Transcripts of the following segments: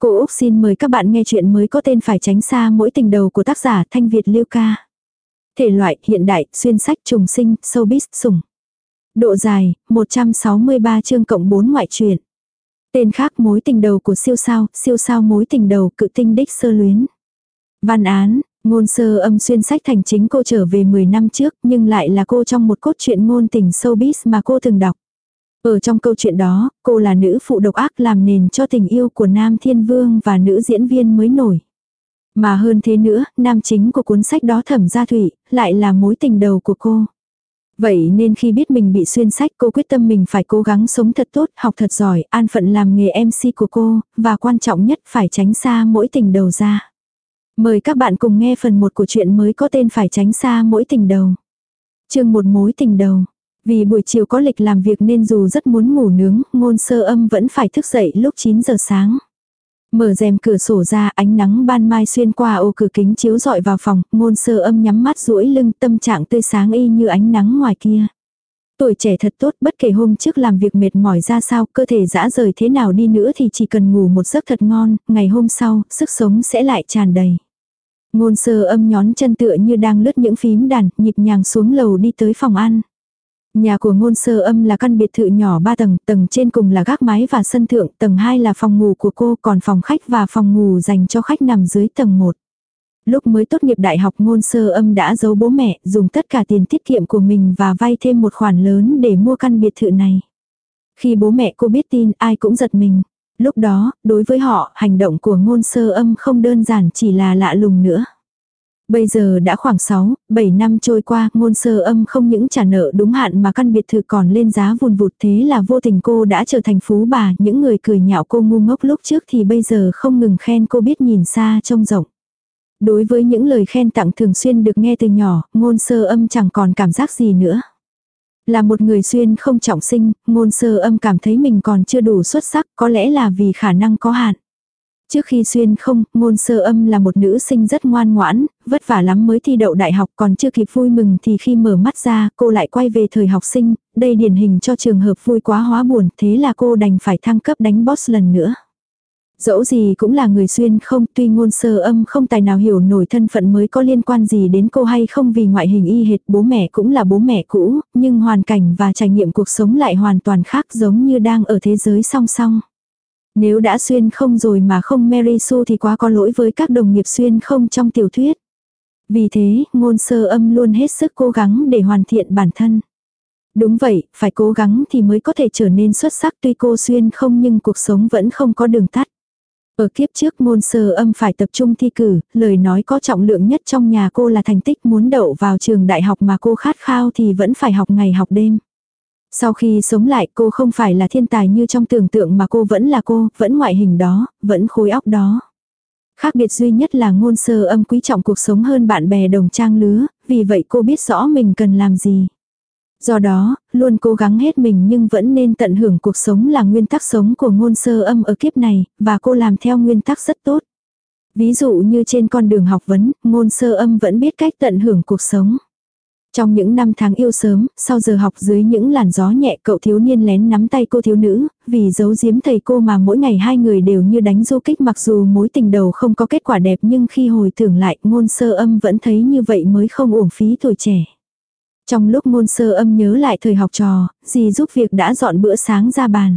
Cô Úc xin mời các bạn nghe chuyện mới có tên phải tránh xa mỗi tình đầu của tác giả Thanh Việt Lưu Ca. Thể loại hiện đại, xuyên sách trùng sinh, showbiz, sủng. Độ dài, 163 chương cộng 4 ngoại truyện. Tên khác mối tình đầu của siêu sao, siêu sao mối tình đầu cự tinh đích sơ luyến. Văn án, ngôn sơ âm xuyên sách thành chính cô trở về 10 năm trước nhưng lại là cô trong một cốt truyện ngôn tình showbiz mà cô từng đọc. Ở trong câu chuyện đó, cô là nữ phụ độc ác làm nền cho tình yêu của Nam Thiên Vương và nữ diễn viên mới nổi. Mà hơn thế nữa, nam chính của cuốn sách đó thẩm gia thủy, lại là mối tình đầu của cô. Vậy nên khi biết mình bị xuyên sách cô quyết tâm mình phải cố gắng sống thật tốt, học thật giỏi, an phận làm nghề MC của cô, và quan trọng nhất phải tránh xa mỗi tình đầu ra. Mời các bạn cùng nghe phần 1 của chuyện mới có tên phải tránh xa mỗi tình đầu. chương một mối tình đầu. Vì buổi chiều có lịch làm việc nên dù rất muốn ngủ nướng, ngôn sơ âm vẫn phải thức dậy lúc 9 giờ sáng. Mở rèm cửa sổ ra ánh nắng ban mai xuyên qua ô cửa kính chiếu dọi vào phòng, ngôn sơ âm nhắm mắt duỗi lưng tâm trạng tươi sáng y như ánh nắng ngoài kia. Tuổi trẻ thật tốt bất kể hôm trước làm việc mệt mỏi ra sao, cơ thể dã rời thế nào đi nữa thì chỉ cần ngủ một giấc thật ngon, ngày hôm sau, sức sống sẽ lại tràn đầy. Ngôn sơ âm nhón chân tựa như đang lướt những phím đàn, nhịp nhàng xuống lầu đi tới phòng ăn. Nhà của ngôn sơ âm là căn biệt thự nhỏ 3 tầng, tầng trên cùng là gác mái và sân thượng, tầng 2 là phòng ngủ của cô, còn phòng khách và phòng ngủ dành cho khách nằm dưới tầng 1. Lúc mới tốt nghiệp đại học ngôn sơ âm đã giấu bố mẹ, dùng tất cả tiền tiết kiệm của mình và vay thêm một khoản lớn để mua căn biệt thự này. Khi bố mẹ cô biết tin ai cũng giật mình. Lúc đó, đối với họ, hành động của ngôn sơ âm không đơn giản chỉ là lạ lùng nữa. Bây giờ đã khoảng 6, 7 năm trôi qua, ngôn sơ âm không những trả nợ đúng hạn mà căn biệt thự còn lên giá vùn vụt thế là vô tình cô đã trở thành phú bà, những người cười nhạo cô ngu ngốc lúc trước thì bây giờ không ngừng khen cô biết nhìn xa trông rộng. Đối với những lời khen tặng thường xuyên được nghe từ nhỏ, ngôn sơ âm chẳng còn cảm giác gì nữa. Là một người xuyên không trọng sinh, ngôn sơ âm cảm thấy mình còn chưa đủ xuất sắc, có lẽ là vì khả năng có hạn. Trước khi xuyên không, ngôn sơ âm là một nữ sinh rất ngoan ngoãn, vất vả lắm mới thi đậu đại học còn chưa kịp vui mừng thì khi mở mắt ra cô lại quay về thời học sinh, đây điển hình cho trường hợp vui quá hóa buồn thế là cô đành phải thăng cấp đánh boss lần nữa. Dẫu gì cũng là người xuyên không, tuy ngôn sơ âm không tài nào hiểu nổi thân phận mới có liên quan gì đến cô hay không vì ngoại hình y hệt bố mẹ cũng là bố mẹ cũ, nhưng hoàn cảnh và trải nghiệm cuộc sống lại hoàn toàn khác giống như đang ở thế giới song song. Nếu đã xuyên không rồi mà không Mary Sue thì quá có lỗi với các đồng nghiệp xuyên không trong tiểu thuyết. Vì thế, ngôn sơ âm luôn hết sức cố gắng để hoàn thiện bản thân. Đúng vậy, phải cố gắng thì mới có thể trở nên xuất sắc tuy cô xuyên không nhưng cuộc sống vẫn không có đường tắt. Ở kiếp trước ngôn sơ âm phải tập trung thi cử, lời nói có trọng lượng nhất trong nhà cô là thành tích muốn đậu vào trường đại học mà cô khát khao thì vẫn phải học ngày học đêm. Sau khi sống lại cô không phải là thiên tài như trong tưởng tượng mà cô vẫn là cô, vẫn ngoại hình đó, vẫn khối óc đó. Khác biệt duy nhất là ngôn sơ âm quý trọng cuộc sống hơn bạn bè đồng trang lứa, vì vậy cô biết rõ mình cần làm gì. Do đó, luôn cố gắng hết mình nhưng vẫn nên tận hưởng cuộc sống là nguyên tắc sống của ngôn sơ âm ở kiếp này, và cô làm theo nguyên tắc rất tốt. Ví dụ như trên con đường học vấn, ngôn sơ âm vẫn biết cách tận hưởng cuộc sống. Trong những năm tháng yêu sớm, sau giờ học dưới những làn gió nhẹ cậu thiếu niên lén nắm tay cô thiếu nữ, vì giấu giếm thầy cô mà mỗi ngày hai người đều như đánh du kích mặc dù mối tình đầu không có kết quả đẹp nhưng khi hồi tưởng lại ngôn sơ âm vẫn thấy như vậy mới không uổng phí tuổi trẻ. Trong lúc ngôn sơ âm nhớ lại thời học trò, dì giúp việc đã dọn bữa sáng ra bàn.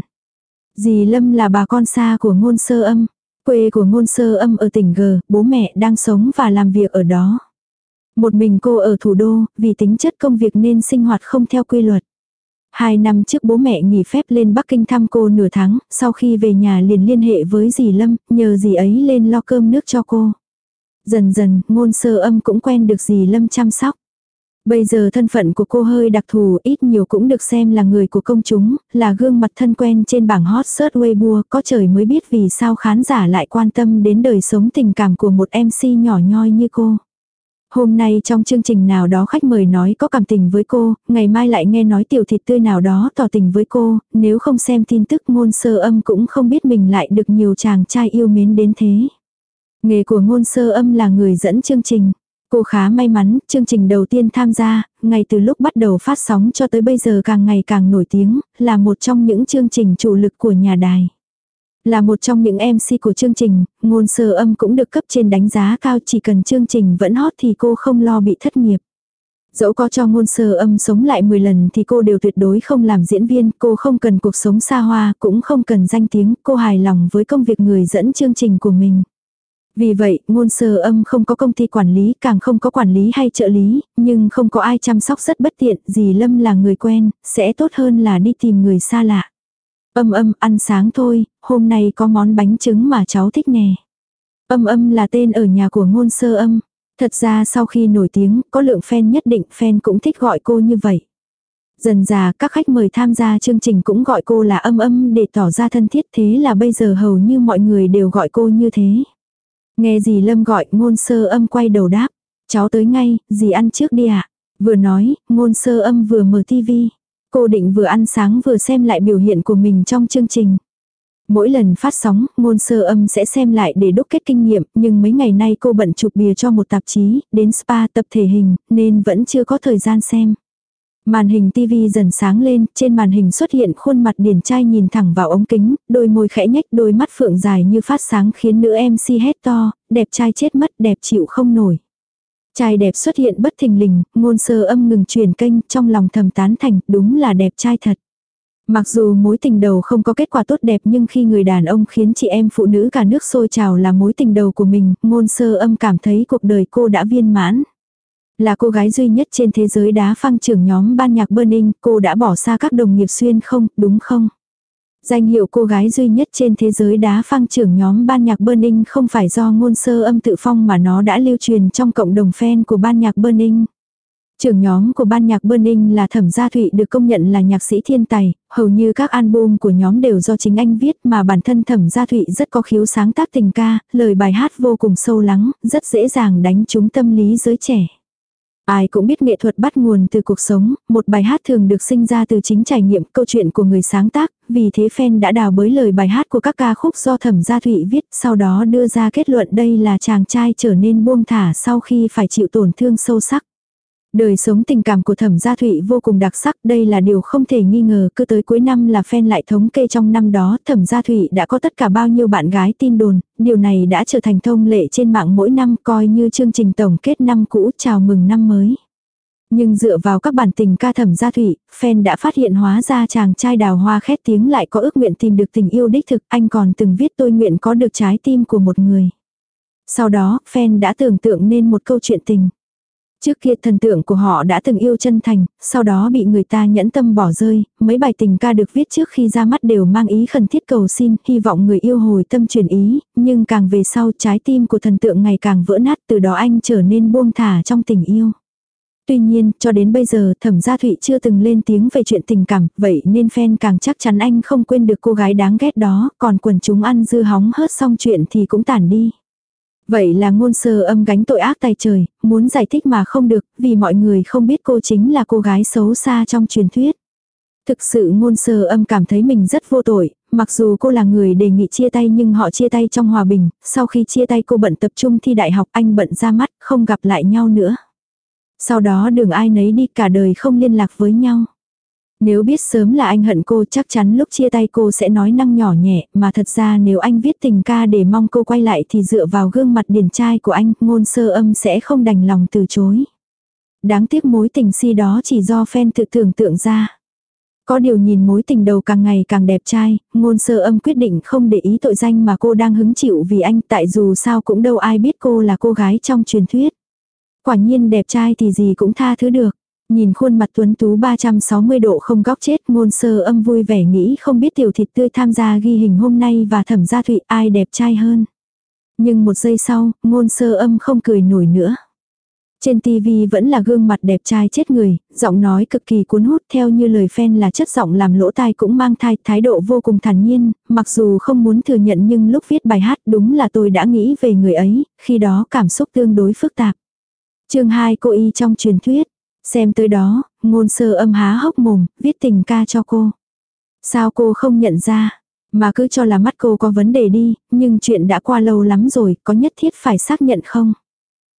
Dì Lâm là bà con xa của ngôn sơ âm. Quê của ngôn sơ âm ở tỉnh G, bố mẹ đang sống và làm việc ở đó. Một mình cô ở thủ đô, vì tính chất công việc nên sinh hoạt không theo quy luật. Hai năm trước bố mẹ nghỉ phép lên Bắc Kinh thăm cô nửa tháng, sau khi về nhà liền liên hệ với dì Lâm, nhờ dì ấy lên lo cơm nước cho cô. Dần dần, ngôn sơ âm cũng quen được dì Lâm chăm sóc. Bây giờ thân phận của cô hơi đặc thù, ít nhiều cũng được xem là người của công chúng, là gương mặt thân quen trên bảng hot search Weibo, có trời mới biết vì sao khán giả lại quan tâm đến đời sống tình cảm của một MC nhỏ nhoi như cô. Hôm nay trong chương trình nào đó khách mời nói có cảm tình với cô, ngày mai lại nghe nói tiểu thịt tươi nào đó tỏ tình với cô, nếu không xem tin tức ngôn sơ âm cũng không biết mình lại được nhiều chàng trai yêu mến đến thế. Nghề của ngôn sơ âm là người dẫn chương trình. Cô khá may mắn, chương trình đầu tiên tham gia, ngay từ lúc bắt đầu phát sóng cho tới bây giờ càng ngày càng nổi tiếng, là một trong những chương trình chủ lực của nhà đài. Là một trong những MC của chương trình, ngôn sơ âm cũng được cấp trên đánh giá cao chỉ cần chương trình vẫn hot thì cô không lo bị thất nghiệp. Dẫu có cho ngôn sơ âm sống lại 10 lần thì cô đều tuyệt đối không làm diễn viên, cô không cần cuộc sống xa hoa, cũng không cần danh tiếng, cô hài lòng với công việc người dẫn chương trình của mình. Vì vậy, ngôn sơ âm không có công ty quản lý, càng không có quản lý hay trợ lý, nhưng không có ai chăm sóc rất bất tiện, dì Lâm là người quen, sẽ tốt hơn là đi tìm người xa lạ. Âm âm, ăn sáng thôi, hôm nay có món bánh trứng mà cháu thích nè. Âm âm là tên ở nhà của ngôn sơ âm. Thật ra sau khi nổi tiếng, có lượng fan nhất định fan cũng thích gọi cô như vậy. Dần già các khách mời tham gia chương trình cũng gọi cô là âm âm để tỏ ra thân thiết thế là bây giờ hầu như mọi người đều gọi cô như thế. Nghe dì Lâm gọi ngôn sơ âm quay đầu đáp. Cháu tới ngay, dì ăn trước đi ạ. À? Vừa nói, ngôn sơ âm vừa mở tivi. Cô định vừa ăn sáng vừa xem lại biểu hiện của mình trong chương trình. Mỗi lần phát sóng, ngôn sơ âm sẽ xem lại để đúc kết kinh nghiệm, nhưng mấy ngày nay cô bận chụp bìa cho một tạp chí, đến spa tập thể hình, nên vẫn chưa có thời gian xem. Màn hình TV dần sáng lên, trên màn hình xuất hiện khuôn mặt điển trai nhìn thẳng vào ống kính, đôi môi khẽ nhếch đôi mắt phượng dài như phát sáng khiến nữ MC hét to, đẹp trai chết mất đẹp chịu không nổi. Trai đẹp xuất hiện bất thình lình, ngôn sơ âm ngừng truyền kênh trong lòng thầm tán thành, đúng là đẹp trai thật. Mặc dù mối tình đầu không có kết quả tốt đẹp nhưng khi người đàn ông khiến chị em phụ nữ cả nước sôi trào là mối tình đầu của mình, ngôn sơ âm cảm thấy cuộc đời cô đã viên mãn. Là cô gái duy nhất trên thế giới đá phăng trưởng nhóm ban nhạc Burning, cô đã bỏ xa các đồng nghiệp xuyên không, đúng không? Danh hiệu cô gái duy nhất trên thế giới đá phang trưởng nhóm ban nhạc Burning không phải do ngôn sơ âm tự phong mà nó đã lưu truyền trong cộng đồng fan của ban nhạc Burning. Trưởng nhóm của ban nhạc Burning là Thẩm Gia Thụy được công nhận là nhạc sĩ thiên tài, hầu như các album của nhóm đều do chính anh viết mà bản thân Thẩm Gia Thụy rất có khiếu sáng tác tình ca, lời bài hát vô cùng sâu lắng, rất dễ dàng đánh trúng tâm lý giới trẻ. Ai cũng biết nghệ thuật bắt nguồn từ cuộc sống, một bài hát thường được sinh ra từ chính trải nghiệm câu chuyện của người sáng tác, vì thế fan đã đào bới lời bài hát của các ca khúc do thẩm gia thụy viết, sau đó đưa ra kết luận đây là chàng trai trở nên buông thả sau khi phải chịu tổn thương sâu sắc. Đời sống tình cảm của thẩm gia thụy vô cùng đặc sắc, đây là điều không thể nghi ngờ, cứ tới cuối năm là fan lại thống kê trong năm đó, thẩm gia thụy đã có tất cả bao nhiêu bạn gái tin đồn, điều này đã trở thành thông lệ trên mạng mỗi năm coi như chương trình tổng kết năm cũ chào mừng năm mới. Nhưng dựa vào các bản tình ca thẩm gia thụy, fan đã phát hiện hóa ra chàng trai đào hoa khét tiếng lại có ước nguyện tìm được tình yêu đích thực, anh còn từng viết tôi nguyện có được trái tim của một người. Sau đó, fan đã tưởng tượng nên một câu chuyện tình. Trước kia thần tượng của họ đã từng yêu chân thành, sau đó bị người ta nhẫn tâm bỏ rơi, mấy bài tình ca được viết trước khi ra mắt đều mang ý khẩn thiết cầu xin, hy vọng người yêu hồi tâm chuyển ý, nhưng càng về sau trái tim của thần tượng ngày càng vỡ nát từ đó anh trở nên buông thả trong tình yêu. Tuy nhiên, cho đến bây giờ thẩm gia thụy chưa từng lên tiếng về chuyện tình cảm, vậy nên fan càng chắc chắn anh không quên được cô gái đáng ghét đó, còn quần chúng ăn dư hóng hớt xong chuyện thì cũng tản đi. Vậy là ngôn sơ âm gánh tội ác tay trời, muốn giải thích mà không được, vì mọi người không biết cô chính là cô gái xấu xa trong truyền thuyết. Thực sự ngôn sơ âm cảm thấy mình rất vô tội, mặc dù cô là người đề nghị chia tay nhưng họ chia tay trong hòa bình, sau khi chia tay cô bận tập trung thi đại học anh bận ra mắt, không gặp lại nhau nữa. Sau đó đường ai nấy đi cả đời không liên lạc với nhau. Nếu biết sớm là anh hận cô chắc chắn lúc chia tay cô sẽ nói năng nhỏ nhẹ, mà thật ra nếu anh viết tình ca để mong cô quay lại thì dựa vào gương mặt điển trai của anh, ngôn sơ âm sẽ không đành lòng từ chối. Đáng tiếc mối tình si đó chỉ do fan tự tưởng tượng ra. Có điều nhìn mối tình đầu càng ngày càng đẹp trai, ngôn sơ âm quyết định không để ý tội danh mà cô đang hứng chịu vì anh tại dù sao cũng đâu ai biết cô là cô gái trong truyền thuyết. Quả nhiên đẹp trai thì gì cũng tha thứ được. Nhìn khuôn mặt tuấn tú 360 độ không góc chết ngôn sơ âm vui vẻ nghĩ không biết tiểu thịt tươi tham gia ghi hình hôm nay và thẩm gia thụy ai đẹp trai hơn. Nhưng một giây sau, ngôn sơ âm không cười nổi nữa. Trên TV vẫn là gương mặt đẹp trai chết người, giọng nói cực kỳ cuốn hút theo như lời fan là chất giọng làm lỗ tai cũng mang thai thái độ vô cùng thản nhiên, mặc dù không muốn thừa nhận nhưng lúc viết bài hát đúng là tôi đã nghĩ về người ấy, khi đó cảm xúc tương đối phức tạp. chương 2 cô y trong truyền thuyết, Xem tới đó, ngôn sơ âm há hốc mồm, viết tình ca cho cô. Sao cô không nhận ra, mà cứ cho là mắt cô có vấn đề đi, nhưng chuyện đã qua lâu lắm rồi, có nhất thiết phải xác nhận không?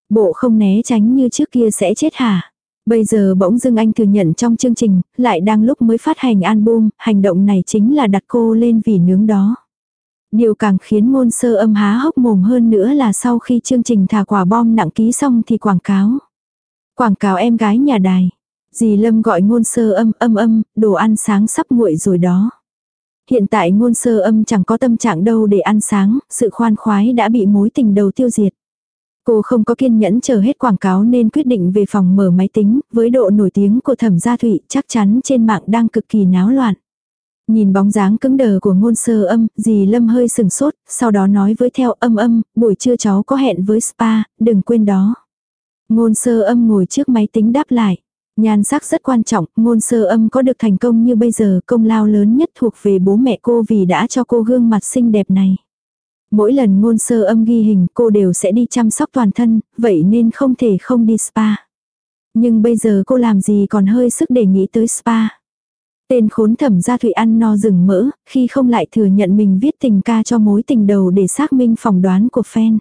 Bộ không né tránh như trước kia sẽ chết hả? Bây giờ bỗng dưng anh thừa nhận trong chương trình, lại đang lúc mới phát hành album, hành động này chính là đặt cô lên vì nướng đó. Điều càng khiến ngôn sơ âm há hốc mồm hơn nữa là sau khi chương trình thả quả bom nặng ký xong thì quảng cáo. Quảng cáo em gái nhà đài. Dì Lâm gọi ngôn sơ âm âm âm, đồ ăn sáng sắp nguội rồi đó. Hiện tại ngôn sơ âm chẳng có tâm trạng đâu để ăn sáng, sự khoan khoái đã bị mối tình đầu tiêu diệt. Cô không có kiên nhẫn chờ hết quảng cáo nên quyết định về phòng mở máy tính, với độ nổi tiếng của thẩm gia thụy chắc chắn trên mạng đang cực kỳ náo loạn. Nhìn bóng dáng cứng đờ của ngôn sơ âm, dì Lâm hơi sừng sốt, sau đó nói với theo âm âm, buổi trưa cháu có hẹn với spa, đừng quên đó. Ngôn sơ âm ngồi trước máy tính đáp lại. Nhan sắc rất quan trọng, ngôn sơ âm có được thành công như bây giờ công lao lớn nhất thuộc về bố mẹ cô vì đã cho cô gương mặt xinh đẹp này. Mỗi lần ngôn sơ âm ghi hình cô đều sẽ đi chăm sóc toàn thân, vậy nên không thể không đi spa. Nhưng bây giờ cô làm gì còn hơi sức để nghĩ tới spa. Tên khốn thẩm gia thụy ăn no rừng mỡ, khi không lại thừa nhận mình viết tình ca cho mối tình đầu để xác minh phỏng đoán của fan.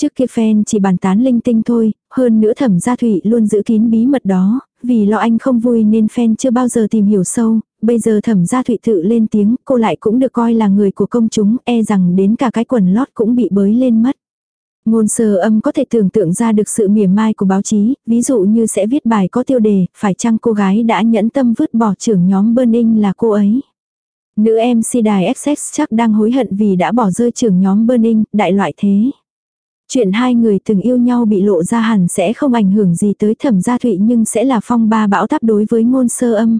Trước kia fan chỉ bàn tán linh tinh thôi, hơn nữa thẩm gia thủy luôn giữ kín bí mật đó, vì lo anh không vui nên fan chưa bao giờ tìm hiểu sâu, bây giờ thẩm gia thụy tự lên tiếng, cô lại cũng được coi là người của công chúng, e rằng đến cả cái quần lót cũng bị bới lên mất. Ngôn sơ âm có thể tưởng tượng ra được sự mỉa mai của báo chí, ví dụ như sẽ viết bài có tiêu đề, phải chăng cô gái đã nhẫn tâm vứt bỏ trưởng nhóm Burning là cô ấy. Nữ MC đài XX chắc đang hối hận vì đã bỏ rơi trưởng nhóm Burning, đại loại thế. Chuyện hai người từng yêu nhau bị lộ ra hẳn sẽ không ảnh hưởng gì tới thẩm gia thụy nhưng sẽ là phong ba bão táp đối với ngôn sơ âm.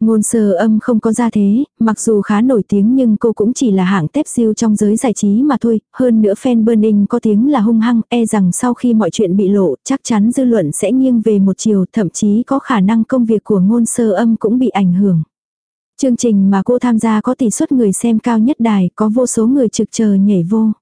Ngôn sơ âm không có ra thế, mặc dù khá nổi tiếng nhưng cô cũng chỉ là hạng tép siêu trong giới giải trí mà thôi, hơn nữa fan burning có tiếng là hung hăng, e rằng sau khi mọi chuyện bị lộ, chắc chắn dư luận sẽ nghiêng về một chiều, thậm chí có khả năng công việc của ngôn sơ âm cũng bị ảnh hưởng. Chương trình mà cô tham gia có tỷ suất người xem cao nhất đài, có vô số người trực chờ nhảy vô.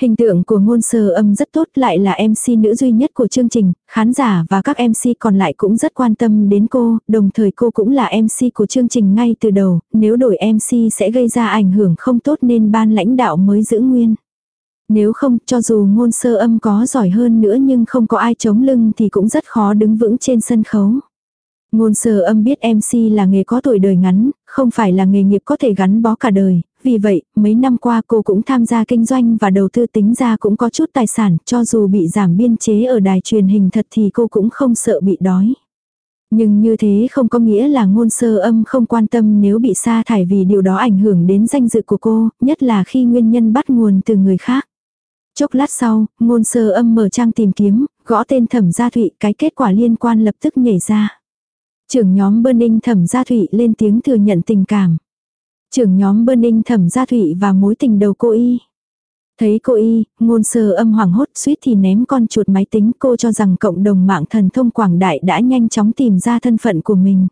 Hình tượng của ngôn sơ âm rất tốt lại là MC nữ duy nhất của chương trình, khán giả và các MC còn lại cũng rất quan tâm đến cô, đồng thời cô cũng là MC của chương trình ngay từ đầu, nếu đổi MC sẽ gây ra ảnh hưởng không tốt nên ban lãnh đạo mới giữ nguyên. Nếu không, cho dù ngôn sơ âm có giỏi hơn nữa nhưng không có ai chống lưng thì cũng rất khó đứng vững trên sân khấu. Ngôn sơ âm biết MC là nghề có tuổi đời ngắn, không phải là nghề nghiệp có thể gắn bó cả đời, vì vậy, mấy năm qua cô cũng tham gia kinh doanh và đầu tư tính ra cũng có chút tài sản, cho dù bị giảm biên chế ở đài truyền hình thật thì cô cũng không sợ bị đói. Nhưng như thế không có nghĩa là ngôn sơ âm không quan tâm nếu bị sa thải vì điều đó ảnh hưởng đến danh dự của cô, nhất là khi nguyên nhân bắt nguồn từ người khác. Chốc lát sau, ngôn sơ âm mở trang tìm kiếm, gõ tên thẩm gia thụy, cái kết quả liên quan lập tức nhảy ra. Trưởng nhóm Burning thẩm gia thụy lên tiếng thừa nhận tình cảm. Trưởng nhóm Burning thẩm gia thụy và mối tình đầu cô y. Thấy cô y, ngôn sơ âm hoảng hốt suýt thì ném con chuột máy tính cô cho rằng cộng đồng mạng thần thông quảng đại đã nhanh chóng tìm ra thân phận của mình.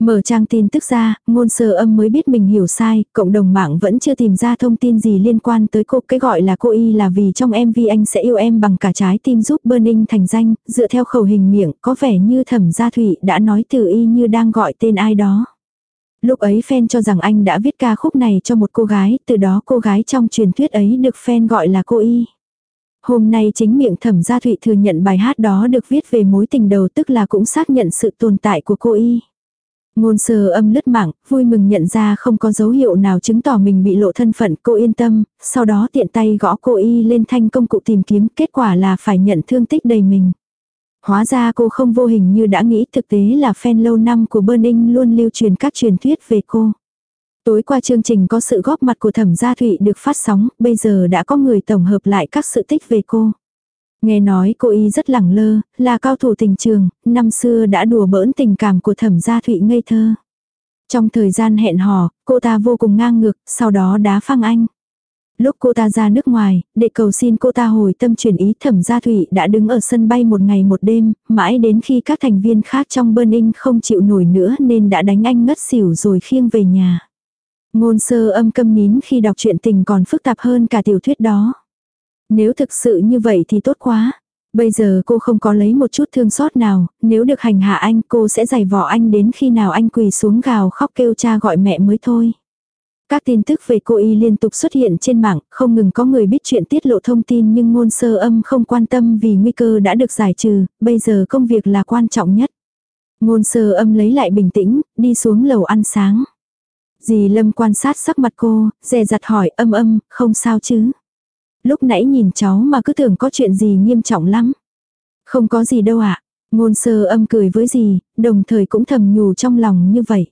Mở trang tin tức ra, ngôn sơ âm mới biết mình hiểu sai, cộng đồng mạng vẫn chưa tìm ra thông tin gì liên quan tới cô. Cái gọi là cô y là vì trong MV anh sẽ yêu em bằng cả trái tim giúp Burning thành danh, dựa theo khẩu hình miệng, có vẻ như thẩm gia thụy đã nói từ y như đang gọi tên ai đó. Lúc ấy fan cho rằng anh đã viết ca khúc này cho một cô gái, từ đó cô gái trong truyền thuyết ấy được fan gọi là cô y. Hôm nay chính miệng thẩm gia thụy thừa nhận bài hát đó được viết về mối tình đầu tức là cũng xác nhận sự tồn tại của cô y. Ngôn sơ âm lướt mạng, vui mừng nhận ra không có dấu hiệu nào chứng tỏ mình bị lộ thân phận, cô yên tâm, sau đó tiện tay gõ cô y lên thanh công cụ tìm kiếm, kết quả là phải nhận thương tích đầy mình. Hóa ra cô không vô hình như đã nghĩ thực tế là fan lâu năm của Burning luôn lưu truyền các truyền thuyết về cô. Tối qua chương trình có sự góp mặt của thẩm gia thụy được phát sóng, bây giờ đã có người tổng hợp lại các sự tích về cô. Nghe nói cô y rất lẳng lơ, là cao thủ tình trường, năm xưa đã đùa bỡn tình cảm của thẩm gia thụy ngây thơ. Trong thời gian hẹn hò, cô ta vô cùng ngang ngược, sau đó đá phăng anh. Lúc cô ta ra nước ngoài, để cầu xin cô ta hồi tâm chuyển ý thẩm gia thủy đã đứng ở sân bay một ngày một đêm, mãi đến khi các thành viên khác trong Burning không chịu nổi nữa nên đã đánh anh ngất xỉu rồi khiêng về nhà. Ngôn sơ âm câm nín khi đọc chuyện tình còn phức tạp hơn cả tiểu thuyết đó. Nếu thực sự như vậy thì tốt quá. Bây giờ cô không có lấy một chút thương xót nào, nếu được hành hạ anh cô sẽ giày vò anh đến khi nào anh quỳ xuống gào khóc kêu cha gọi mẹ mới thôi. Các tin tức về cô y liên tục xuất hiện trên mạng, không ngừng có người biết chuyện tiết lộ thông tin nhưng ngôn sơ âm không quan tâm vì nguy cơ đã được giải trừ, bây giờ công việc là quan trọng nhất. Ngôn sơ âm lấy lại bình tĩnh, đi xuống lầu ăn sáng. Dì Lâm quan sát sắc mặt cô, dè dặt hỏi âm âm, không sao chứ. Lúc nãy nhìn cháu mà cứ tưởng có chuyện gì nghiêm trọng lắm. Không có gì đâu ạ. À. Ngôn sơ âm cười với dì, đồng thời cũng thầm nhủ trong lòng như vậy.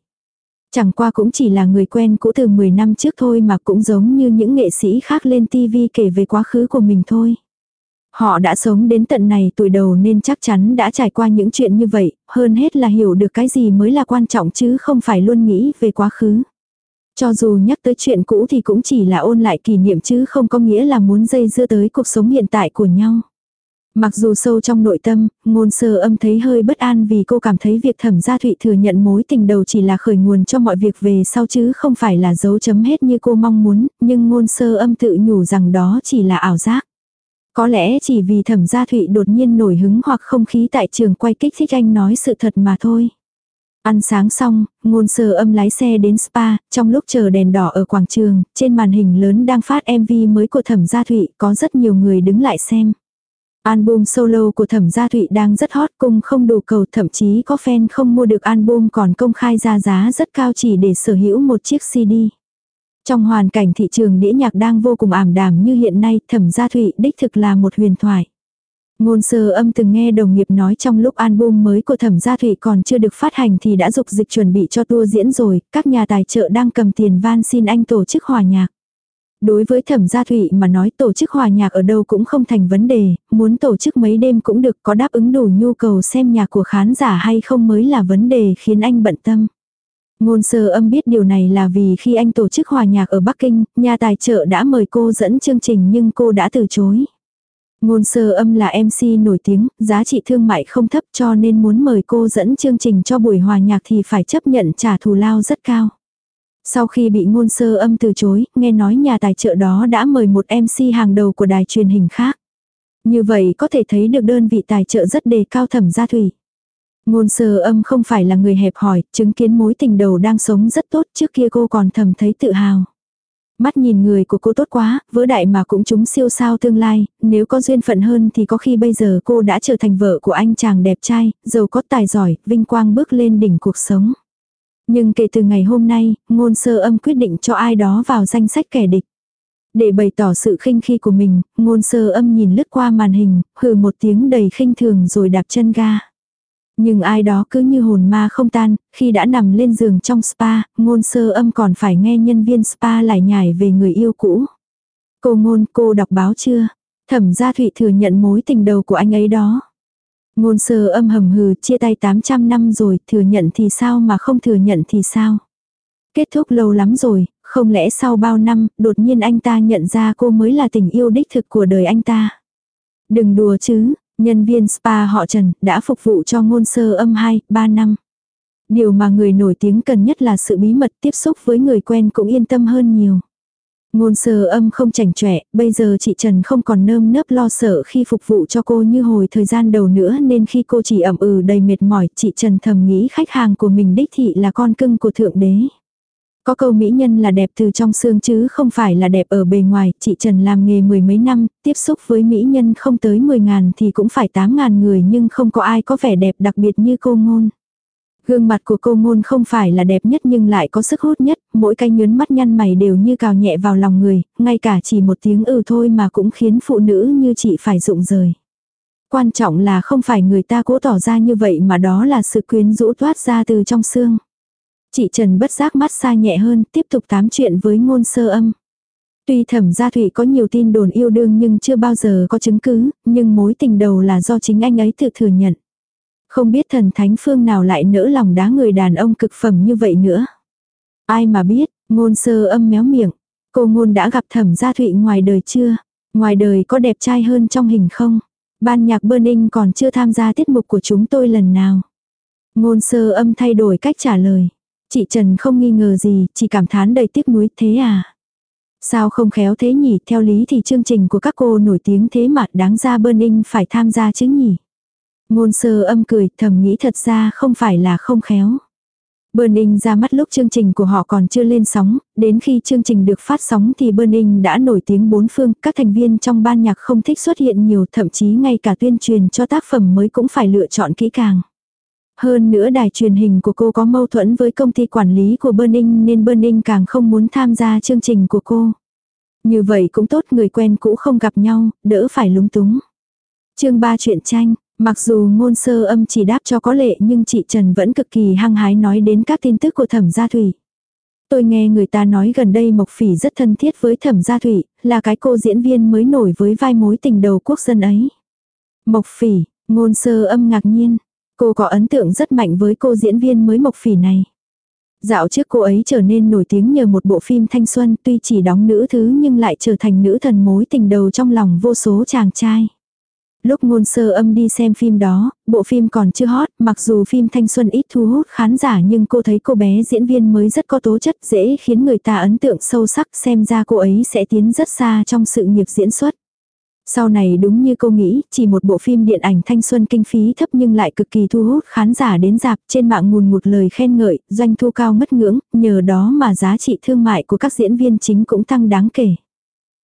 Chẳng qua cũng chỉ là người quen cũ từ 10 năm trước thôi mà cũng giống như những nghệ sĩ khác lên tivi kể về quá khứ của mình thôi. Họ đã sống đến tận này tuổi đầu nên chắc chắn đã trải qua những chuyện như vậy, hơn hết là hiểu được cái gì mới là quan trọng chứ không phải luôn nghĩ về quá khứ. Cho dù nhắc tới chuyện cũ thì cũng chỉ là ôn lại kỷ niệm chứ không có nghĩa là muốn dây dưa tới cuộc sống hiện tại của nhau. Mặc dù sâu trong nội tâm, ngôn sơ âm thấy hơi bất an vì cô cảm thấy việc thẩm gia thụy thừa nhận mối tình đầu chỉ là khởi nguồn cho mọi việc về sau chứ không phải là dấu chấm hết như cô mong muốn, nhưng ngôn sơ âm tự nhủ rằng đó chỉ là ảo giác. Có lẽ chỉ vì thẩm gia thụy đột nhiên nổi hứng hoặc không khí tại trường quay kích thích anh nói sự thật mà thôi. Ăn sáng xong, ngôn sơ âm lái xe đến spa, trong lúc chờ đèn đỏ ở quảng trường, trên màn hình lớn đang phát MV mới của thẩm gia thụy, có rất nhiều người đứng lại xem. Album solo của Thẩm Gia Thụy đang rất hot cung không đủ cầu thậm chí có fan không mua được album còn công khai ra giá rất cao chỉ để sở hữu một chiếc CD. Trong hoàn cảnh thị trường đĩa nhạc đang vô cùng ảm đạm như hiện nay Thẩm Gia Thụy đích thực là một huyền thoại. Ngôn sơ âm từng nghe đồng nghiệp nói trong lúc album mới của Thẩm Gia Thụy còn chưa được phát hành thì đã dục dịch chuẩn bị cho tour diễn rồi, các nhà tài trợ đang cầm tiền van xin anh tổ chức hòa nhạc. Đối với thẩm gia thụy mà nói tổ chức hòa nhạc ở đâu cũng không thành vấn đề, muốn tổ chức mấy đêm cũng được có đáp ứng đủ nhu cầu xem nhạc của khán giả hay không mới là vấn đề khiến anh bận tâm. Ngôn sơ âm biết điều này là vì khi anh tổ chức hòa nhạc ở Bắc Kinh, nhà tài trợ đã mời cô dẫn chương trình nhưng cô đã từ chối. Ngôn sơ âm là MC nổi tiếng, giá trị thương mại không thấp cho nên muốn mời cô dẫn chương trình cho buổi hòa nhạc thì phải chấp nhận trả thù lao rất cao. Sau khi bị ngôn sơ âm từ chối, nghe nói nhà tài trợ đó đã mời một MC hàng đầu của đài truyền hình khác. Như vậy có thể thấy được đơn vị tài trợ rất đề cao thẩm gia thủy. Ngôn sơ âm không phải là người hẹp hòi, chứng kiến mối tình đầu đang sống rất tốt trước kia cô còn thầm thấy tự hào. Mắt nhìn người của cô tốt quá, vỡ đại mà cũng chúng siêu sao tương lai, nếu có duyên phận hơn thì có khi bây giờ cô đã trở thành vợ của anh chàng đẹp trai, giàu có tài giỏi, vinh quang bước lên đỉnh cuộc sống. Nhưng kể từ ngày hôm nay, ngôn sơ âm quyết định cho ai đó vào danh sách kẻ địch. Để bày tỏ sự khinh khi của mình, ngôn sơ âm nhìn lướt qua màn hình, hừ một tiếng đầy khinh thường rồi đạp chân ga. Nhưng ai đó cứ như hồn ma không tan, khi đã nằm lên giường trong spa, ngôn sơ âm còn phải nghe nhân viên spa lại nhải về người yêu cũ. Cô ngôn, cô đọc báo chưa? Thẩm gia thụy thừa nhận mối tình đầu của anh ấy đó. Ngôn sơ âm hầm hừ chia tay 800 năm rồi, thừa nhận thì sao mà không thừa nhận thì sao. Kết thúc lâu lắm rồi, không lẽ sau bao năm, đột nhiên anh ta nhận ra cô mới là tình yêu đích thực của đời anh ta. Đừng đùa chứ, nhân viên spa họ Trần đã phục vụ cho ngôn sơ âm 2, 3 năm. Điều mà người nổi tiếng cần nhất là sự bí mật tiếp xúc với người quen cũng yên tâm hơn nhiều. Ngôn sơ âm không chảnh chọe, bây giờ chị Trần không còn nơm nớp lo sợ khi phục vụ cho cô như hồi thời gian đầu nữa nên khi cô chỉ ẩm ừ đầy mệt mỏi, chị Trần thầm nghĩ khách hàng của mình đích thị là con cưng của Thượng Đế. Có câu mỹ nhân là đẹp từ trong xương chứ không phải là đẹp ở bề ngoài, chị Trần làm nghề mười mấy năm, tiếp xúc với mỹ nhân không tới 10 ngàn thì cũng phải 8 ngàn người nhưng không có ai có vẻ đẹp đặc biệt như cô ngôn. Gương mặt của cô ngôn không phải là đẹp nhất nhưng lại có sức hút nhất, mỗi cái nhớn mắt nhăn mày đều như cào nhẹ vào lòng người, ngay cả chỉ một tiếng ừ thôi mà cũng khiến phụ nữ như chị phải rụng rời. Quan trọng là không phải người ta cố tỏ ra như vậy mà đó là sự quyến rũ toát ra từ trong xương. Chị Trần bất giác mắt xa nhẹ hơn, tiếp tục tám chuyện với ngôn sơ âm. Tuy thẩm gia thủy có nhiều tin đồn yêu đương nhưng chưa bao giờ có chứng cứ, nhưng mối tình đầu là do chính anh ấy tự thừa nhận. Không biết thần thánh phương nào lại nỡ lòng đá người đàn ông cực phẩm như vậy nữa. Ai mà biết, ngôn sơ âm méo miệng. Cô ngôn đã gặp thẩm gia thụy ngoài đời chưa? Ngoài đời có đẹp trai hơn trong hình không? Ban nhạc Burning còn chưa tham gia tiết mục của chúng tôi lần nào. Ngôn sơ âm thay đổi cách trả lời. Chị Trần không nghi ngờ gì, chỉ cảm thán đầy tiếc nuối thế à. Sao không khéo thế nhỉ, theo lý thì chương trình của các cô nổi tiếng thế mà đáng ra Burning phải tham gia chứ nhỉ. Ngôn sơ âm cười, thầm nghĩ thật ra không phải là không khéo. Burning ra mắt lúc chương trình của họ còn chưa lên sóng, đến khi chương trình được phát sóng thì Burning đã nổi tiếng bốn phương, các thành viên trong ban nhạc không thích xuất hiện nhiều, thậm chí ngay cả tuyên truyền cho tác phẩm mới cũng phải lựa chọn kỹ càng. Hơn nữa đài truyền hình của cô có mâu thuẫn với công ty quản lý của Burning nên Burning càng không muốn tham gia chương trình của cô. Như vậy cũng tốt người quen cũ không gặp nhau, đỡ phải lúng túng. chương 3 chuyện tranh, mặc dù ngôn sơ âm chỉ đáp cho có lệ nhưng chị Trần vẫn cực kỳ hăng hái nói đến các tin tức của thẩm gia thủy. Tôi nghe người ta nói gần đây Mộc Phỉ rất thân thiết với Thẩm Gia Thủy, là cái cô diễn viên mới nổi với vai mối tình đầu quốc dân ấy. Mộc Phỉ, ngôn sơ âm ngạc nhiên. Cô có ấn tượng rất mạnh với cô diễn viên mới Mộc Phỉ này. Dạo trước cô ấy trở nên nổi tiếng nhờ một bộ phim thanh xuân tuy chỉ đóng nữ thứ nhưng lại trở thành nữ thần mối tình đầu trong lòng vô số chàng trai. Lúc ngôn sơ âm đi xem phim đó, bộ phim còn chưa hot, mặc dù phim thanh xuân ít thu hút khán giả nhưng cô thấy cô bé diễn viên mới rất có tố chất dễ khiến người ta ấn tượng sâu sắc xem ra cô ấy sẽ tiến rất xa trong sự nghiệp diễn xuất. Sau này đúng như cô nghĩ, chỉ một bộ phim điện ảnh thanh xuân kinh phí thấp nhưng lại cực kỳ thu hút khán giả đến dạp trên mạng ngùn một lời khen ngợi, doanh thu cao mất ngưỡng, nhờ đó mà giá trị thương mại của các diễn viên chính cũng tăng đáng kể.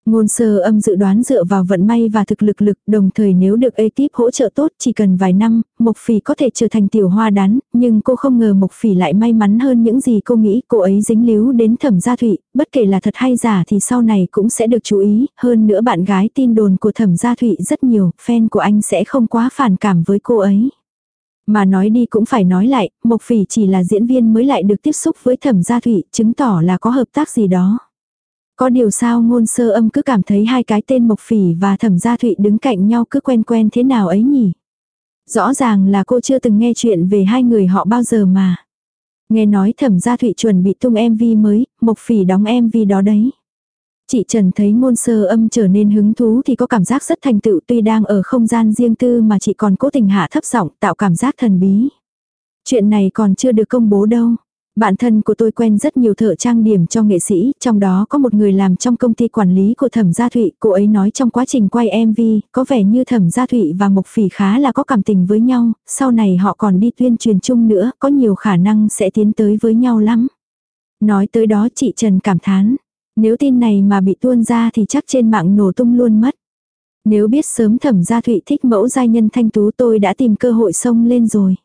Ngôn sơ âm dự đoán dựa vào vận may và thực lực lực, đồng thời nếu được ekip hỗ trợ tốt chỉ cần vài năm, Mộc Phỉ có thể trở thành tiểu hoa đán, nhưng cô không ngờ Mộc Phỉ lại may mắn hơn những gì cô nghĩ cô ấy dính líu đến thẩm gia thụy, bất kể là thật hay giả thì sau này cũng sẽ được chú ý, hơn nữa bạn gái tin đồn của thẩm gia thụy rất nhiều, fan của anh sẽ không quá phản cảm với cô ấy. Mà nói đi cũng phải nói lại, Mộc Phỉ chỉ là diễn viên mới lại được tiếp xúc với thẩm gia thụy, chứng tỏ là có hợp tác gì đó. Có điều sao ngôn sơ âm cứ cảm thấy hai cái tên Mộc Phỉ và Thẩm Gia Thụy đứng cạnh nhau cứ quen quen thế nào ấy nhỉ? Rõ ràng là cô chưa từng nghe chuyện về hai người họ bao giờ mà. Nghe nói Thẩm Gia Thụy chuẩn bị tung MV mới, Mộc Phỉ đóng MV đó đấy. Chị Trần thấy ngôn sơ âm trở nên hứng thú thì có cảm giác rất thành tựu tuy đang ở không gian riêng tư mà chị còn cố tình hạ thấp giọng tạo cảm giác thần bí. Chuyện này còn chưa được công bố đâu. Bạn thân của tôi quen rất nhiều thợ trang điểm cho nghệ sĩ, trong đó có một người làm trong công ty quản lý của Thẩm Gia Thụy, cô ấy nói trong quá trình quay MV, có vẻ như Thẩm Gia Thụy và Mộc Phỉ khá là có cảm tình với nhau, sau này họ còn đi tuyên truyền chung nữa, có nhiều khả năng sẽ tiến tới với nhau lắm. Nói tới đó chị Trần cảm thán, nếu tin này mà bị tuôn ra thì chắc trên mạng nổ tung luôn mất. Nếu biết sớm Thẩm Gia Thụy thích mẫu giai nhân thanh tú tôi đã tìm cơ hội xông lên rồi.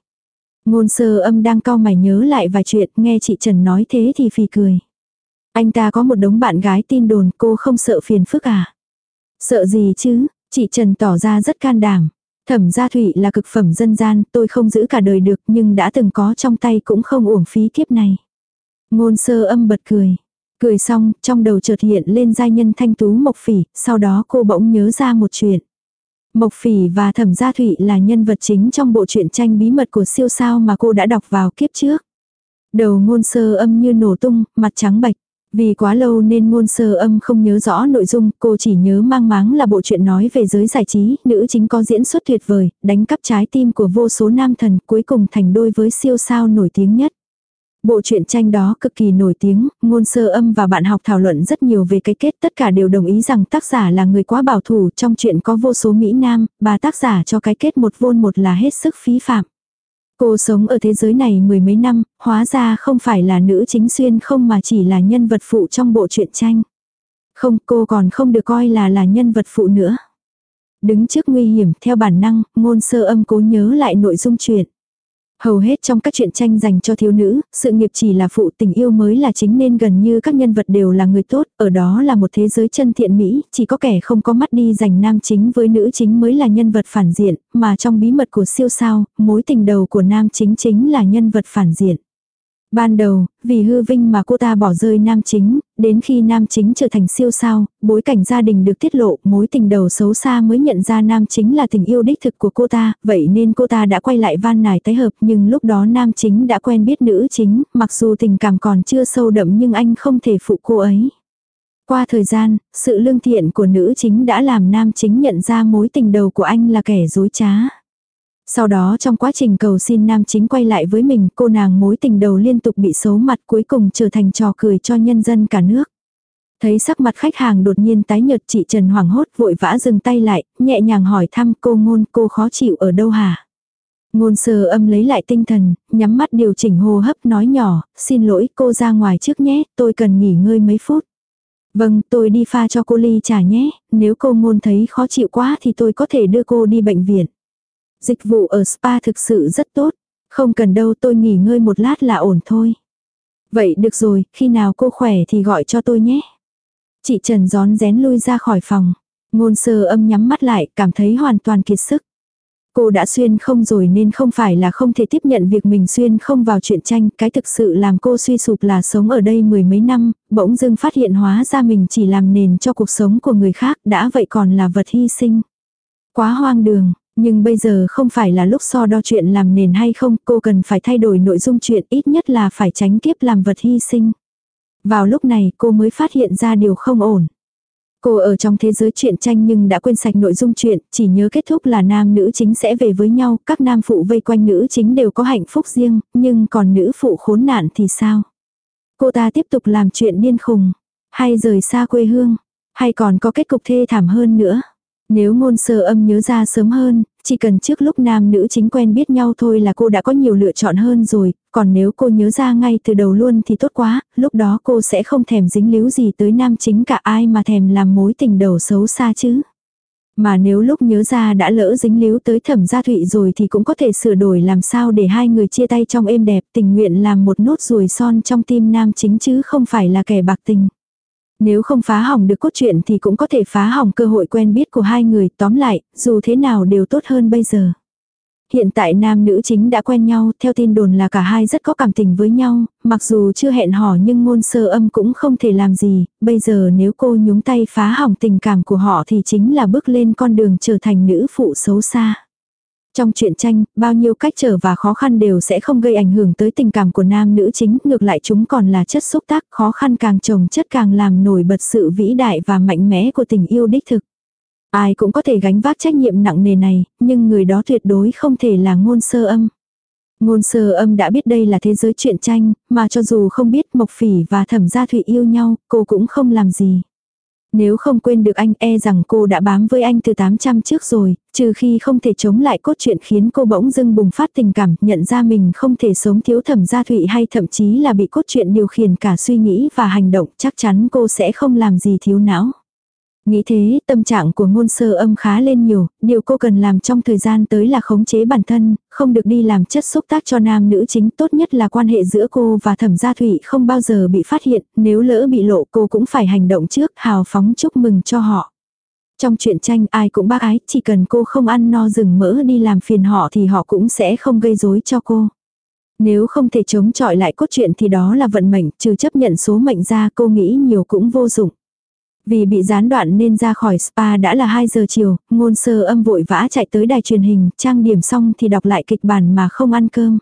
Ngôn sơ âm đang cau mày nhớ lại vài chuyện, nghe chị Trần nói thế thì phì cười. Anh ta có một đống bạn gái tin đồn, cô không sợ phiền phức à? Sợ gì chứ, chị Trần tỏ ra rất can đảm. Thẩm gia thủy là cực phẩm dân gian, tôi không giữ cả đời được nhưng đã từng có trong tay cũng không uổng phí kiếp này. Ngôn sơ âm bật cười. Cười xong, trong đầu chợt hiện lên giai nhân thanh tú mộc phỉ, sau đó cô bỗng nhớ ra một chuyện. Mộc Phỉ và Thẩm Gia Thụy là nhân vật chính trong bộ truyện tranh bí mật của siêu sao mà cô đã đọc vào kiếp trước. Đầu ngôn sơ âm như nổ tung, mặt trắng bạch. Vì quá lâu nên ngôn sơ âm không nhớ rõ nội dung, cô chỉ nhớ mang máng là bộ truyện nói về giới giải trí, nữ chính có diễn xuất tuyệt vời, đánh cắp trái tim của vô số nam thần, cuối cùng thành đôi với siêu sao nổi tiếng nhất. Bộ truyện tranh đó cực kỳ nổi tiếng, ngôn sơ âm và bạn học thảo luận rất nhiều về cái kết tất cả đều đồng ý rằng tác giả là người quá bảo thủ trong chuyện có vô số Mỹ Nam, bà tác giả cho cái kết một vôn một là hết sức phí phạm. Cô sống ở thế giới này mười mấy năm, hóa ra không phải là nữ chính xuyên không mà chỉ là nhân vật phụ trong bộ truyện tranh. Không, cô còn không được coi là là nhân vật phụ nữa. Đứng trước nguy hiểm theo bản năng, ngôn sơ âm cố nhớ lại nội dung chuyện. Hầu hết trong các truyện tranh dành cho thiếu nữ, sự nghiệp chỉ là phụ tình yêu mới là chính nên gần như các nhân vật đều là người tốt, ở đó là một thế giới chân thiện mỹ, chỉ có kẻ không có mắt đi dành nam chính với nữ chính mới là nhân vật phản diện, mà trong bí mật của siêu sao, mối tình đầu của nam chính chính là nhân vật phản diện. Ban đầu, vì hư vinh mà cô ta bỏ rơi nam chính, đến khi nam chính trở thành siêu sao, bối cảnh gia đình được tiết lộ, mối tình đầu xấu xa mới nhận ra nam chính là tình yêu đích thực của cô ta, vậy nên cô ta đã quay lại van nài tái hợp nhưng lúc đó nam chính đã quen biết nữ chính, mặc dù tình cảm còn chưa sâu đậm nhưng anh không thể phụ cô ấy. Qua thời gian, sự lương thiện của nữ chính đã làm nam chính nhận ra mối tình đầu của anh là kẻ dối trá. Sau đó trong quá trình cầu xin nam chính quay lại với mình, cô nàng mối tình đầu liên tục bị xấu mặt cuối cùng trở thành trò cười cho nhân dân cả nước. Thấy sắc mặt khách hàng đột nhiên tái nhợt chị Trần hoảng hốt vội vã dừng tay lại, nhẹ nhàng hỏi thăm cô ngôn cô khó chịu ở đâu hả? Ngôn sơ âm lấy lại tinh thần, nhắm mắt điều chỉnh hô hấp nói nhỏ, xin lỗi cô ra ngoài trước nhé, tôi cần nghỉ ngơi mấy phút. Vâng, tôi đi pha cho cô ly trà nhé, nếu cô ngôn thấy khó chịu quá thì tôi có thể đưa cô đi bệnh viện. Dịch vụ ở spa thực sự rất tốt. Không cần đâu tôi nghỉ ngơi một lát là ổn thôi. Vậy được rồi, khi nào cô khỏe thì gọi cho tôi nhé. Chị Trần gión rén lui ra khỏi phòng. Ngôn sơ âm nhắm mắt lại, cảm thấy hoàn toàn kiệt sức. Cô đã xuyên không rồi nên không phải là không thể tiếp nhận việc mình xuyên không vào chuyện tranh, cái thực sự làm cô suy sụp là sống ở đây mười mấy năm, bỗng dưng phát hiện hóa ra mình chỉ làm nền cho cuộc sống của người khác, đã vậy còn là vật hy sinh. Quá hoang đường, nhưng bây giờ không phải là lúc so đo chuyện làm nền hay không, cô cần phải thay đổi nội dung chuyện ít nhất là phải tránh kiếp làm vật hy sinh. Vào lúc này cô mới phát hiện ra điều không ổn. Cô ở trong thế giới truyện tranh nhưng đã quên sạch nội dung chuyện, chỉ nhớ kết thúc là nam nữ chính sẽ về với nhau, các nam phụ vây quanh nữ chính đều có hạnh phúc riêng, nhưng còn nữ phụ khốn nạn thì sao? Cô ta tiếp tục làm chuyện điên khùng, hay rời xa quê hương, hay còn có kết cục thê thảm hơn nữa. Nếu ngôn sơ âm nhớ ra sớm hơn, chỉ cần trước lúc nam nữ chính quen biết nhau thôi là cô đã có nhiều lựa chọn hơn rồi, còn nếu cô nhớ ra ngay từ đầu luôn thì tốt quá, lúc đó cô sẽ không thèm dính líu gì tới nam chính cả ai mà thèm làm mối tình đầu xấu xa chứ. Mà nếu lúc nhớ ra đã lỡ dính líu tới thẩm gia thụy rồi thì cũng có thể sửa đổi làm sao để hai người chia tay trong êm đẹp tình nguyện làm một nốt ruồi son trong tim nam chính chứ không phải là kẻ bạc tình. Nếu không phá hỏng được cốt truyện thì cũng có thể phá hỏng cơ hội quen biết của hai người, tóm lại, dù thế nào đều tốt hơn bây giờ. Hiện tại nam nữ chính đã quen nhau, theo tin đồn là cả hai rất có cảm tình với nhau, mặc dù chưa hẹn hò nhưng ngôn sơ âm cũng không thể làm gì, bây giờ nếu cô nhúng tay phá hỏng tình cảm của họ thì chính là bước lên con đường trở thành nữ phụ xấu xa. Trong truyện tranh, bao nhiêu cách trở và khó khăn đều sẽ không gây ảnh hưởng tới tình cảm của nam nữ chính, ngược lại chúng còn là chất xúc tác, khó khăn càng trồng chất càng làm nổi bật sự vĩ đại và mạnh mẽ của tình yêu đích thực. Ai cũng có thể gánh vác trách nhiệm nặng nề này, nhưng người đó tuyệt đối không thể là ngôn sơ âm. Ngôn sơ âm đã biết đây là thế giới truyện tranh, mà cho dù không biết Mộc Phỉ và Thẩm Gia Thụy yêu nhau, cô cũng không làm gì. Nếu không quên được anh e rằng cô đã bám với anh từ 800 trước rồi, trừ khi không thể chống lại cốt truyện khiến cô bỗng dưng bùng phát tình cảm, nhận ra mình không thể sống thiếu thẩm gia thụy hay thậm chí là bị cốt truyện điều khiển cả suy nghĩ và hành động, chắc chắn cô sẽ không làm gì thiếu não. Nghĩ thế, tâm trạng của ngôn sơ âm khá lên nhiều, điều cô cần làm trong thời gian tới là khống chế bản thân, không được đi làm chất xúc tác cho nam nữ chính, tốt nhất là quan hệ giữa cô và thẩm gia thủy không bao giờ bị phát hiện, nếu lỡ bị lộ cô cũng phải hành động trước, hào phóng chúc mừng cho họ. Trong chuyện tranh ai cũng bác ái, chỉ cần cô không ăn no rừng mỡ đi làm phiền họ thì họ cũng sẽ không gây rối cho cô. Nếu không thể chống chọi lại cốt truyện thì đó là vận mệnh, trừ chấp nhận số mệnh ra cô nghĩ nhiều cũng vô dụng. Vì bị gián đoạn nên ra khỏi spa đã là 2 giờ chiều, ngôn sơ âm vội vã chạy tới đài truyền hình, trang điểm xong thì đọc lại kịch bản mà không ăn cơm.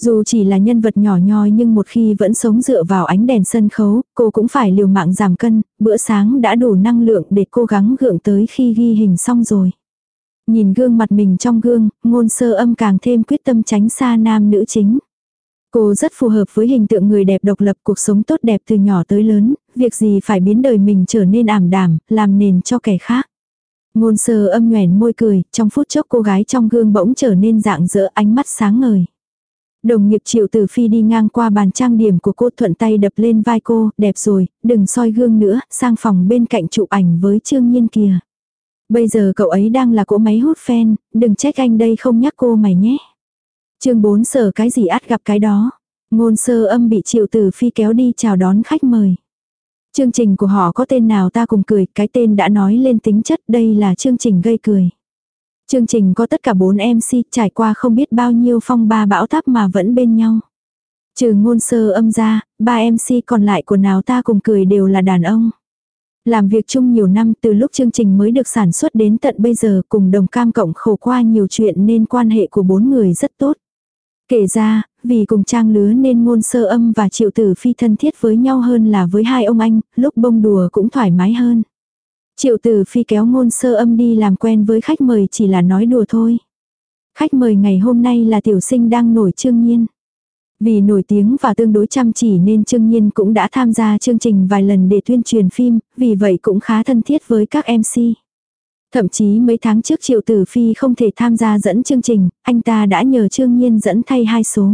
Dù chỉ là nhân vật nhỏ nhoi nhưng một khi vẫn sống dựa vào ánh đèn sân khấu, cô cũng phải liều mạng giảm cân, bữa sáng đã đủ năng lượng để cố gắng gượng tới khi ghi hình xong rồi. Nhìn gương mặt mình trong gương, ngôn sơ âm càng thêm quyết tâm tránh xa nam nữ chính. Cô rất phù hợp với hình tượng người đẹp độc lập cuộc sống tốt đẹp từ nhỏ tới lớn, việc gì phải biến đời mình trở nên ảm đạm, làm nền cho kẻ khác. Ngôn sơ âm nhoẻn môi cười, trong phút chốc cô gái trong gương bỗng trở nên dạng dỡ ánh mắt sáng ngời. Đồng nghiệp triệu tử phi đi ngang qua bàn trang điểm của cô thuận tay đập lên vai cô, đẹp rồi, đừng soi gương nữa, sang phòng bên cạnh chụp ảnh với trương nhiên kìa. Bây giờ cậu ấy đang là cỗ máy hút fan, đừng trách anh đây không nhắc cô mày nhé chương bốn sở cái gì át gặp cái đó. Ngôn sơ âm bị triệu tử phi kéo đi chào đón khách mời. Chương trình của họ có tên nào ta cùng cười, cái tên đã nói lên tính chất đây là chương trình gây cười. Chương trình có tất cả 4 MC trải qua không biết bao nhiêu phong ba bão táp mà vẫn bên nhau. Trừ ngôn sơ âm ra, ba MC còn lại của nào ta cùng cười đều là đàn ông. Làm việc chung nhiều năm từ lúc chương trình mới được sản xuất đến tận bây giờ cùng đồng cam cộng khổ qua nhiều chuyện nên quan hệ của bốn người rất tốt. Kể ra, vì cùng trang lứa nên ngôn sơ âm và triệu tử phi thân thiết với nhau hơn là với hai ông anh, lúc bông đùa cũng thoải mái hơn. Triệu tử phi kéo ngôn sơ âm đi làm quen với khách mời chỉ là nói đùa thôi. Khách mời ngày hôm nay là tiểu sinh đang nổi trương nhiên. Vì nổi tiếng và tương đối chăm chỉ nên Trương Nhiên cũng đã tham gia chương trình vài lần để tuyên truyền phim, vì vậy cũng khá thân thiết với các MC. Thậm chí mấy tháng trước Triệu Tử Phi không thể tham gia dẫn chương trình, anh ta đã nhờ Trương Nhiên dẫn thay hai số.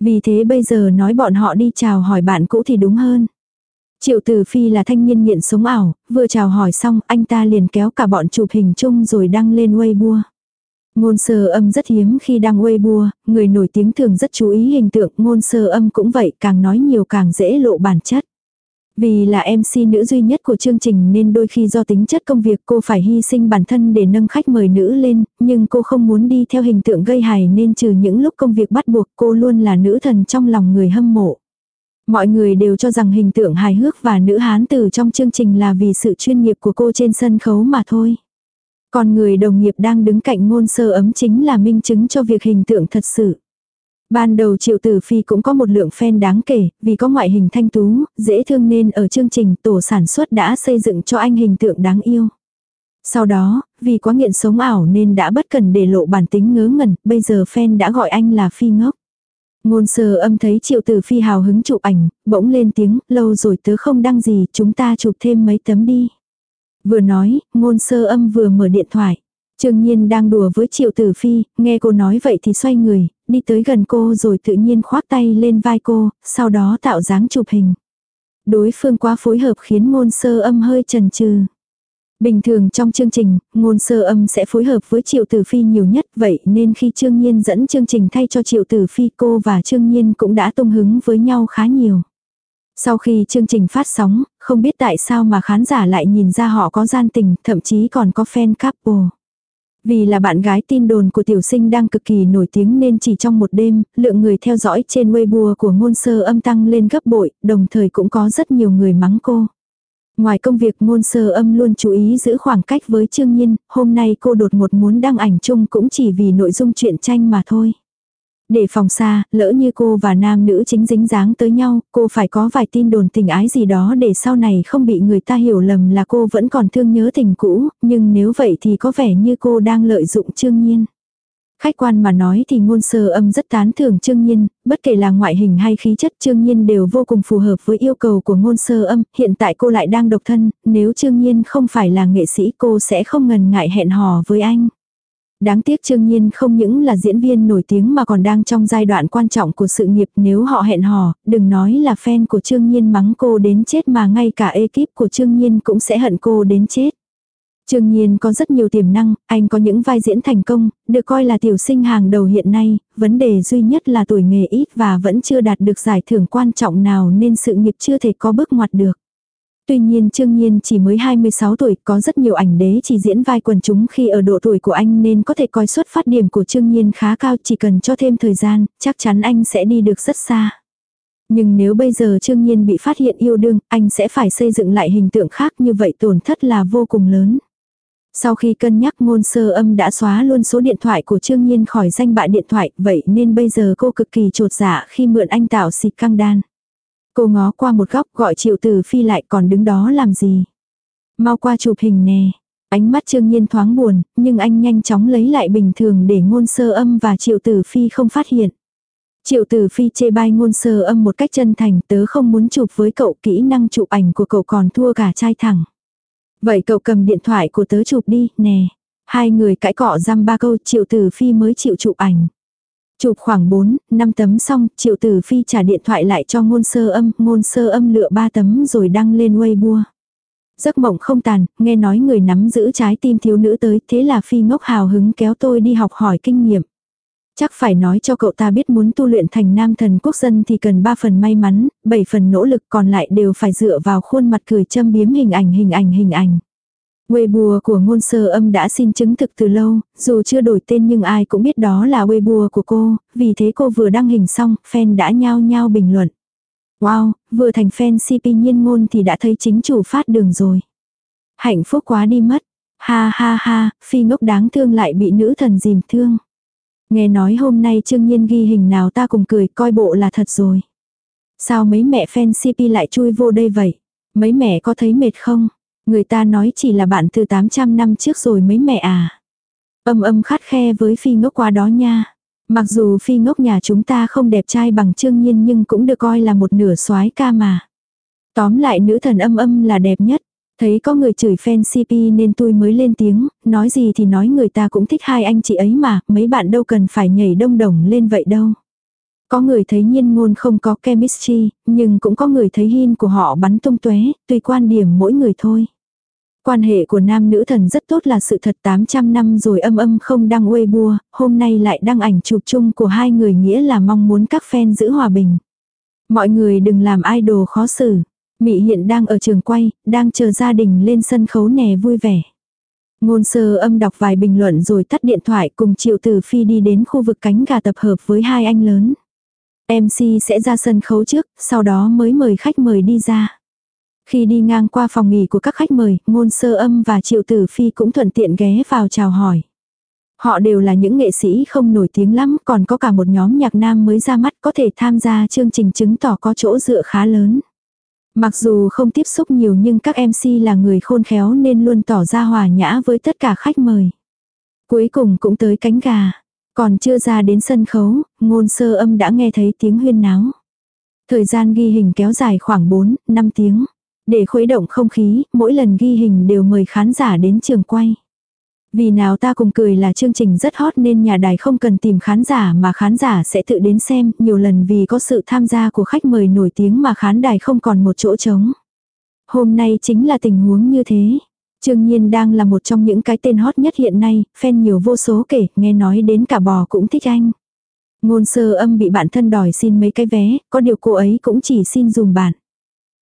Vì thế bây giờ nói bọn họ đi chào hỏi bạn cũ thì đúng hơn. Triệu Tử Phi là thanh niên nghiện sống ảo, vừa chào hỏi xong anh ta liền kéo cả bọn chụp hình chung rồi đăng lên Weibo. Ngôn sơ âm rất hiếm khi đăng Weibo, người nổi tiếng thường rất chú ý hình tượng, ngôn sơ âm cũng vậy, càng nói nhiều càng dễ lộ bản chất. Vì là MC nữ duy nhất của chương trình nên đôi khi do tính chất công việc cô phải hy sinh bản thân để nâng khách mời nữ lên, nhưng cô không muốn đi theo hình tượng gây hài nên trừ những lúc công việc bắt buộc cô luôn là nữ thần trong lòng người hâm mộ. Mọi người đều cho rằng hình tượng hài hước và nữ hán tử trong chương trình là vì sự chuyên nghiệp của cô trên sân khấu mà thôi. Còn người đồng nghiệp đang đứng cạnh ngôn sơ ấm chính là minh chứng cho việc hình tượng thật sự. Ban đầu Triệu Tử Phi cũng có một lượng fan đáng kể, vì có ngoại hình thanh tú, dễ thương nên ở chương trình tổ sản xuất đã xây dựng cho anh hình tượng đáng yêu. Sau đó, vì quá nghiện sống ảo nên đã bất cần để lộ bản tính ngớ ngẩn, bây giờ fan đã gọi anh là Phi ngốc. Ngôn sơ âm thấy Triệu Tử Phi hào hứng chụp ảnh, bỗng lên tiếng, lâu rồi tớ không đăng gì, chúng ta chụp thêm mấy tấm đi. Vừa nói, ngôn sơ âm vừa mở điện thoại. Trương Nhiên đang đùa với Triệu Tử Phi, nghe cô nói vậy thì xoay người, đi tới gần cô rồi tự nhiên khoác tay lên vai cô, sau đó tạo dáng chụp hình. Đối phương quá phối hợp khiến ngôn sơ âm hơi chần chừ. Bình thường trong chương trình, ngôn sơ âm sẽ phối hợp với Triệu Tử Phi nhiều nhất vậy nên khi Trương Nhiên dẫn chương trình thay cho Triệu Tử Phi cô và Trương Nhiên cũng đã tung hứng với nhau khá nhiều. Sau khi chương trình phát sóng, không biết tại sao mà khán giả lại nhìn ra họ có gian tình, thậm chí còn có fan couple. Vì là bạn gái tin đồn của tiểu sinh đang cực kỳ nổi tiếng nên chỉ trong một đêm, lượng người theo dõi trên Weibo của ngôn sơ âm tăng lên gấp bội, đồng thời cũng có rất nhiều người mắng cô. Ngoài công việc ngôn sơ âm luôn chú ý giữ khoảng cách với Trương Nhiên, hôm nay cô đột ngột muốn đăng ảnh chung cũng chỉ vì nội dung truyện tranh mà thôi. Để phòng xa, lỡ như cô và nam nữ chính dính dáng tới nhau, cô phải có vài tin đồn tình ái gì đó để sau này không bị người ta hiểu lầm là cô vẫn còn thương nhớ tình cũ, nhưng nếu vậy thì có vẻ như cô đang lợi dụng Trương Nhiên. Khách quan mà nói thì ngôn sơ âm rất tán thưởng Trương Nhiên, bất kể là ngoại hình hay khí chất Trương Nhiên đều vô cùng phù hợp với yêu cầu của ngôn sơ âm, hiện tại cô lại đang độc thân, nếu Trương Nhiên không phải là nghệ sĩ cô sẽ không ngần ngại hẹn hò với anh. Đáng tiếc Trương Nhiên không những là diễn viên nổi tiếng mà còn đang trong giai đoạn quan trọng của sự nghiệp nếu họ hẹn hò, đừng nói là fan của Trương Nhiên mắng cô đến chết mà ngay cả ekip của Trương Nhiên cũng sẽ hận cô đến chết. Trương Nhiên có rất nhiều tiềm năng, anh có những vai diễn thành công, được coi là tiểu sinh hàng đầu hiện nay, vấn đề duy nhất là tuổi nghề ít và vẫn chưa đạt được giải thưởng quan trọng nào nên sự nghiệp chưa thể có bước ngoặt được. Tuy nhiên Trương Nhiên chỉ mới 26 tuổi, có rất nhiều ảnh đế chỉ diễn vai quần chúng khi ở độ tuổi của anh nên có thể coi xuất phát điểm của Trương Nhiên khá cao chỉ cần cho thêm thời gian, chắc chắn anh sẽ đi được rất xa. Nhưng nếu bây giờ Trương Nhiên bị phát hiện yêu đương, anh sẽ phải xây dựng lại hình tượng khác như vậy tổn thất là vô cùng lớn. Sau khi cân nhắc ngôn sơ âm đã xóa luôn số điện thoại của Trương Nhiên khỏi danh bạ điện thoại, vậy nên bây giờ cô cực kỳ trột dạ khi mượn anh tạo xịt căng đan. Cô ngó qua một góc gọi triệu tử phi lại còn đứng đó làm gì. Mau qua chụp hình nè. Ánh mắt trương nhiên thoáng buồn, nhưng anh nhanh chóng lấy lại bình thường để ngôn sơ âm và triệu tử phi không phát hiện. Triệu tử phi chê bai ngôn sơ âm một cách chân thành tớ không muốn chụp với cậu kỹ năng chụp ảnh của cậu còn thua cả trai thẳng. Vậy cậu cầm điện thoại của tớ chụp đi, nè. Hai người cãi cọ răm ba câu triệu tử phi mới chịu chụp ảnh. Chụp khoảng 4, 5 tấm xong, triệu tử phi trả điện thoại lại cho ngôn sơ âm, ngôn sơ âm lựa 3 tấm rồi đăng lên Weibo. Giấc mộng không tàn, nghe nói người nắm giữ trái tim thiếu nữ tới, thế là phi ngốc hào hứng kéo tôi đi học hỏi kinh nghiệm. Chắc phải nói cho cậu ta biết muốn tu luyện thành nam thần quốc dân thì cần 3 phần may mắn, 7 phần nỗ lực còn lại đều phải dựa vào khuôn mặt cười châm biếm hình ảnh hình ảnh hình ảnh. Weibo của ngôn sơ âm đã xin chứng thực từ lâu, dù chưa đổi tên nhưng ai cũng biết đó là Weibo của cô, vì thế cô vừa đăng hình xong, fan đã nhao nhao bình luận. Wow, vừa thành fan CP nhiên ngôn thì đã thấy chính chủ phát đường rồi. Hạnh phúc quá đi mất. Ha ha ha, phi ngốc đáng thương lại bị nữ thần dìm thương. Nghe nói hôm nay Trương Nhiên ghi hình nào ta cùng cười coi bộ là thật rồi. Sao mấy mẹ fan CP lại chui vô đây vậy? Mấy mẹ có thấy mệt không? Người ta nói chỉ là bạn từ 800 năm trước rồi mấy mẹ à. Âm âm khát khe với phi ngốc qua đó nha. Mặc dù phi ngốc nhà chúng ta không đẹp trai bằng trương nhiên nhưng cũng được coi là một nửa soái ca mà. Tóm lại nữ thần âm âm là đẹp nhất. Thấy có người chửi fan CP nên tôi mới lên tiếng, nói gì thì nói người ta cũng thích hai anh chị ấy mà, mấy bạn đâu cần phải nhảy đông đồng lên vậy đâu. Có người thấy nhiên ngôn không có chemistry, nhưng cũng có người thấy hin của họ bắn tung tuế, tùy quan điểm mỗi người thôi. Quan hệ của nam nữ thần rất tốt là sự thật 800 năm rồi âm âm không đăng Weibo, hôm nay lại đăng ảnh chụp chung của hai người nghĩa là mong muốn các fan giữ hòa bình. Mọi người đừng làm idol khó xử. Mị hiện đang ở trường quay, đang chờ gia đình lên sân khấu nè vui vẻ. Ngôn sơ âm đọc vài bình luận rồi tắt điện thoại cùng Triệu Tử Phi đi đến khu vực cánh gà tập hợp với hai anh lớn. MC sẽ ra sân khấu trước, sau đó mới mời khách mời đi ra. Khi đi ngang qua phòng nghỉ của các khách mời, ngôn sơ âm và Triệu Tử Phi cũng thuận tiện ghé vào chào hỏi. Họ đều là những nghệ sĩ không nổi tiếng lắm, còn có cả một nhóm nhạc nam mới ra mắt có thể tham gia chương trình chứng tỏ có chỗ dựa khá lớn. Mặc dù không tiếp xúc nhiều nhưng các MC là người khôn khéo nên luôn tỏ ra hòa nhã với tất cả khách mời. Cuối cùng cũng tới cánh gà. Còn chưa ra đến sân khấu, ngôn sơ âm đã nghe thấy tiếng huyên náo. Thời gian ghi hình kéo dài khoảng 4, 5 tiếng. Để khuấy động không khí, mỗi lần ghi hình đều mời khán giả đến trường quay. Vì nào ta cùng cười là chương trình rất hot nên nhà đài không cần tìm khán giả mà khán giả sẽ tự đến xem, nhiều lần vì có sự tham gia của khách mời nổi tiếng mà khán đài không còn một chỗ trống. Hôm nay chính là tình huống như thế. Trương Nhiên đang là một trong những cái tên hot nhất hiện nay, fan nhiều vô số kể, nghe nói đến cả bò cũng thích anh. Ngôn sơ âm bị bạn thân đòi xin mấy cái vé, có điều cô ấy cũng chỉ xin dùm bạn.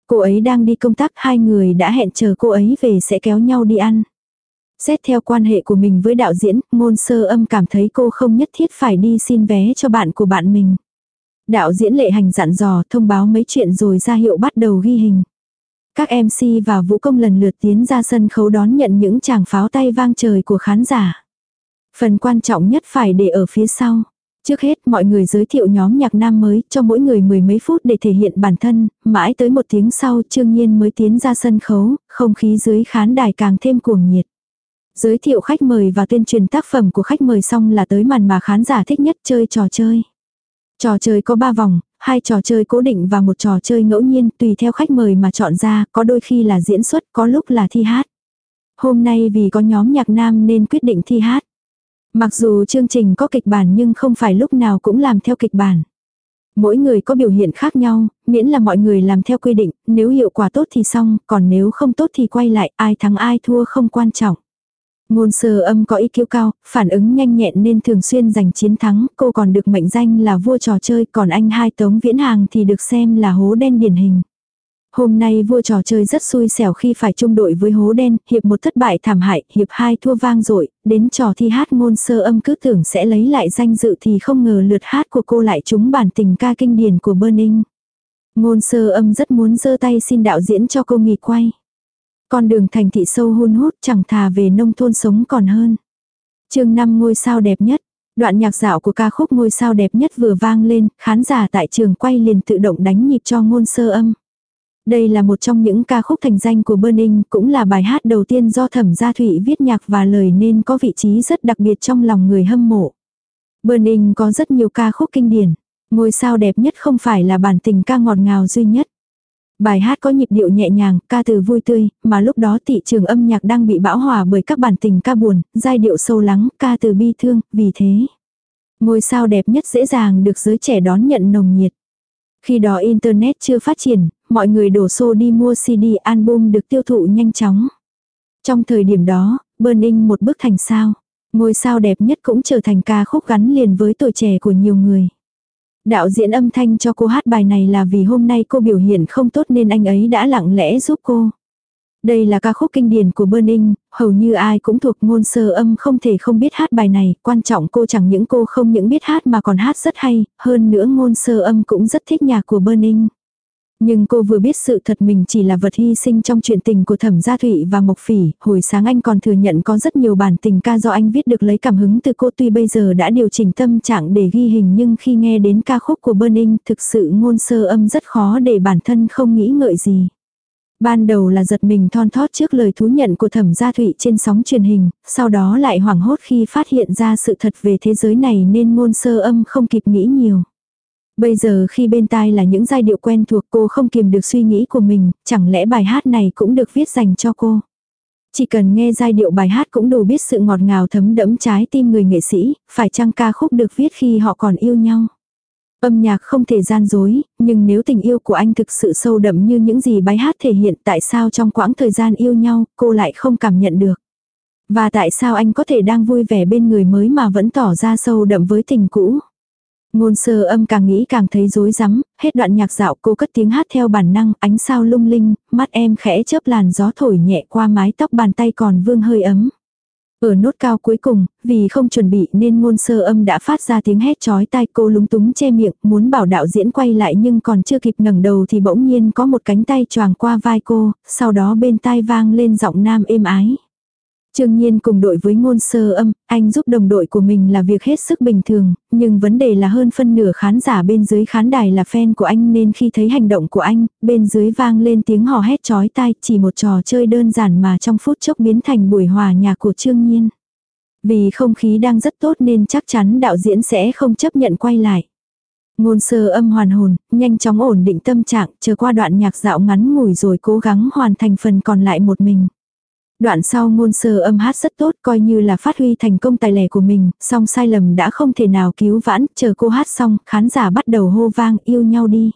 Cô ấy đang đi công tác, hai người đã hẹn chờ cô ấy về sẽ kéo nhau đi ăn. Xét theo quan hệ của mình với đạo diễn, ngôn sơ âm cảm thấy cô không nhất thiết phải đi xin vé cho bạn của bạn mình. Đạo diễn lệ hành dặn dò thông báo mấy chuyện rồi ra hiệu bắt đầu ghi hình. Các MC và vũ công lần lượt tiến ra sân khấu đón nhận những chàng pháo tay vang trời của khán giả. Phần quan trọng nhất phải để ở phía sau. Trước hết mọi người giới thiệu nhóm nhạc nam mới cho mỗi người mười mấy phút để thể hiện bản thân, mãi tới một tiếng sau Trương Nhiên mới tiến ra sân khấu, không khí dưới khán đài càng thêm cuồng nhiệt. Giới thiệu khách mời và tuyên truyền tác phẩm của khách mời xong là tới màn mà khán giả thích nhất chơi trò chơi. Trò chơi có 3 vòng, hai trò chơi cố định và một trò chơi ngẫu nhiên tùy theo khách mời mà chọn ra, có đôi khi là diễn xuất, có lúc là thi hát. Hôm nay vì có nhóm nhạc nam nên quyết định thi hát. Mặc dù chương trình có kịch bản nhưng không phải lúc nào cũng làm theo kịch bản. Mỗi người có biểu hiện khác nhau, miễn là mọi người làm theo quy định, nếu hiệu quả tốt thì xong, còn nếu không tốt thì quay lại, ai thắng ai thua không quan trọng. Ngôn sơ âm có ý kiêu cao, phản ứng nhanh nhẹn nên thường xuyên giành chiến thắng, cô còn được mệnh danh là vua trò chơi, còn anh hai tống viễn hàng thì được xem là hố đen điển hình. Hôm nay vua trò chơi rất xui xẻo khi phải chung đội với hố đen, hiệp một thất bại thảm hại, hiệp hai thua vang dội đến trò thi hát ngôn sơ âm cứ tưởng sẽ lấy lại danh dự thì không ngờ lượt hát của cô lại trúng bản tình ca kinh điển của Burning. Ngôn sơ âm rất muốn giơ tay xin đạo diễn cho cô nghỉ quay. Con đường thành thị sâu hun hút chẳng thà về nông thôn sống còn hơn. chương năm ngôi sao đẹp nhất. Đoạn nhạc dạo của ca khúc ngôi sao đẹp nhất vừa vang lên, khán giả tại trường quay liền tự động đánh nhịp cho ngôn sơ âm. Đây là một trong những ca khúc thành danh của Burning, cũng là bài hát đầu tiên do Thẩm Gia Thụy viết nhạc và lời nên có vị trí rất đặc biệt trong lòng người hâm mộ. Burning có rất nhiều ca khúc kinh điển. Ngôi sao đẹp nhất không phải là bản tình ca ngọt ngào duy nhất. Bài hát có nhịp điệu nhẹ nhàng, ca từ vui tươi, mà lúc đó thị trường âm nhạc đang bị bão hòa bởi các bản tình ca buồn, giai điệu sâu lắng, ca từ bi thương, vì thế. Ngôi sao đẹp nhất dễ dàng được giới trẻ đón nhận nồng nhiệt. Khi đó Internet chưa phát triển, mọi người đổ xô đi mua CD album được tiêu thụ nhanh chóng. Trong thời điểm đó, Burning một bước thành sao. Ngôi sao đẹp nhất cũng trở thành ca khúc gắn liền với tuổi trẻ của nhiều người. Đạo diễn âm thanh cho cô hát bài này là vì hôm nay cô biểu hiện không tốt nên anh ấy đã lặng lẽ giúp cô. Đây là ca khúc kinh điển của Burning, hầu như ai cũng thuộc ngôn sơ âm không thể không biết hát bài này, quan trọng cô chẳng những cô không những biết hát mà còn hát rất hay, hơn nữa ngôn sơ âm cũng rất thích nhạc của Burning. Nhưng cô vừa biết sự thật mình chỉ là vật hy sinh trong chuyện tình của Thẩm Gia Thụy và Mộc Phỉ, hồi sáng anh còn thừa nhận có rất nhiều bản tình ca do anh viết được lấy cảm hứng từ cô tuy bây giờ đã điều chỉnh tâm trạng để ghi hình nhưng khi nghe đến ca khúc của Burning thực sự ngôn sơ âm rất khó để bản thân không nghĩ ngợi gì. Ban đầu là giật mình thon thót trước lời thú nhận của thẩm gia thụy trên sóng truyền hình, sau đó lại hoảng hốt khi phát hiện ra sự thật về thế giới này nên ngôn sơ âm không kịp nghĩ nhiều. Bây giờ khi bên tai là những giai điệu quen thuộc cô không kiềm được suy nghĩ của mình, chẳng lẽ bài hát này cũng được viết dành cho cô. Chỉ cần nghe giai điệu bài hát cũng đủ biết sự ngọt ngào thấm đẫm trái tim người nghệ sĩ, phải chăng ca khúc được viết khi họ còn yêu nhau. Âm nhạc không thể gian dối, nhưng nếu tình yêu của anh thực sự sâu đậm như những gì bài hát thể hiện tại sao trong quãng thời gian yêu nhau cô lại không cảm nhận được. Và tại sao anh có thể đang vui vẻ bên người mới mà vẫn tỏ ra sâu đậm với tình cũ. Ngôn sơ âm càng nghĩ càng thấy rối rắm, hết đoạn nhạc dạo cô cất tiếng hát theo bản năng, ánh sao lung linh, mắt em khẽ chớp làn gió thổi nhẹ qua mái tóc bàn tay còn vương hơi ấm. Ở nốt cao cuối cùng, vì không chuẩn bị nên ngôn sơ âm đã phát ra tiếng hét chói tai cô lúng túng che miệng, muốn bảo đạo diễn quay lại nhưng còn chưa kịp ngẩng đầu thì bỗng nhiên có một cánh tay choàng qua vai cô, sau đó bên tai vang lên giọng nam êm ái. Trương Nhiên cùng đội với ngôn sơ âm, anh giúp đồng đội của mình là việc hết sức bình thường, nhưng vấn đề là hơn phân nửa khán giả bên dưới khán đài là fan của anh nên khi thấy hành động của anh, bên dưới vang lên tiếng hò hét chói tai chỉ một trò chơi đơn giản mà trong phút chốc biến thành buổi hòa nhạc của Trương Nhiên. Vì không khí đang rất tốt nên chắc chắn đạo diễn sẽ không chấp nhận quay lại. Ngôn sơ âm hoàn hồn, nhanh chóng ổn định tâm trạng, chờ qua đoạn nhạc dạo ngắn ngủi rồi cố gắng hoàn thành phần còn lại một mình. Đoạn sau ngôn sơ âm hát rất tốt coi như là phát huy thành công tài lẻ của mình, song sai lầm đã không thể nào cứu vãn, chờ cô hát xong, khán giả bắt đầu hô vang yêu nhau đi.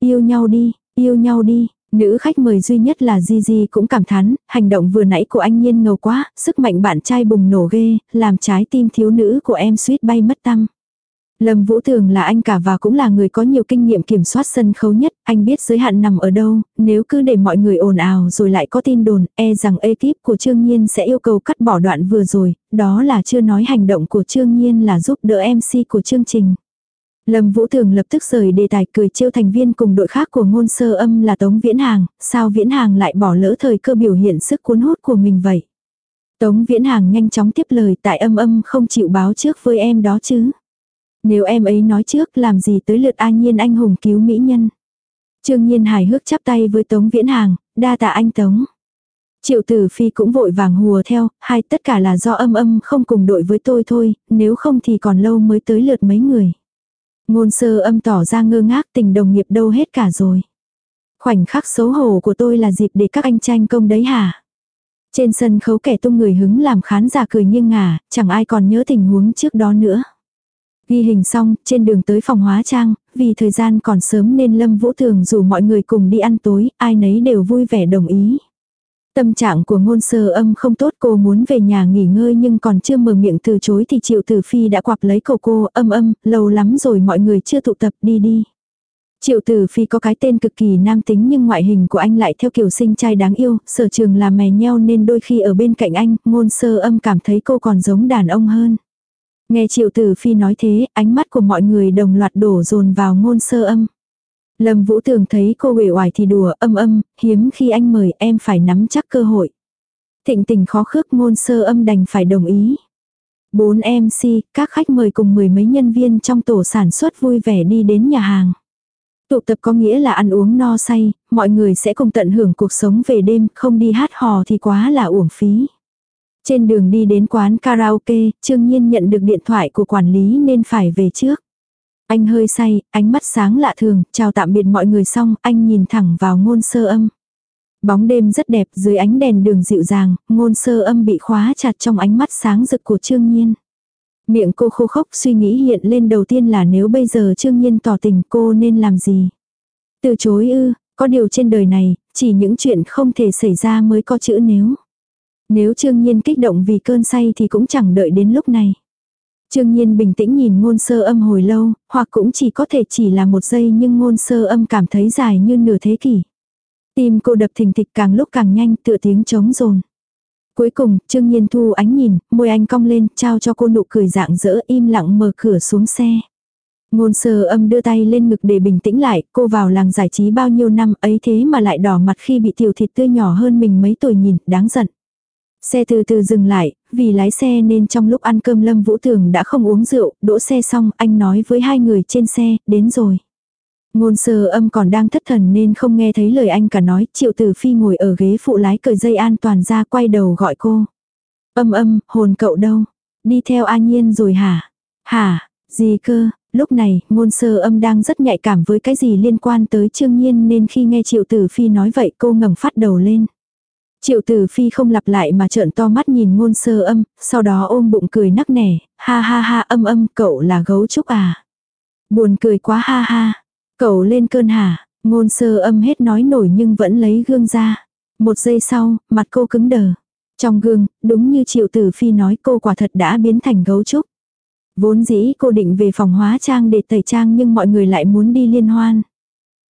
Yêu nhau đi, yêu nhau đi, nữ khách mời duy nhất là Gigi cũng cảm thán, hành động vừa nãy của anh nhiên ngầu quá, sức mạnh bạn trai bùng nổ ghê, làm trái tim thiếu nữ của em suýt bay mất tâm. Lâm Vũ Thường là anh cả và cũng là người có nhiều kinh nghiệm kiểm soát sân khấu nhất, anh biết giới hạn nằm ở đâu, nếu cứ để mọi người ồn ào rồi lại có tin đồn, e rằng ekip của Trương Nhiên sẽ yêu cầu cắt bỏ đoạn vừa rồi, đó là chưa nói hành động của Trương Nhiên là giúp đỡ MC của chương trình. Lâm Vũ Thường lập tức rời đề tài cười trêu thành viên cùng đội khác của ngôn sơ âm là Tống Viễn Hàng, sao Viễn Hàng lại bỏ lỡ thời cơ biểu hiện sức cuốn hút của mình vậy. Tống Viễn Hàng nhanh chóng tiếp lời tại âm âm không chịu báo trước với em đó chứ. Nếu em ấy nói trước làm gì tới lượt an nhiên anh hùng cứu mỹ nhân. Trương Nhiên hài hước chắp tay với Tống Viễn Hàng, đa tạ anh Tống. Triệu Tử Phi cũng vội vàng hùa theo, hai tất cả là do âm âm không cùng đội với tôi thôi, nếu không thì còn lâu mới tới lượt mấy người. Ngôn sơ âm tỏ ra ngơ ngác tình đồng nghiệp đâu hết cả rồi. Khoảnh khắc xấu hổ của tôi là dịp để các anh tranh công đấy hả? Trên sân khấu kẻ tung người hứng làm khán giả cười nghiêng ngả, chẳng ai còn nhớ tình huống trước đó nữa. Ghi hình xong, trên đường tới phòng hóa trang, vì thời gian còn sớm nên Lâm Vũ Thường rủ mọi người cùng đi ăn tối, ai nấy đều vui vẻ đồng ý. Tâm trạng của ngôn sơ âm không tốt cô muốn về nhà nghỉ ngơi nhưng còn chưa mở miệng từ chối thì triệu tử phi đã quặp lấy cầu cô âm âm, lâu lắm rồi mọi người chưa tụ tập đi đi. Triệu tử phi có cái tên cực kỳ nam tính nhưng ngoại hình của anh lại theo kiểu sinh trai đáng yêu, sở trường là mè nheo nên đôi khi ở bên cạnh anh, ngôn sơ âm cảm thấy cô còn giống đàn ông hơn. Nghe triệu tử phi nói thế, ánh mắt của mọi người đồng loạt đổ dồn vào ngôn sơ âm. Lâm Vũ Tường thấy cô uể oải thì đùa âm âm, hiếm khi anh mời em phải nắm chắc cơ hội. Thịnh tình khó khước ngôn sơ âm đành phải đồng ý. Bốn MC, các khách mời cùng mười mấy nhân viên trong tổ sản xuất vui vẻ đi đến nhà hàng. Tụ tập có nghĩa là ăn uống no say, mọi người sẽ cùng tận hưởng cuộc sống về đêm, không đi hát hò thì quá là uổng phí. Trên đường đi đến quán karaoke, Trương Nhiên nhận được điện thoại của quản lý nên phải về trước. Anh hơi say, ánh mắt sáng lạ thường, chào tạm biệt mọi người xong, anh nhìn thẳng vào ngôn sơ âm. Bóng đêm rất đẹp dưới ánh đèn đường dịu dàng, ngôn sơ âm bị khóa chặt trong ánh mắt sáng rực của Trương Nhiên. Miệng cô khô khốc suy nghĩ hiện lên đầu tiên là nếu bây giờ Trương Nhiên tỏ tình cô nên làm gì. Từ chối ư, có điều trên đời này, chỉ những chuyện không thể xảy ra mới có chữ nếu. Nếu Trương Nhiên kích động vì cơn say thì cũng chẳng đợi đến lúc này. Trương Nhiên bình tĩnh nhìn ngôn sơ âm hồi lâu, hoặc cũng chỉ có thể chỉ là một giây nhưng ngôn sơ âm cảm thấy dài như nửa thế kỷ. Tim cô đập thình thịch càng lúc càng nhanh tựa tiếng trống rồn. Cuối cùng, Trương Nhiên thu ánh nhìn, môi anh cong lên, trao cho cô nụ cười dạng dỡ im lặng mở cửa xuống xe. Ngôn sơ âm đưa tay lên ngực để bình tĩnh lại, cô vào làng giải trí bao nhiêu năm ấy thế mà lại đỏ mặt khi bị tiểu thịt tươi nhỏ hơn mình mấy tuổi nhìn, đáng giận. Xe từ từ dừng lại, vì lái xe nên trong lúc ăn cơm Lâm Vũ Thường đã không uống rượu, đỗ xe xong anh nói với hai người trên xe, đến rồi. Ngôn sơ âm còn đang thất thần nên không nghe thấy lời anh cả nói, triệu tử phi ngồi ở ghế phụ lái cởi dây an toàn ra quay đầu gọi cô. Âm âm, hồn cậu đâu? Đi theo an nhiên rồi hả? Hả? Gì cơ? Lúc này, ngôn sơ âm đang rất nhạy cảm với cái gì liên quan tới trương nhiên nên khi nghe triệu tử phi nói vậy cô ngẩng phát đầu lên. Triệu tử phi không lặp lại mà trợn to mắt nhìn ngôn sơ âm, sau đó ôm bụng cười nắc nẻ, ha ha ha âm âm cậu là gấu trúc à. Buồn cười quá ha ha. Cậu lên cơn hả, ngôn sơ âm hết nói nổi nhưng vẫn lấy gương ra. Một giây sau, mặt cô cứng đờ. Trong gương, đúng như triệu tử phi nói cô quả thật đã biến thành gấu trúc. Vốn dĩ cô định về phòng hóa trang để tẩy trang nhưng mọi người lại muốn đi liên hoan.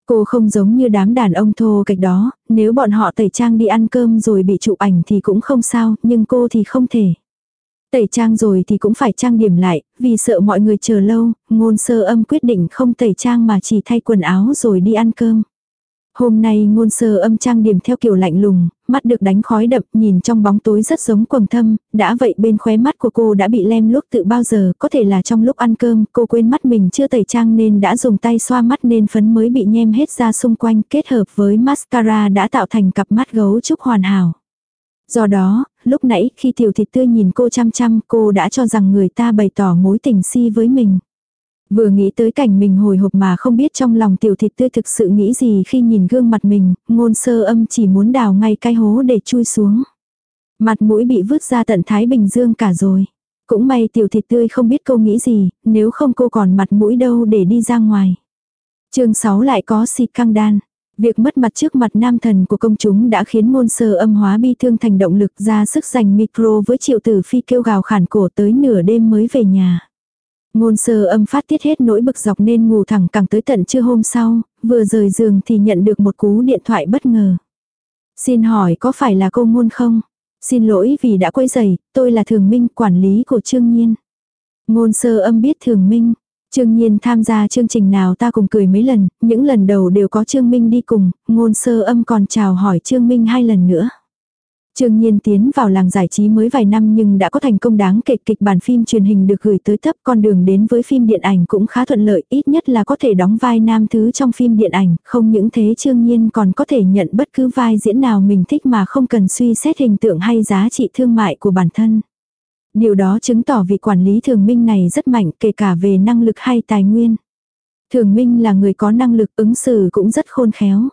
Cô không giống như đám đàn ông thô kịch đó, nếu bọn họ tẩy trang đi ăn cơm rồi bị chụp ảnh thì cũng không sao, nhưng cô thì không thể. Tẩy trang rồi thì cũng phải trang điểm lại, vì sợ mọi người chờ lâu, ngôn sơ âm quyết định không tẩy trang mà chỉ thay quần áo rồi đi ăn cơm. Hôm nay ngôn sơ âm trang điểm theo kiểu lạnh lùng, mắt được đánh khói đậm nhìn trong bóng tối rất giống quầng thâm, đã vậy bên khóe mắt của cô đã bị lem luốc tự bao giờ, có thể là trong lúc ăn cơm cô quên mắt mình chưa tẩy trang nên đã dùng tay xoa mắt nên phấn mới bị nhem hết ra xung quanh kết hợp với mascara đã tạo thành cặp mắt gấu trúc hoàn hảo. Do đó, lúc nãy khi tiểu thịt tươi nhìn cô chăm chăm cô đã cho rằng người ta bày tỏ mối tình si với mình. Vừa nghĩ tới cảnh mình hồi hộp mà không biết trong lòng tiểu thịt tươi thực sự nghĩ gì khi nhìn gương mặt mình, ngôn sơ âm chỉ muốn đào ngay cái hố để chui xuống. Mặt mũi bị vứt ra tận Thái Bình Dương cả rồi. Cũng may tiểu thịt tươi không biết cô nghĩ gì, nếu không cô còn mặt mũi đâu để đi ra ngoài. chương 6 lại có xịt căng đan. Việc mất mặt trước mặt nam thần của công chúng đã khiến ngôn sơ âm hóa bi thương thành động lực ra sức giành micro với triệu tử phi kêu gào khản cổ tới nửa đêm mới về nhà. Ngôn sơ âm phát tiết hết nỗi bực dọc nên ngủ thẳng càng tới tận trưa hôm sau, vừa rời giường thì nhận được một cú điện thoại bất ngờ. Xin hỏi có phải là cô ngôn không? Xin lỗi vì đã quấy rầy, tôi là Thường Minh, quản lý của Trương Nhiên. Ngôn sơ âm biết Thường Minh. Trương Nhiên tham gia chương trình nào ta cùng cười mấy lần, những lần đầu đều có Trương Minh đi cùng, ngôn sơ âm còn chào hỏi Trương Minh hai lần nữa. Trương Nhiên tiến vào làng giải trí mới vài năm nhưng đã có thành công đáng kể kịch bản phim truyền hình được gửi tới thấp con đường đến với phim điện ảnh cũng khá thuận lợi ít nhất là có thể đóng vai nam thứ trong phim điện ảnh, không những thế Trương Nhiên còn có thể nhận bất cứ vai diễn nào mình thích mà không cần suy xét hình tượng hay giá trị thương mại của bản thân. Điều đó chứng tỏ vị quản lý thường minh này rất mạnh kể cả về năng lực hay tài nguyên. Thường minh là người có năng lực ứng xử cũng rất khôn khéo.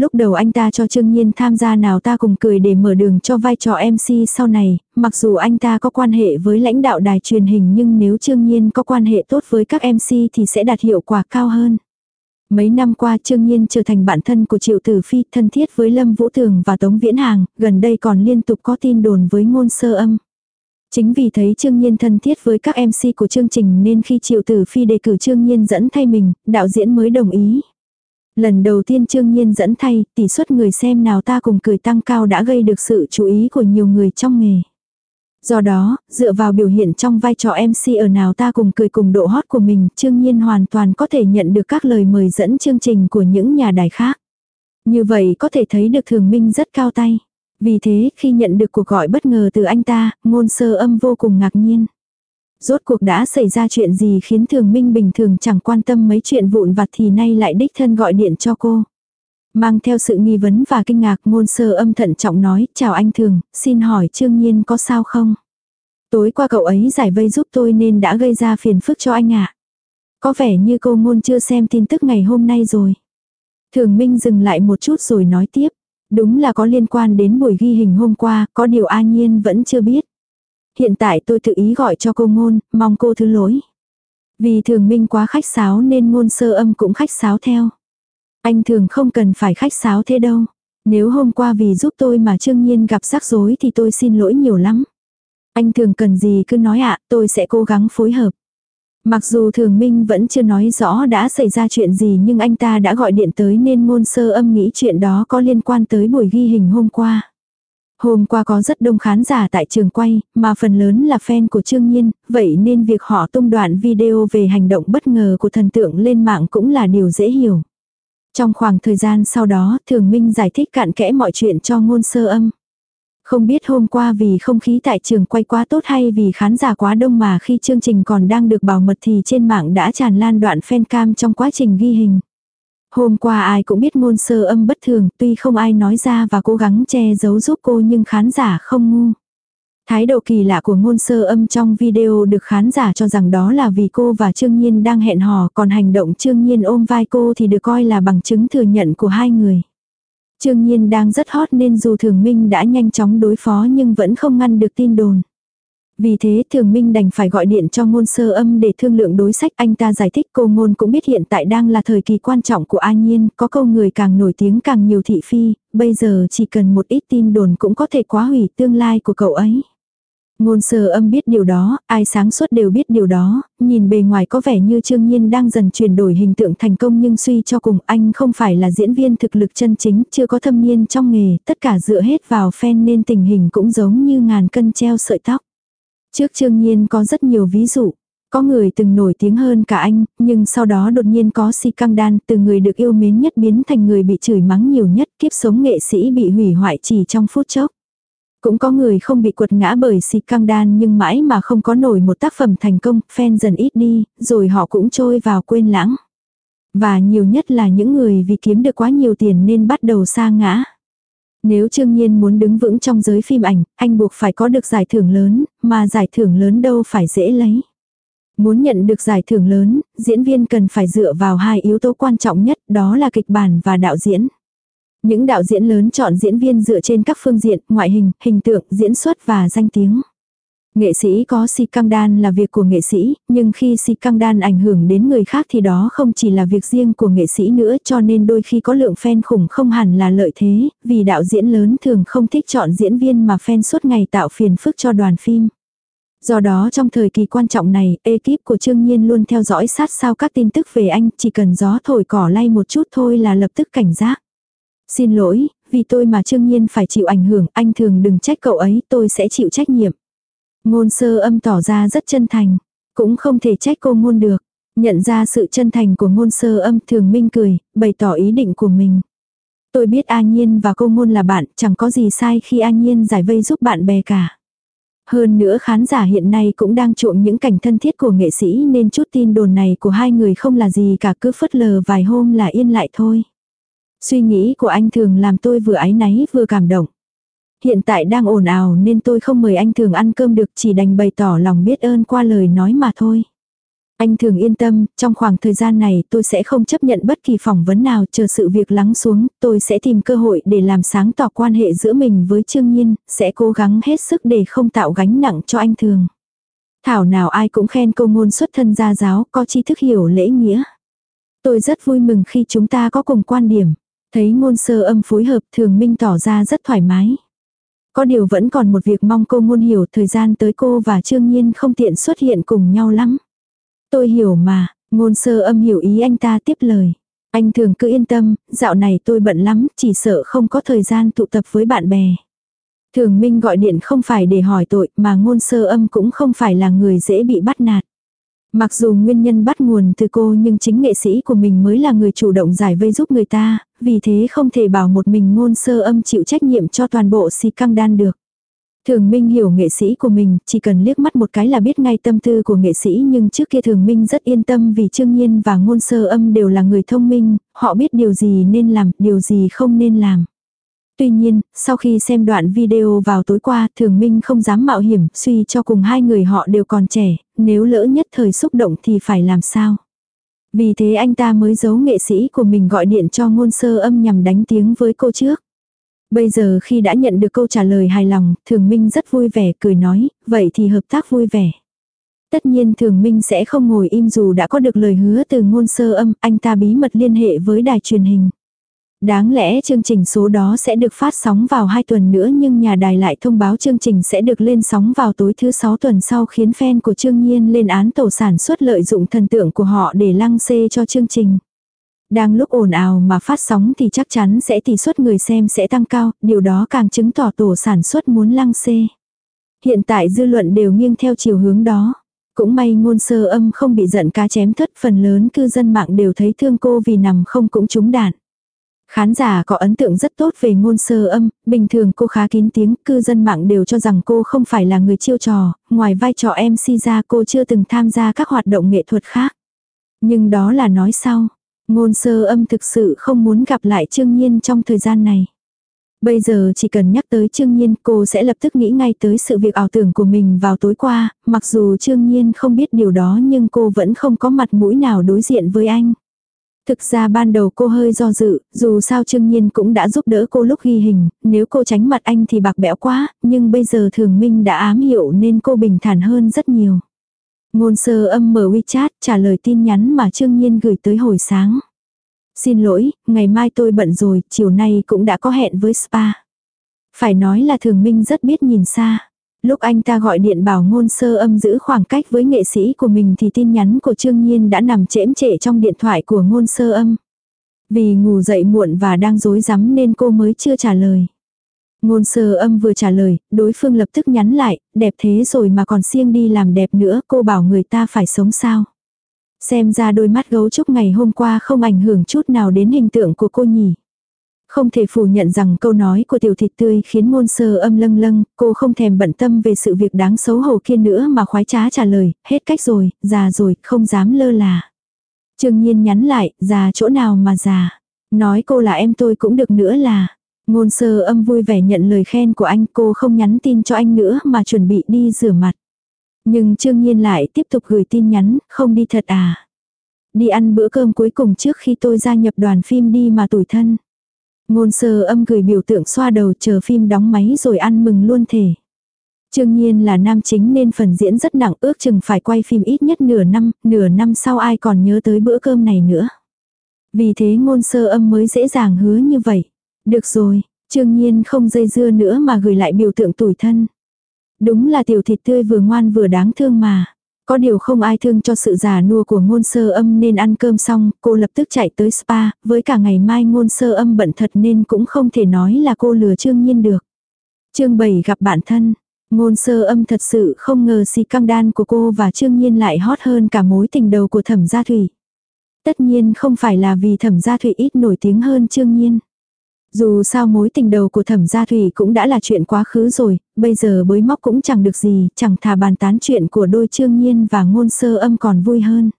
Lúc đầu anh ta cho Trương Nhiên tham gia nào ta cùng cười để mở đường cho vai trò MC sau này, mặc dù anh ta có quan hệ với lãnh đạo đài truyền hình nhưng nếu Trương Nhiên có quan hệ tốt với các MC thì sẽ đạt hiệu quả cao hơn. Mấy năm qua Trương Nhiên trở thành bạn thân của Triệu Tử Phi thân thiết với Lâm Vũ Thường và Tống Viễn Hàng, gần đây còn liên tục có tin đồn với ngôn sơ âm. Chính vì thấy Trương Nhiên thân thiết với các MC của chương trình nên khi Triệu Tử Phi đề cử Trương Nhiên dẫn thay mình, đạo diễn mới đồng ý. Lần đầu tiên Trương Nhiên dẫn thay, tỷ suất người xem nào ta cùng cười tăng cao đã gây được sự chú ý của nhiều người trong nghề. Do đó, dựa vào biểu hiện trong vai trò MC ở nào ta cùng cười cùng độ hot của mình, Trương Nhiên hoàn toàn có thể nhận được các lời mời dẫn chương trình của những nhà đài khác. Như vậy có thể thấy được Thường Minh rất cao tay. Vì thế, khi nhận được cuộc gọi bất ngờ từ anh ta, ngôn sơ âm vô cùng ngạc nhiên. Rốt cuộc đã xảy ra chuyện gì khiến thường minh bình thường chẳng quan tâm mấy chuyện vụn vặt thì nay lại đích thân gọi điện cho cô. Mang theo sự nghi vấn và kinh ngạc ngôn sơ âm thận trọng nói, chào anh thường, xin hỏi trương nhiên có sao không? Tối qua cậu ấy giải vây giúp tôi nên đã gây ra phiền phức cho anh ạ. Có vẻ như cô ngôn chưa xem tin tức ngày hôm nay rồi. Thường Minh dừng lại một chút rồi nói tiếp. Đúng là có liên quan đến buổi ghi hình hôm qua, có điều A Nhiên vẫn chưa biết. Hiện tại tôi tự ý gọi cho cô ngôn, mong cô thứ lỗi. Vì thường minh quá khách sáo nên ngôn sơ âm cũng khách sáo theo. Anh thường không cần phải khách sáo thế đâu. Nếu hôm qua vì giúp tôi mà trương nhiên gặp rắc rối thì tôi xin lỗi nhiều lắm. Anh thường cần gì cứ nói ạ, tôi sẽ cố gắng phối hợp. Mặc dù thường minh vẫn chưa nói rõ đã xảy ra chuyện gì nhưng anh ta đã gọi điện tới nên ngôn sơ âm nghĩ chuyện đó có liên quan tới buổi ghi hình hôm qua. Hôm qua có rất đông khán giả tại trường quay, mà phần lớn là fan của Trương Nhiên, vậy nên việc họ tung đoạn video về hành động bất ngờ của thần tượng lên mạng cũng là điều dễ hiểu. Trong khoảng thời gian sau đó, Thường Minh giải thích cạn kẽ mọi chuyện cho ngôn sơ âm. Không biết hôm qua vì không khí tại trường quay quá tốt hay vì khán giả quá đông mà khi chương trình còn đang được bảo mật thì trên mạng đã tràn lan đoạn fan cam trong quá trình ghi hình. Hôm qua ai cũng biết ngôn sơ âm bất thường, tuy không ai nói ra và cố gắng che giấu giúp cô nhưng khán giả không ngu. Thái độ kỳ lạ của ngôn sơ âm trong video được khán giả cho rằng đó là vì cô và Trương Nhiên đang hẹn hò, còn hành động Trương Nhiên ôm vai cô thì được coi là bằng chứng thừa nhận của hai người. Trương Nhiên đang rất hot nên dù Thường Minh đã nhanh chóng đối phó nhưng vẫn không ngăn được tin đồn. Vì thế thường minh đành phải gọi điện cho ngôn sơ âm để thương lượng đối sách anh ta giải thích cô ngôn cũng biết hiện tại đang là thời kỳ quan trọng của A Nhiên, có câu người càng nổi tiếng càng nhiều thị phi, bây giờ chỉ cần một ít tin đồn cũng có thể quá hủy tương lai của cậu ấy. Ngôn sơ âm biết điều đó, ai sáng suốt đều biết điều đó, nhìn bề ngoài có vẻ như Trương Nhiên đang dần chuyển đổi hình tượng thành công nhưng suy cho cùng anh không phải là diễn viên thực lực chân chính, chưa có thâm niên trong nghề, tất cả dựa hết vào fan nên tình hình cũng giống như ngàn cân treo sợi tóc. Trước Trương Nhiên có rất nhiều ví dụ. Có người từng nổi tiếng hơn cả anh, nhưng sau đó đột nhiên có si căng đan, từ người được yêu mến nhất biến thành người bị chửi mắng nhiều nhất, kiếp sống nghệ sĩ bị hủy hoại chỉ trong phút chốc. Cũng có người không bị quật ngã bởi si căng đan nhưng mãi mà không có nổi một tác phẩm thành công, fan dần ít đi, rồi họ cũng trôi vào quên lãng. Và nhiều nhất là những người vì kiếm được quá nhiều tiền nên bắt đầu sa ngã. Nếu Trương Nhiên muốn đứng vững trong giới phim ảnh, anh buộc phải có được giải thưởng lớn, mà giải thưởng lớn đâu phải dễ lấy. Muốn nhận được giải thưởng lớn, diễn viên cần phải dựa vào hai yếu tố quan trọng nhất, đó là kịch bản và đạo diễn. Những đạo diễn lớn chọn diễn viên dựa trên các phương diện, ngoại hình, hình tượng, diễn xuất và danh tiếng. Nghệ sĩ có si căng đan là việc của nghệ sĩ, nhưng khi si căng đan ảnh hưởng đến người khác thì đó không chỉ là việc riêng của nghệ sĩ nữa cho nên đôi khi có lượng fan khủng không hẳn là lợi thế, vì đạo diễn lớn thường không thích chọn diễn viên mà fan suốt ngày tạo phiền phức cho đoàn phim. Do đó trong thời kỳ quan trọng này, ekip của Trương Nhiên luôn theo dõi sát sao các tin tức về anh, chỉ cần gió thổi cỏ lay một chút thôi là lập tức cảnh giác. Xin lỗi, vì tôi mà Trương Nhiên phải chịu ảnh hưởng, anh thường đừng trách cậu ấy, tôi sẽ chịu trách nhiệm. Ngôn sơ âm tỏ ra rất chân thành. Cũng không thể trách cô ngôn được. Nhận ra sự chân thành của ngôn sơ âm thường minh cười, bày tỏ ý định của mình. Tôi biết A Nhiên và cô ngôn là bạn, chẳng có gì sai khi A Nhiên giải vây giúp bạn bè cả. Hơn nữa khán giả hiện nay cũng đang chuộng những cảnh thân thiết của nghệ sĩ nên chút tin đồn này của hai người không là gì cả cứ phớt lờ vài hôm là yên lại thôi. Suy nghĩ của anh thường làm tôi vừa áy náy vừa cảm động. Hiện tại đang ồn ào nên tôi không mời anh thường ăn cơm được chỉ đành bày tỏ lòng biết ơn qua lời nói mà thôi. Anh thường yên tâm, trong khoảng thời gian này tôi sẽ không chấp nhận bất kỳ phỏng vấn nào chờ sự việc lắng xuống, tôi sẽ tìm cơ hội để làm sáng tỏ quan hệ giữa mình với Trương Nhiên, sẽ cố gắng hết sức để không tạo gánh nặng cho anh thường. Thảo nào ai cũng khen câu ngôn xuất thân gia giáo, có tri thức hiểu lễ nghĩa. Tôi rất vui mừng khi chúng ta có cùng quan điểm. Thấy ngôn sơ âm phối hợp thường minh tỏ ra rất thoải mái. Có điều vẫn còn một việc mong cô ngôn hiểu thời gian tới cô và Trương Nhiên không tiện xuất hiện cùng nhau lắm. Tôi hiểu mà, ngôn sơ âm hiểu ý anh ta tiếp lời. Anh thường cứ yên tâm, dạo này tôi bận lắm, chỉ sợ không có thời gian tụ tập với bạn bè. Thường Minh gọi điện không phải để hỏi tội mà ngôn sơ âm cũng không phải là người dễ bị bắt nạt. Mặc dù nguyên nhân bắt nguồn từ cô nhưng chính nghệ sĩ của mình mới là người chủ động giải vây giúp người ta, vì thế không thể bảo một mình ngôn sơ âm chịu trách nhiệm cho toàn bộ si căng đan được. Thường Minh hiểu nghệ sĩ của mình, chỉ cần liếc mắt một cái là biết ngay tâm tư của nghệ sĩ nhưng trước kia Thường Minh rất yên tâm vì Trương Nhiên và ngôn sơ âm đều là người thông minh, họ biết điều gì nên làm, điều gì không nên làm. Tuy nhiên, sau khi xem đoạn video vào tối qua, Thường Minh không dám mạo hiểm, suy cho cùng hai người họ đều còn trẻ, nếu lỡ nhất thời xúc động thì phải làm sao. Vì thế anh ta mới giấu nghệ sĩ của mình gọi điện cho ngôn sơ âm nhằm đánh tiếng với cô trước. Bây giờ khi đã nhận được câu trả lời hài lòng, Thường Minh rất vui vẻ cười nói, vậy thì hợp tác vui vẻ. Tất nhiên Thường Minh sẽ không ngồi im dù đã có được lời hứa từ ngôn sơ âm, anh ta bí mật liên hệ với đài truyền hình. Đáng lẽ chương trình số đó sẽ được phát sóng vào 2 tuần nữa nhưng nhà đài lại thông báo chương trình sẽ được lên sóng vào tối thứ 6 tuần sau khiến fan của Trương Nhiên lên án tổ sản xuất lợi dụng thần tượng của họ để lăng xê cho chương trình. Đang lúc ồn ào mà phát sóng thì chắc chắn sẽ tỷ suất người xem sẽ tăng cao, điều đó càng chứng tỏ tổ sản xuất muốn lăng xê. Hiện tại dư luận đều nghiêng theo chiều hướng đó. Cũng may ngôn sơ âm không bị giận cá chém thất phần lớn cư dân mạng đều thấy thương cô vì nằm không cũng trúng đạn. Khán giả có ấn tượng rất tốt về ngôn sơ âm, bình thường cô khá kín tiếng, cư dân mạng đều cho rằng cô không phải là người chiêu trò, ngoài vai trò MC ra cô chưa từng tham gia các hoạt động nghệ thuật khác. Nhưng đó là nói sau, ngôn sơ âm thực sự không muốn gặp lại Trương Nhiên trong thời gian này. Bây giờ chỉ cần nhắc tới Trương Nhiên cô sẽ lập tức nghĩ ngay tới sự việc ảo tưởng của mình vào tối qua, mặc dù Trương Nhiên không biết điều đó nhưng cô vẫn không có mặt mũi nào đối diện với anh. Thực ra ban đầu cô hơi do dự, dù sao Trương Nhiên cũng đã giúp đỡ cô lúc ghi hình, nếu cô tránh mặt anh thì bạc bẽo quá, nhưng bây giờ Thường Minh đã ám hiệu nên cô bình thản hơn rất nhiều. Ngôn sơ âm mở WeChat trả lời tin nhắn mà Trương Nhiên gửi tới hồi sáng. Xin lỗi, ngày mai tôi bận rồi, chiều nay cũng đã có hẹn với spa. Phải nói là Thường Minh rất biết nhìn xa. Lúc anh ta gọi điện bảo ngôn sơ âm giữ khoảng cách với nghệ sĩ của mình thì tin nhắn của Trương Nhiên đã nằm trễ trễ trong điện thoại của ngôn sơ âm. Vì ngủ dậy muộn và đang dối rắm nên cô mới chưa trả lời. Ngôn sơ âm vừa trả lời, đối phương lập tức nhắn lại, đẹp thế rồi mà còn siêng đi làm đẹp nữa, cô bảo người ta phải sống sao. Xem ra đôi mắt gấu trúc ngày hôm qua không ảnh hưởng chút nào đến hình tượng của cô nhỉ. Không thể phủ nhận rằng câu nói của tiểu thịt tươi khiến ngôn sơ âm lâng lâng, cô không thèm bận tâm về sự việc đáng xấu hổ kia nữa mà khoái trá trả lời, hết cách rồi, già rồi, không dám lơ là. Trương Nhiên nhắn lại, già chỗ nào mà già. Nói cô là em tôi cũng được nữa là. Ngôn sơ âm vui vẻ nhận lời khen của anh cô không nhắn tin cho anh nữa mà chuẩn bị đi rửa mặt. Nhưng Trương Nhiên lại tiếp tục gửi tin nhắn, không đi thật à. Đi ăn bữa cơm cuối cùng trước khi tôi gia nhập đoàn phim đi mà tủi thân. Ngôn sơ âm gửi biểu tượng xoa đầu chờ phim đóng máy rồi ăn mừng luôn thể. Trương Nhiên là nam chính nên phần diễn rất nặng ước chừng phải quay phim ít nhất nửa năm, nửa năm sau ai còn nhớ tới bữa cơm này nữa. Vì thế ngôn sơ âm mới dễ dàng hứa như vậy. Được rồi, Trương Nhiên không dây dưa nữa mà gửi lại biểu tượng tủi thân. Đúng là tiểu thịt tươi vừa ngoan vừa đáng thương mà. Có điều không ai thương cho sự già nua của ngôn sơ âm nên ăn cơm xong, cô lập tức chạy tới spa, với cả ngày mai ngôn sơ âm bận thật nên cũng không thể nói là cô lừa Trương Nhiên được. Chương 7 gặp bạn thân, ngôn sơ âm thật sự không ngờ si căng đan của cô và Trương Nhiên lại hot hơn cả mối tình đầu của thẩm gia thủy. Tất nhiên không phải là vì thẩm gia thủy ít nổi tiếng hơn Trương Nhiên. Dù sao mối tình đầu của thẩm gia thủy cũng đã là chuyện quá khứ rồi, bây giờ bới móc cũng chẳng được gì, chẳng thà bàn tán chuyện của đôi trương nhiên và ngôn sơ âm còn vui hơn.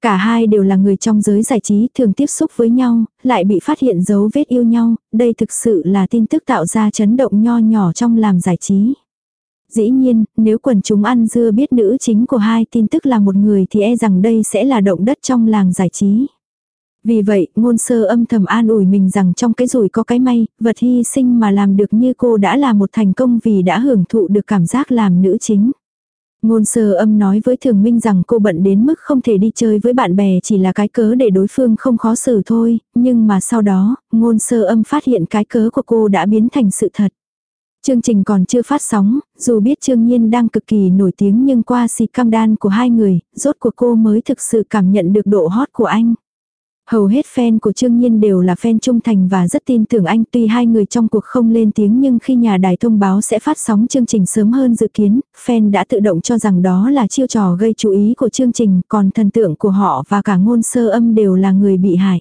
Cả hai đều là người trong giới giải trí thường tiếp xúc với nhau, lại bị phát hiện dấu vết yêu nhau, đây thực sự là tin tức tạo ra chấn động nho nhỏ trong làm giải trí. Dĩ nhiên, nếu quần chúng ăn dưa biết nữ chính của hai tin tức là một người thì e rằng đây sẽ là động đất trong làng giải trí. Vì vậy, ngôn sơ âm thầm an ủi mình rằng trong cái rủi có cái may, vật hy sinh mà làm được như cô đã là một thành công vì đã hưởng thụ được cảm giác làm nữ chính. Ngôn sơ âm nói với thường minh rằng cô bận đến mức không thể đi chơi với bạn bè chỉ là cái cớ để đối phương không khó xử thôi, nhưng mà sau đó, ngôn sơ âm phát hiện cái cớ của cô đã biến thành sự thật. Chương trình còn chưa phát sóng, dù biết Trương Nhiên đang cực kỳ nổi tiếng nhưng qua xịt cam đan của hai người, rốt cuộc cô mới thực sự cảm nhận được độ hot của anh. Hầu hết fan của Trương Nhiên đều là fan trung thành và rất tin tưởng anh tuy hai người trong cuộc không lên tiếng nhưng khi nhà đài thông báo sẽ phát sóng chương trình sớm hơn dự kiến, fan đã tự động cho rằng đó là chiêu trò gây chú ý của chương trình còn thần tượng của họ và cả ngôn sơ âm đều là người bị hại.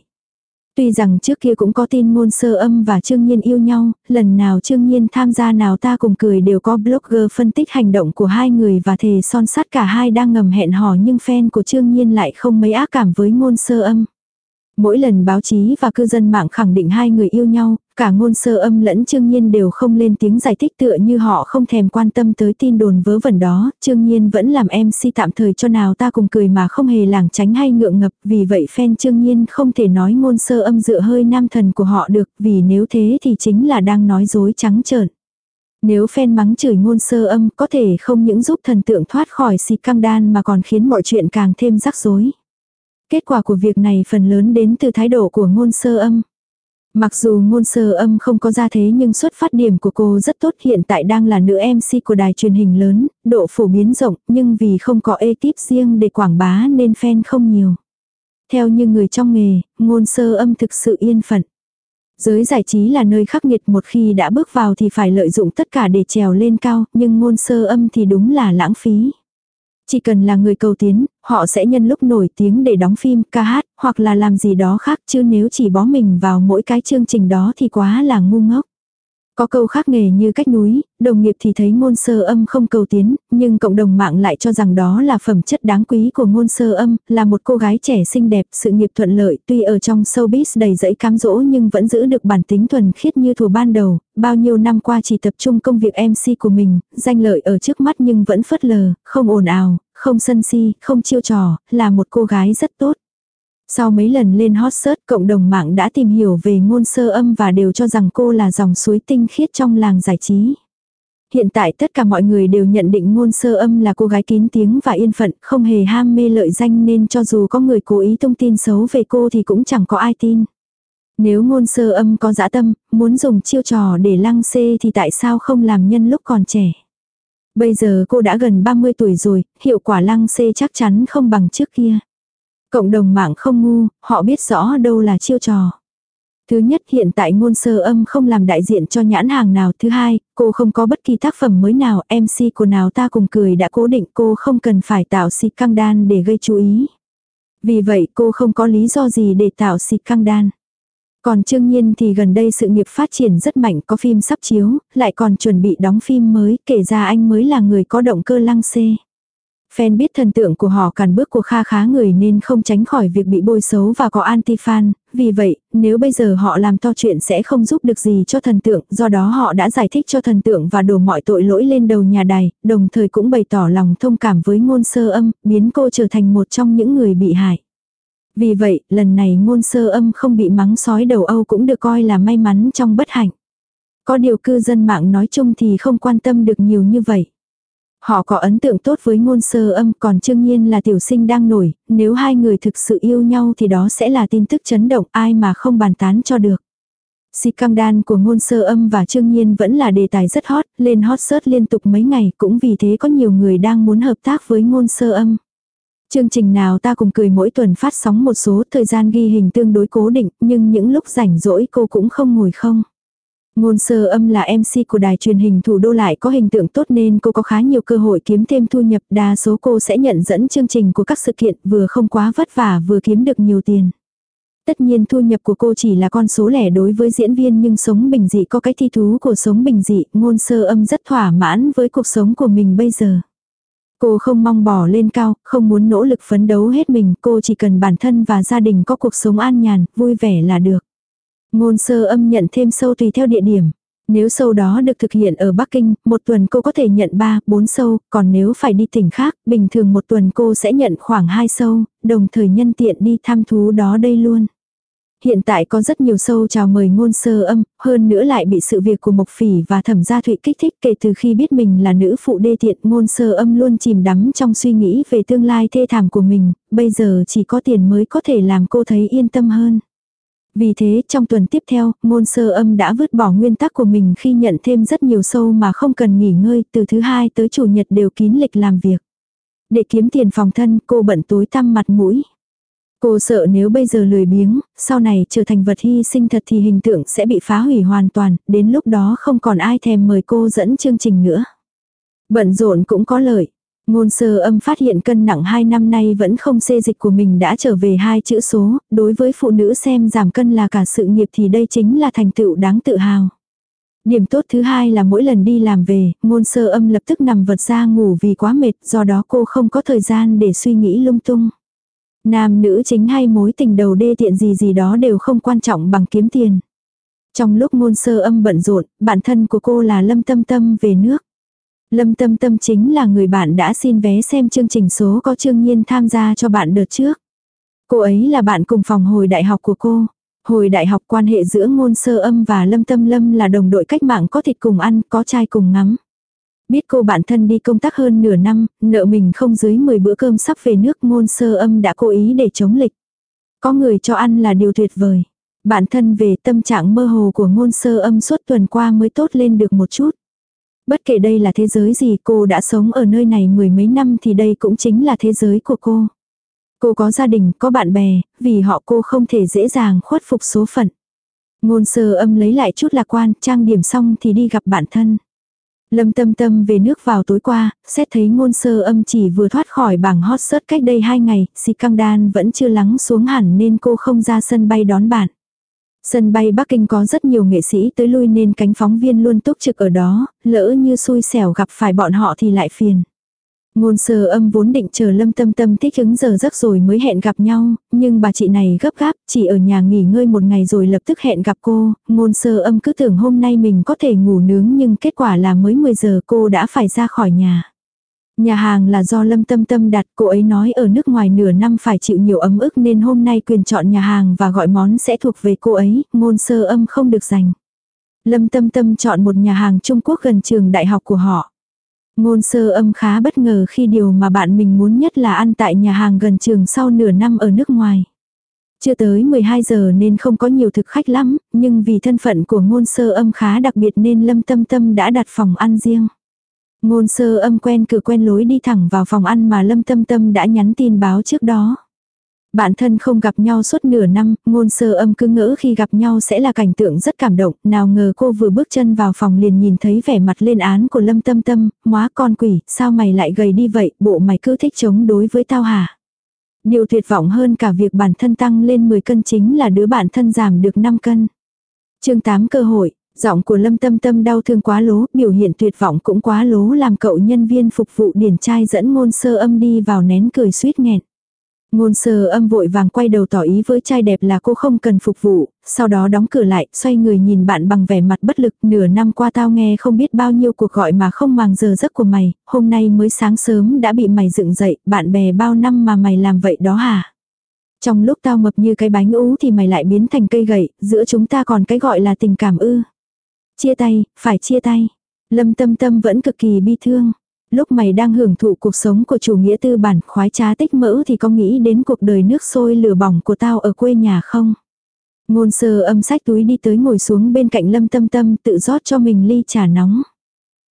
Tuy rằng trước kia cũng có tin ngôn sơ âm và Trương Nhiên yêu nhau, lần nào Trương Nhiên tham gia nào ta cùng cười đều có blogger phân tích hành động của hai người và thề son sắt cả hai đang ngầm hẹn hò nhưng fan của Trương Nhiên lại không mấy ác cảm với ngôn sơ âm. Mỗi lần báo chí và cư dân mạng khẳng định hai người yêu nhau, cả ngôn sơ âm lẫn Trương Nhiên đều không lên tiếng giải thích tựa như họ không thèm quan tâm tới tin đồn vớ vẩn đó, Trương Nhiên vẫn làm MC tạm thời cho nào ta cùng cười mà không hề lảng tránh hay ngượng ngập, vì vậy fan Trương Nhiên không thể nói ngôn sơ âm dựa hơi nam thần của họ được, vì nếu thế thì chính là đang nói dối trắng trợn. Nếu fan mắng chửi ngôn sơ âm có thể không những giúp thần tượng thoát khỏi xịt căng đan mà còn khiến mọi chuyện càng thêm rắc rối. Kết quả của việc này phần lớn đến từ thái độ của ngôn sơ âm. Mặc dù ngôn sơ âm không có ra thế nhưng xuất phát điểm của cô rất tốt hiện tại đang là nữ MC của đài truyền hình lớn, độ phổ biến rộng nhưng vì không có ekip riêng để quảng bá nên fan không nhiều. Theo như người trong nghề, ngôn sơ âm thực sự yên phận. Giới giải trí là nơi khắc nghiệt một khi đã bước vào thì phải lợi dụng tất cả để trèo lên cao, nhưng ngôn sơ âm thì đúng là lãng phí. Chỉ cần là người cầu tiến, họ sẽ nhân lúc nổi tiếng để đóng phim, ca hát, hoặc là làm gì đó khác chứ nếu chỉ bó mình vào mỗi cái chương trình đó thì quá là ngu ngốc. Có câu khác nghề như cách núi, đồng nghiệp thì thấy ngôn sơ âm không cầu tiến, nhưng cộng đồng mạng lại cho rằng đó là phẩm chất đáng quý của ngôn sơ âm, là một cô gái trẻ xinh đẹp, sự nghiệp thuận lợi, tuy ở trong showbiz đầy rẫy cám dỗ nhưng vẫn giữ được bản tính thuần khiết như thùa ban đầu, bao nhiêu năm qua chỉ tập trung công việc MC của mình, danh lợi ở trước mắt nhưng vẫn phất lờ, không ồn ào, không sân si, không chiêu trò, là một cô gái rất tốt. Sau mấy lần lên hot search, cộng đồng mạng đã tìm hiểu về ngôn sơ âm và đều cho rằng cô là dòng suối tinh khiết trong làng giải trí. Hiện tại tất cả mọi người đều nhận định ngôn sơ âm là cô gái kín tiếng và yên phận, không hề ham mê lợi danh nên cho dù có người cố ý thông tin xấu về cô thì cũng chẳng có ai tin. Nếu ngôn sơ âm có dã tâm, muốn dùng chiêu trò để lăng xê thì tại sao không làm nhân lúc còn trẻ. Bây giờ cô đã gần 30 tuổi rồi, hiệu quả lăng xê chắc chắn không bằng trước kia. Cộng đồng mạng không ngu, họ biết rõ đâu là chiêu trò. Thứ nhất hiện tại ngôn sơ âm không làm đại diện cho nhãn hàng nào. Thứ hai, cô không có bất kỳ tác phẩm mới nào. MC của nào ta cùng cười đã cố định cô không cần phải tạo xịt căng đan để gây chú ý. Vì vậy cô không có lý do gì để tạo xịt căng đan. Còn Trương Nhiên thì gần đây sự nghiệp phát triển rất mạnh có phim sắp chiếu, lại còn chuẩn bị đóng phim mới, kể ra anh mới là người có động cơ lăng xê. Fan biết thần tượng của họ cản bước của kha khá người nên không tránh khỏi việc bị bôi xấu và có anti-fan, vì vậy, nếu bây giờ họ làm to chuyện sẽ không giúp được gì cho thần tượng, do đó họ đã giải thích cho thần tượng và đổ mọi tội lỗi lên đầu nhà đài, đồng thời cũng bày tỏ lòng thông cảm với ngôn sơ âm, biến cô trở thành một trong những người bị hại. Vì vậy, lần này ngôn sơ âm không bị mắng sói đầu Âu cũng được coi là may mắn trong bất hạnh. Có điều cư dân mạng nói chung thì không quan tâm được nhiều như vậy. Họ có ấn tượng tốt với ngôn sơ âm còn trương nhiên là tiểu sinh đang nổi, nếu hai người thực sự yêu nhau thì đó sẽ là tin tức chấn động ai mà không bàn tán cho được. Si căng đan của ngôn sơ âm và trương nhiên vẫn là đề tài rất hot, lên hot search liên tục mấy ngày cũng vì thế có nhiều người đang muốn hợp tác với ngôn sơ âm. Chương trình nào ta cùng cười mỗi tuần phát sóng một số thời gian ghi hình tương đối cố định, nhưng những lúc rảnh rỗi cô cũng không ngồi không. Ngôn sơ âm là MC của đài truyền hình thủ đô lại có hình tượng tốt nên cô có khá nhiều cơ hội kiếm thêm thu nhập. Đa số cô sẽ nhận dẫn chương trình của các sự kiện vừa không quá vất vả vừa kiếm được nhiều tiền. Tất nhiên thu nhập của cô chỉ là con số lẻ đối với diễn viên nhưng sống bình dị có cái thi thú của sống bình dị. Ngôn sơ âm rất thỏa mãn với cuộc sống của mình bây giờ. Cô không mong bỏ lên cao, không muốn nỗ lực phấn đấu hết mình, cô chỉ cần bản thân và gia đình có cuộc sống an nhàn, vui vẻ là được. Ngôn sơ âm nhận thêm sâu tùy theo địa điểm. Nếu sâu đó được thực hiện ở Bắc Kinh, một tuần cô có thể nhận 3, 4 sâu, còn nếu phải đi tỉnh khác, bình thường một tuần cô sẽ nhận khoảng 2 sâu, đồng thời nhân tiện đi thăm thú đó đây luôn. Hiện tại có rất nhiều sâu chào mời ngôn sơ âm, hơn nữa lại bị sự việc của Mộc Phỉ và Thẩm Gia Thụy kích thích kể từ khi biết mình là nữ phụ đê tiện ngôn sơ âm luôn chìm đắm trong suy nghĩ về tương lai thê thảm của mình, bây giờ chỉ có tiền mới có thể làm cô thấy yên tâm hơn. Vì thế trong tuần tiếp theo, ngôn sơ âm đã vứt bỏ nguyên tắc của mình khi nhận thêm rất nhiều sâu mà không cần nghỉ ngơi, từ thứ hai tới chủ nhật đều kín lịch làm việc. Để kiếm tiền phòng thân, cô bận tối tăm mặt mũi. Cô sợ nếu bây giờ lười biếng, sau này trở thành vật hy sinh thật thì hình tượng sẽ bị phá hủy hoàn toàn, đến lúc đó không còn ai thèm mời cô dẫn chương trình nữa. Bận rộn cũng có lợi. Ngôn sơ âm phát hiện cân nặng 2 năm nay vẫn không xê dịch của mình đã trở về hai chữ số, đối với phụ nữ xem giảm cân là cả sự nghiệp thì đây chính là thành tựu đáng tự hào. Điểm tốt thứ hai là mỗi lần đi làm về, ngôn sơ âm lập tức nằm vật ra ngủ vì quá mệt, do đó cô không có thời gian để suy nghĩ lung tung. Nam nữ chính hay mối tình đầu đê tiện gì gì đó đều không quan trọng bằng kiếm tiền. Trong lúc ngôn sơ âm bận rộn, bản thân của cô là Lâm Tâm Tâm về nước. Lâm Tâm Tâm chính là người bạn đã xin vé xem chương trình số có Trương Nhiên tham gia cho bạn đợt trước. Cô ấy là bạn cùng phòng hồi đại học của cô. Hồi đại học quan hệ giữa ngôn sơ âm và Lâm Tâm Lâm là đồng đội cách mạng có thịt cùng ăn, có chai cùng ngắm. Biết cô bạn thân đi công tác hơn nửa năm, nợ mình không dưới 10 bữa cơm sắp về nước ngôn sơ âm đã cố ý để chống lịch. Có người cho ăn là điều tuyệt vời. Bản thân về tâm trạng mơ hồ của ngôn sơ âm suốt tuần qua mới tốt lên được một chút. Bất kể đây là thế giới gì cô đã sống ở nơi này mười mấy năm thì đây cũng chính là thế giới của cô. Cô có gia đình, có bạn bè, vì họ cô không thể dễ dàng khuất phục số phận. Ngôn sơ âm lấy lại chút lạc quan, trang điểm xong thì đi gặp bạn thân. Lâm tâm tâm về nước vào tối qua, xét thấy ngôn sơ âm chỉ vừa thoát khỏi bảng hot search cách đây 2 ngày, si căng đan vẫn chưa lắng xuống hẳn nên cô không ra sân bay đón bạn. Sân bay Bắc Kinh có rất nhiều nghệ sĩ tới lui nên cánh phóng viên luôn túc trực ở đó, lỡ như xui xẻo gặp phải bọn họ thì lại phiền. Ngôn sơ âm vốn định chờ lâm tâm tâm thích ứng giờ giấc rồi mới hẹn gặp nhau, nhưng bà chị này gấp gáp, chỉ ở nhà nghỉ ngơi một ngày rồi lập tức hẹn gặp cô, ngôn sơ âm cứ tưởng hôm nay mình có thể ngủ nướng nhưng kết quả là mới 10 giờ cô đã phải ra khỏi nhà. Nhà hàng là do Lâm Tâm Tâm đặt, cô ấy nói ở nước ngoài nửa năm phải chịu nhiều ấm ức nên hôm nay quyền chọn nhà hàng và gọi món sẽ thuộc về cô ấy, ngôn sơ âm không được dành. Lâm Tâm Tâm chọn một nhà hàng Trung Quốc gần trường đại học của họ. Ngôn sơ âm khá bất ngờ khi điều mà bạn mình muốn nhất là ăn tại nhà hàng gần trường sau nửa năm ở nước ngoài. Chưa tới 12 giờ nên không có nhiều thực khách lắm, nhưng vì thân phận của ngôn sơ âm khá đặc biệt nên Lâm Tâm Tâm đã đặt phòng ăn riêng. Ngôn sơ âm quen cử quen lối đi thẳng vào phòng ăn mà Lâm Tâm Tâm đã nhắn tin báo trước đó. Bạn thân không gặp nhau suốt nửa năm, ngôn sơ âm cứ ngỡ khi gặp nhau sẽ là cảnh tượng rất cảm động, nào ngờ cô vừa bước chân vào phòng liền nhìn thấy vẻ mặt lên án của Lâm Tâm Tâm, móa con quỷ, sao mày lại gầy đi vậy, bộ mày cứ thích chống đối với tao hả? Điều tuyệt vọng hơn cả việc bản thân tăng lên 10 cân chính là đứa bạn thân giảm được 5 cân. chương 8 cơ hội, giọng của Lâm Tâm Tâm đau thương quá lố, biểu hiện tuyệt vọng cũng quá lố làm cậu nhân viên phục vụ điển trai dẫn ngôn sơ âm đi vào nén cười suýt nghẹn. Ngôn sơ âm vội vàng quay đầu tỏ ý với trai đẹp là cô không cần phục vụ, sau đó đóng cửa lại, xoay người nhìn bạn bằng vẻ mặt bất lực. Nửa năm qua tao nghe không biết bao nhiêu cuộc gọi mà không màng giờ giấc của mày, hôm nay mới sáng sớm đã bị mày dựng dậy, bạn bè bao năm mà mày làm vậy đó hả? Trong lúc tao mập như cái bánh ú thì mày lại biến thành cây gậy, giữa chúng ta còn cái gọi là tình cảm ư. Chia tay, phải chia tay. Lâm tâm tâm vẫn cực kỳ bi thương. Lúc mày đang hưởng thụ cuộc sống của chủ nghĩa tư bản khoái trá tích mỡ thì có nghĩ đến cuộc đời nước sôi lửa bỏng của tao ở quê nhà không? Ngôn sơ âm sách túi đi tới ngồi xuống bên cạnh lâm tâm tâm tự rót cho mình ly trà nóng.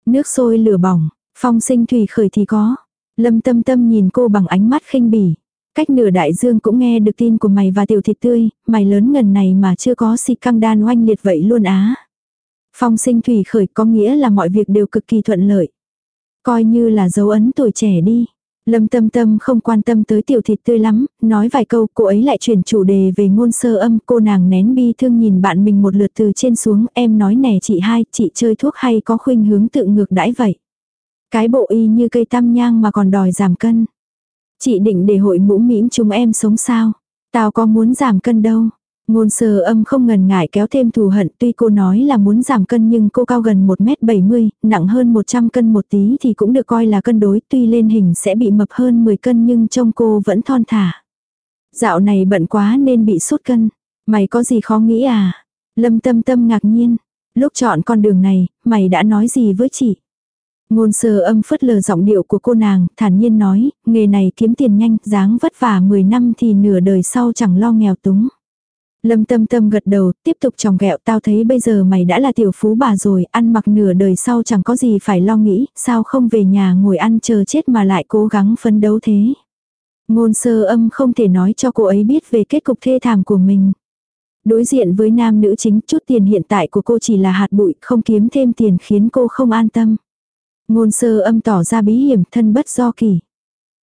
Nước sôi lửa bỏng, phong sinh thủy khởi thì có. Lâm tâm tâm nhìn cô bằng ánh mắt khinh bỉ. Cách nửa đại dương cũng nghe được tin của mày và tiểu thịt tươi, mày lớn ngần này mà chưa có si căng đan oanh liệt vậy luôn á. Phong sinh thủy khởi có nghĩa là mọi việc đều cực kỳ thuận lợi. Coi như là dấu ấn tuổi trẻ đi. Lâm tâm tâm không quan tâm tới tiểu thịt tươi lắm, nói vài câu cô ấy lại chuyển chủ đề về ngôn sơ âm cô nàng nén bi thương nhìn bạn mình một lượt từ trên xuống em nói nè chị hai, chị chơi thuốc hay có khuynh hướng tự ngược đãi vậy. Cái bộ y như cây tam nhang mà còn đòi giảm cân. Chị định để hội mũ mĩm chúng em sống sao? Tao có muốn giảm cân đâu. Ngôn sơ âm không ngần ngại kéo thêm thù hận tuy cô nói là muốn giảm cân nhưng cô cao gần 1m70, nặng hơn 100 cân một tí thì cũng được coi là cân đối tuy lên hình sẽ bị mập hơn 10 cân nhưng trông cô vẫn thon thả. Dạo này bận quá nên bị sút cân. Mày có gì khó nghĩ à? Lâm tâm tâm ngạc nhiên. Lúc chọn con đường này, mày đã nói gì với chị? Ngôn sơ âm phất lờ giọng điệu của cô nàng, thản nhiên nói, nghề này kiếm tiền nhanh, dáng vất vả 10 năm thì nửa đời sau chẳng lo nghèo túng. Lâm tâm tâm gật đầu, tiếp tục tròng ghẹo tao thấy bây giờ mày đã là tiểu phú bà rồi, ăn mặc nửa đời sau chẳng có gì phải lo nghĩ, sao không về nhà ngồi ăn chờ chết mà lại cố gắng phấn đấu thế. Ngôn sơ âm không thể nói cho cô ấy biết về kết cục thê thảm của mình. Đối diện với nam nữ chính, chút tiền hiện tại của cô chỉ là hạt bụi, không kiếm thêm tiền khiến cô không an tâm. Ngôn sơ âm tỏ ra bí hiểm, thân bất do kỳ.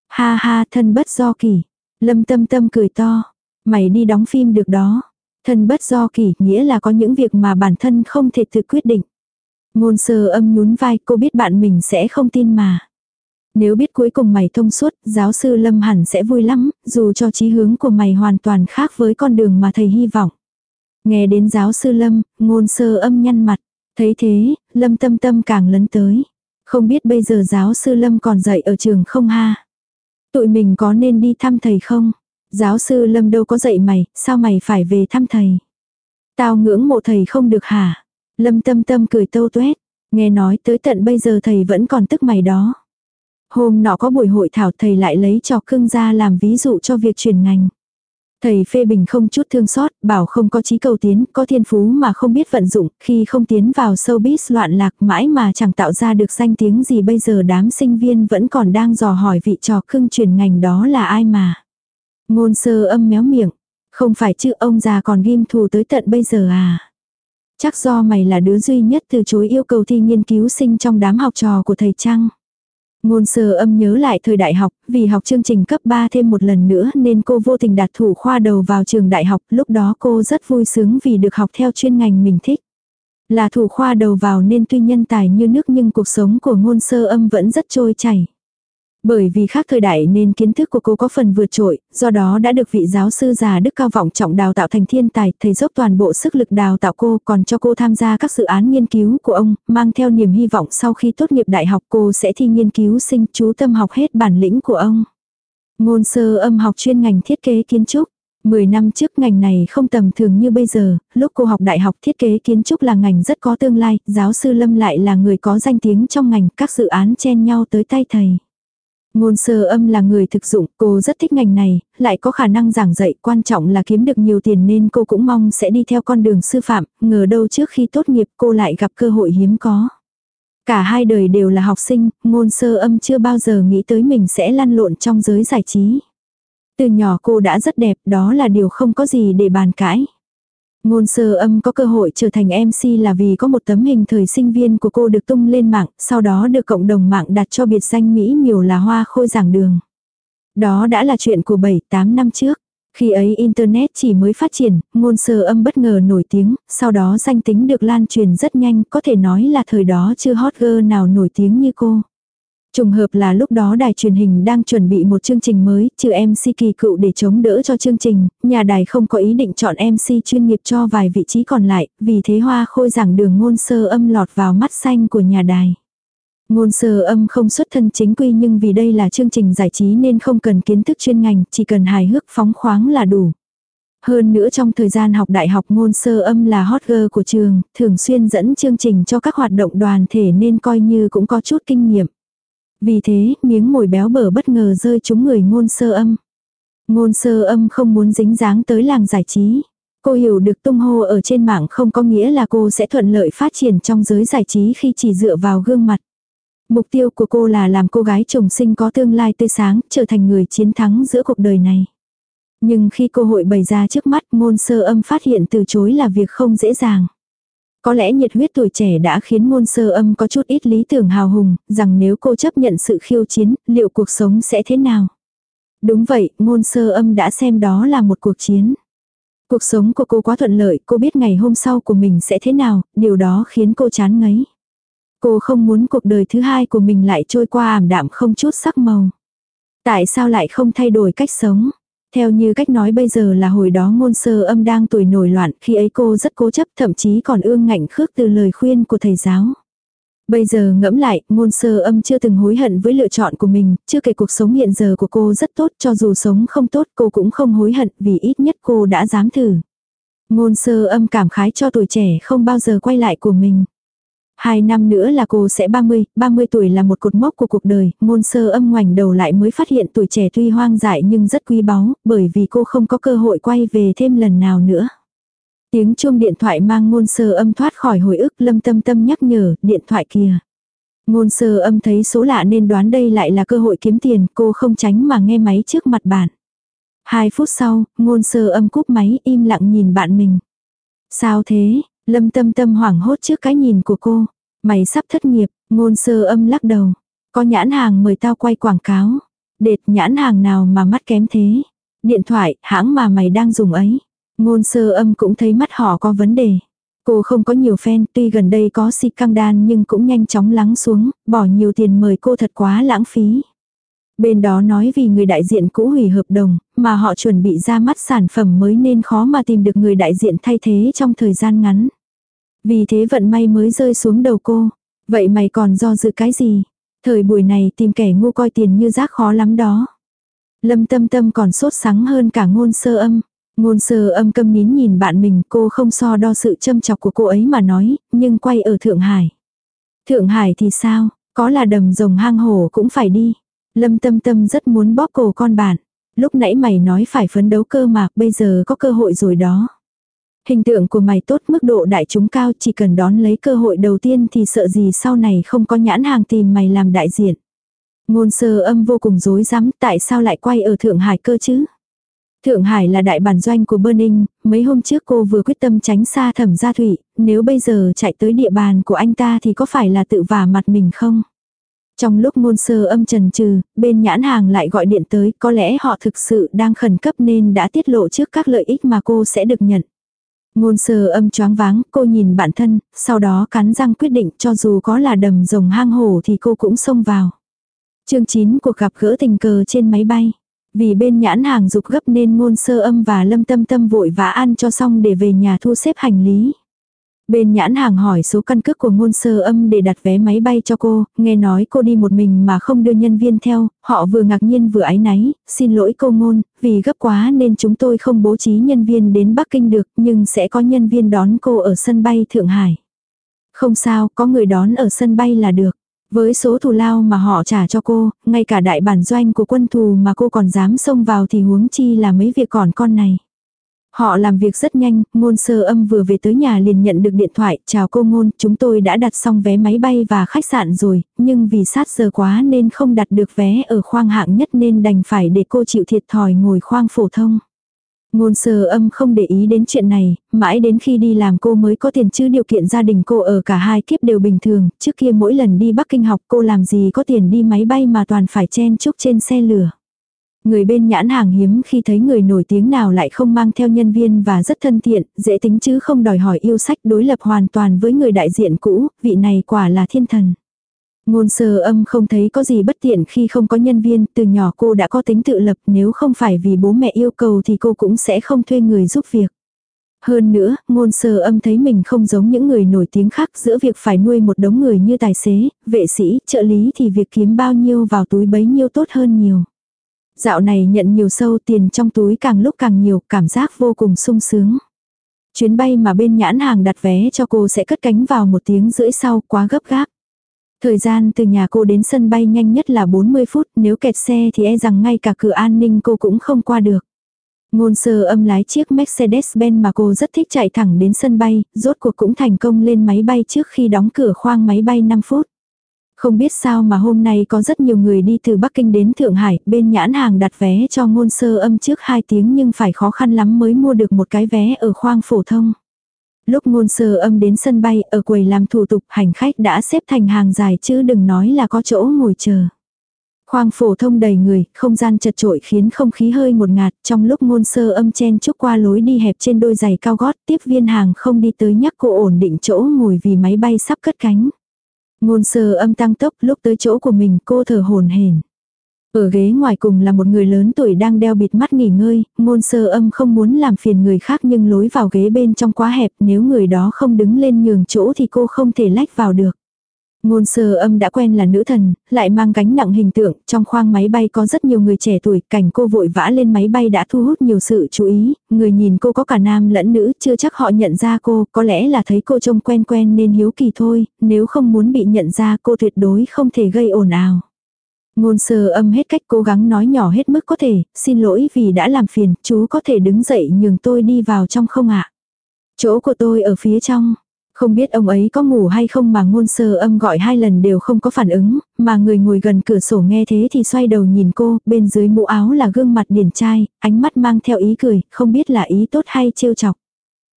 Ha ha, thân bất do kỳ. Lâm tâm tâm cười to. Mày đi đóng phim được đó. Thân bất do kỳ, nghĩa là có những việc mà bản thân không thể tự quyết định. Ngôn sơ âm nhún vai, cô biết bạn mình sẽ không tin mà. Nếu biết cuối cùng mày thông suốt, giáo sư Lâm hẳn sẽ vui lắm, dù cho chí hướng của mày hoàn toàn khác với con đường mà thầy hy vọng. Nghe đến giáo sư Lâm, ngôn sơ âm nhăn mặt. Thấy thế, Lâm tâm tâm càng lấn tới. Không biết bây giờ giáo sư Lâm còn dạy ở trường không ha? Tụi mình có nên đi thăm thầy không? Giáo sư Lâm đâu có dạy mày, sao mày phải về thăm thầy? Tao ngưỡng mộ thầy không được hả? Lâm tâm tâm cười tâu tuét. Nghe nói tới tận bây giờ thầy vẫn còn tức mày đó. Hôm nọ có buổi hội thảo thầy lại lấy trò cưng ra làm ví dụ cho việc chuyển ngành. Thầy phê bình không chút thương xót, bảo không có trí cầu tiến, có thiên phú mà không biết vận dụng, khi không tiến vào showbiz loạn lạc mãi mà chẳng tạo ra được danh tiếng gì bây giờ đám sinh viên vẫn còn đang dò hỏi vị trò cưng chuyển ngành đó là ai mà. Ngôn sơ âm méo miệng. Không phải chứ ông già còn ghim thù tới tận bây giờ à. Chắc do mày là đứa duy nhất từ chối yêu cầu thi nghiên cứu sinh trong đám học trò của thầy Trăng. Ngôn sơ âm nhớ lại thời đại học, vì học chương trình cấp 3 thêm một lần nữa nên cô vô tình đạt thủ khoa đầu vào trường đại học, lúc đó cô rất vui sướng vì được học theo chuyên ngành mình thích. Là thủ khoa đầu vào nên tuy nhân tài như nước nhưng cuộc sống của ngôn sơ âm vẫn rất trôi chảy. Bởi vì khác thời đại nên kiến thức của cô có phần vượt trội, do đó đã được vị giáo sư già đức cao vọng trọng đào tạo thành thiên tài, thầy dốc toàn bộ sức lực đào tạo cô, còn cho cô tham gia các dự án nghiên cứu của ông, mang theo niềm hy vọng sau khi tốt nghiệp đại học cô sẽ thi nghiên cứu sinh chú tâm học hết bản lĩnh của ông. Ngôn sơ âm học chuyên ngành thiết kế kiến trúc. Mười năm trước ngành này không tầm thường như bây giờ, lúc cô học đại học thiết kế kiến trúc là ngành rất có tương lai, giáo sư Lâm lại là người có danh tiếng trong ngành, các dự án chen nhau tới tay thầy. Ngôn sơ âm là người thực dụng, cô rất thích ngành này, lại có khả năng giảng dạy, quan trọng là kiếm được nhiều tiền nên cô cũng mong sẽ đi theo con đường sư phạm, ngờ đâu trước khi tốt nghiệp cô lại gặp cơ hội hiếm có. Cả hai đời đều là học sinh, ngôn sơ âm chưa bao giờ nghĩ tới mình sẽ lăn lộn trong giới giải trí. Từ nhỏ cô đã rất đẹp, đó là điều không có gì để bàn cãi. Ngôn sơ âm có cơ hội trở thành MC là vì có một tấm hình thời sinh viên của cô được tung lên mạng, sau đó được cộng đồng mạng đặt cho biệt danh Mỹ miều là hoa khôi giảng đường. Đó đã là chuyện của 7-8 năm trước. Khi ấy Internet chỉ mới phát triển, ngôn sơ âm bất ngờ nổi tiếng, sau đó danh tính được lan truyền rất nhanh, có thể nói là thời đó chưa hot girl nào nổi tiếng như cô. Trùng hợp là lúc đó đài truyền hình đang chuẩn bị một chương trình mới, trừ MC kỳ cựu để chống đỡ cho chương trình, nhà đài không có ý định chọn MC chuyên nghiệp cho vài vị trí còn lại, vì thế hoa khôi giảng đường ngôn sơ âm lọt vào mắt xanh của nhà đài. Ngôn sơ âm không xuất thân chính quy nhưng vì đây là chương trình giải trí nên không cần kiến thức chuyên ngành, chỉ cần hài hước phóng khoáng là đủ. Hơn nữa trong thời gian học đại học ngôn sơ âm là hot girl của trường, thường xuyên dẫn chương trình cho các hoạt động đoàn thể nên coi như cũng có chút kinh nghiệm. Vì thế, miếng mồi béo bở bất ngờ rơi trúng người ngôn sơ âm. Ngôn sơ âm không muốn dính dáng tới làng giải trí. Cô hiểu được tung hô ở trên mạng không có nghĩa là cô sẽ thuận lợi phát triển trong giới giải trí khi chỉ dựa vào gương mặt. Mục tiêu của cô là làm cô gái trồng sinh có tương lai tươi sáng, trở thành người chiến thắng giữa cuộc đời này. Nhưng khi cơ hội bày ra trước mắt ngôn sơ âm phát hiện từ chối là việc không dễ dàng. Có lẽ nhiệt huyết tuổi trẻ đã khiến ngôn sơ âm có chút ít lý tưởng hào hùng, rằng nếu cô chấp nhận sự khiêu chiến, liệu cuộc sống sẽ thế nào? Đúng vậy, ngôn sơ âm đã xem đó là một cuộc chiến. Cuộc sống của cô quá thuận lợi, cô biết ngày hôm sau của mình sẽ thế nào, điều đó khiến cô chán ngấy. Cô không muốn cuộc đời thứ hai của mình lại trôi qua ảm đạm không chút sắc màu. Tại sao lại không thay đổi cách sống? Theo như cách nói bây giờ là hồi đó ngôn sơ âm đang tuổi nổi loạn, khi ấy cô rất cố chấp thậm chí còn ương ngạnh khước từ lời khuyên của thầy giáo. Bây giờ ngẫm lại, ngôn sơ âm chưa từng hối hận với lựa chọn của mình, chưa kể cuộc sống hiện giờ của cô rất tốt cho dù sống không tốt cô cũng không hối hận vì ít nhất cô đã dám thử. Ngôn sơ âm cảm khái cho tuổi trẻ không bao giờ quay lại của mình. Hai năm nữa là cô sẽ 30, 30 tuổi là một cột mốc của cuộc đời, ngôn sơ âm ngoảnh đầu lại mới phát hiện tuổi trẻ tuy hoang dại nhưng rất quý báu, bởi vì cô không có cơ hội quay về thêm lần nào nữa. Tiếng chuông điện thoại mang ngôn sơ âm thoát khỏi hồi ức lâm tâm tâm nhắc nhở, điện thoại kia. Ngôn sơ âm thấy số lạ nên đoán đây lại là cơ hội kiếm tiền, cô không tránh mà nghe máy trước mặt bạn. Hai phút sau, ngôn sơ âm cúp máy im lặng nhìn bạn mình. Sao thế, Lâm tâm tâm hoảng hốt trước cái nhìn của cô. Mày sắp thất nghiệp, ngôn sơ âm lắc đầu. Có nhãn hàng mời tao quay quảng cáo. Đệt nhãn hàng nào mà mắt kém thế. Điện thoại, hãng mà mày đang dùng ấy. Ngôn sơ âm cũng thấy mắt họ có vấn đề. Cô không có nhiều fan, tuy gần đây có si căng đan nhưng cũng nhanh chóng lắng xuống, bỏ nhiều tiền mời cô thật quá lãng phí. Bên đó nói vì người đại diện cũ hủy hợp đồng, mà họ chuẩn bị ra mắt sản phẩm mới nên khó mà tìm được người đại diện thay thế trong thời gian ngắn. Vì thế vận may mới rơi xuống đầu cô. Vậy mày còn do dự cái gì? Thời buổi này tìm kẻ ngu coi tiền như rác khó lắm đó. Lâm tâm tâm còn sốt sắng hơn cả ngôn sơ âm. Ngôn sơ âm câm nín nhìn bạn mình cô không so đo sự châm chọc của cô ấy mà nói, nhưng quay ở Thượng Hải. Thượng Hải thì sao, có là đầm rồng hang hổ cũng phải đi. Lâm tâm tâm rất muốn bóp cổ con bạn. Lúc nãy mày nói phải phấn đấu cơ mà, bây giờ có cơ hội rồi đó. Hình tượng của mày tốt mức độ đại chúng cao chỉ cần đón lấy cơ hội đầu tiên thì sợ gì sau này không có nhãn hàng tìm mày làm đại diện. Ngôn sơ âm vô cùng rối rắm tại sao lại quay ở Thượng Hải cơ chứ? Thượng Hải là đại bản doanh của Burning, mấy hôm trước cô vừa quyết tâm tránh xa thẩm gia thủy, nếu bây giờ chạy tới địa bàn của anh ta thì có phải là tự vả mặt mình không? Trong lúc ngôn sơ âm trần trừ, bên nhãn hàng lại gọi điện tới, có lẽ họ thực sự đang khẩn cấp nên đã tiết lộ trước các lợi ích mà cô sẽ được nhận. Ngôn sơ âm choáng váng, cô nhìn bản thân, sau đó cắn răng quyết định cho dù có là đầm rồng hang hổ thì cô cũng xông vào. Chương 9 cuộc gặp gỡ tình cờ trên máy bay. Vì bên nhãn hàng dục gấp nên ngôn sơ âm và lâm tâm tâm vội vã ăn cho xong để về nhà thu xếp hành lý. Bên nhãn hàng hỏi số căn cước của ngôn sơ âm để đặt vé máy bay cho cô, nghe nói cô đi một mình mà không đưa nhân viên theo, họ vừa ngạc nhiên vừa ái náy, xin lỗi cô ngôn, vì gấp quá nên chúng tôi không bố trí nhân viên đến Bắc Kinh được, nhưng sẽ có nhân viên đón cô ở sân bay Thượng Hải. Không sao, có người đón ở sân bay là được. Với số thù lao mà họ trả cho cô, ngay cả đại bản doanh của quân thù mà cô còn dám xông vào thì huống chi là mấy việc còn con này. Họ làm việc rất nhanh, ngôn sơ âm vừa về tới nhà liền nhận được điện thoại, chào cô ngôn, chúng tôi đã đặt xong vé máy bay và khách sạn rồi, nhưng vì sát giờ quá nên không đặt được vé ở khoang hạng nhất nên đành phải để cô chịu thiệt thòi ngồi khoang phổ thông. Ngôn sơ âm không để ý đến chuyện này, mãi đến khi đi làm cô mới có tiền chứ điều kiện gia đình cô ở cả hai kiếp đều bình thường, trước kia mỗi lần đi Bắc Kinh học cô làm gì có tiền đi máy bay mà toàn phải chen chúc trên xe lửa. Người bên nhãn hàng hiếm khi thấy người nổi tiếng nào lại không mang theo nhân viên và rất thân thiện, dễ tính chứ không đòi hỏi yêu sách đối lập hoàn toàn với người đại diện cũ, vị này quả là thiên thần. Ngôn sơ âm không thấy có gì bất tiện khi không có nhân viên, từ nhỏ cô đã có tính tự lập, nếu không phải vì bố mẹ yêu cầu thì cô cũng sẽ không thuê người giúp việc. Hơn nữa, ngôn sơ âm thấy mình không giống những người nổi tiếng khác giữa việc phải nuôi một đống người như tài xế, vệ sĩ, trợ lý thì việc kiếm bao nhiêu vào túi bấy nhiêu tốt hơn nhiều. Dạo này nhận nhiều sâu tiền trong túi càng lúc càng nhiều, cảm giác vô cùng sung sướng. Chuyến bay mà bên nhãn hàng đặt vé cho cô sẽ cất cánh vào một tiếng rưỡi sau, quá gấp gáp. Thời gian từ nhà cô đến sân bay nhanh nhất là 40 phút, nếu kẹt xe thì e rằng ngay cả cửa an ninh cô cũng không qua được. Ngôn sơ âm lái chiếc Mercedes-Benz mà cô rất thích chạy thẳng đến sân bay, rốt cuộc cũng thành công lên máy bay trước khi đóng cửa khoang máy bay 5 phút. Không biết sao mà hôm nay có rất nhiều người đi từ Bắc Kinh đến Thượng Hải, bên nhãn hàng đặt vé cho ngôn sơ âm trước 2 tiếng nhưng phải khó khăn lắm mới mua được một cái vé ở khoang phổ thông. Lúc ngôn sơ âm đến sân bay, ở quầy làm thủ tục hành khách đã xếp thành hàng dài chứ đừng nói là có chỗ ngồi chờ. Khoang phổ thông đầy người, không gian chật trội khiến không khí hơi một ngạt, trong lúc ngôn sơ âm chen chúc qua lối đi hẹp trên đôi giày cao gót, tiếp viên hàng không đi tới nhắc cô ổn định chỗ ngồi vì máy bay sắp cất cánh. Ngôn sơ âm tăng tốc lúc tới chỗ của mình cô thở hồn hển. Ở ghế ngoài cùng là một người lớn tuổi đang đeo bịt mắt nghỉ ngơi, ngôn sơ âm không muốn làm phiền người khác nhưng lối vào ghế bên trong quá hẹp nếu người đó không đứng lên nhường chỗ thì cô không thể lách vào được. Ngôn sơ âm đã quen là nữ thần, lại mang gánh nặng hình tượng, trong khoang máy bay có rất nhiều người trẻ tuổi, cảnh cô vội vã lên máy bay đã thu hút nhiều sự chú ý, người nhìn cô có cả nam lẫn nữ, chưa chắc họ nhận ra cô, có lẽ là thấy cô trông quen quen nên hiếu kỳ thôi, nếu không muốn bị nhận ra cô tuyệt đối không thể gây ồn ào. Ngôn sơ âm hết cách cố gắng nói nhỏ hết mức có thể, xin lỗi vì đã làm phiền, chú có thể đứng dậy nhường tôi đi vào trong không ạ? Chỗ của tôi ở phía trong, không biết ông ấy có ngủ hay không mà ngôn sơ âm gọi hai lần đều không có phản ứng, mà người ngồi gần cửa sổ nghe thế thì xoay đầu nhìn cô, bên dưới mũ áo là gương mặt điển trai, ánh mắt mang theo ý cười, không biết là ý tốt hay trêu chọc.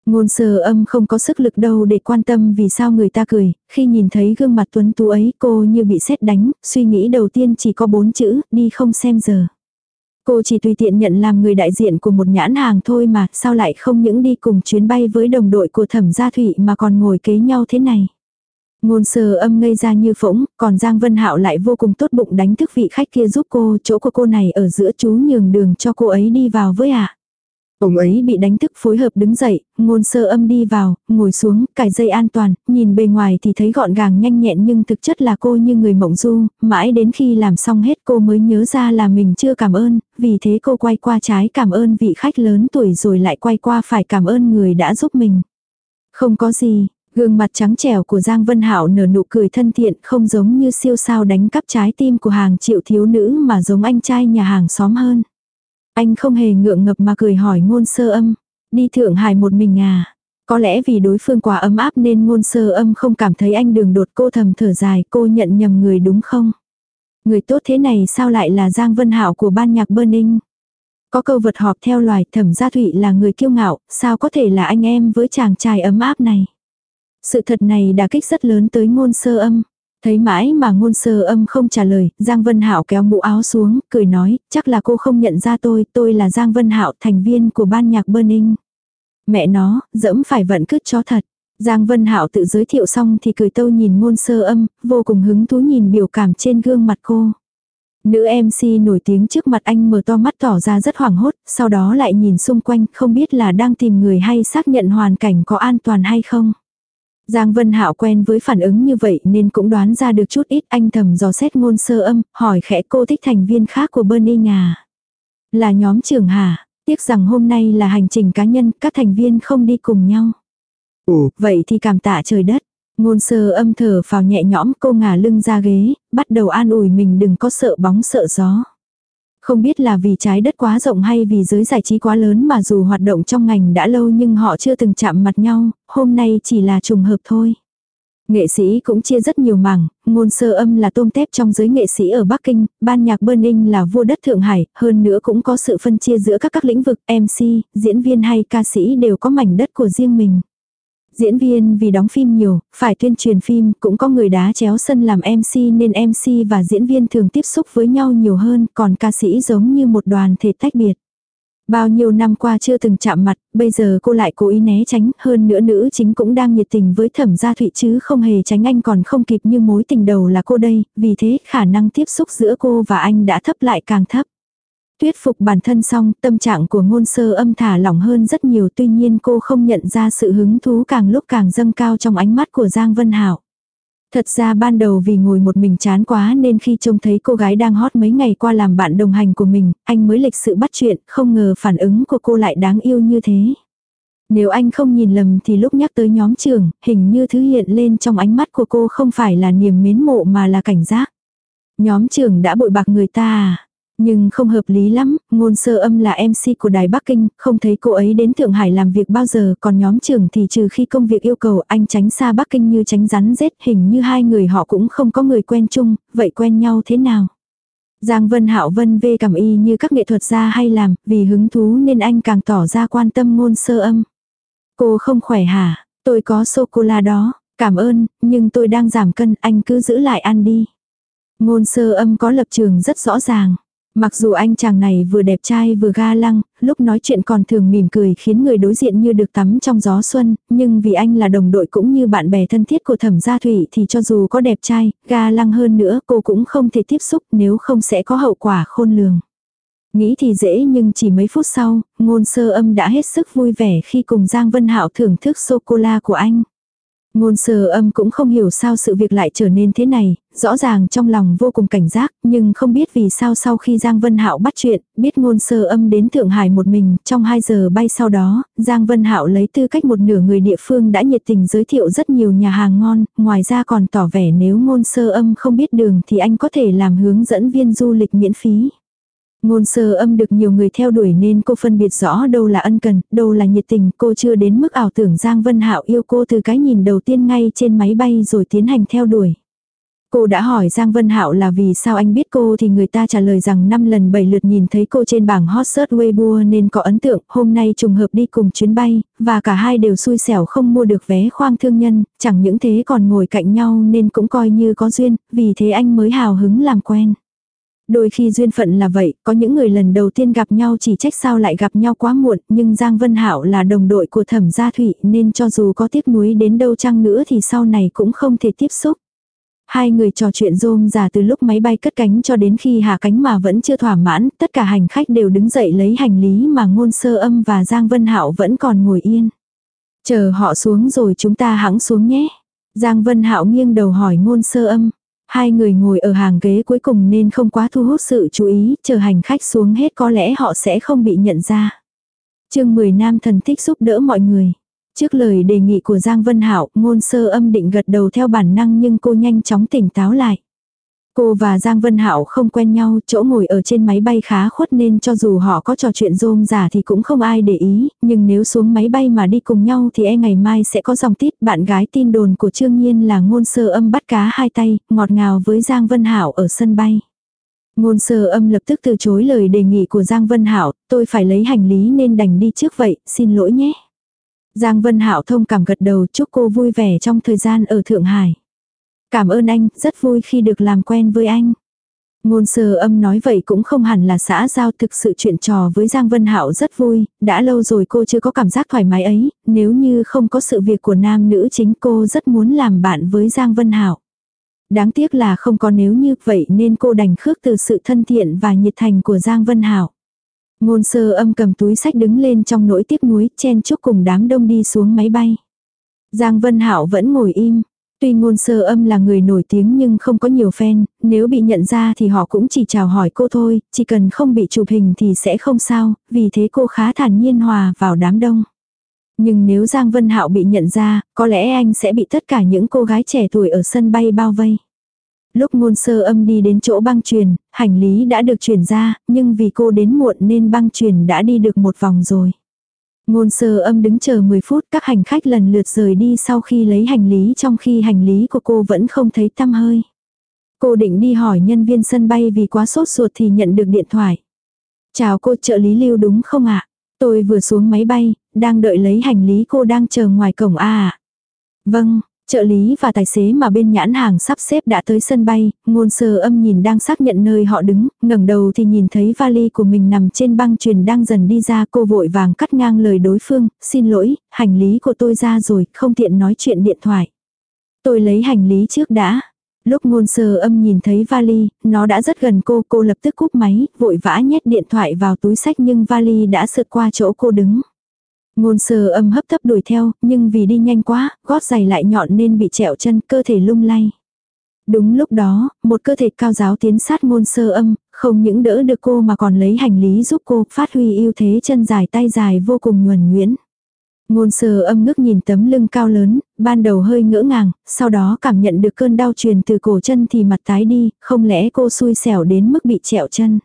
Ngôn sơ âm không có sức lực đâu để quan tâm vì sao người ta cười, khi nhìn thấy gương mặt tuấn tú ấy cô như bị sét đánh, suy nghĩ đầu tiên chỉ có bốn chữ, đi không xem giờ. Cô chỉ tùy tiện nhận làm người đại diện của một nhãn hàng thôi mà, sao lại không những đi cùng chuyến bay với đồng đội của thẩm gia thụy mà còn ngồi kế nhau thế này. Ngôn sơ âm ngây ra như phỗng, còn Giang Vân Hạo lại vô cùng tốt bụng đánh thức vị khách kia giúp cô, chỗ của cô này ở giữa chú nhường đường cho cô ấy đi vào với ạ. À. Ông ấy bị đánh thức phối hợp đứng dậy, ngôn sơ âm đi vào, ngồi xuống, cài dây an toàn, nhìn bề ngoài thì thấy gọn gàng nhanh nhẹn nhưng thực chất là cô như người mộng du, mãi đến khi làm xong hết cô mới nhớ ra là mình chưa cảm ơn, vì thế cô quay qua trái cảm ơn vị khách lớn tuổi rồi lại quay qua phải cảm ơn người đã giúp mình. Không có gì, gương mặt trắng trẻo của Giang Vân Hạo nở nụ cười thân thiện không giống như siêu sao đánh cắp trái tim của hàng triệu thiếu nữ mà giống anh trai nhà hàng xóm hơn. Anh không hề ngượng ngập mà cười hỏi ngôn sơ âm. Đi Thượng Hải một mình à? Có lẽ vì đối phương quá ấm áp nên ngôn sơ âm không cảm thấy anh đường đột cô thầm thở dài cô nhận nhầm người đúng không? Người tốt thế này sao lại là Giang Vân Hạo của ban nhạc Burning? Có câu vật họp theo loài thẩm gia thụy là người kiêu ngạo, sao có thể là anh em với chàng trai ấm áp này? Sự thật này đã kích rất lớn tới ngôn sơ âm. Thấy mãi mà ngôn sơ âm không trả lời, Giang Vân Hạo kéo mũ áo xuống, cười nói, chắc là cô không nhận ra tôi, tôi là Giang Vân Hạo, thành viên của ban nhạc Burning. Mẹ nó, dẫm phải vận cứt cho thật. Giang Vân Hạo tự giới thiệu xong thì cười tâu nhìn ngôn sơ âm, vô cùng hứng thú nhìn biểu cảm trên gương mặt cô. Nữ MC nổi tiếng trước mặt anh mở to mắt tỏ ra rất hoảng hốt, sau đó lại nhìn xung quanh không biết là đang tìm người hay xác nhận hoàn cảnh có an toàn hay không. Giang Vân Hạo quen với phản ứng như vậy nên cũng đoán ra được chút ít anh thầm dò xét ngôn sơ âm, hỏi khẽ cô thích thành viên khác của Burning à. Là nhóm trưởng hả? Tiếc rằng hôm nay là hành trình cá nhân, các thành viên không đi cùng nhau. Ồ, vậy thì cảm tạ trời đất. Ngôn sơ âm thở vào nhẹ nhõm cô ngả lưng ra ghế, bắt đầu an ủi mình đừng có sợ bóng sợ gió. Không biết là vì trái đất quá rộng hay vì giới giải trí quá lớn mà dù hoạt động trong ngành đã lâu nhưng họ chưa từng chạm mặt nhau, hôm nay chỉ là trùng hợp thôi. Nghệ sĩ cũng chia rất nhiều mảng, ngôn sơ âm là tôm tép trong giới nghệ sĩ ở Bắc Kinh, ban nhạc Burning là vua đất Thượng Hải, hơn nữa cũng có sự phân chia giữa các các lĩnh vực MC, diễn viên hay ca sĩ đều có mảnh đất của riêng mình. Diễn viên vì đóng phim nhiều, phải tuyên truyền phim, cũng có người đá chéo sân làm MC nên MC và diễn viên thường tiếp xúc với nhau nhiều hơn, còn ca sĩ giống như một đoàn thể tách biệt. Bao nhiêu năm qua chưa từng chạm mặt, bây giờ cô lại cố ý né tránh, hơn nữa nữ chính cũng đang nhiệt tình với thẩm gia thụy chứ không hề tránh anh còn không kịp như mối tình đầu là cô đây, vì thế khả năng tiếp xúc giữa cô và anh đã thấp lại càng thấp. Thuyết phục bản thân xong, tâm trạng của ngôn sơ âm thả lỏng hơn rất nhiều tuy nhiên cô không nhận ra sự hứng thú càng lúc càng dâng cao trong ánh mắt của Giang Vân Hảo. Thật ra ban đầu vì ngồi một mình chán quá nên khi trông thấy cô gái đang hot mấy ngày qua làm bạn đồng hành của mình, anh mới lịch sự bắt chuyện, không ngờ phản ứng của cô lại đáng yêu như thế. Nếu anh không nhìn lầm thì lúc nhắc tới nhóm trường, hình như thứ hiện lên trong ánh mắt của cô không phải là niềm mến mộ mà là cảnh giác. Nhóm trường đã bội bạc người ta à? Nhưng không hợp lý lắm, ngôn sơ âm là MC của Đài Bắc Kinh, không thấy cô ấy đến Thượng Hải làm việc bao giờ, còn nhóm trưởng thì trừ khi công việc yêu cầu anh tránh xa Bắc Kinh như tránh rắn rết, hình như hai người họ cũng không có người quen chung, vậy quen nhau thế nào? Giang Vân Hạo Vân vê cầm y như các nghệ thuật gia hay làm, vì hứng thú nên anh càng tỏ ra quan tâm ngôn sơ âm. Cô không khỏe hả? Tôi có sô-cô-la đó, cảm ơn, nhưng tôi đang giảm cân, anh cứ giữ lại ăn đi. Ngôn sơ âm có lập trường rất rõ ràng. Mặc dù anh chàng này vừa đẹp trai vừa ga lăng, lúc nói chuyện còn thường mỉm cười khiến người đối diện như được tắm trong gió xuân, nhưng vì anh là đồng đội cũng như bạn bè thân thiết của thẩm gia thủy thì cho dù có đẹp trai, ga lăng hơn nữa cô cũng không thể tiếp xúc nếu không sẽ có hậu quả khôn lường. Nghĩ thì dễ nhưng chỉ mấy phút sau, ngôn sơ âm đã hết sức vui vẻ khi cùng Giang Vân Hạo thưởng thức sô-cô-la của anh. Ngôn sơ âm cũng không hiểu sao sự việc lại trở nên thế này, rõ ràng trong lòng vô cùng cảnh giác, nhưng không biết vì sao sau khi Giang Vân Hạo bắt chuyện, biết ngôn sơ âm đến Thượng Hải một mình, trong 2 giờ bay sau đó, Giang Vân Hạo lấy tư cách một nửa người địa phương đã nhiệt tình giới thiệu rất nhiều nhà hàng ngon, ngoài ra còn tỏ vẻ nếu ngôn sơ âm không biết đường thì anh có thể làm hướng dẫn viên du lịch miễn phí. Ngôn sơ âm được nhiều người theo đuổi nên cô phân biệt rõ đâu là ân cần, đâu là nhiệt tình, cô chưa đến mức ảo tưởng Giang Vân Hạo yêu cô từ cái nhìn đầu tiên ngay trên máy bay rồi tiến hành theo đuổi. Cô đã hỏi Giang Vân Hạo là vì sao anh biết cô thì người ta trả lời rằng năm lần bảy lượt nhìn thấy cô trên bảng hot search Weibo nên có ấn tượng, hôm nay trùng hợp đi cùng chuyến bay, và cả hai đều xui xẻo không mua được vé khoang thương nhân, chẳng những thế còn ngồi cạnh nhau nên cũng coi như có duyên, vì thế anh mới hào hứng làm quen. Đôi khi duyên phận là vậy, có những người lần đầu tiên gặp nhau chỉ trách sao lại gặp nhau quá muộn, nhưng Giang Vân Hảo là đồng đội của Thẩm Gia Thụy nên cho dù có tiếc nuối đến đâu chăng nữa thì sau này cũng không thể tiếp xúc. Hai người trò chuyện rôm rà từ lúc máy bay cất cánh cho đến khi hạ cánh mà vẫn chưa thỏa mãn, tất cả hành khách đều đứng dậy lấy hành lý mà ngôn sơ âm và Giang Vân Hạo vẫn còn ngồi yên. Chờ họ xuống rồi chúng ta hãng xuống nhé. Giang Vân Hạo nghiêng đầu hỏi ngôn sơ âm. Hai người ngồi ở hàng ghế cuối cùng nên không quá thu hút sự chú ý, chờ hành khách xuống hết có lẽ họ sẽ không bị nhận ra. chương 10 nam thần thích giúp đỡ mọi người. Trước lời đề nghị của Giang Vân Hảo, ngôn sơ âm định gật đầu theo bản năng nhưng cô nhanh chóng tỉnh táo lại. Cô và Giang Vân Hạo không quen nhau, chỗ ngồi ở trên máy bay khá khuất nên cho dù họ có trò chuyện rôm rả thì cũng không ai để ý, nhưng nếu xuống máy bay mà đi cùng nhau thì e ngày mai sẽ có dòng tít. Bạn gái tin đồn của Trương Nhiên là ngôn sơ âm bắt cá hai tay, ngọt ngào với Giang Vân Hạo ở sân bay. Ngôn sơ âm lập tức từ chối lời đề nghị của Giang Vân Hạo, tôi phải lấy hành lý nên đành đi trước vậy, xin lỗi nhé. Giang Vân Hạo thông cảm gật đầu chúc cô vui vẻ trong thời gian ở Thượng Hải. Cảm ơn anh, rất vui khi được làm quen với anh. Ngôn sơ âm nói vậy cũng không hẳn là xã giao thực sự chuyện trò với Giang Vân Hạo rất vui, đã lâu rồi cô chưa có cảm giác thoải mái ấy, nếu như không có sự việc của nam nữ chính cô rất muốn làm bạn với Giang Vân Hạo. Đáng tiếc là không có nếu như vậy nên cô đành khước từ sự thân thiện và nhiệt thành của Giang Vân Hảo. Ngôn sơ âm cầm túi sách đứng lên trong nỗi tiếc nuối chen chúc cùng đám đông đi xuống máy bay. Giang Vân Hảo vẫn ngồi im. Tuy ngôn sơ âm là người nổi tiếng nhưng không có nhiều fan, nếu bị nhận ra thì họ cũng chỉ chào hỏi cô thôi, chỉ cần không bị chụp hình thì sẽ không sao, vì thế cô khá thản nhiên hòa vào đám đông. Nhưng nếu Giang Vân Hạo bị nhận ra, có lẽ anh sẽ bị tất cả những cô gái trẻ tuổi ở sân bay bao vây. Lúc ngôn sơ âm đi đến chỗ băng truyền, hành lý đã được chuyển ra, nhưng vì cô đến muộn nên băng truyền đã đi được một vòng rồi. Ngôn sơ âm đứng chờ 10 phút các hành khách lần lượt rời đi sau khi lấy hành lý trong khi hành lý của cô vẫn không thấy tăm hơi. Cô định đi hỏi nhân viên sân bay vì quá sốt ruột thì nhận được điện thoại. Chào cô trợ lý lưu đúng không ạ? Tôi vừa xuống máy bay, đang đợi lấy hành lý cô đang chờ ngoài cổng A à? Vâng, trợ lý và tài xế mà bên nhãn hàng sắp xếp đã tới sân bay, ngôn sơ âm nhìn đang xác nhận nơi họ đứng, ngẩng đầu thì nhìn thấy vali của mình nằm trên băng truyền đang dần đi ra cô vội vàng cắt ngang lời đối phương, xin lỗi, hành lý của tôi ra rồi, không tiện nói chuyện điện thoại. Tôi lấy hành lý trước đã. Lúc ngôn sơ âm nhìn thấy vali, nó đã rất gần cô, cô lập tức cúp máy, vội vã nhét điện thoại vào túi sách nhưng vali đã sượt qua chỗ cô đứng. Ngôn sơ âm hấp tấp đuổi theo, nhưng vì đi nhanh quá, gót giày lại nhọn nên bị trẹo chân, cơ thể lung lay. Đúng lúc đó, một cơ thể cao giáo tiến sát ngôn sơ âm, không những đỡ được cô mà còn lấy hành lý giúp cô phát huy ưu thế chân dài tay dài vô cùng nhuần nhuyễn. Ngôn sơ âm ngước nhìn tấm lưng cao lớn, ban đầu hơi ngỡ ngàng, sau đó cảm nhận được cơn đau truyền từ cổ chân thì mặt tái đi, không lẽ cô xui xẻo đến mức bị trẹo chân.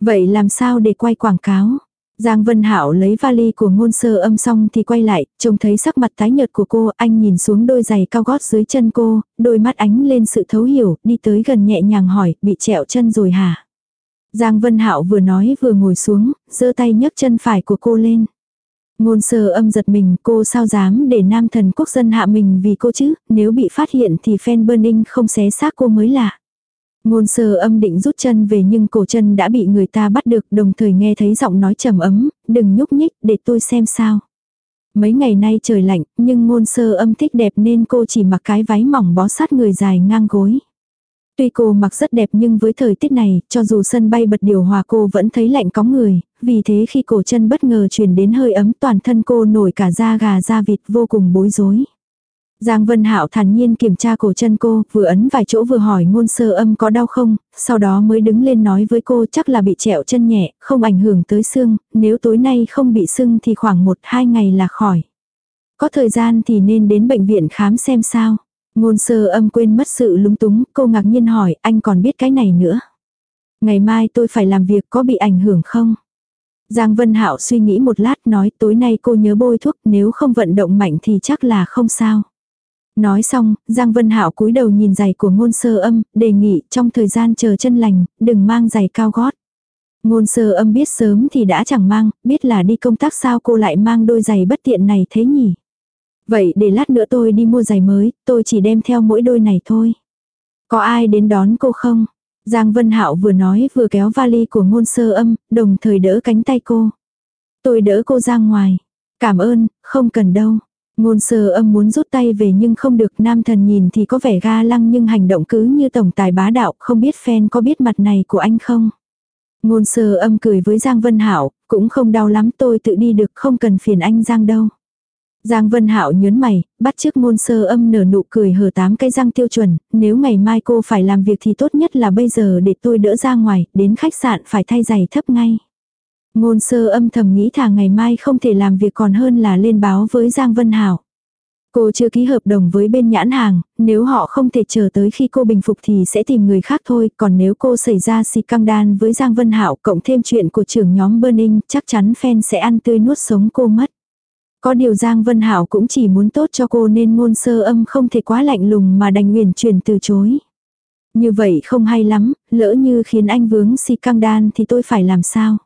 Vậy làm sao để quay quảng cáo? Giang Vân Hảo lấy vali của ngôn sơ âm xong thì quay lại, trông thấy sắc mặt tái nhợt của cô, anh nhìn xuống đôi giày cao gót dưới chân cô, đôi mắt ánh lên sự thấu hiểu, đi tới gần nhẹ nhàng hỏi, bị trẹo chân rồi hả? Giang Vân Hạo vừa nói vừa ngồi xuống, giơ tay nhấc chân phải của cô lên. Ngôn sơ âm giật mình, cô sao dám để nam thần quốc dân hạ mình vì cô chứ, nếu bị phát hiện thì fan burning không xé xác cô mới lạ. Ngôn sơ âm định rút chân về nhưng cổ chân đã bị người ta bắt được đồng thời nghe thấy giọng nói trầm ấm, đừng nhúc nhích để tôi xem sao. Mấy ngày nay trời lạnh, nhưng ngôn sơ âm thích đẹp nên cô chỉ mặc cái váy mỏng bó sát người dài ngang gối. Tuy cô mặc rất đẹp nhưng với thời tiết này, cho dù sân bay bật điều hòa cô vẫn thấy lạnh có người, vì thế khi cổ chân bất ngờ truyền đến hơi ấm toàn thân cô nổi cả da gà da vịt vô cùng bối rối. Giang Vân Hạo thản nhiên kiểm tra cổ chân cô, vừa ấn vài chỗ vừa hỏi ngôn sơ âm có đau không, sau đó mới đứng lên nói với cô chắc là bị trẹo chân nhẹ, không ảnh hưởng tới xương, nếu tối nay không bị sưng thì khoảng 1-2 ngày là khỏi. Có thời gian thì nên đến bệnh viện khám xem sao. Ngôn sơ âm quên mất sự lúng túng, cô ngạc nhiên hỏi anh còn biết cái này nữa. Ngày mai tôi phải làm việc có bị ảnh hưởng không? Giang Vân Hạo suy nghĩ một lát nói tối nay cô nhớ bôi thuốc nếu không vận động mạnh thì chắc là không sao. Nói xong, Giang Vân Hạo cúi đầu nhìn giày của ngôn sơ âm, đề nghị trong thời gian chờ chân lành, đừng mang giày cao gót. Ngôn sơ âm biết sớm thì đã chẳng mang, biết là đi công tác sao cô lại mang đôi giày bất tiện này thế nhỉ. Vậy để lát nữa tôi đi mua giày mới, tôi chỉ đem theo mỗi đôi này thôi. Có ai đến đón cô không? Giang Vân Hạo vừa nói vừa kéo vali của ngôn sơ âm, đồng thời đỡ cánh tay cô. Tôi đỡ cô ra ngoài. Cảm ơn, không cần đâu. Ngôn sơ âm muốn rút tay về nhưng không được nam thần nhìn thì có vẻ ga lăng nhưng hành động cứ như tổng tài bá đạo không biết fan có biết mặt này của anh không. Ngôn sơ âm cười với Giang Vân Hảo, cũng không đau lắm tôi tự đi được không cần phiền anh Giang đâu. Giang Vân Hạo nhớn mày, bắt chước ngôn sơ âm nở nụ cười hở tám cái răng tiêu chuẩn, nếu ngày mai cô phải làm việc thì tốt nhất là bây giờ để tôi đỡ ra ngoài, đến khách sạn phải thay giày thấp ngay. Ngôn sơ âm thầm nghĩ thà ngày mai không thể làm việc còn hơn là lên báo với Giang Vân Hảo. Cô chưa ký hợp đồng với bên nhãn hàng, nếu họ không thể chờ tới khi cô bình phục thì sẽ tìm người khác thôi, còn nếu cô xảy ra xì căng đan với Giang Vân Hảo cộng thêm chuyện của trưởng nhóm Burning, chắc chắn fan sẽ ăn tươi nuốt sống cô mất. Có điều Giang Vân Hảo cũng chỉ muốn tốt cho cô nên ngôn sơ âm không thể quá lạnh lùng mà đành nguyền truyền từ chối. Như vậy không hay lắm, lỡ như khiến anh vướng xì căng đan thì tôi phải làm sao?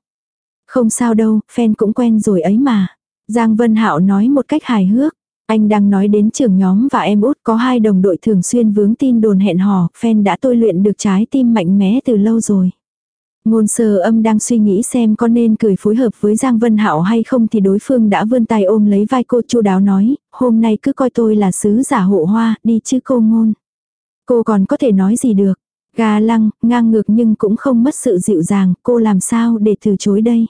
Không sao đâu, fan cũng quen rồi ấy mà. Giang Vân Hạo nói một cách hài hước. Anh đang nói đến trường nhóm và em út có hai đồng đội thường xuyên vướng tin đồn hẹn hò, fan đã tôi luyện được trái tim mạnh mẽ từ lâu rồi. Ngôn sơ âm đang suy nghĩ xem có nên cười phối hợp với Giang Vân Hạo hay không thì đối phương đã vươn tay ôm lấy vai cô chu đáo nói, hôm nay cứ coi tôi là sứ giả hộ hoa, đi chứ cô ngôn. Cô còn có thể nói gì được. gà lăng, ngang ngược nhưng cũng không mất sự dịu dàng, cô làm sao để từ chối đây.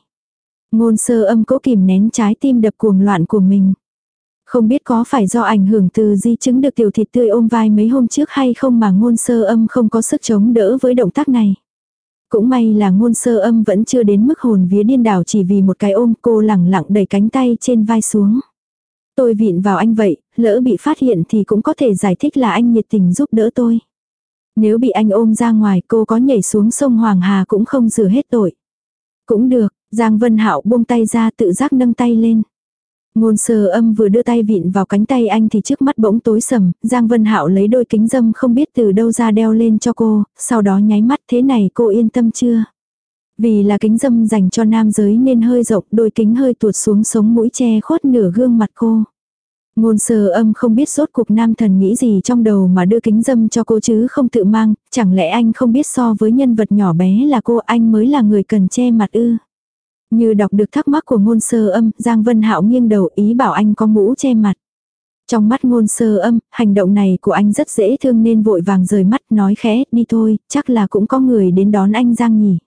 Ngôn sơ âm cố kìm nén trái tim đập cuồng loạn của mình. Không biết có phải do ảnh hưởng từ di chứng được tiểu thịt tươi ôm vai mấy hôm trước hay không mà ngôn sơ âm không có sức chống đỡ với động tác này. Cũng may là ngôn sơ âm vẫn chưa đến mức hồn vía điên đảo chỉ vì một cái ôm cô lẳng lặng đẩy cánh tay trên vai xuống. Tôi vịn vào anh vậy, lỡ bị phát hiện thì cũng có thể giải thích là anh nhiệt tình giúp đỡ tôi. Nếu bị anh ôm ra ngoài cô có nhảy xuống sông Hoàng Hà cũng không rửa hết tội. Cũng được, Giang Vân Hạo buông tay ra tự giác nâng tay lên. Ngôn sơ âm vừa đưa tay vịn vào cánh tay anh thì trước mắt bỗng tối sầm, Giang Vân Hạo lấy đôi kính dâm không biết từ đâu ra đeo lên cho cô, sau đó nháy mắt thế này cô yên tâm chưa? Vì là kính dâm dành cho nam giới nên hơi rộng, đôi kính hơi tuột xuống sống mũi che khuất nửa gương mặt cô. Ngôn sơ âm không biết rốt cuộc nam thần nghĩ gì trong đầu mà đưa kính dâm cho cô chứ không tự mang, chẳng lẽ anh không biết so với nhân vật nhỏ bé là cô anh mới là người cần che mặt ư. Như đọc được thắc mắc của ngôn sơ âm, Giang Vân Hạo nghiêng đầu ý bảo anh có mũ che mặt. Trong mắt ngôn sơ âm, hành động này của anh rất dễ thương nên vội vàng rời mắt nói khẽ, đi thôi, chắc là cũng có người đến đón anh Giang nhỉ.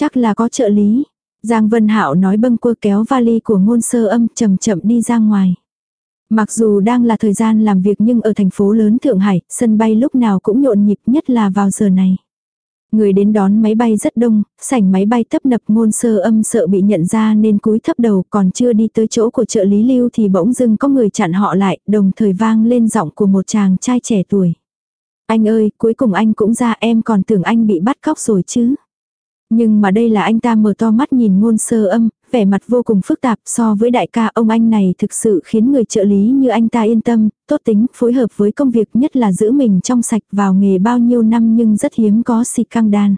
Chắc là có trợ lý. Giang Vân Hạo nói bâng quơ kéo vali của ngôn sơ âm chậm chậm đi ra ngoài. Mặc dù đang là thời gian làm việc nhưng ở thành phố lớn Thượng Hải, sân bay lúc nào cũng nhộn nhịp nhất là vào giờ này. Người đến đón máy bay rất đông, sảnh máy bay tấp nập ngôn sơ âm sợ bị nhận ra nên cúi thấp đầu còn chưa đi tới chỗ của trợ lý lưu thì bỗng dưng có người chặn họ lại, đồng thời vang lên giọng của một chàng trai trẻ tuổi. Anh ơi, cuối cùng anh cũng ra em còn tưởng anh bị bắt cóc rồi chứ. Nhưng mà đây là anh ta mở to mắt nhìn ngôn sơ âm, vẻ mặt vô cùng phức tạp so với đại ca ông anh này thực sự khiến người trợ lý như anh ta yên tâm, tốt tính, phối hợp với công việc nhất là giữ mình trong sạch vào nghề bao nhiêu năm nhưng rất hiếm có xì căng đan.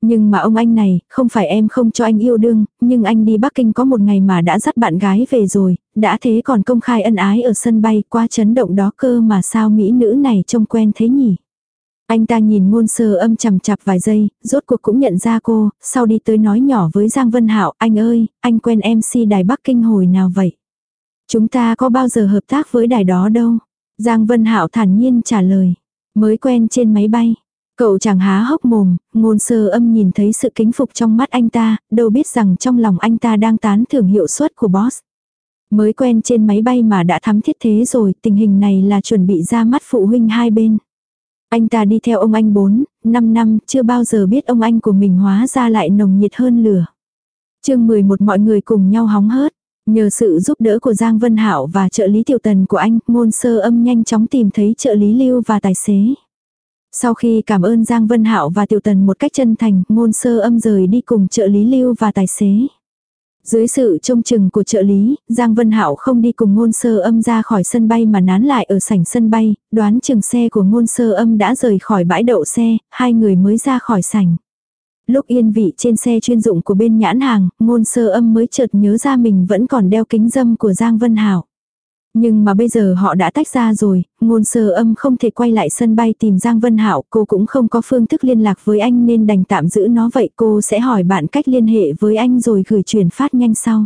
Nhưng mà ông anh này, không phải em không cho anh yêu đương, nhưng anh đi Bắc Kinh có một ngày mà đã dắt bạn gái về rồi, đã thế còn công khai ân ái ở sân bay qua chấn động đó cơ mà sao mỹ nữ này trông quen thế nhỉ. Anh ta nhìn ngôn sơ âm chằm chặp vài giây, rốt cuộc cũng nhận ra cô, sau đi tới nói nhỏ với Giang Vân Hạo, anh ơi, anh quen MC đài Bắc Kinh hồi nào vậy? Chúng ta có bao giờ hợp tác với đài đó đâu? Giang Vân Hạo thản nhiên trả lời, mới quen trên máy bay. Cậu chẳng há hốc mồm, ngôn sơ âm nhìn thấy sự kính phục trong mắt anh ta, đâu biết rằng trong lòng anh ta đang tán thưởng hiệu suất của boss. Mới quen trên máy bay mà đã thắm thiết thế rồi, tình hình này là chuẩn bị ra mắt phụ huynh hai bên. Anh ta đi theo ông anh 4, 5 năm, chưa bao giờ biết ông anh của mình hóa ra lại nồng nhiệt hơn lửa. chương 11 mọi người cùng nhau hóng hớt. Nhờ sự giúp đỡ của Giang Vân hảo và trợ lý tiểu tần của anh, ngôn sơ âm nhanh chóng tìm thấy trợ lý lưu và tài xế. Sau khi cảm ơn Giang Vân Hạo và tiểu tần một cách chân thành, ngôn sơ âm rời đi cùng trợ lý lưu và tài xế. Dưới sự trông chừng của trợ lý, Giang Vân Hạo không đi cùng ngôn sơ âm ra khỏi sân bay mà nán lại ở sảnh sân bay, đoán chừng xe của ngôn sơ âm đã rời khỏi bãi đậu xe, hai người mới ra khỏi sảnh. Lúc yên vị trên xe chuyên dụng của bên nhãn hàng, ngôn sơ âm mới chợt nhớ ra mình vẫn còn đeo kính dâm của Giang Vân Hạo. Nhưng mà bây giờ họ đã tách ra rồi, ngôn sơ âm không thể quay lại sân bay tìm Giang Vân Hạo, cô cũng không có phương thức liên lạc với anh nên đành tạm giữ nó vậy cô sẽ hỏi bạn cách liên hệ với anh rồi gửi chuyển phát nhanh sau.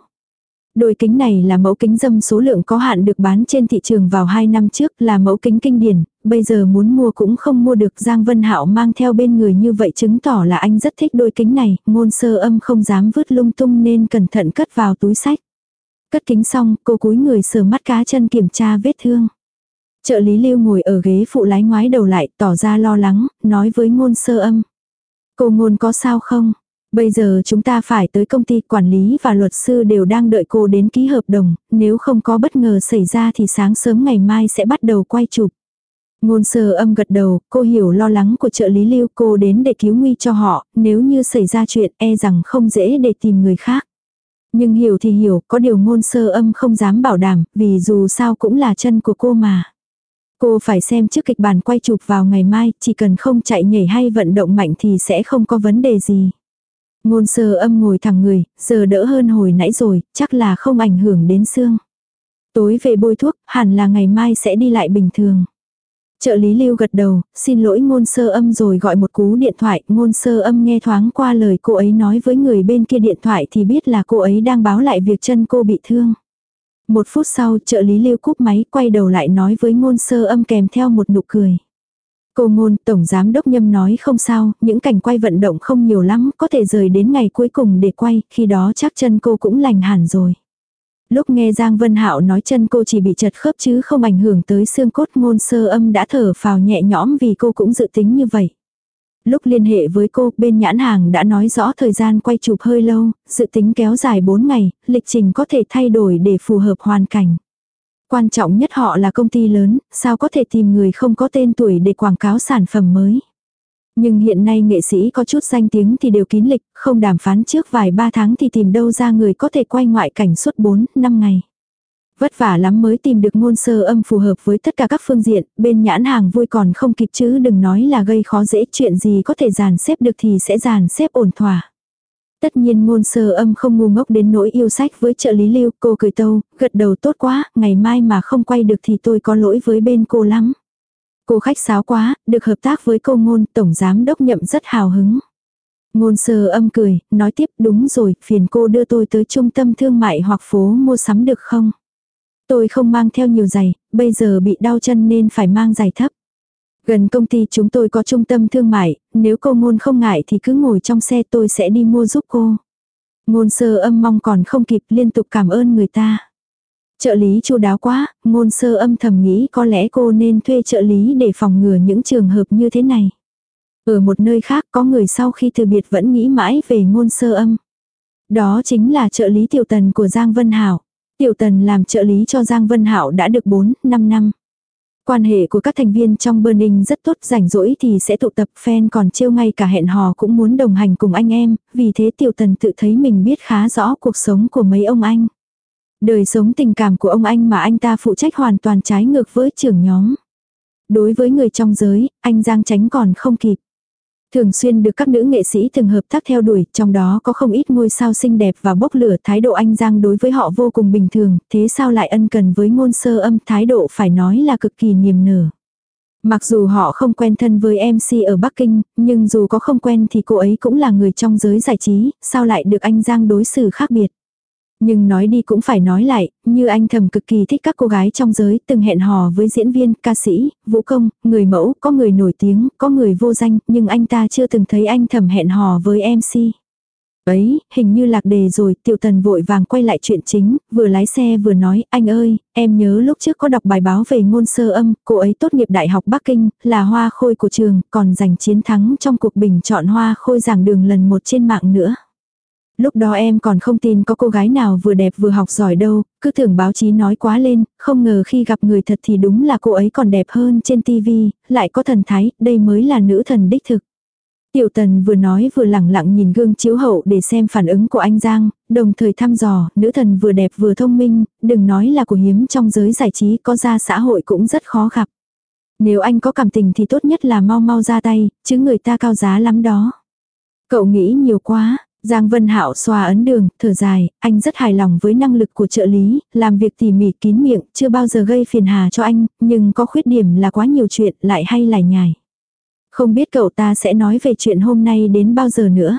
Đôi kính này là mẫu kính dâm số lượng có hạn được bán trên thị trường vào 2 năm trước là mẫu kính kinh điển, bây giờ muốn mua cũng không mua được Giang Vân Hạo mang theo bên người như vậy chứng tỏ là anh rất thích đôi kính này, ngôn sơ âm không dám vứt lung tung nên cẩn thận cất vào túi sách. Cất kính xong, cô cúi người sờ mắt cá chân kiểm tra vết thương. Trợ lý lưu ngồi ở ghế phụ lái ngoái đầu lại, tỏ ra lo lắng, nói với ngôn sơ âm. Cô ngôn có sao không? Bây giờ chúng ta phải tới công ty quản lý và luật sư đều đang đợi cô đến ký hợp đồng, nếu không có bất ngờ xảy ra thì sáng sớm ngày mai sẽ bắt đầu quay chụp. Ngôn sơ âm gật đầu, cô hiểu lo lắng của trợ lý lưu cô đến để cứu nguy cho họ, nếu như xảy ra chuyện e rằng không dễ để tìm người khác. Nhưng hiểu thì hiểu, có điều ngôn sơ âm không dám bảo đảm, vì dù sao cũng là chân của cô mà. Cô phải xem trước kịch bản quay chụp vào ngày mai, chỉ cần không chạy nhảy hay vận động mạnh thì sẽ không có vấn đề gì. Ngôn sơ âm ngồi thẳng người, giờ đỡ hơn hồi nãy rồi, chắc là không ảnh hưởng đến xương. Tối về bôi thuốc, hẳn là ngày mai sẽ đi lại bình thường. Trợ lý lưu gật đầu, xin lỗi ngôn sơ âm rồi gọi một cú điện thoại, ngôn sơ âm nghe thoáng qua lời cô ấy nói với người bên kia điện thoại thì biết là cô ấy đang báo lại việc chân cô bị thương. Một phút sau trợ lý lưu cúp máy quay đầu lại nói với ngôn sơ âm kèm theo một nụ cười. Cô ngôn, Tổng Giám Đốc Nhâm nói không sao, những cảnh quay vận động không nhiều lắm, có thể rời đến ngày cuối cùng để quay, khi đó chắc chân cô cũng lành hẳn rồi. Lúc nghe Giang Vân Hạo nói chân cô chỉ bị chật khớp chứ không ảnh hưởng tới xương cốt ngôn sơ âm đã thở phào nhẹ nhõm vì cô cũng dự tính như vậy. Lúc liên hệ với cô, bên nhãn hàng đã nói rõ thời gian quay chụp hơi lâu, dự tính kéo dài 4 ngày, lịch trình có thể thay đổi để phù hợp hoàn cảnh. Quan trọng nhất họ là công ty lớn, sao có thể tìm người không có tên tuổi để quảng cáo sản phẩm mới. Nhưng hiện nay nghệ sĩ có chút danh tiếng thì đều kín lịch, không đàm phán trước vài ba tháng thì tìm đâu ra người có thể quay ngoại cảnh suốt 4, 5 ngày. Vất vả lắm mới tìm được ngôn sơ âm phù hợp với tất cả các phương diện, bên nhãn hàng vui còn không kịp chứ đừng nói là gây khó dễ chuyện gì có thể dàn xếp được thì sẽ dàn xếp ổn thỏa. Tất nhiên ngôn sơ âm không ngu ngốc đến nỗi yêu sách với trợ lý lưu, cô cười tâu, gật đầu tốt quá, ngày mai mà không quay được thì tôi có lỗi với bên cô lắm. Cô khách sáo quá, được hợp tác với cô ngôn, tổng giám đốc nhậm rất hào hứng. Ngôn sơ âm cười, nói tiếp đúng rồi, phiền cô đưa tôi tới trung tâm thương mại hoặc phố mua sắm được không? Tôi không mang theo nhiều giày, bây giờ bị đau chân nên phải mang giày thấp. Gần công ty chúng tôi có trung tâm thương mại, nếu cô ngôn không ngại thì cứ ngồi trong xe tôi sẽ đi mua giúp cô. Ngôn sơ âm mong còn không kịp liên tục cảm ơn người ta. Trợ lý chu đáo quá, ngôn sơ âm thầm nghĩ có lẽ cô nên thuê trợ lý để phòng ngừa những trường hợp như thế này. Ở một nơi khác có người sau khi từ biệt vẫn nghĩ mãi về ngôn sơ âm. Đó chính là trợ lý tiểu tần của Giang Vân Hảo. Tiểu tần làm trợ lý cho Giang Vân Hảo đã được 4, 5 năm. Quan hệ của các thành viên trong Burning rất tốt, rảnh rỗi thì sẽ tụ tập fan còn trêu ngay cả hẹn hò cũng muốn đồng hành cùng anh em, vì thế tiểu tần tự thấy mình biết khá rõ cuộc sống của mấy ông anh. Đời sống tình cảm của ông anh mà anh ta phụ trách hoàn toàn trái ngược với trưởng nhóm. Đối với người trong giới, anh Giang tránh còn không kịp. Thường xuyên được các nữ nghệ sĩ từng hợp tác theo đuổi, trong đó có không ít ngôi sao xinh đẹp và bốc lửa thái độ anh Giang đối với họ vô cùng bình thường, thế sao lại ân cần với ngôn sơ âm thái độ phải nói là cực kỳ niềm nở. Mặc dù họ không quen thân với MC ở Bắc Kinh, nhưng dù có không quen thì cô ấy cũng là người trong giới giải trí, sao lại được anh Giang đối xử khác biệt. Nhưng nói đi cũng phải nói lại, như anh thầm cực kỳ thích các cô gái trong giới, từng hẹn hò với diễn viên, ca sĩ, vũ công, người mẫu, có người nổi tiếng, có người vô danh, nhưng anh ta chưa từng thấy anh thầm hẹn hò với MC. Ấy, hình như lạc đề rồi, tiểu tần vội vàng quay lại chuyện chính, vừa lái xe vừa nói, anh ơi, em nhớ lúc trước có đọc bài báo về ngôn sơ âm, cô ấy tốt nghiệp Đại học Bắc Kinh, là hoa khôi của trường, còn giành chiến thắng trong cuộc bình chọn hoa khôi giảng đường lần một trên mạng nữa. Lúc đó em còn không tin có cô gái nào vừa đẹp vừa học giỏi đâu, cứ tưởng báo chí nói quá lên, không ngờ khi gặp người thật thì đúng là cô ấy còn đẹp hơn trên tivi, lại có thần thái, đây mới là nữ thần đích thực. Tiểu tần vừa nói vừa lẳng lặng nhìn gương chiếu hậu để xem phản ứng của anh Giang, đồng thời thăm dò, nữ thần vừa đẹp vừa thông minh, đừng nói là của hiếm trong giới giải trí có ra xã hội cũng rất khó gặp. Nếu anh có cảm tình thì tốt nhất là mau mau ra tay, chứ người ta cao giá lắm đó. Cậu nghĩ nhiều quá, Giang Vân Hạo xoa ấn đường, thở dài, anh rất hài lòng với năng lực của trợ lý, làm việc tỉ mỉ kín miệng, chưa bao giờ gây phiền hà cho anh, nhưng có khuyết điểm là quá nhiều chuyện, lại hay lải nhải. Không biết cậu ta sẽ nói về chuyện hôm nay đến bao giờ nữa.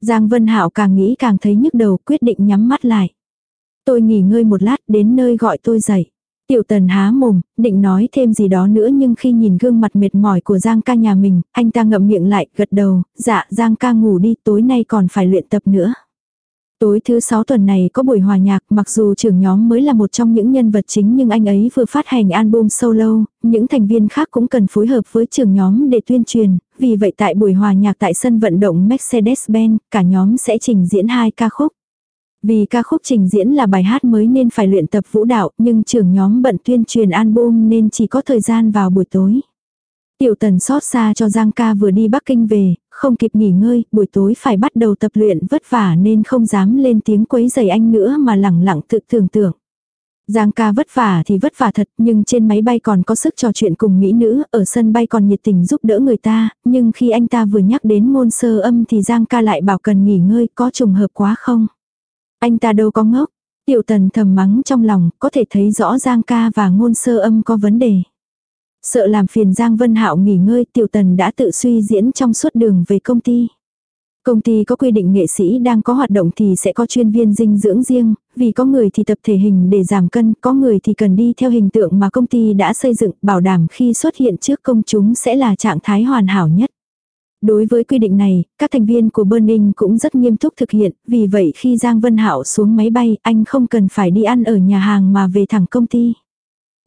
Giang Vân Hạo càng nghĩ càng thấy nhức đầu, quyết định nhắm mắt lại. Tôi nghỉ ngơi một lát, đến nơi gọi tôi dậy. Tiểu tần há mồm, định nói thêm gì đó nữa nhưng khi nhìn gương mặt mệt mỏi của Giang ca nhà mình, anh ta ngậm miệng lại, gật đầu, dạ Giang ca ngủ đi, tối nay còn phải luyện tập nữa. Tối thứ sáu tuần này có buổi hòa nhạc, mặc dù trưởng nhóm mới là một trong những nhân vật chính nhưng anh ấy vừa phát hành album solo, những thành viên khác cũng cần phối hợp với trưởng nhóm để tuyên truyền, vì vậy tại buổi hòa nhạc tại sân vận động Mercedes-Benz, cả nhóm sẽ trình diễn hai ca khúc. Vì ca khúc trình diễn là bài hát mới nên phải luyện tập vũ đạo, nhưng trưởng nhóm bận tuyên truyền album nên chỉ có thời gian vào buổi tối. Tiểu tần xót xa cho Giang ca vừa đi Bắc Kinh về, không kịp nghỉ ngơi, buổi tối phải bắt đầu tập luyện vất vả nên không dám lên tiếng quấy giày anh nữa mà lẳng lặng tự tưởng tượng. Giang ca vất vả thì vất vả thật, nhưng trên máy bay còn có sức trò chuyện cùng mỹ nữ, ở sân bay còn nhiệt tình giúp đỡ người ta, nhưng khi anh ta vừa nhắc đến ngôn sơ âm thì Giang ca lại bảo cần nghỉ ngơi, có trùng hợp quá không? Anh ta đâu có ngốc. Tiểu tần thầm mắng trong lòng, có thể thấy rõ Giang ca và ngôn sơ âm có vấn đề. Sợ làm phiền Giang Vân Hạo nghỉ ngơi tiểu tần đã tự suy diễn trong suốt đường về công ty. Công ty có quy định nghệ sĩ đang có hoạt động thì sẽ có chuyên viên dinh dưỡng riêng, vì có người thì tập thể hình để giảm cân, có người thì cần đi theo hình tượng mà công ty đã xây dựng, bảo đảm khi xuất hiện trước công chúng sẽ là trạng thái hoàn hảo nhất. Đối với quy định này, các thành viên của Burning cũng rất nghiêm túc thực hiện, vì vậy khi Giang Vân Hạo xuống máy bay, anh không cần phải đi ăn ở nhà hàng mà về thẳng công ty.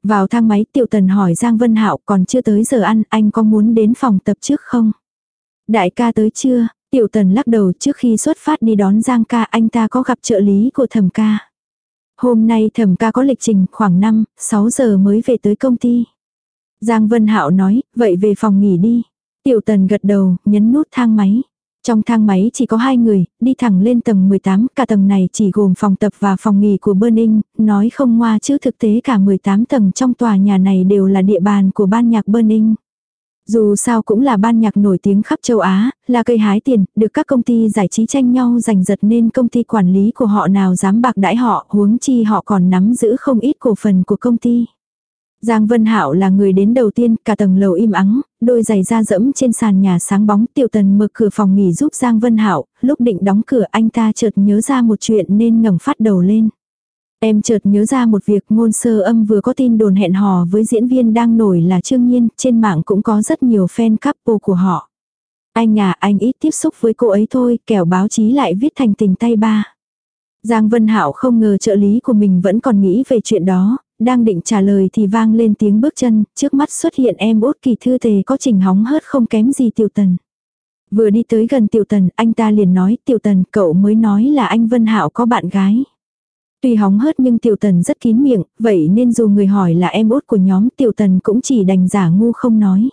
Vào thang máy Tiểu Tần hỏi Giang Vân Hạo còn chưa tới giờ ăn, anh có muốn đến phòng tập trước không? Đại ca tới chưa? Tiểu Tần lắc đầu trước khi xuất phát đi đón Giang ca anh ta có gặp trợ lý của thẩm ca. Hôm nay thẩm ca có lịch trình khoảng 5, 6 giờ mới về tới công ty. Giang Vân Hạo nói, vậy về phòng nghỉ đi. Tiểu tần gật đầu, nhấn nút thang máy. Trong thang máy chỉ có hai người, đi thẳng lên tầng 18, cả tầng này chỉ gồm phòng tập và phòng nghỉ của Burning, nói không ngoa chứ thực tế cả 18 tầng trong tòa nhà này đều là địa bàn của ban nhạc Burning. Dù sao cũng là ban nhạc nổi tiếng khắp châu Á, là cây hái tiền, được các công ty giải trí tranh nhau giành giật nên công ty quản lý của họ nào dám bạc đãi họ, huống chi họ còn nắm giữ không ít cổ phần của công ty. Giang Vân Hạo là người đến đầu tiên, cả tầng lầu im ắng, đôi giày da dẫm trên sàn nhà sáng bóng, Tiểu Tần mở cửa phòng nghỉ giúp Giang Vân Hạo, lúc định đóng cửa anh ta chợt nhớ ra một chuyện nên ngẩng phát đầu lên. Em chợt nhớ ra một việc ngôn sơ âm vừa có tin đồn hẹn hò với diễn viên đang nổi là Trương Nhiên, trên mạng cũng có rất nhiều fan couple của họ. Anh à, anh ít tiếp xúc với cô ấy thôi, kẻo báo chí lại viết thành tình tay ba. Giang Vân Hạo không ngờ trợ lý của mình vẫn còn nghĩ về chuyện đó, đang định trả lời thì vang lên tiếng bước chân, trước mắt xuất hiện em út kỳ thư tề có trình hóng hớt không kém gì tiểu tần. Vừa đi tới gần tiểu tần, anh ta liền nói, tiểu tần, cậu mới nói là anh Vân hảo có bạn gái. Tuy hóng hớt nhưng tiểu tần rất kín miệng, vậy nên dù người hỏi là em út của nhóm tiểu tần cũng chỉ đành giả ngu không nói.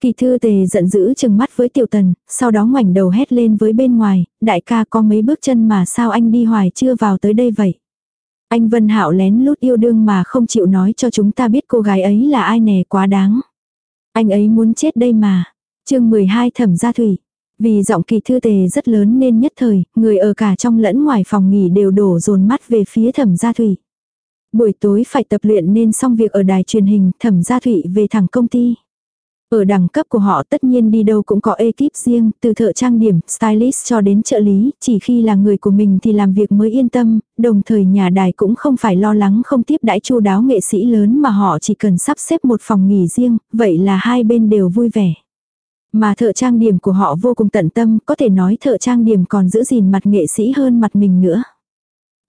Kỳ thư tề giận dữ chừng mắt với tiểu tần, sau đó ngoảnh đầu hét lên với bên ngoài, đại ca có mấy bước chân mà sao anh đi hoài chưa vào tới đây vậy. Anh Vân Hạo lén lút yêu đương mà không chịu nói cho chúng ta biết cô gái ấy là ai nè quá đáng. Anh ấy muốn chết đây mà. chương 12 thẩm gia thủy. Vì giọng kỳ thư tề rất lớn nên nhất thời, người ở cả trong lẫn ngoài phòng nghỉ đều đổ dồn mắt về phía thẩm gia thủy. Buổi tối phải tập luyện nên xong việc ở đài truyền hình, thẩm gia thủy về thẳng công ty. Ở đẳng cấp của họ tất nhiên đi đâu cũng có ekip riêng, từ thợ trang điểm, stylist cho đến trợ lý, chỉ khi là người của mình thì làm việc mới yên tâm, đồng thời nhà đài cũng không phải lo lắng không tiếp đãi chu đáo nghệ sĩ lớn mà họ chỉ cần sắp xếp một phòng nghỉ riêng, vậy là hai bên đều vui vẻ. Mà thợ trang điểm của họ vô cùng tận tâm, có thể nói thợ trang điểm còn giữ gìn mặt nghệ sĩ hơn mặt mình nữa.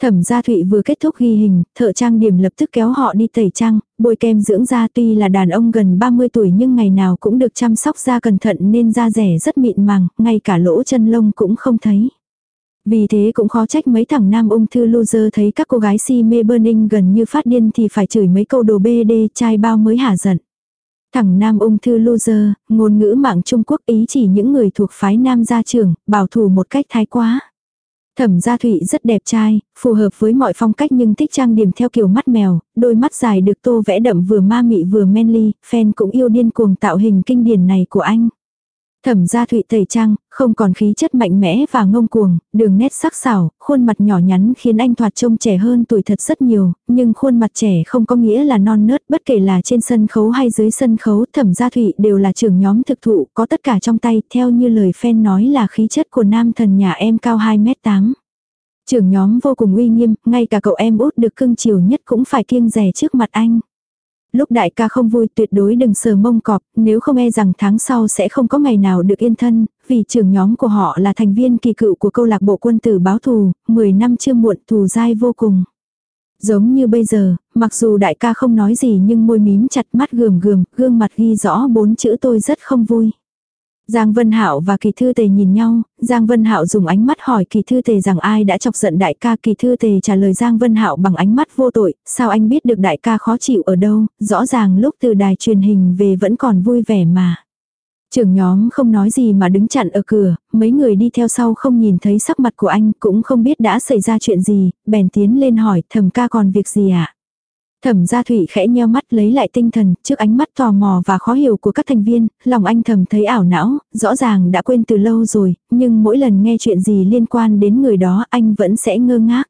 Thẩm gia Thụy vừa kết thúc ghi hình, thợ trang điểm lập tức kéo họ đi tẩy trang, bôi kem dưỡng da tuy là đàn ông gần 30 tuổi nhưng ngày nào cũng được chăm sóc da cẩn thận nên da rẻ rất mịn màng, ngay cả lỗ chân lông cũng không thấy. Vì thế cũng khó trách mấy thằng nam ung thư loser thấy các cô gái si mê burning gần như phát điên thì phải chửi mấy câu đồ bê đê chai bao mới hả giận. Thằng nam ung thư loser, ngôn ngữ mạng Trung Quốc ý chỉ những người thuộc phái nam gia trưởng, bảo thủ một cách thái quá. Thẩm gia thụy rất đẹp trai, phù hợp với mọi phong cách nhưng thích trang điểm theo kiểu mắt mèo, đôi mắt dài được tô vẽ đậm vừa ma mị vừa manly, fan cũng yêu điên cuồng tạo hình kinh điển này của anh. Thẩm gia thụy tẩy trang, không còn khí chất mạnh mẽ và ngông cuồng, đường nét sắc sảo, khuôn mặt nhỏ nhắn khiến anh thoạt trông trẻ hơn tuổi thật rất nhiều, nhưng khuôn mặt trẻ không có nghĩa là non nớt, bất kể là trên sân khấu hay dưới sân khấu, thẩm gia thụy đều là trưởng nhóm thực thụ, có tất cả trong tay, theo như lời fan nói là khí chất của nam thần nhà em cao 2m8. Trưởng nhóm vô cùng uy nghiêm, ngay cả cậu em út được cưng chiều nhất cũng phải kiêng rè trước mặt anh. Lúc đại ca không vui tuyệt đối đừng sờ mông cọp, nếu không e rằng tháng sau sẽ không có ngày nào được yên thân, vì trưởng nhóm của họ là thành viên kỳ cựu của câu lạc bộ quân tử báo thù, 10 năm chưa muộn thù dai vô cùng. Giống như bây giờ, mặc dù đại ca không nói gì nhưng môi mím chặt mắt gườm gườm, gương mặt ghi rõ bốn chữ tôi rất không vui. Giang Vân Hạo và Kỳ Thư Tề nhìn nhau, Giang Vân Hạo dùng ánh mắt hỏi Kỳ Thư Tề rằng ai đã chọc giận đại ca, Kỳ Thư Tề trả lời Giang Vân Hạo bằng ánh mắt vô tội, sao anh biết được đại ca khó chịu ở đâu, rõ ràng lúc từ đài truyền hình về vẫn còn vui vẻ mà. Trưởng nhóm không nói gì mà đứng chặn ở cửa, mấy người đi theo sau không nhìn thấy sắc mặt của anh, cũng không biết đã xảy ra chuyện gì, bèn tiến lên hỏi thầm ca còn việc gì ạ. À? Thẩm gia thủy khẽ nheo mắt lấy lại tinh thần, trước ánh mắt tò mò và khó hiểu của các thành viên, lòng anh thầm thấy ảo não, rõ ràng đã quên từ lâu rồi, nhưng mỗi lần nghe chuyện gì liên quan đến người đó anh vẫn sẽ ngơ ngác.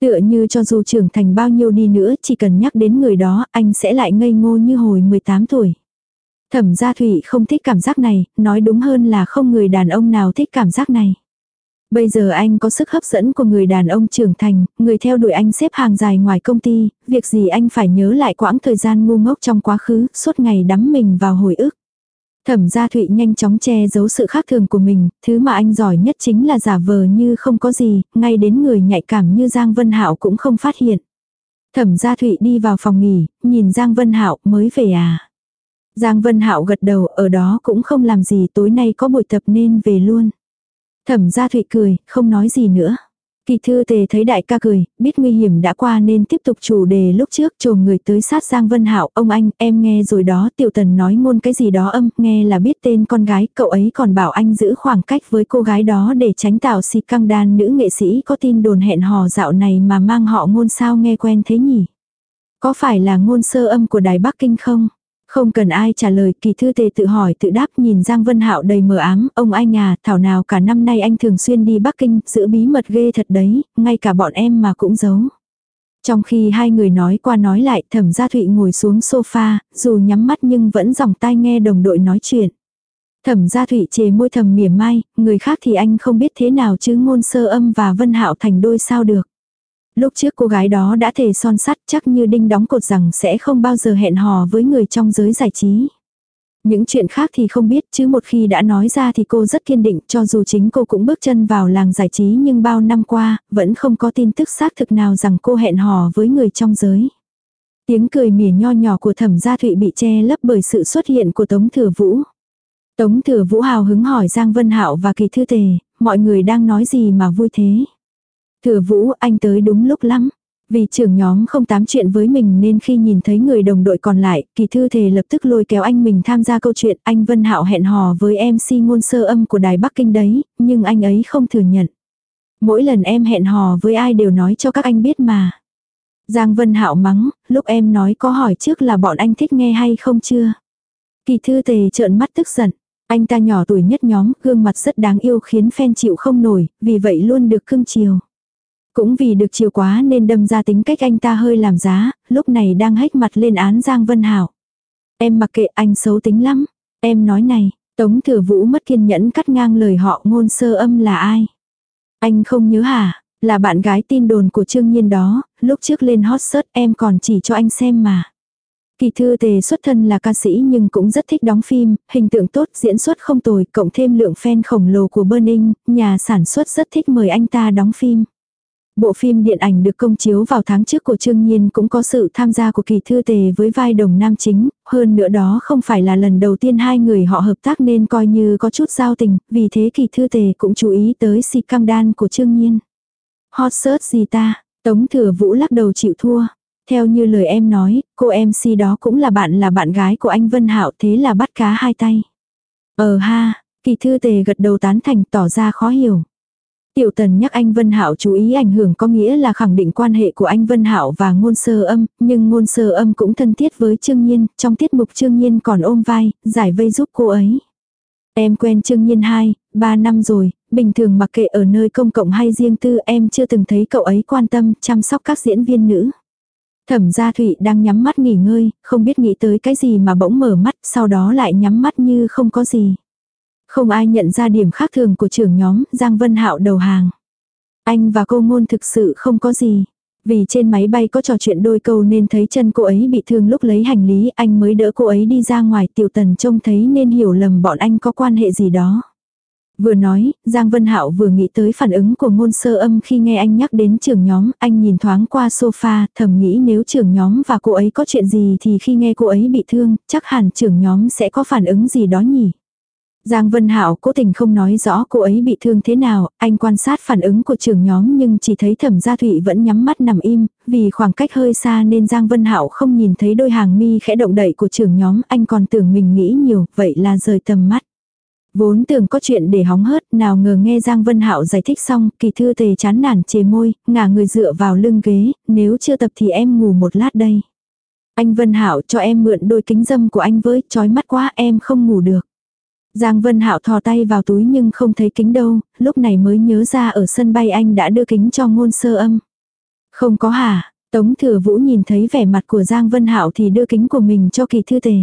Tựa như cho dù trưởng thành bao nhiêu đi nữa chỉ cần nhắc đến người đó anh sẽ lại ngây ngô như hồi 18 tuổi. Thẩm gia thủy không thích cảm giác này, nói đúng hơn là không người đàn ông nào thích cảm giác này. Bây giờ anh có sức hấp dẫn của người đàn ông trưởng thành, người theo đuổi anh xếp hàng dài ngoài công ty, việc gì anh phải nhớ lại quãng thời gian ngu ngốc trong quá khứ, suốt ngày đắm mình vào hồi ức. Thẩm gia Thụy nhanh chóng che giấu sự khác thường của mình, thứ mà anh giỏi nhất chính là giả vờ như không có gì, ngay đến người nhạy cảm như Giang Vân Hạo cũng không phát hiện. Thẩm gia Thụy đi vào phòng nghỉ, nhìn Giang Vân Hạo mới về à. Giang Vân Hạo gật đầu, ở đó cũng không làm gì, tối nay có buổi tập nên về luôn. Thẩm gia Thụy cười, không nói gì nữa. Kỳ thư tề thấy đại ca cười, biết nguy hiểm đã qua nên tiếp tục chủ đề lúc trước trồm người tới sát Giang Vân Hạo, ông anh, em nghe rồi đó, tiểu tần nói ngôn cái gì đó âm, nghe là biết tên con gái, cậu ấy còn bảo anh giữ khoảng cách với cô gái đó để tránh tạo si căng đan nữ nghệ sĩ có tin đồn hẹn hò dạo này mà mang họ ngôn sao nghe quen thế nhỉ? Có phải là ngôn sơ âm của Đài Bắc Kinh không? Không cần ai trả lời, kỳ thư tề tự hỏi tự đáp nhìn Giang Vân Hạo đầy mờ ám, ông anh à, thảo nào cả năm nay anh thường xuyên đi Bắc Kinh, giữ bí mật ghê thật đấy, ngay cả bọn em mà cũng giấu. Trong khi hai người nói qua nói lại, thẩm gia thụy ngồi xuống sofa, dù nhắm mắt nhưng vẫn dòng tai nghe đồng đội nói chuyện. Thẩm gia thụy chề môi thầm mỉa mai, người khác thì anh không biết thế nào chứ ngôn sơ âm và Vân Hạo thành đôi sao được. Lúc trước cô gái đó đã thề son sắt chắc như đinh đóng cột rằng sẽ không bao giờ hẹn hò với người trong giới giải trí. Những chuyện khác thì không biết chứ một khi đã nói ra thì cô rất kiên định cho dù chính cô cũng bước chân vào làng giải trí nhưng bao năm qua vẫn không có tin tức xác thực nào rằng cô hẹn hò với người trong giới. Tiếng cười mỉa nho nhỏ của thẩm gia thụy bị che lấp bởi sự xuất hiện của Tống Thừa Vũ. Tống Thừa Vũ hào hứng hỏi Giang Vân Hạo và Kỳ Thư Tề, mọi người đang nói gì mà vui thế. Thừa Vũ, anh tới đúng lúc lắm. Vì trưởng nhóm không tám chuyện với mình nên khi nhìn thấy người đồng đội còn lại, kỳ thư thề lập tức lôi kéo anh mình tham gia câu chuyện. Anh Vân Hạo hẹn hò với MC ngôn sơ âm của Đài Bắc Kinh đấy, nhưng anh ấy không thừa nhận. Mỗi lần em hẹn hò với ai đều nói cho các anh biết mà. Giang Vân Hạo mắng, lúc em nói có hỏi trước là bọn anh thích nghe hay không chưa? Kỳ thư tề trợn mắt tức giận. Anh ta nhỏ tuổi nhất nhóm, gương mặt rất đáng yêu khiến fan chịu không nổi, vì vậy luôn được cưng chiều. Cũng vì được chiều quá nên đâm ra tính cách anh ta hơi làm giá, lúc này đang hách mặt lên án Giang Vân Hảo. Em mặc kệ anh xấu tính lắm. Em nói này, Tống Thừa Vũ mất kiên nhẫn cắt ngang lời họ ngôn sơ âm là ai. Anh không nhớ hả, là bạn gái tin đồn của Trương Nhiên đó, lúc trước lên hot search em còn chỉ cho anh xem mà. Kỳ thư tề xuất thân là ca sĩ nhưng cũng rất thích đóng phim, hình tượng tốt, diễn xuất không tồi, cộng thêm lượng fan khổng lồ của Burning, nhà sản xuất rất thích mời anh ta đóng phim. Bộ phim điện ảnh được công chiếu vào tháng trước của Trương Nhiên cũng có sự tham gia của kỳ thư tề với vai đồng nam chính, hơn nữa đó không phải là lần đầu tiên hai người họ hợp tác nên coi như có chút giao tình, vì thế kỳ thư tề cũng chú ý tới si căng đan của Trương Nhiên. Hot search gì ta, Tống Thừa Vũ lắc đầu chịu thua. Theo như lời em nói, cô MC đó cũng là bạn là bạn gái của anh Vân Hạo thế là bắt cá hai tay. Ờ ha, kỳ thư tề gật đầu tán thành tỏ ra khó hiểu. Tiểu Tần nhắc anh Vân Hạo chú ý ảnh hưởng có nghĩa là khẳng định quan hệ của anh Vân Hạo và Ngôn Sơ Âm, nhưng Ngôn Sơ Âm cũng thân thiết với Trương Nhiên, trong tiết mục Trương Nhiên còn ôm vai, giải vây giúp cô ấy. Em quen Trương Nhiên 2, 3 năm rồi, bình thường mặc kệ ở nơi công cộng hay riêng tư em chưa từng thấy cậu ấy quan tâm, chăm sóc các diễn viên nữ. Thẩm gia Thụy đang nhắm mắt nghỉ ngơi, không biết nghĩ tới cái gì mà bỗng mở mắt, sau đó lại nhắm mắt như không có gì. Không ai nhận ra điểm khác thường của trưởng nhóm, Giang Vân Hạo đầu hàng. Anh và cô ngôn thực sự không có gì. Vì trên máy bay có trò chuyện đôi câu nên thấy chân cô ấy bị thương lúc lấy hành lý, anh mới đỡ cô ấy đi ra ngoài tiểu tần trông thấy nên hiểu lầm bọn anh có quan hệ gì đó. Vừa nói, Giang Vân Hạo vừa nghĩ tới phản ứng của ngôn sơ âm khi nghe anh nhắc đến trưởng nhóm, anh nhìn thoáng qua sofa, thầm nghĩ nếu trưởng nhóm và cô ấy có chuyện gì thì khi nghe cô ấy bị thương, chắc hẳn trưởng nhóm sẽ có phản ứng gì đó nhỉ. Giang Vân Hạo cố tình không nói rõ cô ấy bị thương thế nào, anh quan sát phản ứng của trưởng nhóm nhưng chỉ thấy Thẩm Gia Thụy vẫn nhắm mắt nằm im, vì khoảng cách hơi xa nên Giang Vân Hạo không nhìn thấy đôi hàng mi khẽ động đậy của trưởng nhóm, anh còn tưởng mình nghĩ nhiều, vậy là rời tầm mắt. Vốn tưởng có chuyện để hóng hớt, nào ngờ nghe Giang Vân Hạo giải thích xong, kỳ thư tề chán nản chề môi, ngả người dựa vào lưng ghế, nếu chưa tập thì em ngủ một lát đây. Anh Vân Hạo cho em mượn đôi kính dâm của anh với, chói mắt quá em không ngủ được. Giang Vân Hạo thò tay vào túi nhưng không thấy kính đâu, lúc này mới nhớ ra ở sân bay anh đã đưa kính cho ngôn sơ âm. Không có hả, Tống Thừa Vũ nhìn thấy vẻ mặt của Giang Vân Hạo thì đưa kính của mình cho kỳ thư tề.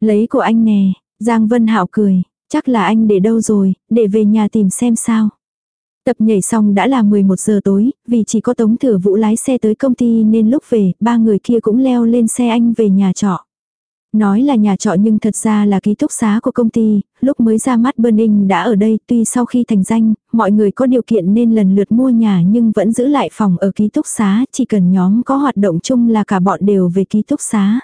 Lấy của anh nè, Giang Vân Hạo cười, chắc là anh để đâu rồi, để về nhà tìm xem sao. Tập nhảy xong đã là 11 giờ tối, vì chỉ có Tống Thừa Vũ lái xe tới công ty nên lúc về, ba người kia cũng leo lên xe anh về nhà trọ. Nói là nhà trọ nhưng thật ra là ký túc xá của công ty, lúc mới ra mắt Burning đã ở đây tuy sau khi thành danh, mọi người có điều kiện nên lần lượt mua nhà nhưng vẫn giữ lại phòng ở ký túc xá, chỉ cần nhóm có hoạt động chung là cả bọn đều về ký túc xá.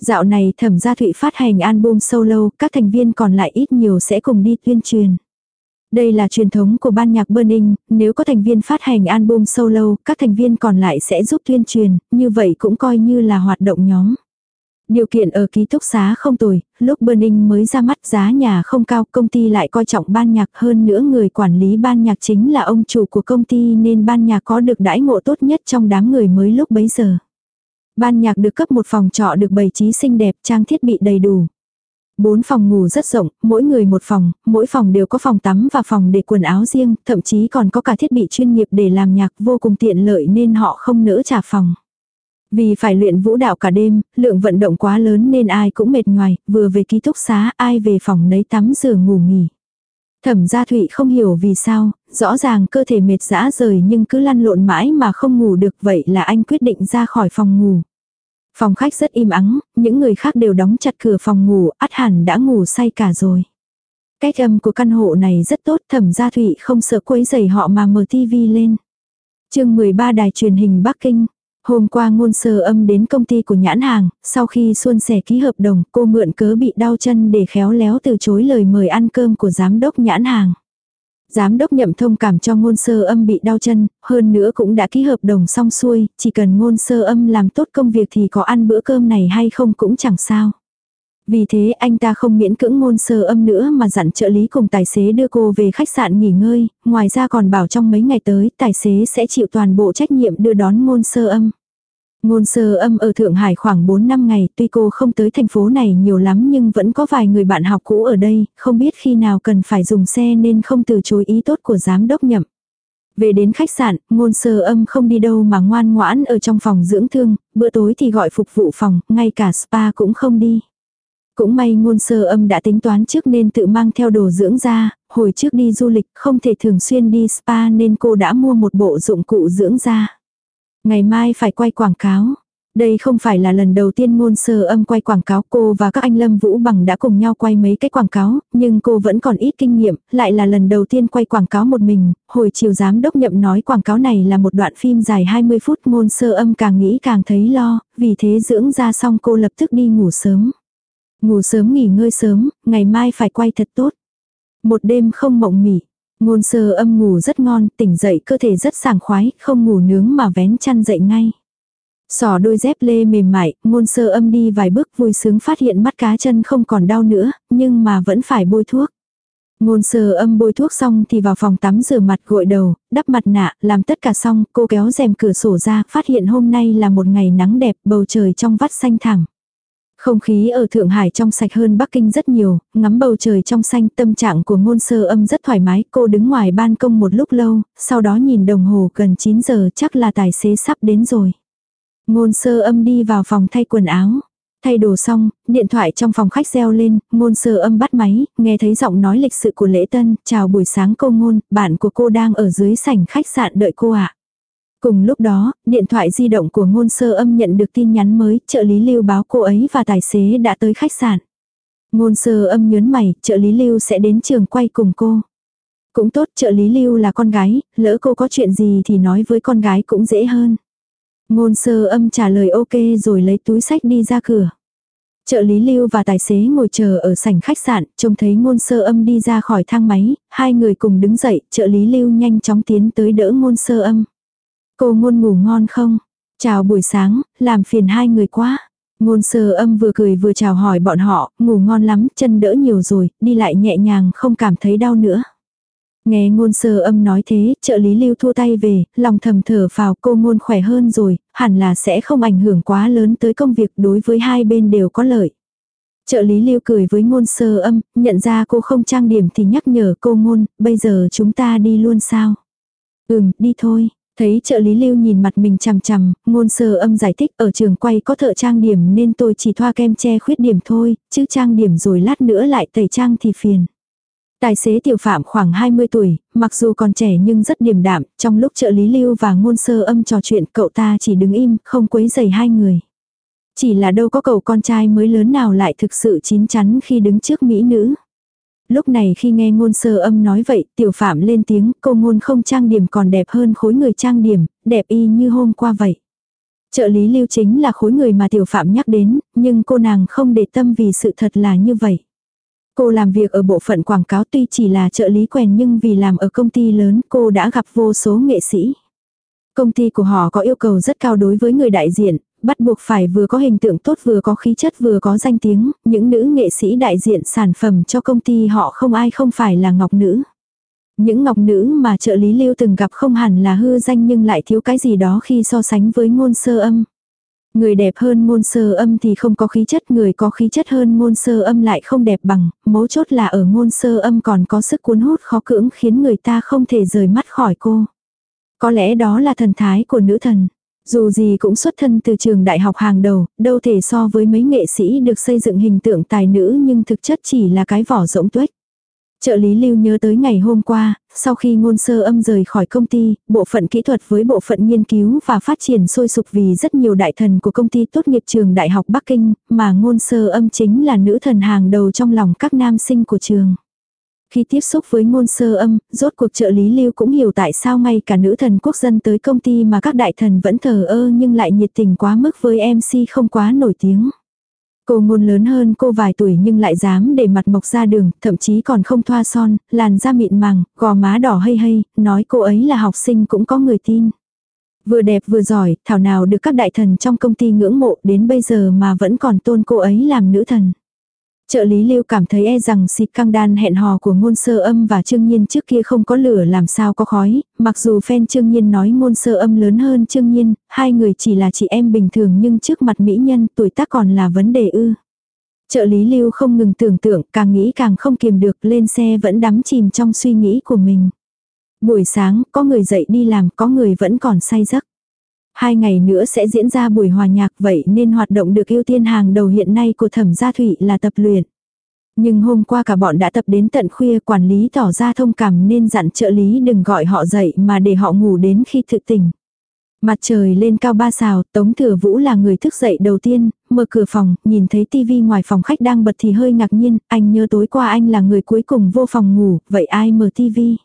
Dạo này thẩm gia thụy phát hành album solo, các thành viên còn lại ít nhiều sẽ cùng đi tuyên truyền. Đây là truyền thống của ban nhạc Burning, nếu có thành viên phát hành album solo, các thành viên còn lại sẽ giúp tuyên truyền, như vậy cũng coi như là hoạt động nhóm. Điều kiện ở ký túc xá không tồi, lúc Burning mới ra mắt giá nhà không cao, công ty lại coi trọng ban nhạc hơn nữa người quản lý ban nhạc chính là ông chủ của công ty nên ban nhạc có được đãi ngộ tốt nhất trong đám người mới lúc bấy giờ. Ban nhạc được cấp một phòng trọ được bày trí xinh đẹp, trang thiết bị đầy đủ. Bốn phòng ngủ rất rộng, mỗi người một phòng, mỗi phòng đều có phòng tắm và phòng để quần áo riêng, thậm chí còn có cả thiết bị chuyên nghiệp để làm nhạc vô cùng tiện lợi nên họ không nỡ trả phòng. Vì phải luyện vũ đạo cả đêm, lượng vận động quá lớn nên ai cũng mệt ngoài, vừa về ký túc xá ai về phòng nấy tắm rửa ngủ nghỉ. Thẩm gia thụy không hiểu vì sao, rõ ràng cơ thể mệt dã rời nhưng cứ lăn lộn mãi mà không ngủ được vậy là anh quyết định ra khỏi phòng ngủ. Phòng khách rất im ắng, những người khác đều đóng chặt cửa phòng ngủ, át hẳn đã ngủ say cả rồi. Cách âm của căn hộ này rất tốt, thẩm gia thụy không sợ quấy giày họ mà mở tivi lên. chương 13 đài truyền hình Bắc Kinh. Hôm qua ngôn sơ âm đến công ty của nhãn hàng, sau khi xuân sẻ ký hợp đồng, cô mượn cớ bị đau chân để khéo léo từ chối lời mời ăn cơm của giám đốc nhãn hàng. Giám đốc nhậm thông cảm cho ngôn sơ âm bị đau chân, hơn nữa cũng đã ký hợp đồng xong xuôi, chỉ cần ngôn sơ âm làm tốt công việc thì có ăn bữa cơm này hay không cũng chẳng sao. Vì thế anh ta không miễn cưỡng ngôn sơ âm nữa mà dặn trợ lý cùng tài xế đưa cô về khách sạn nghỉ ngơi, ngoài ra còn bảo trong mấy ngày tới tài xế sẽ chịu toàn bộ trách nhiệm đưa đón ngôn sơ âm. Ngôn sơ âm ở Thượng Hải khoảng 4 năm ngày, tuy cô không tới thành phố này nhiều lắm nhưng vẫn có vài người bạn học cũ ở đây, không biết khi nào cần phải dùng xe nên không từ chối ý tốt của giám đốc nhậm. Về đến khách sạn, ngôn sơ âm không đi đâu mà ngoan ngoãn ở trong phòng dưỡng thương, bữa tối thì gọi phục vụ phòng, ngay cả spa cũng không đi. Cũng may ngôn sơ âm đã tính toán trước nên tự mang theo đồ dưỡng da, hồi trước đi du lịch không thể thường xuyên đi spa nên cô đã mua một bộ dụng cụ dưỡng da. Ngày mai phải quay quảng cáo. Đây không phải là lần đầu tiên ngôn sơ âm quay quảng cáo cô và các anh Lâm Vũ Bằng đã cùng nhau quay mấy cái quảng cáo, nhưng cô vẫn còn ít kinh nghiệm, lại là lần đầu tiên quay quảng cáo một mình, hồi chiều giám đốc nhậm nói quảng cáo này là một đoạn phim dài 20 phút ngôn sơ âm càng nghĩ càng thấy lo, vì thế dưỡng ra xong cô lập tức đi ngủ sớm. Ngủ sớm nghỉ ngơi sớm, ngày mai phải quay thật tốt. Một đêm không mộng mỉ. Ngôn sơ âm ngủ rất ngon, tỉnh dậy cơ thể rất sảng khoái, không ngủ nướng mà vén chăn dậy ngay. Sỏ đôi dép lê mềm mại, ngôn sơ âm đi vài bước vui sướng phát hiện mắt cá chân không còn đau nữa, nhưng mà vẫn phải bôi thuốc. Ngôn sơ âm bôi thuốc xong thì vào phòng tắm rửa mặt gội đầu, đắp mặt nạ, làm tất cả xong, cô kéo rèm cửa sổ ra, phát hiện hôm nay là một ngày nắng đẹp, bầu trời trong vắt xanh thẳng. Không khí ở Thượng Hải trong sạch hơn Bắc Kinh rất nhiều, ngắm bầu trời trong xanh tâm trạng của ngôn sơ âm rất thoải mái. Cô đứng ngoài ban công một lúc lâu, sau đó nhìn đồng hồ gần 9 giờ chắc là tài xế sắp đến rồi. Ngôn sơ âm đi vào phòng thay quần áo. Thay đồ xong, điện thoại trong phòng khách reo lên, ngôn sơ âm bắt máy, nghe thấy giọng nói lịch sự của lễ tân, chào buổi sáng cô ngôn, bạn của cô đang ở dưới sảnh khách sạn đợi cô ạ. Cùng lúc đó, điện thoại di động của ngôn sơ âm nhận được tin nhắn mới, trợ lý lưu báo cô ấy và tài xế đã tới khách sạn. Ngôn sơ âm nhớn mày, trợ lý lưu sẽ đến trường quay cùng cô. Cũng tốt, trợ lý lưu là con gái, lỡ cô có chuyện gì thì nói với con gái cũng dễ hơn. Ngôn sơ âm trả lời ok rồi lấy túi sách đi ra cửa. Trợ lý lưu và tài xế ngồi chờ ở sảnh khách sạn, trông thấy ngôn sơ âm đi ra khỏi thang máy, hai người cùng đứng dậy, trợ lý lưu nhanh chóng tiến tới đỡ ngôn sơ âm. Cô ngôn ngủ ngon không? Chào buổi sáng, làm phiền hai người quá. Ngôn sơ âm vừa cười vừa chào hỏi bọn họ, ngủ ngon lắm, chân đỡ nhiều rồi, đi lại nhẹ nhàng không cảm thấy đau nữa. Nghe ngôn sơ âm nói thế, trợ lý lưu thua tay về, lòng thầm thở vào cô ngôn khỏe hơn rồi, hẳn là sẽ không ảnh hưởng quá lớn tới công việc đối với hai bên đều có lợi. Trợ lý lưu cười với ngôn sơ âm, nhận ra cô không trang điểm thì nhắc nhở cô ngôn, bây giờ chúng ta đi luôn sao? Ừm, đi thôi. Thấy trợ lý lưu nhìn mặt mình chằm chằm, ngôn sơ âm giải thích ở trường quay có thợ trang điểm nên tôi chỉ thoa kem che khuyết điểm thôi, chứ trang điểm rồi lát nữa lại tẩy trang thì phiền. Tài xế tiểu phạm khoảng 20 tuổi, mặc dù còn trẻ nhưng rất điềm đạm, trong lúc trợ lý lưu và ngôn sơ âm trò chuyện cậu ta chỉ đứng im, không quấy giày hai người. Chỉ là đâu có cậu con trai mới lớn nào lại thực sự chín chắn khi đứng trước mỹ nữ. Lúc này khi nghe ngôn sơ âm nói vậy, tiểu phạm lên tiếng, cô ngôn không trang điểm còn đẹp hơn khối người trang điểm, đẹp y như hôm qua vậy. Trợ lý lưu chính là khối người mà tiểu phạm nhắc đến, nhưng cô nàng không để tâm vì sự thật là như vậy. Cô làm việc ở bộ phận quảng cáo tuy chỉ là trợ lý quèn nhưng vì làm ở công ty lớn cô đã gặp vô số nghệ sĩ. Công ty của họ có yêu cầu rất cao đối với người đại diện, bắt buộc phải vừa có hình tượng tốt vừa có khí chất vừa có danh tiếng, những nữ nghệ sĩ đại diện sản phẩm cho công ty họ không ai không phải là ngọc nữ. Những ngọc nữ mà trợ lý lưu từng gặp không hẳn là hư danh nhưng lại thiếu cái gì đó khi so sánh với ngôn sơ âm. Người đẹp hơn ngôn sơ âm thì không có khí chất, người có khí chất hơn ngôn sơ âm lại không đẹp bằng, mấu chốt là ở ngôn sơ âm còn có sức cuốn hút khó cưỡng khiến người ta không thể rời mắt khỏi cô. Có lẽ đó là thần thái của nữ thần. Dù gì cũng xuất thân từ trường đại học hàng đầu, đâu thể so với mấy nghệ sĩ được xây dựng hình tượng tài nữ nhưng thực chất chỉ là cái vỏ rỗng tuếch. Trợ lý lưu nhớ tới ngày hôm qua, sau khi ngôn sơ âm rời khỏi công ty, bộ phận kỹ thuật với bộ phận nghiên cứu và phát triển sôi sục vì rất nhiều đại thần của công ty tốt nghiệp trường Đại học Bắc Kinh, mà ngôn sơ âm chính là nữ thần hàng đầu trong lòng các nam sinh của trường. Khi tiếp xúc với ngôn sơ âm, rốt cuộc trợ lý lưu cũng hiểu tại sao ngay cả nữ thần quốc dân tới công ty mà các đại thần vẫn thờ ơ nhưng lại nhiệt tình quá mức với MC không quá nổi tiếng. Cô ngôn lớn hơn cô vài tuổi nhưng lại dám để mặt mộc ra đường, thậm chí còn không thoa son, làn da mịn màng, gò má đỏ hay hay, nói cô ấy là học sinh cũng có người tin. Vừa đẹp vừa giỏi, thảo nào được các đại thần trong công ty ngưỡng mộ đến bây giờ mà vẫn còn tôn cô ấy làm nữ thần. Trợ lý lưu cảm thấy e rằng xịt căng đan hẹn hò của ngôn sơ âm và trương nhiên trước kia không có lửa làm sao có khói, mặc dù fan trương nhiên nói ngôn sơ âm lớn hơn trương nhiên, hai người chỉ là chị em bình thường nhưng trước mặt mỹ nhân tuổi tác còn là vấn đề ư. Trợ lý lưu không ngừng tưởng tượng, càng nghĩ càng không kiềm được lên xe vẫn đắm chìm trong suy nghĩ của mình. Buổi sáng, có người dậy đi làm, có người vẫn còn say giấc. Hai ngày nữa sẽ diễn ra buổi hòa nhạc vậy nên hoạt động được ưu tiên hàng đầu hiện nay của thẩm gia thụy là tập luyện. Nhưng hôm qua cả bọn đã tập đến tận khuya quản lý tỏ ra thông cảm nên dặn trợ lý đừng gọi họ dậy mà để họ ngủ đến khi thực tỉnh. Mặt trời lên cao ba xào, Tống Thừa Vũ là người thức dậy đầu tiên, mở cửa phòng, nhìn thấy tivi ngoài phòng khách đang bật thì hơi ngạc nhiên, anh nhớ tối qua anh là người cuối cùng vô phòng ngủ, vậy ai mở tivi?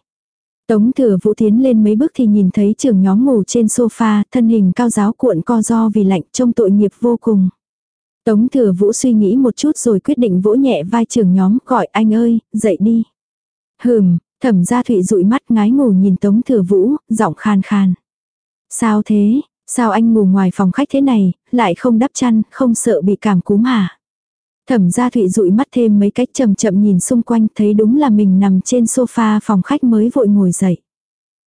Tống thừa vũ tiến lên mấy bước thì nhìn thấy trưởng nhóm ngủ trên sofa, thân hình cao giáo cuộn co do vì lạnh trông tội nghiệp vô cùng. Tống thừa vũ suy nghĩ một chút rồi quyết định vỗ nhẹ vai trưởng nhóm gọi anh ơi, dậy đi. Hừm, thẩm gia thụy dụi mắt ngái ngủ nhìn tống thừa vũ, giọng khan khan. Sao thế, sao anh ngủ ngoài phòng khách thế này, lại không đắp chăn, không sợ bị cảm cúm hả? Thẩm gia thụy dụi mắt thêm mấy cách chậm chậm nhìn xung quanh thấy đúng là mình nằm trên sofa phòng khách mới vội ngồi dậy.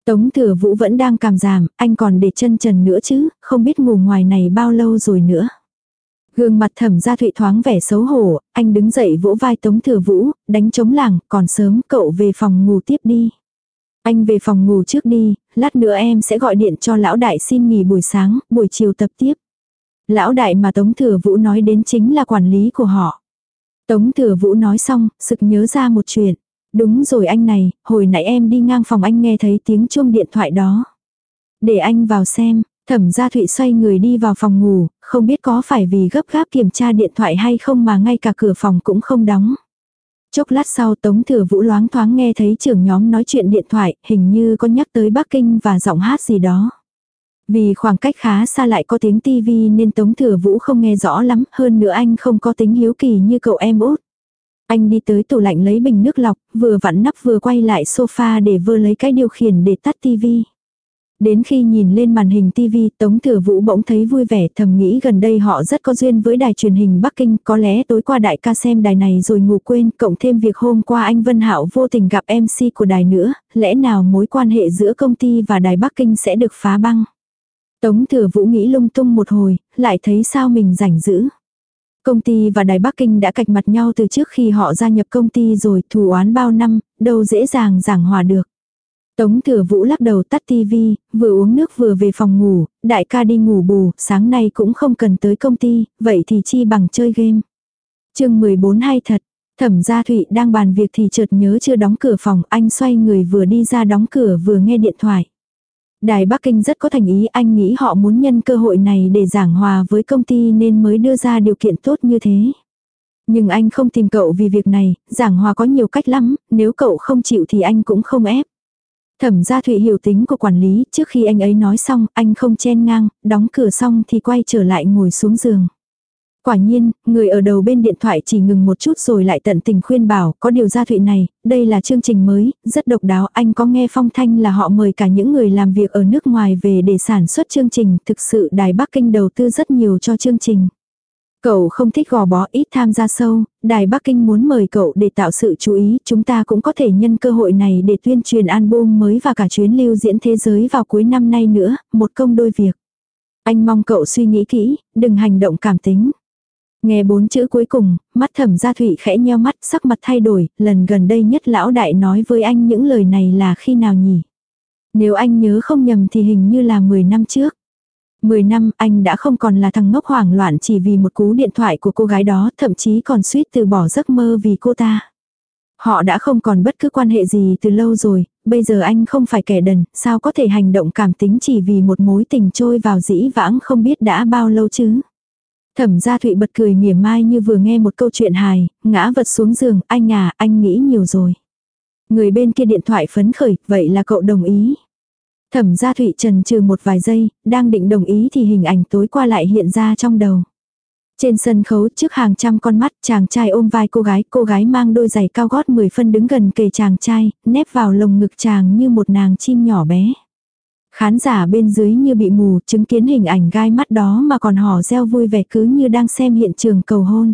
Tống thừa vũ vẫn đang cảm giảm, anh còn để chân trần nữa chứ, không biết ngủ ngoài này bao lâu rồi nữa. Gương mặt thẩm gia thụy thoáng vẻ xấu hổ, anh đứng dậy vỗ vai tống thừa vũ, đánh chống làng, còn sớm cậu về phòng ngủ tiếp đi. Anh về phòng ngủ trước đi, lát nữa em sẽ gọi điện cho lão đại xin nghỉ buổi sáng, buổi chiều tập tiếp. Lão đại mà Tống Thừa Vũ nói đến chính là quản lý của họ. Tống Thừa Vũ nói xong, sực nhớ ra một chuyện. Đúng rồi anh này, hồi nãy em đi ngang phòng anh nghe thấy tiếng chuông điện thoại đó. Để anh vào xem, thẩm gia thụy xoay người đi vào phòng ngủ, không biết có phải vì gấp gáp kiểm tra điện thoại hay không mà ngay cả cửa phòng cũng không đóng. Chốc lát sau Tống Thừa Vũ loáng thoáng nghe thấy trưởng nhóm nói chuyện điện thoại, hình như có nhắc tới Bắc Kinh và giọng hát gì đó. Vì khoảng cách khá xa lại có tiếng tivi nên Tống Thừa Vũ không nghe rõ lắm, hơn nữa anh không có tính hiếu kỳ như cậu em út. Anh đi tới tủ lạnh lấy bình nước lọc, vừa vặn nắp vừa quay lại sofa để vơ lấy cái điều khiển để tắt tivi. Đến khi nhìn lên màn hình tivi, Tống Thừa Vũ bỗng thấy vui vẻ thầm nghĩ gần đây họ rất có duyên với đài truyền hình Bắc Kinh, có lẽ tối qua đại ca xem đài này rồi ngủ quên, cộng thêm việc hôm qua anh Vân Hạo vô tình gặp MC của đài nữa, lẽ nào mối quan hệ giữa công ty và đài Bắc Kinh sẽ được phá băng. Tống thừa vũ nghĩ lung tung một hồi, lại thấy sao mình rảnh dữ. Công ty và Đài Bắc Kinh đã cạch mặt nhau từ trước khi họ gia nhập công ty rồi thù oán bao năm, đâu dễ dàng giảng hòa được. Tống thừa vũ lắc đầu tắt tivi, vừa uống nước vừa về phòng ngủ, đại ca đi ngủ bù, sáng nay cũng không cần tới công ty, vậy thì chi bằng chơi game. chương 14 hay thật, thẩm gia thụy đang bàn việc thì chợt nhớ chưa đóng cửa phòng, anh xoay người vừa đi ra đóng cửa vừa nghe điện thoại. Đài Bắc Kinh rất có thành ý, anh nghĩ họ muốn nhân cơ hội này để giảng hòa với công ty nên mới đưa ra điều kiện tốt như thế. Nhưng anh không tìm cậu vì việc này, giảng hòa có nhiều cách lắm, nếu cậu không chịu thì anh cũng không ép. Thẩm gia Thụy hiểu tính của quản lý, trước khi anh ấy nói xong, anh không chen ngang, đóng cửa xong thì quay trở lại ngồi xuống giường. Quả nhiên, người ở đầu bên điện thoại chỉ ngừng một chút rồi lại tận tình khuyên bảo, có điều gia thụy này, đây là chương trình mới, rất độc đáo, anh có nghe phong thanh là họ mời cả những người làm việc ở nước ngoài về để sản xuất chương trình, thực sự Đài Bắc Kinh đầu tư rất nhiều cho chương trình. Cậu không thích gò bó ít tham gia sâu, Đài Bắc Kinh muốn mời cậu để tạo sự chú ý, chúng ta cũng có thể nhân cơ hội này để tuyên truyền album mới và cả chuyến lưu diễn thế giới vào cuối năm nay nữa, một công đôi việc. Anh mong cậu suy nghĩ kỹ, đừng hành động cảm tính. Nghe bốn chữ cuối cùng, mắt thẩm gia thụy khẽ nheo mắt, sắc mặt thay đổi, lần gần đây nhất lão đại nói với anh những lời này là khi nào nhỉ? Nếu anh nhớ không nhầm thì hình như là 10 năm trước. 10 năm anh đã không còn là thằng ngốc hoảng loạn chỉ vì một cú điện thoại của cô gái đó, thậm chí còn suýt từ bỏ giấc mơ vì cô ta. Họ đã không còn bất cứ quan hệ gì từ lâu rồi, bây giờ anh không phải kẻ đần, sao có thể hành động cảm tính chỉ vì một mối tình trôi vào dĩ vãng không biết đã bao lâu chứ. Thẩm gia Thụy bật cười mỉa mai như vừa nghe một câu chuyện hài, ngã vật xuống giường, anh à, anh nghĩ nhiều rồi. Người bên kia điện thoại phấn khởi, vậy là cậu đồng ý. Thẩm gia Thụy trần trừ một vài giây, đang định đồng ý thì hình ảnh tối qua lại hiện ra trong đầu. Trên sân khấu trước hàng trăm con mắt chàng trai ôm vai cô gái, cô gái mang đôi giày cao gót 10 phân đứng gần kề chàng trai, nép vào lồng ngực chàng như một nàng chim nhỏ bé. Khán giả bên dưới như bị mù, chứng kiến hình ảnh gai mắt đó mà còn hò reo vui vẻ cứ như đang xem hiện trường cầu hôn.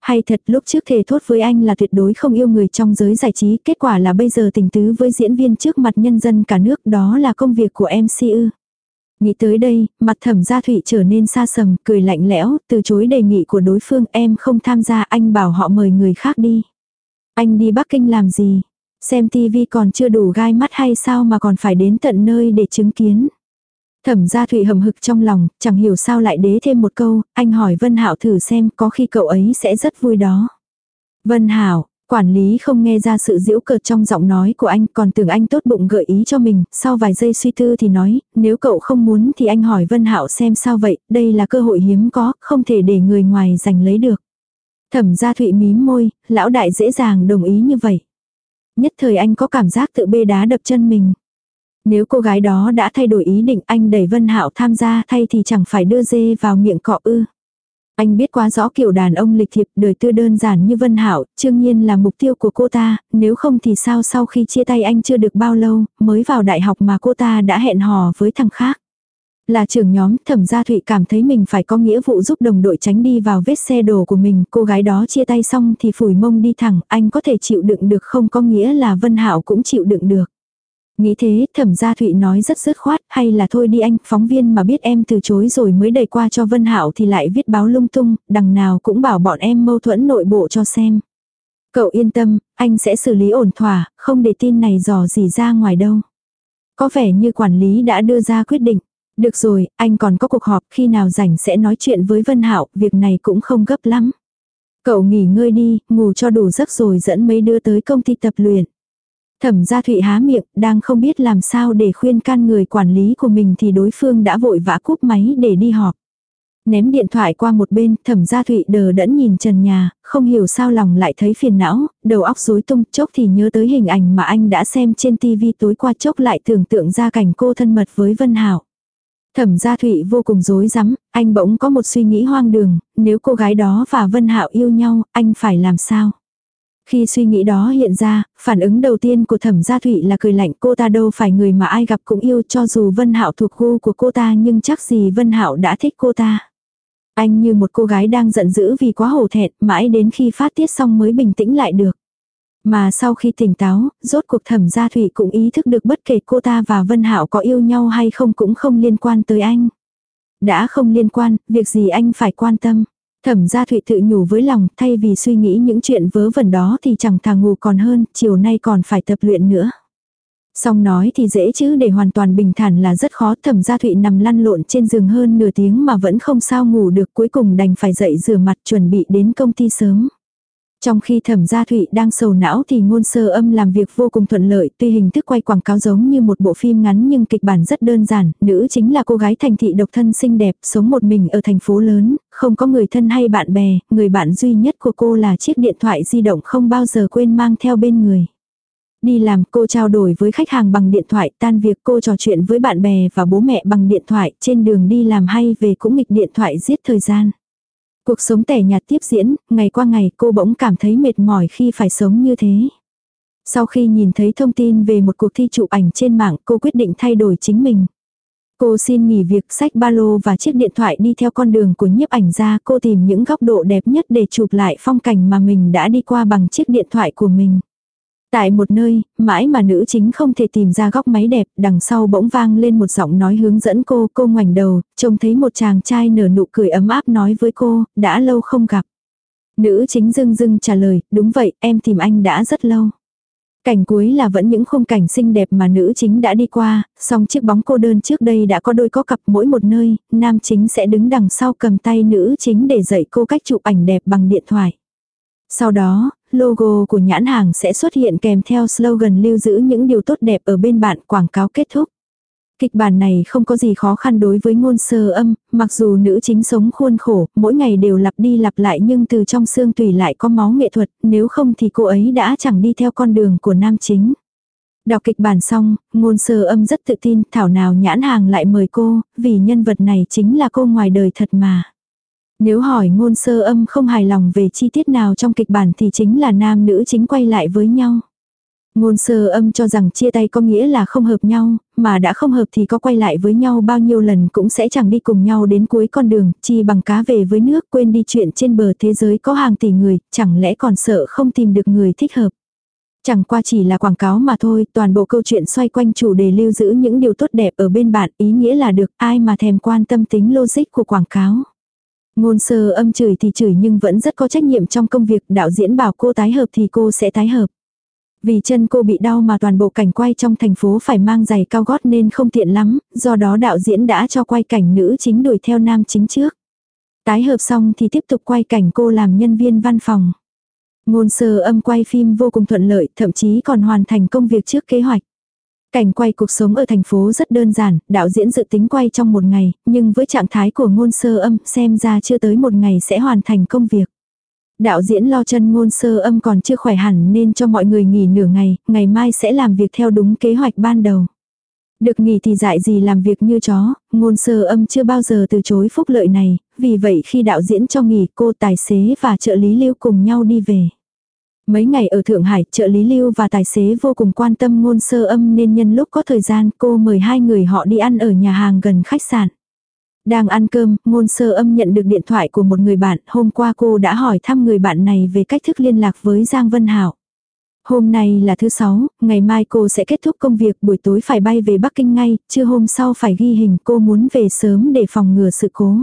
Hay thật lúc trước thề thốt với anh là tuyệt đối không yêu người trong giới giải trí, kết quả là bây giờ tình tứ với diễn viên trước mặt nhân dân cả nước đó là công việc của MC ư. Nghĩ tới đây, mặt thẩm gia thụy trở nên xa sầm, cười lạnh lẽo, từ chối đề nghị của đối phương em không tham gia anh bảo họ mời người khác đi. Anh đi Bắc Kinh làm gì? Xem tivi còn chưa đủ gai mắt hay sao mà còn phải đến tận nơi để chứng kiến. Thẩm gia Thụy hầm hực trong lòng, chẳng hiểu sao lại đế thêm một câu, anh hỏi Vân Hạo thử xem có khi cậu ấy sẽ rất vui đó. Vân Hạo, quản lý không nghe ra sự giễu cợt trong giọng nói của anh, còn tưởng anh tốt bụng gợi ý cho mình, sau vài giây suy tư thì nói, nếu cậu không muốn thì anh hỏi Vân Hạo xem sao vậy, đây là cơ hội hiếm có, không thể để người ngoài giành lấy được. Thẩm gia Thụy mím môi, lão đại dễ dàng đồng ý như vậy. Nhất thời anh có cảm giác tự bê đá đập chân mình. Nếu cô gái đó đã thay đổi ý định anh đẩy Vân Hạo tham gia thay thì chẳng phải đưa dê vào miệng cọ ư. Anh biết quá rõ kiểu đàn ông lịch thiệp đời tư đơn giản như Vân Hạo, đương nhiên là mục tiêu của cô ta, nếu không thì sao sau khi chia tay anh chưa được bao lâu, mới vào đại học mà cô ta đã hẹn hò với thằng khác. Là trưởng nhóm, thẩm gia thụy cảm thấy mình phải có nghĩa vụ giúp đồng đội tránh đi vào vết xe đổ của mình, cô gái đó chia tay xong thì phủi mông đi thẳng, anh có thể chịu đựng được không có nghĩa là Vân Hạo cũng chịu đựng được. Nghĩ thế, thẩm gia thụy nói rất dứt khoát, hay là thôi đi anh, phóng viên mà biết em từ chối rồi mới đẩy qua cho Vân Hạo thì lại viết báo lung tung, đằng nào cũng bảo bọn em mâu thuẫn nội bộ cho xem. Cậu yên tâm, anh sẽ xử lý ổn thỏa, không để tin này dò gì ra ngoài đâu. Có vẻ như quản lý đã đưa ra quyết định. Được rồi, anh còn có cuộc họp, khi nào rảnh sẽ nói chuyện với Vân Hạo, việc này cũng không gấp lắm. Cậu nghỉ ngơi đi, ngủ cho đủ giấc rồi dẫn mấy đứa tới công ty tập luyện. Thẩm gia Thụy há miệng, đang không biết làm sao để khuyên can người quản lý của mình thì đối phương đã vội vã cúp máy để đi họp. Ném điện thoại qua một bên, thẩm gia Thụy đờ đẫn nhìn trần nhà, không hiểu sao lòng lại thấy phiền não, đầu óc rối tung, chốc thì nhớ tới hình ảnh mà anh đã xem trên tivi tối qua chốc lại tưởng tượng ra cảnh cô thân mật với Vân Hảo. Thẩm gia Thụy vô cùng rối rắm, anh bỗng có một suy nghĩ hoang đường, nếu cô gái đó và Vân Hạo yêu nhau, anh phải làm sao? Khi suy nghĩ đó hiện ra, phản ứng đầu tiên của thẩm gia thụy là cười lạnh cô ta đâu phải người mà ai gặp cũng yêu cho dù Vân Hạo thuộc gu của cô ta nhưng chắc gì Vân Hạo đã thích cô ta. Anh như một cô gái đang giận dữ vì quá hổ thẹn, mãi đến khi phát tiết xong mới bình tĩnh lại được. Mà sau khi tỉnh táo, rốt cuộc thẩm gia thụy cũng ý thức được bất kể cô ta và Vân Hạo có yêu nhau hay không cũng không liên quan tới anh. Đã không liên quan, việc gì anh phải quan tâm. Thẩm gia Thụy tự nhủ với lòng, thay vì suy nghĩ những chuyện vớ vẩn đó thì chẳng thà ngủ còn hơn, chiều nay còn phải tập luyện nữa. Xong nói thì dễ chứ để hoàn toàn bình thản là rất khó thẩm gia thụy nằm lăn lộn trên giường hơn nửa tiếng mà vẫn không sao ngủ được cuối cùng đành phải dậy rửa mặt chuẩn bị đến công ty sớm. Trong khi thẩm gia thụy đang sầu não thì ngôn sơ âm làm việc vô cùng thuận lợi tuy hình thức quay quảng cáo giống như một bộ phim ngắn nhưng kịch bản rất đơn giản, nữ chính là cô gái thành thị độc thân xinh đẹp, sống một mình ở thành phố lớn, không có người thân hay bạn bè, người bạn duy nhất của cô là chiếc điện thoại di động không bao giờ quên mang theo bên người. Đi làm cô trao đổi với khách hàng bằng điện thoại, tan việc cô trò chuyện với bạn bè và bố mẹ bằng điện thoại, trên đường đi làm hay về cũng nghịch điện thoại giết thời gian. Cuộc sống tẻ nhạt tiếp diễn, ngày qua ngày cô bỗng cảm thấy mệt mỏi khi phải sống như thế. Sau khi nhìn thấy thông tin về một cuộc thi chụp ảnh trên mạng cô quyết định thay đổi chính mình. Cô xin nghỉ việc sách ba lô và chiếc điện thoại đi theo con đường của nhiếp ảnh ra cô tìm những góc độ đẹp nhất để chụp lại phong cảnh mà mình đã đi qua bằng chiếc điện thoại của mình. Tại một nơi, mãi mà nữ chính không thể tìm ra góc máy đẹp, đằng sau bỗng vang lên một giọng nói hướng dẫn cô, cô ngoảnh đầu, trông thấy một chàng trai nở nụ cười ấm áp nói với cô, đã lâu không gặp. Nữ chính dưng dưng trả lời, đúng vậy, em tìm anh đã rất lâu. Cảnh cuối là vẫn những khung cảnh xinh đẹp mà nữ chính đã đi qua, song chiếc bóng cô đơn trước đây đã có đôi có cặp mỗi một nơi, nam chính sẽ đứng đằng sau cầm tay nữ chính để dạy cô cách chụp ảnh đẹp bằng điện thoại. Sau đó, logo của nhãn hàng sẽ xuất hiện kèm theo slogan lưu giữ những điều tốt đẹp ở bên bạn quảng cáo kết thúc. Kịch bản này không có gì khó khăn đối với ngôn sơ âm, mặc dù nữ chính sống khuôn khổ, mỗi ngày đều lặp đi lặp lại nhưng từ trong xương tùy lại có máu nghệ thuật, nếu không thì cô ấy đã chẳng đi theo con đường của nam chính. Đọc kịch bản xong, ngôn sơ âm rất tự tin, thảo nào nhãn hàng lại mời cô, vì nhân vật này chính là cô ngoài đời thật mà. Nếu hỏi ngôn sơ âm không hài lòng về chi tiết nào trong kịch bản thì chính là nam nữ chính quay lại với nhau. Ngôn sơ âm cho rằng chia tay có nghĩa là không hợp nhau, mà đã không hợp thì có quay lại với nhau bao nhiêu lần cũng sẽ chẳng đi cùng nhau đến cuối con đường, chi bằng cá về với nước quên đi chuyện trên bờ thế giới có hàng tỷ người, chẳng lẽ còn sợ không tìm được người thích hợp. Chẳng qua chỉ là quảng cáo mà thôi, toàn bộ câu chuyện xoay quanh chủ đề lưu giữ những điều tốt đẹp ở bên bạn, ý nghĩa là được ai mà thèm quan tâm tính logic của quảng cáo. Ngôn sơ âm chửi thì chửi nhưng vẫn rất có trách nhiệm trong công việc đạo diễn bảo cô tái hợp thì cô sẽ tái hợp. Vì chân cô bị đau mà toàn bộ cảnh quay trong thành phố phải mang giày cao gót nên không tiện lắm, do đó đạo diễn đã cho quay cảnh nữ chính đuổi theo nam chính trước. Tái hợp xong thì tiếp tục quay cảnh cô làm nhân viên văn phòng. Ngôn sơ âm quay phim vô cùng thuận lợi, thậm chí còn hoàn thành công việc trước kế hoạch. Cảnh quay cuộc sống ở thành phố rất đơn giản, đạo diễn dự tính quay trong một ngày, nhưng với trạng thái của ngôn sơ âm xem ra chưa tới một ngày sẽ hoàn thành công việc. Đạo diễn lo chân ngôn sơ âm còn chưa khỏe hẳn nên cho mọi người nghỉ nửa ngày, ngày mai sẽ làm việc theo đúng kế hoạch ban đầu. Được nghỉ thì dại gì làm việc như chó, ngôn sơ âm chưa bao giờ từ chối phúc lợi này, vì vậy khi đạo diễn cho nghỉ cô tài xế và trợ lý lưu cùng nhau đi về. Mấy ngày ở Thượng Hải, trợ lý lưu và tài xế vô cùng quan tâm ngôn sơ âm nên nhân lúc có thời gian cô mời hai người họ đi ăn ở nhà hàng gần khách sạn. Đang ăn cơm, ngôn sơ âm nhận được điện thoại của một người bạn, hôm qua cô đã hỏi thăm người bạn này về cách thức liên lạc với Giang Vân Hảo. Hôm nay là thứ sáu, ngày mai cô sẽ kết thúc công việc, buổi tối phải bay về Bắc Kinh ngay, trưa hôm sau phải ghi hình cô muốn về sớm để phòng ngừa sự cố.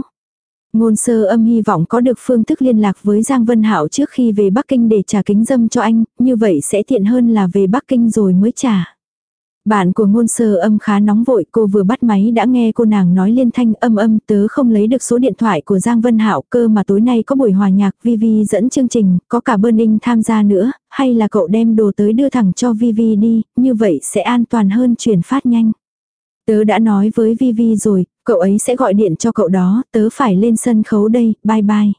Ngôn sơ âm hy vọng có được phương thức liên lạc với Giang Vân Hạo trước khi về Bắc Kinh để trả kính dâm cho anh, như vậy sẽ tiện hơn là về Bắc Kinh rồi mới trả. Bạn của ngôn sơ âm khá nóng vội, cô vừa bắt máy đã nghe cô nàng nói liên thanh âm âm tớ không lấy được số điện thoại của Giang Vân Hạo cơ mà tối nay có buổi hòa nhạc Vivi dẫn chương trình, có cả Burning tham gia nữa, hay là cậu đem đồ tới đưa thẳng cho Vivi đi, như vậy sẽ an toàn hơn chuyển phát nhanh. Tớ đã nói với Vivi rồi, cậu ấy sẽ gọi điện cho cậu đó, tớ phải lên sân khấu đây, bye bye.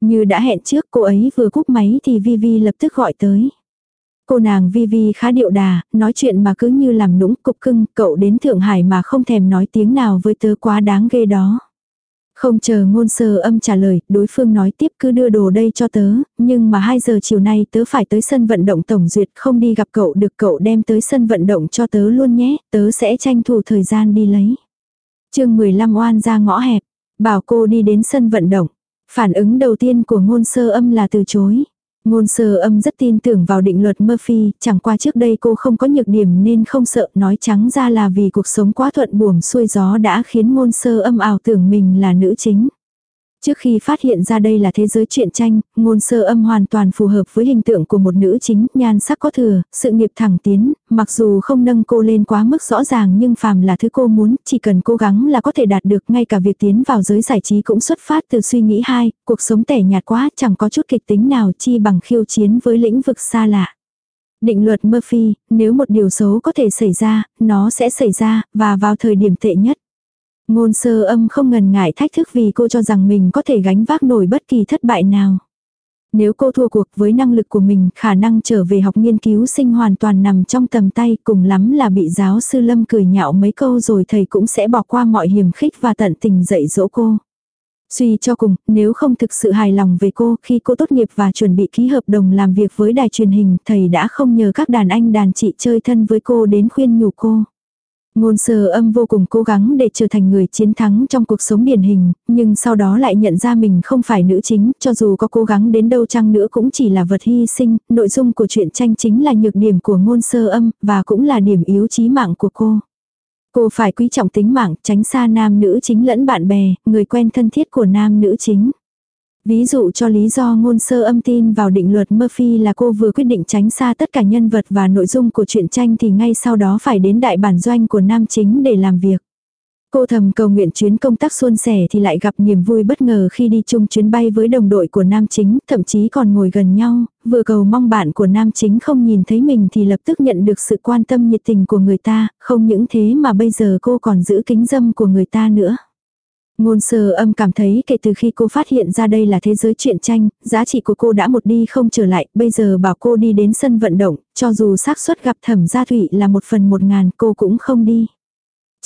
Như đã hẹn trước cô ấy vừa cúp máy thì Vivi lập tức gọi tới. Cô nàng Vivi khá điệu đà, nói chuyện mà cứ như làm nũng cục cưng, cậu đến Thượng Hải mà không thèm nói tiếng nào với tớ quá đáng ghê đó. Không chờ ngôn sơ âm trả lời, đối phương nói tiếp cứ đưa đồ đây cho tớ, nhưng mà 2 giờ chiều nay tớ phải tới sân vận động tổng duyệt không đi gặp cậu được cậu đem tới sân vận động cho tớ luôn nhé, tớ sẽ tranh thủ thời gian đi lấy chương 15 oan ra ngõ hẹp, bảo cô đi đến sân vận động. Phản ứng đầu tiên của ngôn sơ âm là từ chối. Ngôn sơ âm rất tin tưởng vào định luật Murphy, chẳng qua trước đây cô không có nhược điểm nên không sợ nói trắng ra là vì cuộc sống quá thuận buồm xuôi gió đã khiến ngôn sơ âm ảo tưởng mình là nữ chính. Trước khi phát hiện ra đây là thế giới truyện tranh, ngôn sơ âm hoàn toàn phù hợp với hình tượng của một nữ chính, nhan sắc có thừa, sự nghiệp thẳng tiến, mặc dù không nâng cô lên quá mức rõ ràng nhưng phàm là thứ cô muốn, chỉ cần cố gắng là có thể đạt được, ngay cả việc tiến vào giới giải trí cũng xuất phát từ suy nghĩ hai, cuộc sống tẻ nhạt quá, chẳng có chút kịch tính nào chi bằng khiêu chiến với lĩnh vực xa lạ. Định luật Murphy, nếu một điều xấu có thể xảy ra, nó sẽ xảy ra, và vào thời điểm tệ nhất. Ngôn sơ âm không ngần ngại thách thức vì cô cho rằng mình có thể gánh vác nổi bất kỳ thất bại nào. Nếu cô thua cuộc với năng lực của mình, khả năng trở về học nghiên cứu sinh hoàn toàn nằm trong tầm tay, cùng lắm là bị giáo sư Lâm cười nhạo mấy câu rồi thầy cũng sẽ bỏ qua mọi hiểm khích và tận tình dạy dỗ cô. Suy cho cùng, nếu không thực sự hài lòng về cô, khi cô tốt nghiệp và chuẩn bị ký hợp đồng làm việc với đài truyền hình, thầy đã không nhờ các đàn anh đàn chị chơi thân với cô đến khuyên nhủ cô. Ngôn sơ âm vô cùng cố gắng để trở thành người chiến thắng trong cuộc sống điển hình, nhưng sau đó lại nhận ra mình không phải nữ chính, cho dù có cố gắng đến đâu chăng nữa cũng chỉ là vật hy sinh, nội dung của truyện tranh chính là nhược điểm của ngôn sơ âm, và cũng là điểm yếu chí mạng của cô. Cô phải quý trọng tính mạng, tránh xa nam nữ chính lẫn bạn bè, người quen thân thiết của nam nữ chính. Ví dụ cho lý do ngôn sơ âm tin vào định luật Murphy là cô vừa quyết định tránh xa tất cả nhân vật và nội dung của truyện tranh thì ngay sau đó phải đến đại bản doanh của nam chính để làm việc. Cô thầm cầu nguyện chuyến công tác suôn sẻ thì lại gặp niềm vui bất ngờ khi đi chung chuyến bay với đồng đội của nam chính, thậm chí còn ngồi gần nhau, vừa cầu mong bạn của nam chính không nhìn thấy mình thì lập tức nhận được sự quan tâm nhiệt tình của người ta, không những thế mà bây giờ cô còn giữ kính dâm của người ta nữa. Ngôn sơ âm cảm thấy kể từ khi cô phát hiện ra đây là thế giới truyện tranh, giá trị của cô đã một đi không trở lại, bây giờ bảo cô đi đến sân vận động, cho dù xác suất gặp thẩm gia thụy là một phần một ngàn cô cũng không đi.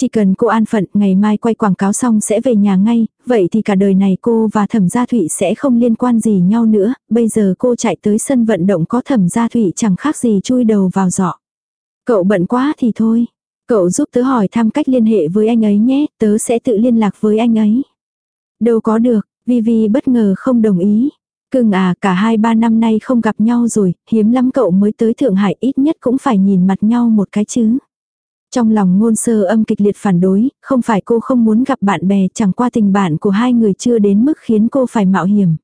Chỉ cần cô an phận, ngày mai quay quảng cáo xong sẽ về nhà ngay, vậy thì cả đời này cô và thẩm gia thụy sẽ không liên quan gì nhau nữa, bây giờ cô chạy tới sân vận động có thẩm gia thụy chẳng khác gì chui đầu vào giỏ. Cậu bận quá thì thôi. Cậu giúp tớ hỏi thăm cách liên hệ với anh ấy nhé, tớ sẽ tự liên lạc với anh ấy. Đâu có được, Vivi bất ngờ không đồng ý. Cưng à, cả hai ba năm nay không gặp nhau rồi, hiếm lắm cậu mới tới Thượng Hải ít nhất cũng phải nhìn mặt nhau một cái chứ. Trong lòng ngôn sơ âm kịch liệt phản đối, không phải cô không muốn gặp bạn bè, chẳng qua tình bạn của hai người chưa đến mức khiến cô phải mạo hiểm.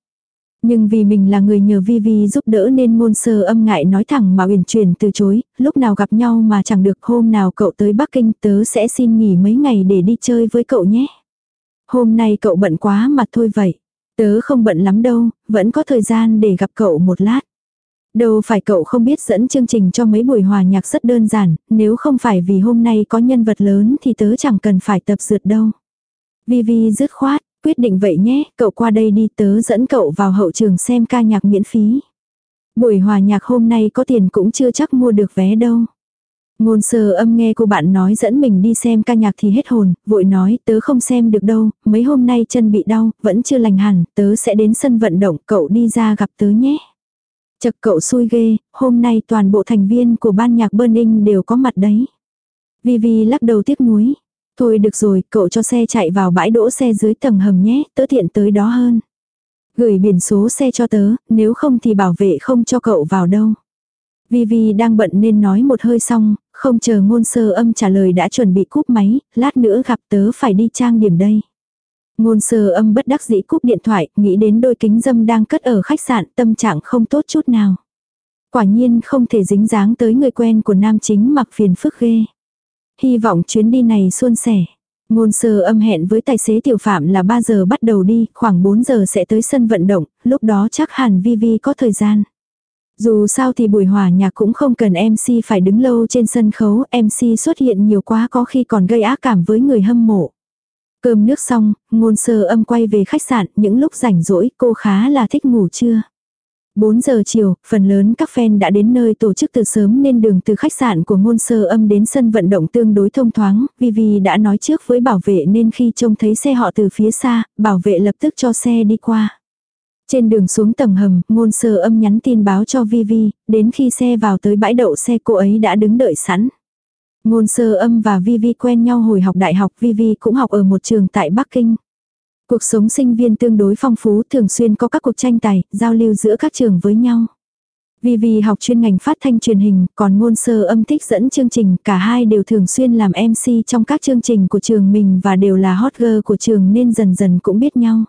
Nhưng vì mình là người nhờ Vi Vi giúp đỡ nên ngôn sơ âm ngại nói thẳng mà uyển chuyển từ chối, lúc nào gặp nhau mà chẳng được hôm nào cậu tới Bắc Kinh tớ sẽ xin nghỉ mấy ngày để đi chơi với cậu nhé. Hôm nay cậu bận quá mà thôi vậy. Tớ không bận lắm đâu, vẫn có thời gian để gặp cậu một lát. Đâu phải cậu không biết dẫn chương trình cho mấy buổi hòa nhạc rất đơn giản, nếu không phải vì hôm nay có nhân vật lớn thì tớ chẳng cần phải tập dượt đâu. Vi Vi dứt khoát, Quyết định vậy nhé, cậu qua đây đi tớ dẫn cậu vào hậu trường xem ca nhạc miễn phí. Buổi hòa nhạc hôm nay có tiền cũng chưa chắc mua được vé đâu. Ngôn sơ âm nghe cô bạn nói dẫn mình đi xem ca nhạc thì hết hồn, vội nói tớ không xem được đâu, mấy hôm nay chân bị đau, vẫn chưa lành hẳn, tớ sẽ đến sân vận động, cậu đi ra gặp tớ nhé. Chật cậu xui ghê, hôm nay toàn bộ thành viên của ban nhạc Burning đều có mặt đấy. Vivi lắc đầu tiếc nuối, Thôi được rồi, cậu cho xe chạy vào bãi đỗ xe dưới tầng hầm nhé, tớ tiện tới đó hơn. Gửi biển số xe cho tớ, nếu không thì bảo vệ không cho cậu vào đâu. Vivi đang bận nên nói một hơi xong, không chờ ngôn sơ âm trả lời đã chuẩn bị cúp máy, lát nữa gặp tớ phải đi trang điểm đây. Ngôn sơ âm bất đắc dĩ cúp điện thoại, nghĩ đến đôi kính dâm đang cất ở khách sạn, tâm trạng không tốt chút nào. Quả nhiên không thể dính dáng tới người quen của nam chính mặc phiền phức ghê. Hy vọng chuyến đi này suôn sẻ. Ngôn sơ âm hẹn với tài xế tiểu phạm là 3 giờ bắt đầu đi, khoảng 4 giờ sẽ tới sân vận động, lúc đó chắc hẳn Vi Vi có thời gian. Dù sao thì buổi hòa nhạc cũng không cần MC phải đứng lâu trên sân khấu, MC xuất hiện nhiều quá có khi còn gây ác cảm với người hâm mộ. Cơm nước xong, ngôn sơ âm quay về khách sạn, những lúc rảnh rỗi cô khá là thích ngủ trưa. 4 giờ chiều, phần lớn các fan đã đến nơi tổ chức từ sớm nên đường từ khách sạn của ngôn sơ âm đến sân vận động tương đối thông thoáng, Vivi đã nói trước với bảo vệ nên khi trông thấy xe họ từ phía xa, bảo vệ lập tức cho xe đi qua. Trên đường xuống tầng hầm, ngôn sơ âm nhắn tin báo cho Vivi, đến khi xe vào tới bãi đậu xe cô ấy đã đứng đợi sẵn. Ngôn sơ âm và Vivi quen nhau hồi học đại học, Vivi cũng học ở một trường tại Bắc Kinh. Cuộc sống sinh viên tương đối phong phú thường xuyên có các cuộc tranh tài, giao lưu giữa các trường với nhau. Vì vì học chuyên ngành phát thanh truyền hình, còn ngôn sơ âm thích dẫn chương trình, cả hai đều thường xuyên làm MC trong các chương trình của trường mình và đều là hot girl của trường nên dần dần cũng biết nhau.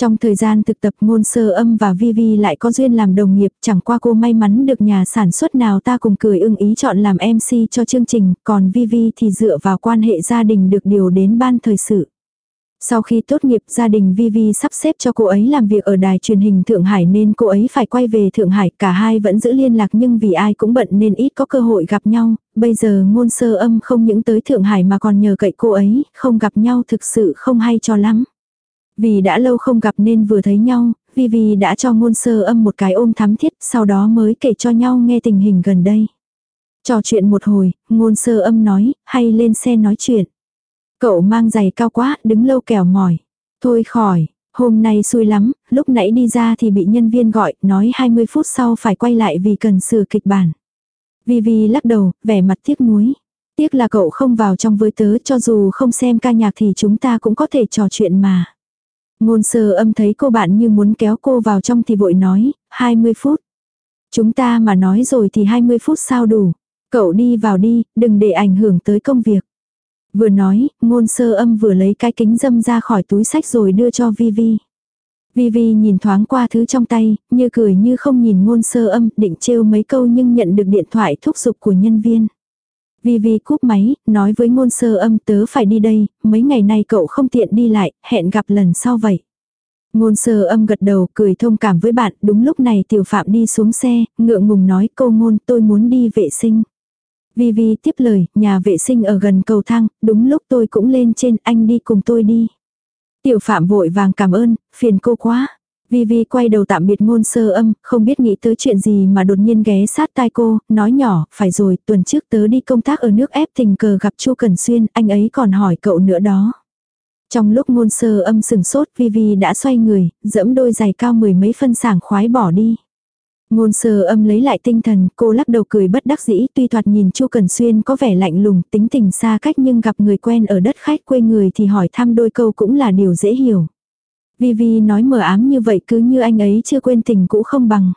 Trong thời gian thực tập ngôn sơ âm và Vivi lại có duyên làm đồng nghiệp, chẳng qua cô may mắn được nhà sản xuất nào ta cùng cười ưng ý chọn làm MC cho chương trình, còn Vivi thì dựa vào quan hệ gia đình được điều đến ban thời sự. Sau khi tốt nghiệp gia đình Vivi sắp xếp cho cô ấy làm việc ở đài truyền hình Thượng Hải nên cô ấy phải quay về Thượng Hải. Cả hai vẫn giữ liên lạc nhưng vì ai cũng bận nên ít có cơ hội gặp nhau. Bây giờ ngôn sơ âm không những tới Thượng Hải mà còn nhờ cậy cô ấy, không gặp nhau thực sự không hay cho lắm. Vì đã lâu không gặp nên vừa thấy nhau, Vivi đã cho ngôn sơ âm một cái ôm thắm thiết, sau đó mới kể cho nhau nghe tình hình gần đây. Trò chuyện một hồi, ngôn sơ âm nói, hay lên xe nói chuyện. Cậu mang giày cao quá, đứng lâu kẻo mỏi. Thôi khỏi, hôm nay xui lắm, lúc nãy đi ra thì bị nhân viên gọi, nói 20 phút sau phải quay lại vì cần sửa kịch bản. Vivi lắc đầu, vẻ mặt tiếc nuối. Tiếc là cậu không vào trong với tớ cho dù không xem ca nhạc thì chúng ta cũng có thể trò chuyện mà. Ngôn sơ âm thấy cô bạn như muốn kéo cô vào trong thì vội nói, 20 phút. Chúng ta mà nói rồi thì 20 phút sao đủ. Cậu đi vào đi, đừng để ảnh hưởng tới công việc. Vừa nói, ngôn sơ âm vừa lấy cái kính dâm ra khỏi túi sách rồi đưa cho Vivi. Vivi nhìn thoáng qua thứ trong tay, như cười như không nhìn ngôn sơ âm, định trêu mấy câu nhưng nhận được điện thoại thúc giục của nhân viên. Vivi cúp máy, nói với ngôn sơ âm tớ phải đi đây, mấy ngày nay cậu không tiện đi lại, hẹn gặp lần sau vậy. Ngôn sơ âm gật đầu cười thông cảm với bạn, đúng lúc này tiểu phạm đi xuống xe, ngượng ngùng nói câu ngôn tôi muốn đi vệ sinh. Vi Vi tiếp lời, nhà vệ sinh ở gần cầu thang, đúng lúc tôi cũng lên trên, anh đi cùng tôi đi. Tiểu phạm vội vàng cảm ơn, phiền cô quá. Vi Vi quay đầu tạm biệt ngôn sơ âm, không biết nghĩ tới chuyện gì mà đột nhiên ghé sát tai cô, nói nhỏ, phải rồi, tuần trước tớ đi công tác ở nước ép tình cờ gặp Chu Cần Xuyên, anh ấy còn hỏi cậu nữa đó. Trong lúc ngôn sơ âm sừng sốt, Vi Vi đã xoay người, dẫm đôi giày cao mười mấy phân sảng khoái bỏ đi. Ngôn sơ âm lấy lại tinh thần, cô lắc đầu cười bất đắc dĩ, tuy thoạt nhìn Chu Cần Xuyên có vẻ lạnh lùng, tính tình xa cách nhưng gặp người quen ở đất khách quê người thì hỏi thăm đôi câu cũng là điều dễ hiểu. Vi Vi nói mờ ám như vậy cứ như anh ấy chưa quên tình cũ không bằng.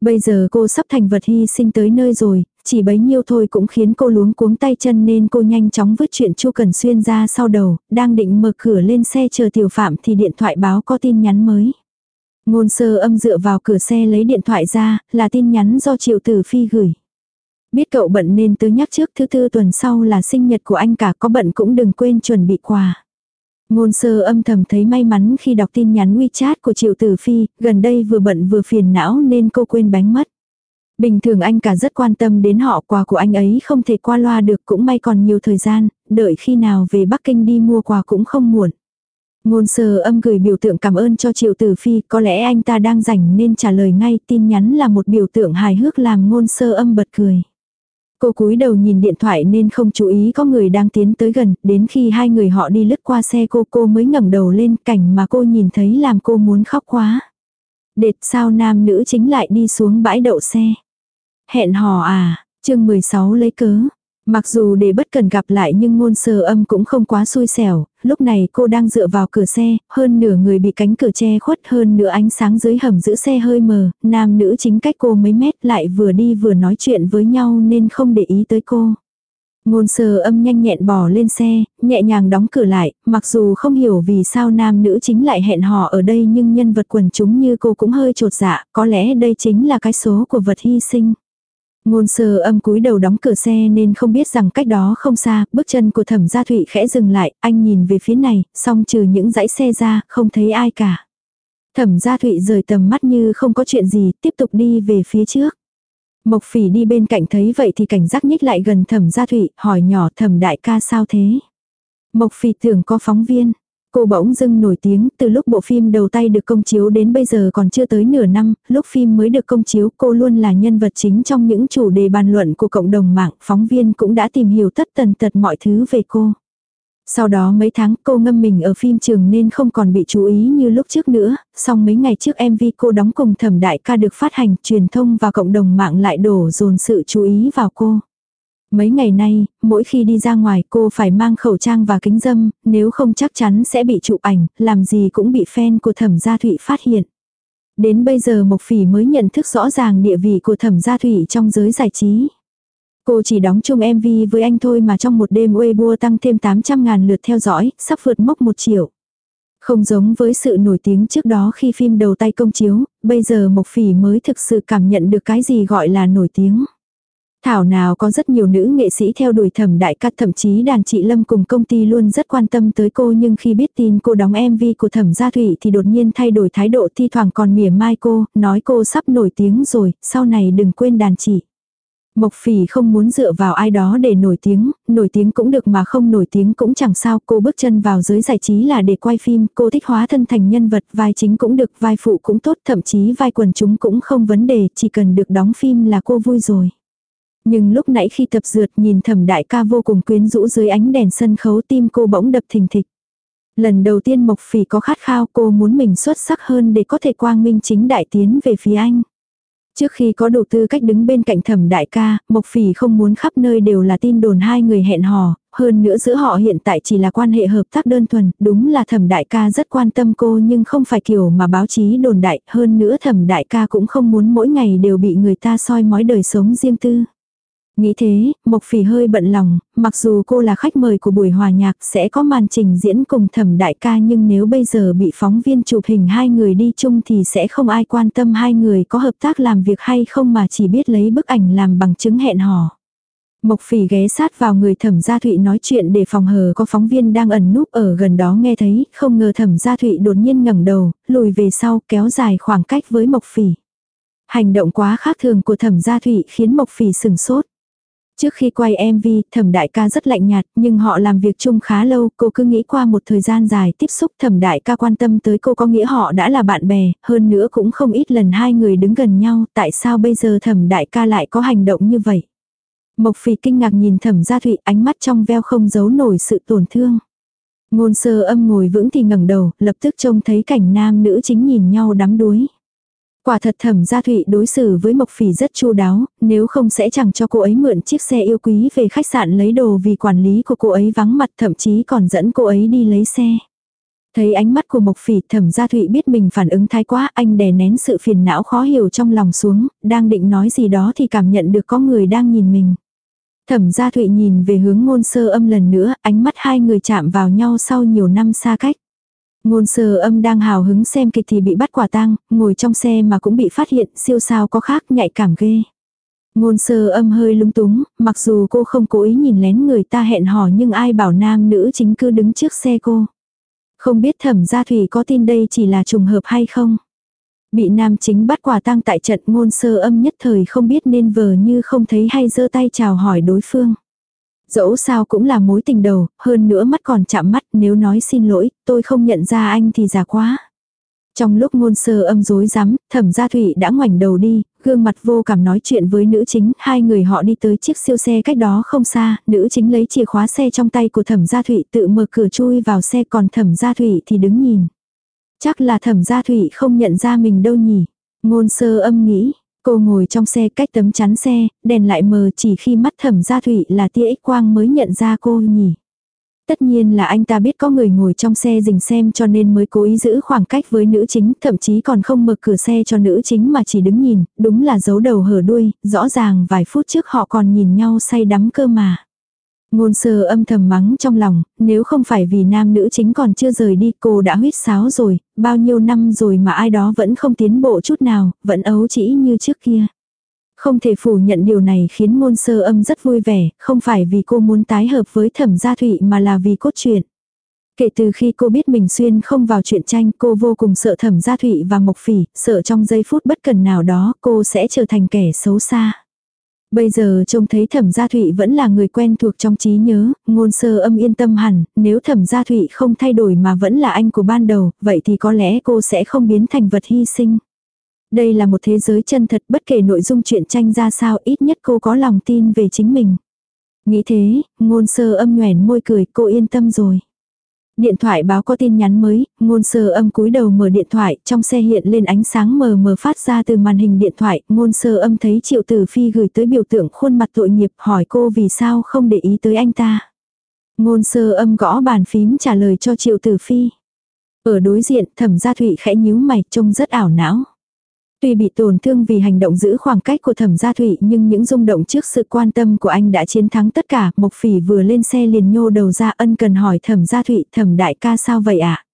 Bây giờ cô sắp thành vật hy sinh tới nơi rồi, chỉ bấy nhiêu thôi cũng khiến cô luống cuống tay chân nên cô nhanh chóng vứt chuyện Chu Cần Xuyên ra sau đầu, đang định mở cửa lên xe chờ tiểu phạm thì điện thoại báo có tin nhắn mới. Ngôn sơ âm dựa vào cửa xe lấy điện thoại ra, là tin nhắn do Triệu Tử Phi gửi. Biết cậu bận nên tớ nhắc trước thứ tư tuần sau là sinh nhật của anh cả có bận cũng đừng quên chuẩn bị quà. Ngôn sơ âm thầm thấy may mắn khi đọc tin nhắn WeChat của Triệu Tử Phi, gần đây vừa bận vừa phiền não nên cô quên bánh mất. Bình thường anh cả rất quan tâm đến họ quà của anh ấy không thể qua loa được cũng may còn nhiều thời gian, đợi khi nào về Bắc Kinh đi mua quà cũng không muộn. Ngôn sơ âm gửi biểu tượng cảm ơn cho Triệu Tử Phi, có lẽ anh ta đang rảnh nên trả lời ngay tin nhắn là một biểu tượng hài hước làm ngôn sơ âm bật cười. Cô cúi đầu nhìn điện thoại nên không chú ý có người đang tiến tới gần, đến khi hai người họ đi lướt qua xe cô cô mới ngẩng đầu lên cảnh mà cô nhìn thấy làm cô muốn khóc quá. Đệt sao nam nữ chính lại đi xuống bãi đậu xe. Hẹn hò à, chương 16 lấy cớ. Mặc dù để bất cần gặp lại nhưng ngôn sơ âm cũng không quá xui xẻo, lúc này cô đang dựa vào cửa xe, hơn nửa người bị cánh cửa che khuất hơn nửa ánh sáng dưới hầm giữ xe hơi mờ, nam nữ chính cách cô mấy mét lại vừa đi vừa nói chuyện với nhau nên không để ý tới cô. Ngôn sơ âm nhanh nhẹn bỏ lên xe, nhẹ nhàng đóng cửa lại, mặc dù không hiểu vì sao nam nữ chính lại hẹn hò ở đây nhưng nhân vật quần chúng như cô cũng hơi trột dạ, có lẽ đây chính là cái số của vật hy sinh. Ngôn sơ âm cúi đầu đóng cửa xe nên không biết rằng cách đó không xa, bước chân của thẩm gia thụy khẽ dừng lại, anh nhìn về phía này, song trừ những dãy xe ra, không thấy ai cả. Thẩm gia thụy rời tầm mắt như không có chuyện gì, tiếp tục đi về phía trước. Mộc phỉ đi bên cạnh thấy vậy thì cảnh giác nhích lại gần thẩm gia thụy, hỏi nhỏ thẩm đại ca sao thế. Mộc phỉ tưởng có phóng viên, Cô bỗng dưng nổi tiếng, từ lúc bộ phim đầu tay được công chiếu đến bây giờ còn chưa tới nửa năm, lúc phim mới được công chiếu cô luôn là nhân vật chính trong những chủ đề bàn luận của cộng đồng mạng, phóng viên cũng đã tìm hiểu tất tần tật mọi thứ về cô. Sau đó mấy tháng cô ngâm mình ở phim trường nên không còn bị chú ý như lúc trước nữa, song mấy ngày trước MV cô đóng cùng thẩm đại ca được phát hành, truyền thông và cộng đồng mạng lại đổ dồn sự chú ý vào cô. Mấy ngày nay, mỗi khi đi ra ngoài cô phải mang khẩu trang và kính dâm, nếu không chắc chắn sẽ bị chụp ảnh, làm gì cũng bị fan của thẩm gia thụy phát hiện. Đến bây giờ Mộc Phỉ mới nhận thức rõ ràng địa vị của thẩm gia thụy trong giới giải trí. Cô chỉ đóng chung MV với anh thôi mà trong một đêm Weibo tăng thêm 800 ngàn lượt theo dõi, sắp vượt mốc 1 triệu. Không giống với sự nổi tiếng trước đó khi phim đầu tay công chiếu, bây giờ Mộc Phỉ mới thực sự cảm nhận được cái gì gọi là nổi tiếng. Thảo nào có rất nhiều nữ nghệ sĩ theo đuổi thẩm đại ca thậm chí đàn chị Lâm cùng công ty luôn rất quan tâm tới cô nhưng khi biết tin cô đóng MV của thẩm gia thủy thì đột nhiên thay đổi thái độ thi thoảng còn mỉa mai cô, nói cô sắp nổi tiếng rồi, sau này đừng quên đàn chị. Mộc phỉ không muốn dựa vào ai đó để nổi tiếng, nổi tiếng cũng được mà không nổi tiếng cũng chẳng sao. Cô bước chân vào giới giải trí là để quay phim, cô thích hóa thân thành nhân vật, vai chính cũng được, vai phụ cũng tốt, thậm chí vai quần chúng cũng không vấn đề, chỉ cần được đóng phim là cô vui rồi. Nhưng lúc nãy khi tập dượt nhìn thẩm đại ca vô cùng quyến rũ dưới ánh đèn sân khấu tim cô bỗng đập thình thịch. Lần đầu tiên Mộc Phỉ có khát khao cô muốn mình xuất sắc hơn để có thể quang minh chính đại tiến về phía anh. Trước khi có đầu tư cách đứng bên cạnh thẩm đại ca, Mộc Phỉ không muốn khắp nơi đều là tin đồn hai người hẹn hò, hơn nữa giữa họ hiện tại chỉ là quan hệ hợp tác đơn thuần, đúng là thẩm đại ca rất quan tâm cô nhưng không phải kiểu mà báo chí đồn đại, hơn nữa thẩm đại ca cũng không muốn mỗi ngày đều bị người ta soi mói đời sống riêng tư. Nghĩ thế, Mộc Phỉ hơi bận lòng, mặc dù cô là khách mời của buổi hòa nhạc sẽ có màn trình diễn cùng thẩm đại ca nhưng nếu bây giờ bị phóng viên chụp hình hai người đi chung thì sẽ không ai quan tâm hai người có hợp tác làm việc hay không mà chỉ biết lấy bức ảnh làm bằng chứng hẹn hò. Mộc phỉ ghé sát vào người thẩm gia thụy nói chuyện để phòng hờ có phóng viên đang ẩn núp ở gần đó nghe thấy, không ngờ thẩm gia thụy đột nhiên ngẩng đầu, lùi về sau kéo dài khoảng cách với mộc phỉ. Hành động quá khác thường của thẩm gia thụy khiến mộc phỉ sừng sốt. Trước khi quay MV, thẩm đại ca rất lạnh nhạt, nhưng họ làm việc chung khá lâu, cô cứ nghĩ qua một thời gian dài tiếp xúc thẩm đại ca quan tâm tới cô có nghĩa họ đã là bạn bè, hơn nữa cũng không ít lần hai người đứng gần nhau, tại sao bây giờ thẩm đại ca lại có hành động như vậy. Mộc phì kinh ngạc nhìn thẩm gia thụy ánh mắt trong veo không giấu nổi sự tổn thương. Ngôn sơ âm ngồi vững thì ngẩng đầu, lập tức trông thấy cảnh nam nữ chính nhìn nhau đắm đuối. Quả thật thẩm gia thụy đối xử với Mộc Phỉ rất chu đáo, nếu không sẽ chẳng cho cô ấy mượn chiếc xe yêu quý về khách sạn lấy đồ vì quản lý của cô ấy vắng mặt thậm chí còn dẫn cô ấy đi lấy xe. Thấy ánh mắt của Mộc Phỉ thẩm gia thụy biết mình phản ứng thái quá anh đè nén sự phiền não khó hiểu trong lòng xuống, đang định nói gì đó thì cảm nhận được có người đang nhìn mình. Thẩm gia thụy nhìn về hướng ngôn sơ âm lần nữa, ánh mắt hai người chạm vào nhau sau nhiều năm xa cách. Ngôn sơ âm đang hào hứng xem kịch thì bị bắt quả tang, ngồi trong xe mà cũng bị phát hiện siêu sao có khác nhạy cảm ghê. Ngôn sơ âm hơi lung túng, mặc dù cô không cố ý nhìn lén người ta hẹn hò nhưng ai bảo nam nữ chính cứ đứng trước xe cô. Không biết thẩm gia thủy có tin đây chỉ là trùng hợp hay không. Bị nam chính bắt quả tang tại trận ngôn sơ âm nhất thời không biết nên vờ như không thấy hay giơ tay chào hỏi đối phương. Dẫu sao cũng là mối tình đầu, hơn nữa mắt còn chạm mắt nếu nói xin lỗi, tôi không nhận ra anh thì già quá. Trong lúc ngôn sơ âm dối rắm thẩm gia thủy đã ngoảnh đầu đi, gương mặt vô cảm nói chuyện với nữ chính, hai người họ đi tới chiếc siêu xe cách đó không xa, nữ chính lấy chìa khóa xe trong tay của thẩm gia thủy tự mở cửa chui vào xe còn thẩm gia thủy thì đứng nhìn. Chắc là thẩm gia thủy không nhận ra mình đâu nhỉ. Ngôn sơ âm nghĩ, Cô ngồi trong xe cách tấm chắn xe, đèn lại mờ chỉ khi mắt thẩm gia thủy là tia ích quang mới nhận ra cô nhỉ. Tất nhiên là anh ta biết có người ngồi trong xe dình xem cho nên mới cố ý giữ khoảng cách với nữ chính, thậm chí còn không mở cửa xe cho nữ chính mà chỉ đứng nhìn, đúng là giấu đầu hở đuôi, rõ ràng vài phút trước họ còn nhìn nhau say đắm cơ mà. Ngôn sơ âm thầm mắng trong lòng, nếu không phải vì nam nữ chính còn chưa rời đi cô đã huyết sáo rồi, bao nhiêu năm rồi mà ai đó vẫn không tiến bộ chút nào, vẫn ấu chỉ như trước kia. Không thể phủ nhận điều này khiến ngôn sơ âm rất vui vẻ, không phải vì cô muốn tái hợp với thẩm gia thụy mà là vì cốt truyện. Kể từ khi cô biết mình xuyên không vào chuyện tranh cô vô cùng sợ thẩm gia thụy và mộc phỉ, sợ trong giây phút bất cần nào đó cô sẽ trở thành kẻ xấu xa. Bây giờ trông thấy thẩm gia thụy vẫn là người quen thuộc trong trí nhớ, ngôn sơ âm yên tâm hẳn, nếu thẩm gia thụy không thay đổi mà vẫn là anh của ban đầu, vậy thì có lẽ cô sẽ không biến thành vật hy sinh. Đây là một thế giới chân thật bất kể nội dung chuyện tranh ra sao ít nhất cô có lòng tin về chính mình. Nghĩ thế, ngôn sơ âm nhoẻn môi cười cô yên tâm rồi. Điện thoại báo có tin nhắn mới, ngôn sơ âm cúi đầu mở điện thoại, trong xe hiện lên ánh sáng mờ mờ phát ra từ màn hình điện thoại, ngôn sơ âm thấy triệu tử phi gửi tới biểu tượng khuôn mặt tội nghiệp hỏi cô vì sao không để ý tới anh ta. Ngôn sơ âm gõ bàn phím trả lời cho triệu tử phi. Ở đối diện thẩm gia thụy khẽ nhíu mày trông rất ảo não. Tuy bị tổn thương vì hành động giữ khoảng cách của thẩm gia thụy nhưng những rung động trước sự quan tâm của anh đã chiến thắng tất cả. Mộc phỉ vừa lên xe liền nhô đầu ra ân cần hỏi thẩm gia thụy thẩm đại ca sao vậy ạ? À?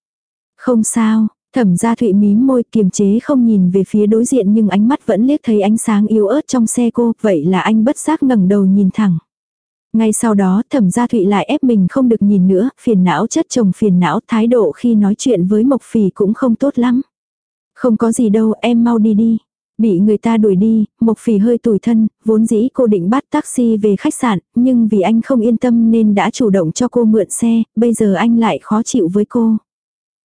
Không sao, thẩm gia thụy mím môi kiềm chế không nhìn về phía đối diện nhưng ánh mắt vẫn liếc thấy ánh sáng yếu ớt trong xe cô, vậy là anh bất giác ngẩng đầu nhìn thẳng. Ngay sau đó thẩm gia thụy lại ép mình không được nhìn nữa, phiền não chất chồng phiền não thái độ khi nói chuyện với Mộc Phỉ cũng không tốt lắm. Không có gì đâu em mau đi đi. Bị người ta đuổi đi, Mộc Phỉ hơi tủi thân, vốn dĩ cô định bắt taxi về khách sạn, nhưng vì anh không yên tâm nên đã chủ động cho cô mượn xe, bây giờ anh lại khó chịu với cô.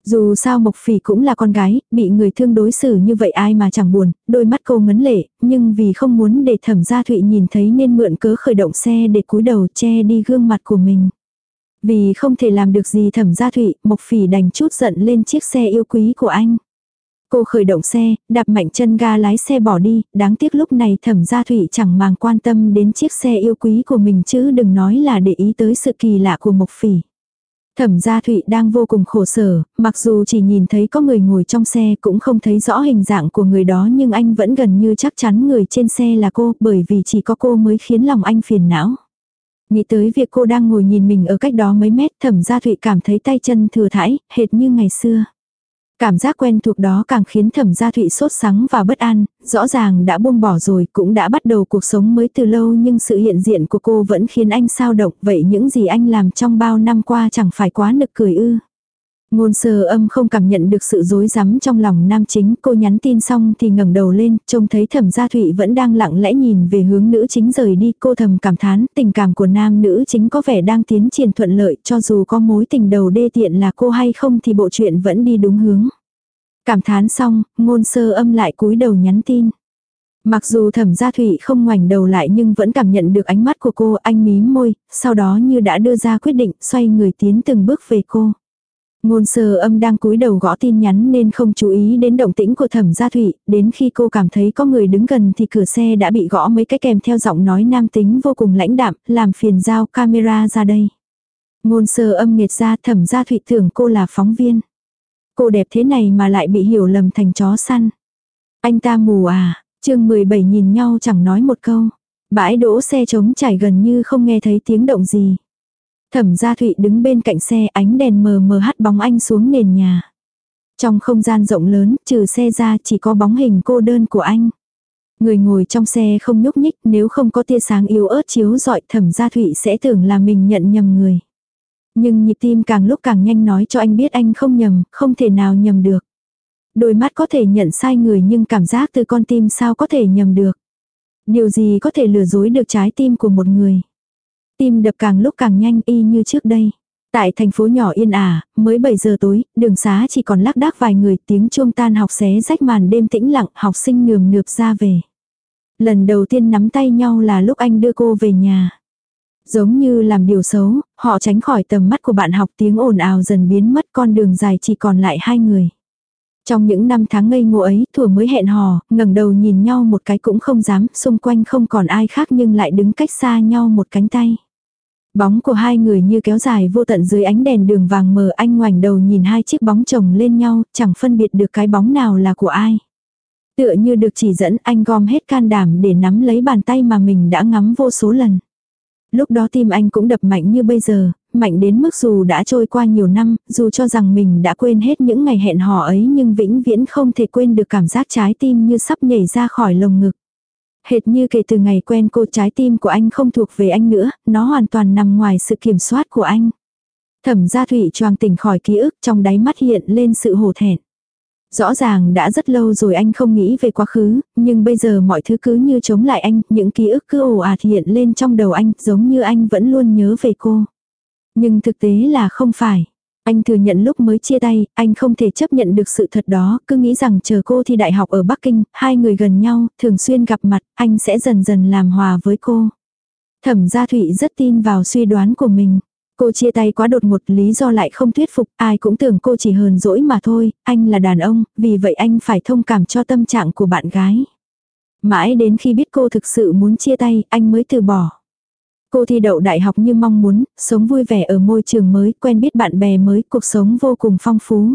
Dù sao Mộc Phỉ cũng là con gái, bị người thương đối xử như vậy ai mà chẳng buồn, đôi mắt cô ngấn lệ, nhưng vì không muốn để thẩm gia thụy nhìn thấy nên mượn cớ khởi động xe để cúi đầu che đi gương mặt của mình. Vì không thể làm được gì thẩm gia thụy, Mộc Phỉ đành chút giận lên chiếc xe yêu quý của anh. Cô khởi động xe, đạp mạnh chân ga lái xe bỏ đi, đáng tiếc lúc này thẩm gia thụy chẳng màng quan tâm đến chiếc xe yêu quý của mình chứ đừng nói là để ý tới sự kỳ lạ của Mộc Phỉ. Thẩm gia Thụy đang vô cùng khổ sở, mặc dù chỉ nhìn thấy có người ngồi trong xe cũng không thấy rõ hình dạng của người đó nhưng anh vẫn gần như chắc chắn người trên xe là cô bởi vì chỉ có cô mới khiến lòng anh phiền não. Nghĩ tới việc cô đang ngồi nhìn mình ở cách đó mấy mét thẩm gia Thụy cảm thấy tay chân thừa thãi, hệt như ngày xưa. Cảm giác quen thuộc đó càng khiến thẩm gia thụy sốt sắng và bất an, rõ ràng đã buông bỏ rồi cũng đã bắt đầu cuộc sống mới từ lâu nhưng sự hiện diện của cô vẫn khiến anh sao động vậy những gì anh làm trong bao năm qua chẳng phải quá nực cười ư. Ngôn sơ âm không cảm nhận được sự dối rắm trong lòng nam chính, cô nhắn tin xong thì ngẩng đầu lên, trông thấy thẩm gia thụy vẫn đang lặng lẽ nhìn về hướng nữ chính rời đi, cô thầm cảm thán, tình cảm của nam nữ chính có vẻ đang tiến triển thuận lợi, cho dù có mối tình đầu đê tiện là cô hay không thì bộ chuyện vẫn đi đúng hướng. Cảm thán xong, ngôn sơ âm lại cúi đầu nhắn tin. Mặc dù thẩm gia thụy không ngoảnh đầu lại nhưng vẫn cảm nhận được ánh mắt của cô, anh mím môi, sau đó như đã đưa ra quyết định, xoay người tiến từng bước về cô. Ngôn sơ âm đang cúi đầu gõ tin nhắn nên không chú ý đến động tĩnh của thẩm gia thụy, đến khi cô cảm thấy có người đứng gần thì cửa xe đã bị gõ mấy cái kèm theo giọng nói nam tính vô cùng lãnh đạm, làm phiền giao camera ra đây. Ngôn sơ âm nghiệt ra thẩm gia thụy tưởng cô là phóng viên. Cô đẹp thế này mà lại bị hiểu lầm thành chó săn. Anh ta mù à, chương 17 nhìn nhau chẳng nói một câu. Bãi đỗ xe trống trải gần như không nghe thấy tiếng động gì. Thẩm gia Thụy đứng bên cạnh xe ánh đèn mờ mờ hắt bóng anh xuống nền nhà. Trong không gian rộng lớn, trừ xe ra chỉ có bóng hình cô đơn của anh. Người ngồi trong xe không nhúc nhích nếu không có tia sáng yếu ớt chiếu dọi thẩm gia Thụy sẽ tưởng là mình nhận nhầm người. Nhưng nhịp tim càng lúc càng nhanh nói cho anh biết anh không nhầm, không thể nào nhầm được. Đôi mắt có thể nhận sai người nhưng cảm giác từ con tim sao có thể nhầm được. Điều gì có thể lừa dối được trái tim của một người. Tim đập càng lúc càng nhanh y như trước đây. Tại thành phố nhỏ yên ả, mới 7 giờ tối, đường xá chỉ còn lác đác vài người tiếng chuông tan học xé rách màn đêm tĩnh lặng, học sinh nườm nượp ra về. Lần đầu tiên nắm tay nhau là lúc anh đưa cô về nhà. Giống như làm điều xấu, họ tránh khỏi tầm mắt của bạn học tiếng ồn ào dần biến mất con đường dài chỉ còn lại hai người. Trong những năm tháng ngây ngô ấy, thủa mới hẹn hò, ngẩng đầu nhìn nhau một cái cũng không dám, xung quanh không còn ai khác nhưng lại đứng cách xa nhau một cánh tay. Bóng của hai người như kéo dài vô tận dưới ánh đèn đường vàng mờ anh ngoảnh đầu nhìn hai chiếc bóng chồng lên nhau, chẳng phân biệt được cái bóng nào là của ai. Tựa như được chỉ dẫn anh gom hết can đảm để nắm lấy bàn tay mà mình đã ngắm vô số lần. Lúc đó tim anh cũng đập mạnh như bây giờ, mạnh đến mức dù đã trôi qua nhiều năm, dù cho rằng mình đã quên hết những ngày hẹn hò ấy nhưng vĩnh viễn không thể quên được cảm giác trái tim như sắp nhảy ra khỏi lồng ngực. Hệt như kể từ ngày quen cô trái tim của anh không thuộc về anh nữa, nó hoàn toàn nằm ngoài sự kiểm soát của anh. Thẩm gia thủy choàng tỉnh khỏi ký ức trong đáy mắt hiện lên sự hổ thẹn. Rõ ràng đã rất lâu rồi anh không nghĩ về quá khứ, nhưng bây giờ mọi thứ cứ như chống lại anh, những ký ức cứ ồ ạt hiện lên trong đầu anh, giống như anh vẫn luôn nhớ về cô. Nhưng thực tế là không phải. Anh thừa nhận lúc mới chia tay, anh không thể chấp nhận được sự thật đó, cứ nghĩ rằng chờ cô thi đại học ở Bắc Kinh, hai người gần nhau, thường xuyên gặp mặt, anh sẽ dần dần làm hòa với cô. Thẩm gia Thụy rất tin vào suy đoán của mình. Cô chia tay quá đột ngột lý do lại không thuyết phục, ai cũng tưởng cô chỉ hờn dỗi mà thôi, anh là đàn ông, vì vậy anh phải thông cảm cho tâm trạng của bạn gái. Mãi đến khi biết cô thực sự muốn chia tay, anh mới từ bỏ. Cô thi đậu đại học như mong muốn, sống vui vẻ ở môi trường mới, quen biết bạn bè mới, cuộc sống vô cùng phong phú.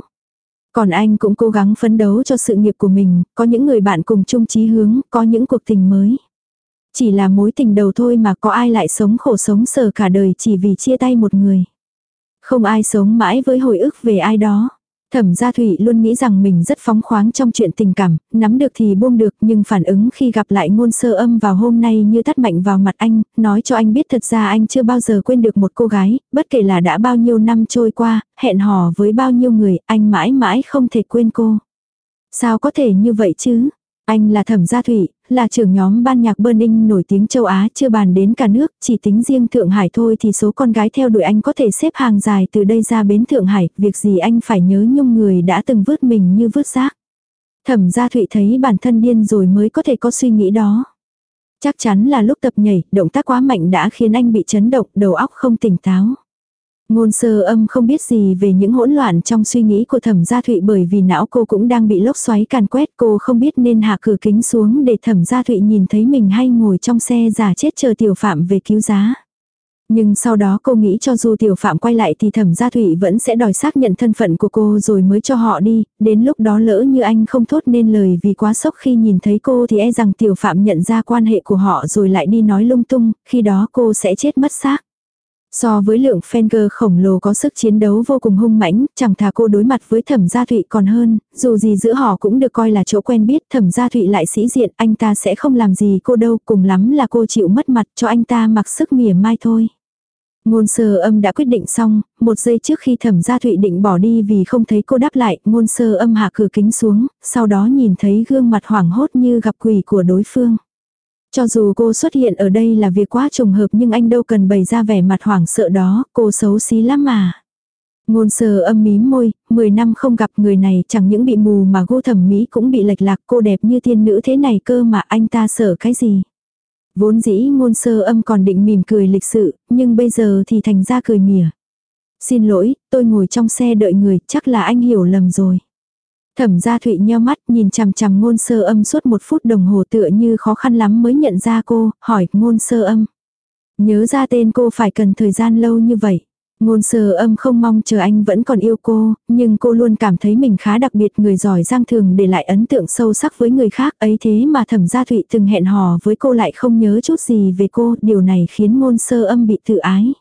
Còn anh cũng cố gắng phấn đấu cho sự nghiệp của mình, có những người bạn cùng chung chí hướng, có những cuộc tình mới. Chỉ là mối tình đầu thôi mà có ai lại sống khổ sống sở cả đời chỉ vì chia tay một người. Không ai sống mãi với hồi ức về ai đó. Thẩm gia Thụy luôn nghĩ rằng mình rất phóng khoáng trong chuyện tình cảm, nắm được thì buông được nhưng phản ứng khi gặp lại ngôn sơ âm vào hôm nay như tắt mạnh vào mặt anh, nói cho anh biết thật ra anh chưa bao giờ quên được một cô gái, bất kể là đã bao nhiêu năm trôi qua, hẹn hò với bao nhiêu người, anh mãi mãi không thể quên cô. Sao có thể như vậy chứ? Anh là thẩm gia thủy, là trưởng nhóm ban nhạc Burning nổi tiếng châu Á chưa bàn đến cả nước, chỉ tính riêng Thượng Hải thôi thì số con gái theo đuổi anh có thể xếp hàng dài từ đây ra bến Thượng Hải, việc gì anh phải nhớ nhung người đã từng vứt mình như vứt rác. Thẩm gia thụy thấy bản thân điên rồi mới có thể có suy nghĩ đó. Chắc chắn là lúc tập nhảy, động tác quá mạnh đã khiến anh bị chấn động, đầu óc không tỉnh táo. Ngôn sơ âm không biết gì về những hỗn loạn trong suy nghĩ của thẩm gia thụy bởi vì não cô cũng đang bị lốc xoáy càn quét cô không biết nên hạ cửa kính xuống để thẩm gia thụy nhìn thấy mình hay ngồi trong xe giả chết chờ tiểu phạm về cứu giá. Nhưng sau đó cô nghĩ cho dù tiểu phạm quay lại thì thẩm gia thụy vẫn sẽ đòi xác nhận thân phận của cô rồi mới cho họ đi, đến lúc đó lỡ như anh không thốt nên lời vì quá sốc khi nhìn thấy cô thì e rằng tiểu phạm nhận ra quan hệ của họ rồi lại đi nói lung tung, khi đó cô sẽ chết mất xác. So với lượng Fenger khổng lồ có sức chiến đấu vô cùng hung mãnh, chẳng thà cô đối mặt với thẩm gia thụy còn hơn, dù gì giữa họ cũng được coi là chỗ quen biết thẩm gia thụy lại sĩ diện, anh ta sẽ không làm gì cô đâu, cùng lắm là cô chịu mất mặt cho anh ta mặc sức mỉa mai thôi. Ngôn sơ âm đã quyết định xong, một giây trước khi thẩm gia thụy định bỏ đi vì không thấy cô đáp lại, ngôn sơ âm hạ cửa kính xuống, sau đó nhìn thấy gương mặt hoảng hốt như gặp quỷ của đối phương. Cho dù cô xuất hiện ở đây là việc quá trùng hợp nhưng anh đâu cần bày ra vẻ mặt hoảng sợ đó, cô xấu xí lắm mà. Ngôn sơ âm mím môi, 10 năm không gặp người này chẳng những bị mù mà gu thẩm mỹ cũng bị lệch lạc cô đẹp như thiên nữ thế này cơ mà anh ta sợ cái gì. Vốn dĩ ngôn sơ âm còn định mỉm cười lịch sự, nhưng bây giờ thì thành ra cười mỉa. Xin lỗi, tôi ngồi trong xe đợi người, chắc là anh hiểu lầm rồi. Thẩm gia Thụy nheo mắt nhìn chằm chằm ngôn sơ âm suốt một phút đồng hồ tựa như khó khăn lắm mới nhận ra cô, hỏi ngôn sơ âm. Nhớ ra tên cô phải cần thời gian lâu như vậy. Ngôn sơ âm không mong chờ anh vẫn còn yêu cô, nhưng cô luôn cảm thấy mình khá đặc biệt người giỏi giang thường để lại ấn tượng sâu sắc với người khác ấy thế mà thẩm gia thụy từng hẹn hò với cô lại không nhớ chút gì về cô, điều này khiến ngôn sơ âm bị tự ái.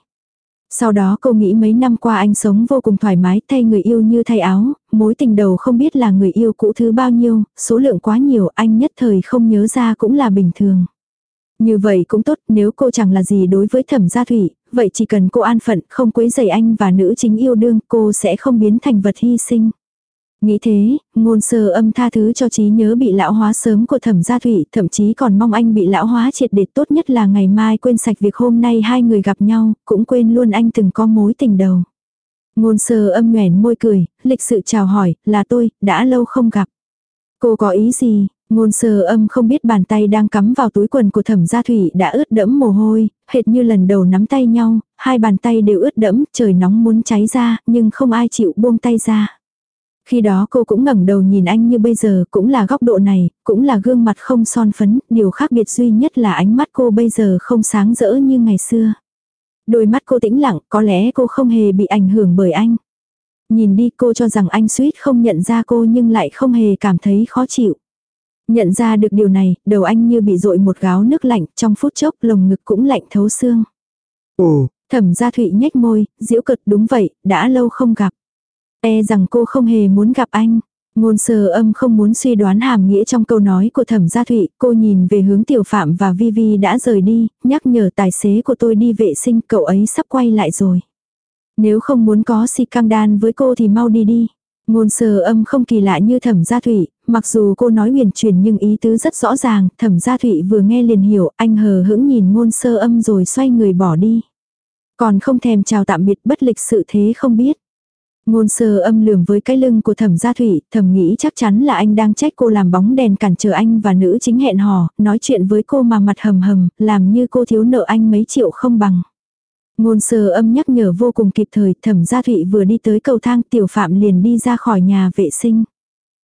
Sau đó cô nghĩ mấy năm qua anh sống vô cùng thoải mái thay người yêu như thay áo, mối tình đầu không biết là người yêu cũ thứ bao nhiêu, số lượng quá nhiều anh nhất thời không nhớ ra cũng là bình thường. Như vậy cũng tốt nếu cô chẳng là gì đối với thẩm gia thủy, vậy chỉ cần cô an phận không quấy rầy anh và nữ chính yêu đương cô sẽ không biến thành vật hy sinh. Nghĩ thế, ngôn sơ âm tha thứ cho trí nhớ bị lão hóa sớm của thẩm gia thủy, thậm chí còn mong anh bị lão hóa triệt để tốt nhất là ngày mai quên sạch việc hôm nay hai người gặp nhau, cũng quên luôn anh từng có mối tình đầu. Ngôn sơ âm nhoẻn môi cười, lịch sự chào hỏi, là tôi, đã lâu không gặp. Cô có ý gì? Ngôn sơ âm không biết bàn tay đang cắm vào túi quần của thẩm gia thủy đã ướt đẫm mồ hôi, hệt như lần đầu nắm tay nhau, hai bàn tay đều ướt đẫm, trời nóng muốn cháy ra, nhưng không ai chịu buông tay ra. Khi đó cô cũng ngẩng đầu nhìn anh như bây giờ, cũng là góc độ này, cũng là gương mặt không son phấn, điều khác biệt duy nhất là ánh mắt cô bây giờ không sáng rỡ như ngày xưa. Đôi mắt cô tĩnh lặng, có lẽ cô không hề bị ảnh hưởng bởi anh. Nhìn đi cô cho rằng anh suýt không nhận ra cô nhưng lại không hề cảm thấy khó chịu. Nhận ra được điều này, đầu anh như bị dội một gáo nước lạnh, trong phút chốc lồng ngực cũng lạnh thấu xương. Ồ, thẩm gia thụy nhếch môi, diễu cực đúng vậy, đã lâu không gặp. E rằng cô không hề muốn gặp anh. Ngôn sơ âm không muốn suy đoán hàm nghĩa trong câu nói của thẩm gia thụy, cô nhìn về hướng tiểu phạm và vi vi đã rời đi, nhắc nhở tài xế của tôi đi vệ sinh cậu ấy sắp quay lại rồi. Nếu không muốn có si căng đan với cô thì mau đi đi. Ngôn sơ âm không kỳ lạ như thẩm gia thụy, mặc dù cô nói huyền truyền nhưng ý tứ rất rõ ràng, thẩm gia thụy vừa nghe liền hiểu, anh hờ hững nhìn ngôn sơ âm rồi xoay người bỏ đi. Còn không thèm chào tạm biệt bất lịch sự thế không biết. Ngôn sơ âm lườm với cái lưng của thẩm gia thủy, Thẩm nghĩ chắc chắn là anh đang trách cô làm bóng đèn cản trở anh và nữ chính hẹn hò, nói chuyện với cô mà mặt hầm hầm, làm như cô thiếu nợ anh mấy triệu không bằng. Ngôn sơ âm nhắc nhở vô cùng kịp thời, thẩm gia thụy vừa đi tới cầu thang tiểu phạm liền đi ra khỏi nhà vệ sinh.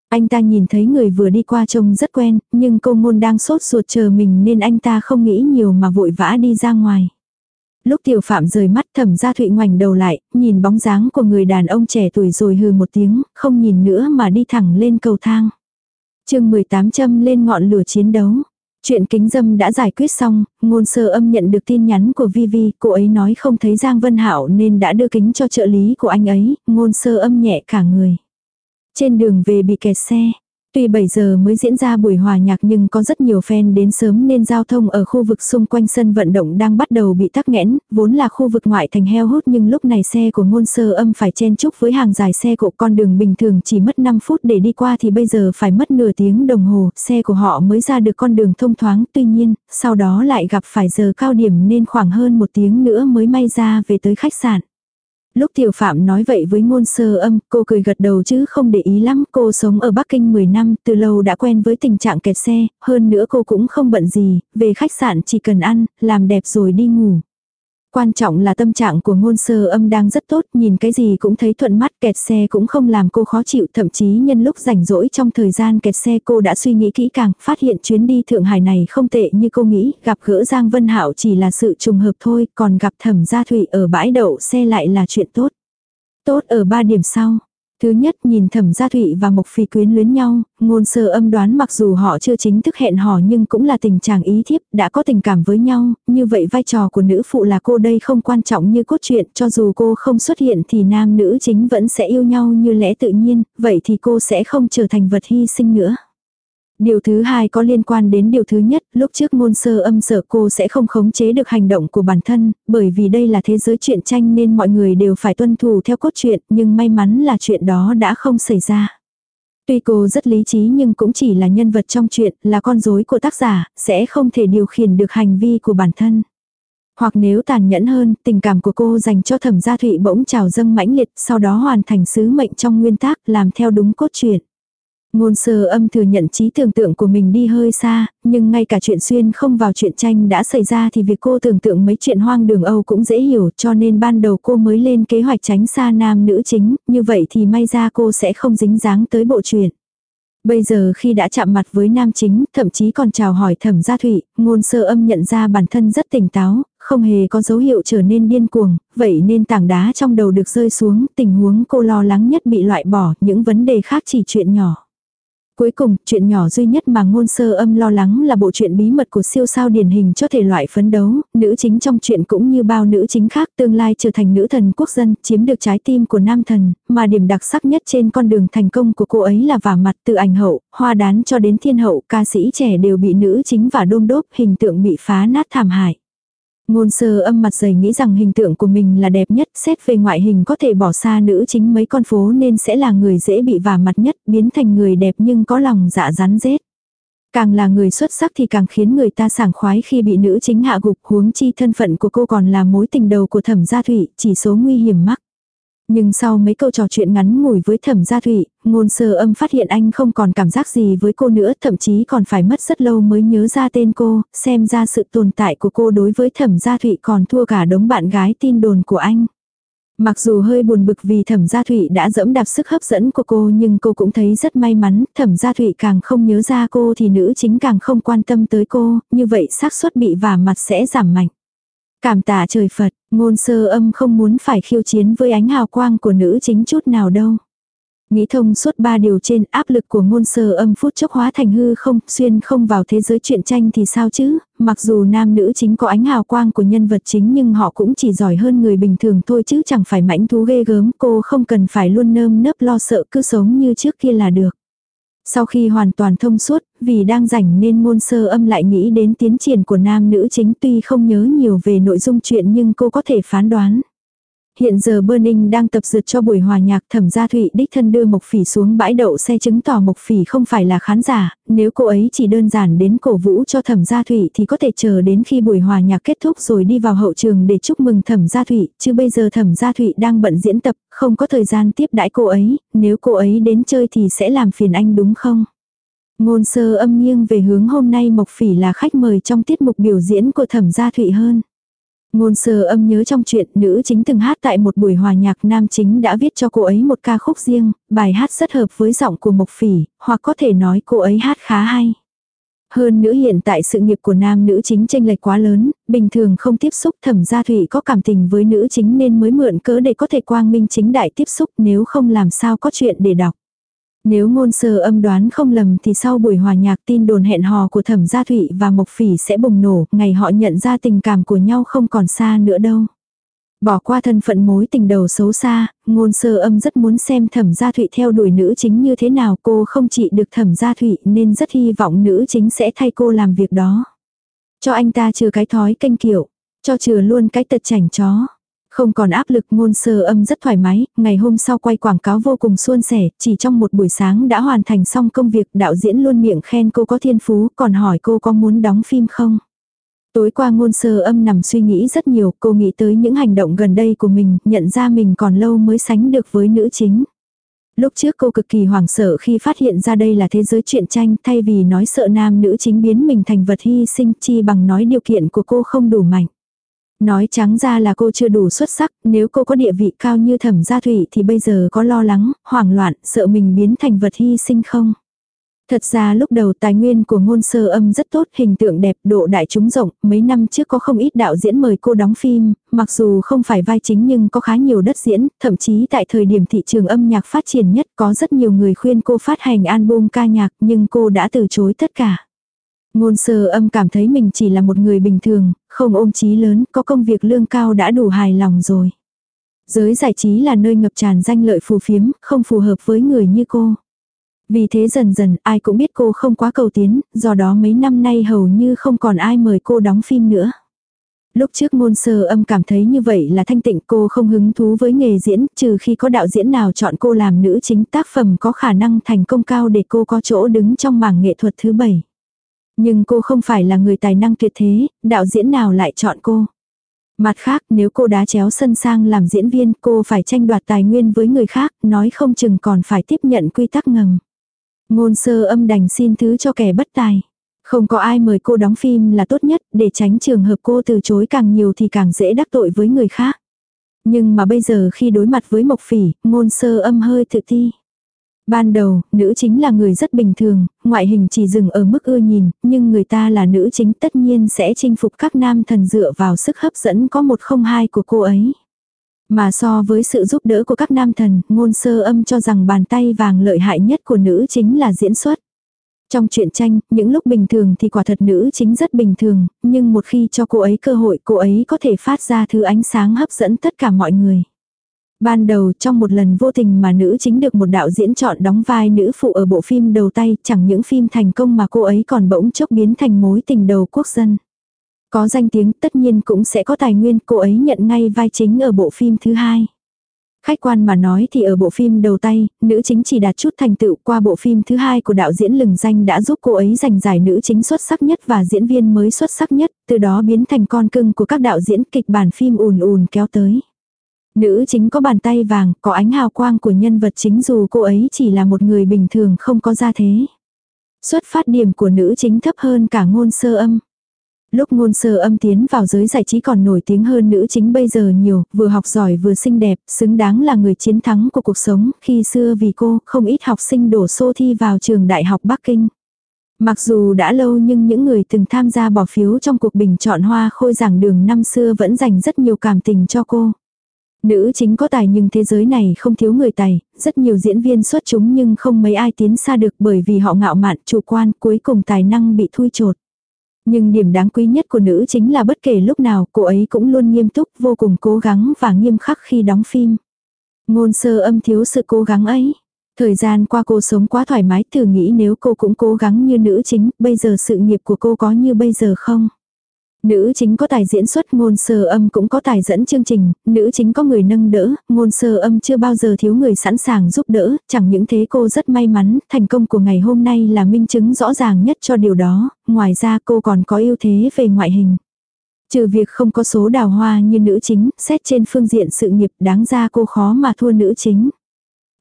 Anh ta nhìn thấy người vừa đi qua trông rất quen, nhưng cô ngôn đang sốt ruột chờ mình nên anh ta không nghĩ nhiều mà vội vã đi ra ngoài. Lúc tiểu phạm rời mắt thẩm gia thụy ngoảnh đầu lại, nhìn bóng dáng của người đàn ông trẻ tuổi rồi hừ một tiếng, không nhìn nữa mà đi thẳng lên cầu thang. chương 18 châm lên ngọn lửa chiến đấu. Chuyện kính dâm đã giải quyết xong, ngôn sơ âm nhận được tin nhắn của Vivi, cô ấy nói không thấy Giang Vân Hảo nên đã đưa kính cho trợ lý của anh ấy, ngôn sơ âm nhẹ cả người. Trên đường về bị kẹt xe. Tuy 7 giờ mới diễn ra buổi hòa nhạc nhưng có rất nhiều fan đến sớm nên giao thông ở khu vực xung quanh sân vận động đang bắt đầu bị tắc nghẽn, vốn là khu vực ngoại thành heo hút nhưng lúc này xe của ngôn sơ âm phải chen chúc với hàng dài xe của con đường bình thường chỉ mất 5 phút để đi qua thì bây giờ phải mất nửa tiếng đồng hồ, xe của họ mới ra được con đường thông thoáng, tuy nhiên, sau đó lại gặp phải giờ cao điểm nên khoảng hơn một tiếng nữa mới may ra về tới khách sạn. Lúc tiểu phạm nói vậy với ngôn sơ âm, cô cười gật đầu chứ không để ý lắm, cô sống ở Bắc Kinh 10 năm, từ lâu đã quen với tình trạng kẹt xe, hơn nữa cô cũng không bận gì, về khách sạn chỉ cần ăn, làm đẹp rồi đi ngủ. Quan trọng là tâm trạng của ngôn sơ âm đang rất tốt, nhìn cái gì cũng thấy thuận mắt, kẹt xe cũng không làm cô khó chịu, thậm chí nhân lúc rảnh rỗi trong thời gian kẹt xe cô đã suy nghĩ kỹ càng, phát hiện chuyến đi Thượng Hải này không tệ như cô nghĩ, gặp gỡ Giang Vân Hạo chỉ là sự trùng hợp thôi, còn gặp Thẩm Gia Thụy ở bãi đậu xe lại là chuyện tốt. Tốt ở ba điểm sau. Thứ nhất nhìn thẩm gia thụy và mộc phi quyến luyến nhau, ngôn sơ âm đoán mặc dù họ chưa chính thức hẹn hò nhưng cũng là tình trạng ý thiếp, đã có tình cảm với nhau, như vậy vai trò của nữ phụ là cô đây không quan trọng như cốt truyện, cho dù cô không xuất hiện thì nam nữ chính vẫn sẽ yêu nhau như lẽ tự nhiên, vậy thì cô sẽ không trở thành vật hy sinh nữa. Điều thứ hai có liên quan đến điều thứ nhất, lúc trước ngôn sơ âm sợ cô sẽ không khống chế được hành động của bản thân, bởi vì đây là thế giới truyện tranh nên mọi người đều phải tuân thủ theo cốt truyện, nhưng may mắn là chuyện đó đã không xảy ra. Tuy cô rất lý trí nhưng cũng chỉ là nhân vật trong truyện là con rối của tác giả, sẽ không thể điều khiển được hành vi của bản thân. Hoặc nếu tàn nhẫn hơn, tình cảm của cô dành cho thẩm gia thụy bỗng trào dâng mãnh liệt, sau đó hoàn thành sứ mệnh trong nguyên tác, làm theo đúng cốt truyện. Ngôn sơ âm thừa nhận trí tưởng tượng của mình đi hơi xa, nhưng ngay cả chuyện xuyên không vào chuyện tranh đã xảy ra thì việc cô tưởng tượng mấy chuyện hoang đường Âu cũng dễ hiểu cho nên ban đầu cô mới lên kế hoạch tránh xa nam nữ chính, như vậy thì may ra cô sẽ không dính dáng tới bộ chuyện Bây giờ khi đã chạm mặt với nam chính, thậm chí còn chào hỏi thẩm gia thủy ngôn sơ âm nhận ra bản thân rất tỉnh táo, không hề có dấu hiệu trở nên điên cuồng, vậy nên tảng đá trong đầu được rơi xuống, tình huống cô lo lắng nhất bị loại bỏ, những vấn đề khác chỉ chuyện nhỏ. Cuối cùng, chuyện nhỏ duy nhất mà ngôn sơ âm lo lắng là bộ truyện bí mật của siêu sao điển hình cho thể loại phấn đấu, nữ chính trong chuyện cũng như bao nữ chính khác tương lai trở thành nữ thần quốc dân, chiếm được trái tim của nam thần, mà điểm đặc sắc nhất trên con đường thành công của cô ấy là vả mặt từ ảnh hậu, hoa đán cho đến thiên hậu, ca sĩ trẻ đều bị nữ chính và đôm đốp, hình tượng bị phá nát thảm hại. Ngôn sơ âm mặt dày nghĩ rằng hình tượng của mình là đẹp nhất, xét về ngoại hình có thể bỏ xa nữ chính mấy con phố nên sẽ là người dễ bị vả mặt nhất, biến thành người đẹp nhưng có lòng dạ rắn rết. Càng là người xuất sắc thì càng khiến người ta sảng khoái khi bị nữ chính hạ gục huống chi thân phận của cô còn là mối tình đầu của thẩm gia thủy, chỉ số nguy hiểm mắc. Nhưng sau mấy câu trò chuyện ngắn ngủi với thẩm gia thụy, ngôn sơ âm phát hiện anh không còn cảm giác gì với cô nữa, thậm chí còn phải mất rất lâu mới nhớ ra tên cô, xem ra sự tồn tại của cô đối với thẩm gia thụy còn thua cả đống bạn gái tin đồn của anh. Mặc dù hơi buồn bực vì thẩm gia thụy đã dẫm đạp sức hấp dẫn của cô nhưng cô cũng thấy rất may mắn, thẩm gia thụy càng không nhớ ra cô thì nữ chính càng không quan tâm tới cô, như vậy xác suất bị vả mặt sẽ giảm mạnh. Cảm tạ trời Phật, ngôn sơ âm không muốn phải khiêu chiến với ánh hào quang của nữ chính chút nào đâu. Nghĩ thông suốt ba điều trên áp lực của ngôn sơ âm phút chốc hóa thành hư không, xuyên không vào thế giới truyện tranh thì sao chứ, mặc dù nam nữ chính có ánh hào quang của nhân vật chính nhưng họ cũng chỉ giỏi hơn người bình thường thôi chứ chẳng phải mãnh thú ghê gớm, cô không cần phải luôn nơm nớp lo sợ cứ sống như trước kia là được. Sau khi hoàn toàn thông suốt, vì đang rảnh nên ngôn sơ âm lại nghĩ đến tiến triển của nam nữ chính tuy không nhớ nhiều về nội dung chuyện nhưng cô có thể phán đoán. Hiện giờ Burning đang tập dượt cho buổi hòa nhạc thẩm gia thụy đích thân đưa Mộc Phỉ xuống bãi đậu xe chứng tỏ Mộc Phỉ không phải là khán giả, nếu cô ấy chỉ đơn giản đến cổ vũ cho thẩm gia thụy thì có thể chờ đến khi buổi hòa nhạc kết thúc rồi đi vào hậu trường để chúc mừng thẩm gia thụy, chứ bây giờ thẩm gia thụy đang bận diễn tập, không có thời gian tiếp đãi cô ấy, nếu cô ấy đến chơi thì sẽ làm phiền anh đúng không? Ngôn sơ âm nghiêng về hướng hôm nay Mộc Phỉ là khách mời trong tiết mục biểu diễn của thẩm gia thụy hơn. Ngôn sơ âm nhớ trong chuyện nữ chính từng hát tại một buổi hòa nhạc nam chính đã viết cho cô ấy một ca khúc riêng, bài hát rất hợp với giọng của Mộc Phỉ, hoặc có thể nói cô ấy hát khá hay. Hơn nữa hiện tại sự nghiệp của nam nữ chính tranh lệch quá lớn, bình thường không tiếp xúc thẩm gia thủy có cảm tình với nữ chính nên mới mượn cớ để có thể quang minh chính đại tiếp xúc nếu không làm sao có chuyện để đọc. Nếu ngôn sơ âm đoán không lầm thì sau buổi hòa nhạc tin đồn hẹn hò của thẩm gia thụy và mộc phỉ sẽ bùng nổ, ngày họ nhận ra tình cảm của nhau không còn xa nữa đâu. Bỏ qua thân phận mối tình đầu xấu xa, ngôn sơ âm rất muốn xem thẩm gia thụy theo đuổi nữ chính như thế nào cô không chỉ được thẩm gia thụy nên rất hy vọng nữ chính sẽ thay cô làm việc đó. Cho anh ta trừ cái thói canh kiểu, cho trừ luôn cái tật chảnh chó. Không còn áp lực ngôn sơ âm rất thoải mái, ngày hôm sau quay quảng cáo vô cùng suôn sẻ, chỉ trong một buổi sáng đã hoàn thành xong công việc đạo diễn luôn miệng khen cô có thiên phú, còn hỏi cô có muốn đóng phim không. Tối qua ngôn sơ âm nằm suy nghĩ rất nhiều, cô nghĩ tới những hành động gần đây của mình, nhận ra mình còn lâu mới sánh được với nữ chính. Lúc trước cô cực kỳ hoảng sợ khi phát hiện ra đây là thế giới truyện tranh thay vì nói sợ nam nữ chính biến mình thành vật hy sinh chi bằng nói điều kiện của cô không đủ mạnh. Nói trắng ra là cô chưa đủ xuất sắc, nếu cô có địa vị cao như thẩm gia thủy thì bây giờ có lo lắng, hoảng loạn, sợ mình biến thành vật hy sinh không? Thật ra lúc đầu tài nguyên của ngôn sơ âm rất tốt, hình tượng đẹp, độ đại chúng rộng, mấy năm trước có không ít đạo diễn mời cô đóng phim, mặc dù không phải vai chính nhưng có khá nhiều đất diễn, thậm chí tại thời điểm thị trường âm nhạc phát triển nhất có rất nhiều người khuyên cô phát hành album ca nhạc nhưng cô đã từ chối tất cả. Ngôn sơ âm cảm thấy mình chỉ là một người bình thường, không ôm chí lớn, có công việc lương cao đã đủ hài lòng rồi. Giới giải trí là nơi ngập tràn danh lợi phù phiếm, không phù hợp với người như cô. Vì thế dần dần ai cũng biết cô không quá cầu tiến, do đó mấy năm nay hầu như không còn ai mời cô đóng phim nữa. Lúc trước ngôn sơ âm cảm thấy như vậy là thanh tịnh cô không hứng thú với nghề diễn, trừ khi có đạo diễn nào chọn cô làm nữ chính tác phẩm có khả năng thành công cao để cô có chỗ đứng trong mảng nghệ thuật thứ bảy. Nhưng cô không phải là người tài năng tuyệt thế, đạo diễn nào lại chọn cô. Mặt khác nếu cô đá chéo sân sang làm diễn viên cô phải tranh đoạt tài nguyên với người khác, nói không chừng còn phải tiếp nhận quy tắc ngầm. Ngôn sơ âm đành xin thứ cho kẻ bất tài. Không có ai mời cô đóng phim là tốt nhất, để tránh trường hợp cô từ chối càng nhiều thì càng dễ đắc tội với người khác. Nhưng mà bây giờ khi đối mặt với Mộc Phỉ, ngôn sơ âm hơi tự ti. Ban đầu, nữ chính là người rất bình thường, ngoại hình chỉ dừng ở mức ưa nhìn, nhưng người ta là nữ chính tất nhiên sẽ chinh phục các nam thần dựa vào sức hấp dẫn có một không hai của cô ấy. Mà so với sự giúp đỡ của các nam thần, ngôn sơ âm cho rằng bàn tay vàng lợi hại nhất của nữ chính là diễn xuất. Trong truyện tranh, những lúc bình thường thì quả thật nữ chính rất bình thường, nhưng một khi cho cô ấy cơ hội cô ấy có thể phát ra thứ ánh sáng hấp dẫn tất cả mọi người. Ban đầu trong một lần vô tình mà nữ chính được một đạo diễn chọn đóng vai nữ phụ ở bộ phim đầu tay, chẳng những phim thành công mà cô ấy còn bỗng chốc biến thành mối tình đầu quốc dân. Có danh tiếng tất nhiên cũng sẽ có tài nguyên, cô ấy nhận ngay vai chính ở bộ phim thứ hai. Khách quan mà nói thì ở bộ phim đầu tay, nữ chính chỉ đạt chút thành tựu qua bộ phim thứ hai của đạo diễn lừng danh đã giúp cô ấy giành giải nữ chính xuất sắc nhất và diễn viên mới xuất sắc nhất, từ đó biến thành con cưng của các đạo diễn kịch bản phim ùn ùn kéo tới. Nữ chính có bàn tay vàng, có ánh hào quang của nhân vật chính dù cô ấy chỉ là một người bình thường không có gia thế. Xuất phát điểm của nữ chính thấp hơn cả ngôn sơ âm. Lúc ngôn sơ âm tiến vào giới giải trí còn nổi tiếng hơn nữ chính bây giờ nhiều, vừa học giỏi vừa xinh đẹp, xứng đáng là người chiến thắng của cuộc sống, khi xưa vì cô, không ít học sinh đổ xô thi vào trường đại học Bắc Kinh. Mặc dù đã lâu nhưng những người từng tham gia bỏ phiếu trong cuộc bình chọn hoa khôi giảng đường năm xưa vẫn dành rất nhiều cảm tình cho cô. Nữ chính có tài nhưng thế giới này không thiếu người tài, rất nhiều diễn viên xuất chúng nhưng không mấy ai tiến xa được bởi vì họ ngạo mạn, chủ quan, cuối cùng tài năng bị thui chột. Nhưng điểm đáng quý nhất của nữ chính là bất kể lúc nào cô ấy cũng luôn nghiêm túc, vô cùng cố gắng và nghiêm khắc khi đóng phim. Ngôn sơ âm thiếu sự cố gắng ấy. Thời gian qua cô sống quá thoải mái thử nghĩ nếu cô cũng cố gắng như nữ chính, bây giờ sự nghiệp của cô có như bây giờ không? Nữ chính có tài diễn xuất ngôn sơ âm cũng có tài dẫn chương trình, nữ chính có người nâng đỡ, ngôn sơ âm chưa bao giờ thiếu người sẵn sàng giúp đỡ, chẳng những thế cô rất may mắn, thành công của ngày hôm nay là minh chứng rõ ràng nhất cho điều đó, ngoài ra cô còn có ưu thế về ngoại hình. Trừ việc không có số đào hoa như nữ chính, xét trên phương diện sự nghiệp đáng ra cô khó mà thua nữ chính.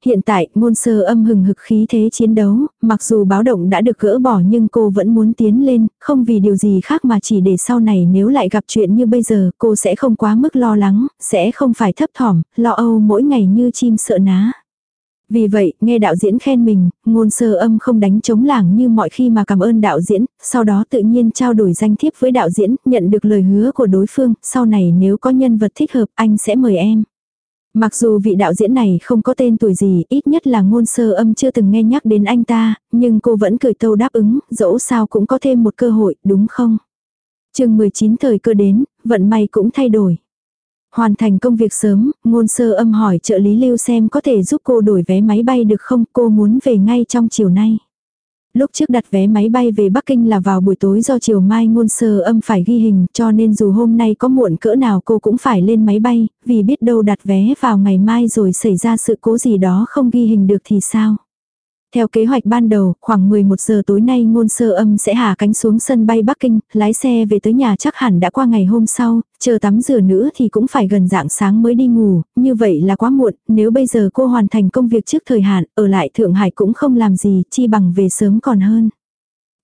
Hiện tại, ngôn sơ âm hừng hực khí thế chiến đấu, mặc dù báo động đã được gỡ bỏ nhưng cô vẫn muốn tiến lên, không vì điều gì khác mà chỉ để sau này nếu lại gặp chuyện như bây giờ, cô sẽ không quá mức lo lắng, sẽ không phải thấp thỏm, lo âu mỗi ngày như chim sợ ná. Vì vậy, nghe đạo diễn khen mình, ngôn sơ âm không đánh chống lảng như mọi khi mà cảm ơn đạo diễn, sau đó tự nhiên trao đổi danh thiếp với đạo diễn, nhận được lời hứa của đối phương, sau này nếu có nhân vật thích hợp anh sẽ mời em. Mặc dù vị đạo diễn này không có tên tuổi gì, ít nhất là ngôn sơ âm chưa từng nghe nhắc đến anh ta, nhưng cô vẫn cười tâu đáp ứng, dẫu sao cũng có thêm một cơ hội, đúng không? chương 19 thời cơ đến, vận may cũng thay đổi. Hoàn thành công việc sớm, ngôn sơ âm hỏi trợ lý lưu xem có thể giúp cô đổi vé máy bay được không, cô muốn về ngay trong chiều nay. Lúc trước đặt vé máy bay về Bắc Kinh là vào buổi tối do chiều mai ngôn sơ âm phải ghi hình cho nên dù hôm nay có muộn cỡ nào cô cũng phải lên máy bay, vì biết đâu đặt vé vào ngày mai rồi xảy ra sự cố gì đó không ghi hình được thì sao. Theo kế hoạch ban đầu, khoảng 11 giờ tối nay ngôn sơ âm sẽ hạ cánh xuống sân bay Bắc Kinh, lái xe về tới nhà chắc hẳn đã qua ngày hôm sau, chờ tắm rửa nữa thì cũng phải gần dạng sáng mới đi ngủ, như vậy là quá muộn, nếu bây giờ cô hoàn thành công việc trước thời hạn, ở lại Thượng Hải cũng không làm gì, chi bằng về sớm còn hơn.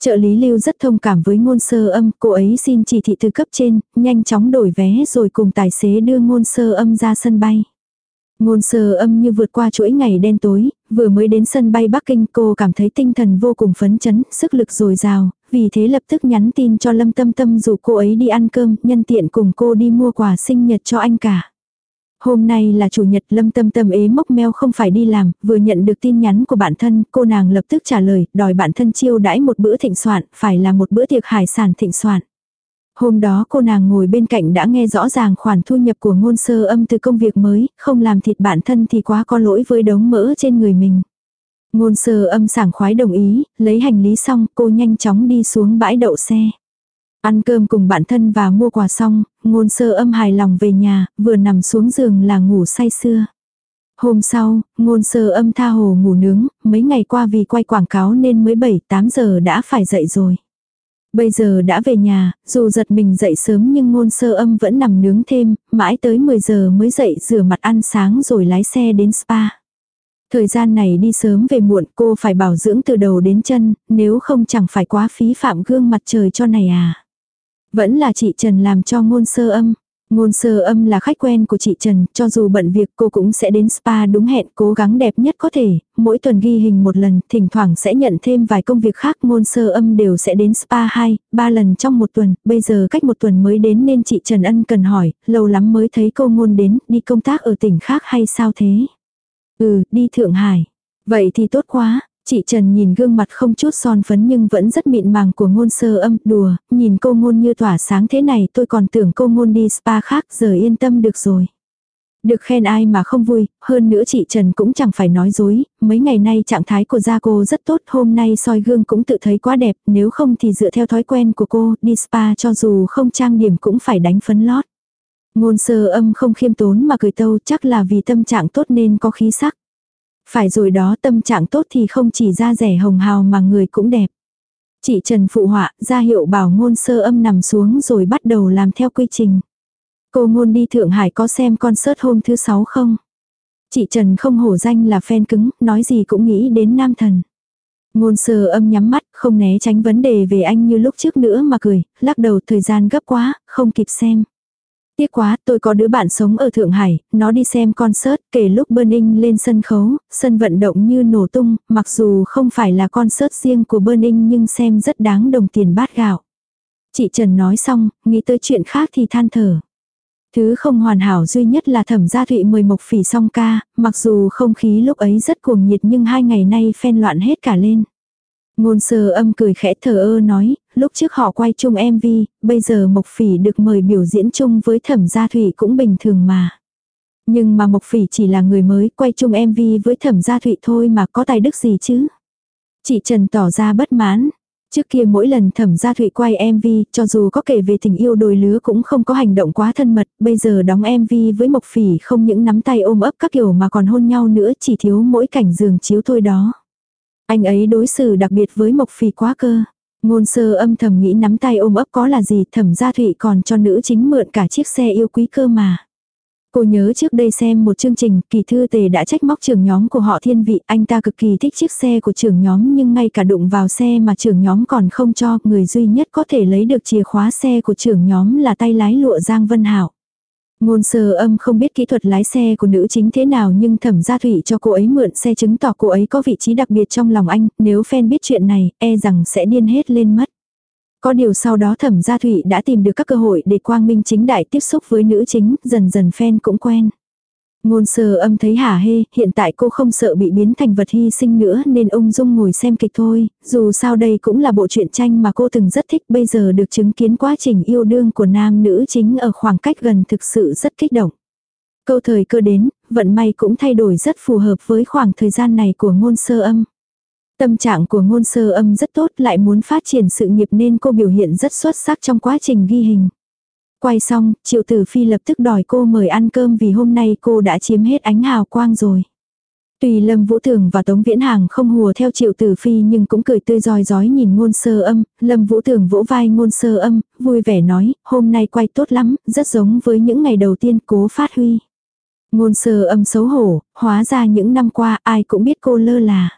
Trợ lý Lưu rất thông cảm với ngôn sơ âm, cô ấy xin chỉ thị từ cấp trên, nhanh chóng đổi vé rồi cùng tài xế đưa ngôn sơ âm ra sân bay. Ngôn sơ âm như vượt qua chuỗi ngày đen tối, vừa mới đến sân bay Bắc Kinh cô cảm thấy tinh thần vô cùng phấn chấn, sức lực dồi dào, vì thế lập tức nhắn tin cho Lâm Tâm Tâm dù cô ấy đi ăn cơm, nhân tiện cùng cô đi mua quà sinh nhật cho anh cả. Hôm nay là chủ nhật Lâm Tâm Tâm ế mốc meo không phải đi làm, vừa nhận được tin nhắn của bạn thân, cô nàng lập tức trả lời, đòi bạn thân chiêu đãi một bữa thịnh soạn, phải là một bữa tiệc hải sản thịnh soạn. Hôm đó cô nàng ngồi bên cạnh đã nghe rõ ràng khoản thu nhập của ngôn sơ âm từ công việc mới, không làm thịt bản thân thì quá có lỗi với đống mỡ trên người mình. Ngôn sơ âm sảng khoái đồng ý, lấy hành lý xong cô nhanh chóng đi xuống bãi đậu xe. Ăn cơm cùng bạn thân và mua quà xong, ngôn sơ âm hài lòng về nhà, vừa nằm xuống giường là ngủ say sưa. Hôm sau, ngôn sơ âm tha hồ ngủ nướng, mấy ngày qua vì quay quảng cáo nên mới 7-8 giờ đã phải dậy rồi. Bây giờ đã về nhà, dù giật mình dậy sớm nhưng ngôn sơ âm vẫn nằm nướng thêm, mãi tới 10 giờ mới dậy rửa mặt ăn sáng rồi lái xe đến spa. Thời gian này đi sớm về muộn cô phải bảo dưỡng từ đầu đến chân, nếu không chẳng phải quá phí phạm gương mặt trời cho này à. Vẫn là chị Trần làm cho ngôn sơ âm. Ngôn sơ âm là khách quen của chị Trần, cho dù bận việc cô cũng sẽ đến spa đúng hẹn cố gắng đẹp nhất có thể, mỗi tuần ghi hình một lần, thỉnh thoảng sẽ nhận thêm vài công việc khác. Ngôn sơ âm đều sẽ đến spa 2, 3 lần trong một tuần, bây giờ cách một tuần mới đến nên chị Trần Ân cần hỏi, lâu lắm mới thấy cô ngôn đến, đi công tác ở tỉnh khác hay sao thế? Ừ, đi Thượng Hải. Vậy thì tốt quá, Chị Trần nhìn gương mặt không chút son phấn nhưng vẫn rất mịn màng của ngôn sơ âm, đùa, nhìn cô ngôn như tỏa sáng thế này tôi còn tưởng cô ngôn đi spa khác giờ yên tâm được rồi. Được khen ai mà không vui, hơn nữa chị Trần cũng chẳng phải nói dối, mấy ngày nay trạng thái của da cô rất tốt, hôm nay soi gương cũng tự thấy quá đẹp, nếu không thì dựa theo thói quen của cô, đi spa cho dù không trang điểm cũng phải đánh phấn lót. Ngôn sơ âm không khiêm tốn mà cười tâu chắc là vì tâm trạng tốt nên có khí sắc. Phải rồi đó tâm trạng tốt thì không chỉ da rẻ hồng hào mà người cũng đẹp. Chị Trần phụ họa ra hiệu bảo ngôn sơ âm nằm xuống rồi bắt đầu làm theo quy trình. Cô ngôn đi Thượng Hải có xem concert hôm thứ sáu không? Chị Trần không hổ danh là fan cứng, nói gì cũng nghĩ đến nam thần. Ngôn sơ âm nhắm mắt, không né tránh vấn đề về anh như lúc trước nữa mà cười, lắc đầu thời gian gấp quá, không kịp xem. Tiếc quá, tôi có đứa bạn sống ở Thượng Hải, nó đi xem concert, kể lúc Burning lên sân khấu, sân vận động như nổ tung, mặc dù không phải là concert riêng của Burning nhưng xem rất đáng đồng tiền bát gạo. Chị Trần nói xong, nghĩ tới chuyện khác thì than thở. Thứ không hoàn hảo duy nhất là thẩm gia thụy mời mộc phỉ song ca, mặc dù không khí lúc ấy rất cuồng nhiệt nhưng hai ngày nay phen loạn hết cả lên. Ngôn sơ âm cười khẽ thờ ơ nói, lúc trước họ quay chung MV, bây giờ Mộc Phỉ được mời biểu diễn chung với Thẩm Gia Thụy cũng bình thường mà. Nhưng mà Mộc Phỉ chỉ là người mới quay chung MV với Thẩm Gia Thụy thôi mà có tài đức gì chứ. Chị Trần tỏ ra bất mãn. Trước kia mỗi lần thẩm gia thụy quay MV, cho dù có kể về tình yêu đôi lứa cũng không có hành động quá thân mật, bây giờ đóng MV với Mộc Phỉ không những nắm tay ôm ấp các kiểu mà còn hôn nhau nữa chỉ thiếu mỗi cảnh giường chiếu thôi đó. Anh ấy đối xử đặc biệt với Mộc Phỉ quá cơ. Ngôn sơ âm thầm nghĩ nắm tay ôm ấp có là gì thẩm gia thụy còn cho nữ chính mượn cả chiếc xe yêu quý cơ mà. Cô nhớ trước đây xem một chương trình, kỳ thư tề đã trách móc trưởng nhóm của họ thiên vị, anh ta cực kỳ thích chiếc xe của trưởng nhóm nhưng ngay cả đụng vào xe mà trưởng nhóm còn không cho, người duy nhất có thể lấy được chìa khóa xe của trưởng nhóm là tay lái lụa Giang Vân Hảo. Ngôn sơ âm không biết kỹ thuật lái xe của nữ chính thế nào nhưng thẩm gia thủy cho cô ấy mượn xe chứng tỏ cô ấy có vị trí đặc biệt trong lòng anh, nếu fan biết chuyện này, e rằng sẽ điên hết lên mất. Có điều sau đó thẩm gia thủy đã tìm được các cơ hội để quang minh chính đại tiếp xúc với nữ chính, dần dần fan cũng quen. Ngôn sơ âm thấy hả hê, hiện tại cô không sợ bị biến thành vật hy sinh nữa nên ung dung ngồi xem kịch thôi, dù sao đây cũng là bộ truyện tranh mà cô từng rất thích bây giờ được chứng kiến quá trình yêu đương của nam nữ chính ở khoảng cách gần thực sự rất kích động. Câu thời cơ đến, vận may cũng thay đổi rất phù hợp với khoảng thời gian này của ngôn sơ âm. Tâm trạng của ngôn sơ âm rất tốt lại muốn phát triển sự nghiệp nên cô biểu hiện rất xuất sắc trong quá trình ghi hình. Quay xong, Triệu Tử Phi lập tức đòi cô mời ăn cơm vì hôm nay cô đã chiếm hết ánh hào quang rồi. Tùy Lâm Vũ Thường và Tống Viễn Hàng không hùa theo Triệu Tử Phi nhưng cũng cười tươi rói rói nhìn ngôn sơ âm, Lâm Vũ Thường vỗ vai ngôn sơ âm, vui vẻ nói, hôm nay quay tốt lắm, rất giống với những ngày đầu tiên cố phát huy. Ngôn sơ âm xấu hổ, hóa ra những năm qua ai cũng biết cô lơ là.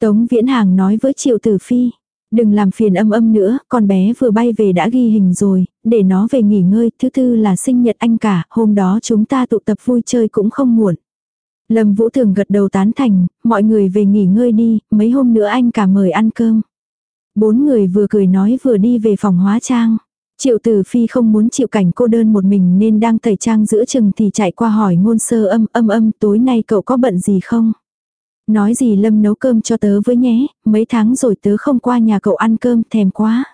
Tống Viễn Hàng nói với Triệu Tử Phi, đừng làm phiền âm âm nữa, con bé vừa bay về đã ghi hình rồi, để nó về nghỉ ngơi, thứ tư là sinh nhật anh cả, hôm đó chúng ta tụ tập vui chơi cũng không muộn. Lâm Vũ Thường gật đầu tán thành, mọi người về nghỉ ngơi đi, mấy hôm nữa anh cả mời ăn cơm. Bốn người vừa cười nói vừa đi về phòng hóa trang. Triệu tử phi không muốn chịu cảnh cô đơn một mình nên đang tẩy trang giữa chừng thì chạy qua hỏi ngôn sơ âm âm âm tối nay cậu có bận gì không? Nói gì Lâm nấu cơm cho tớ với nhé, mấy tháng rồi tớ không qua nhà cậu ăn cơm thèm quá.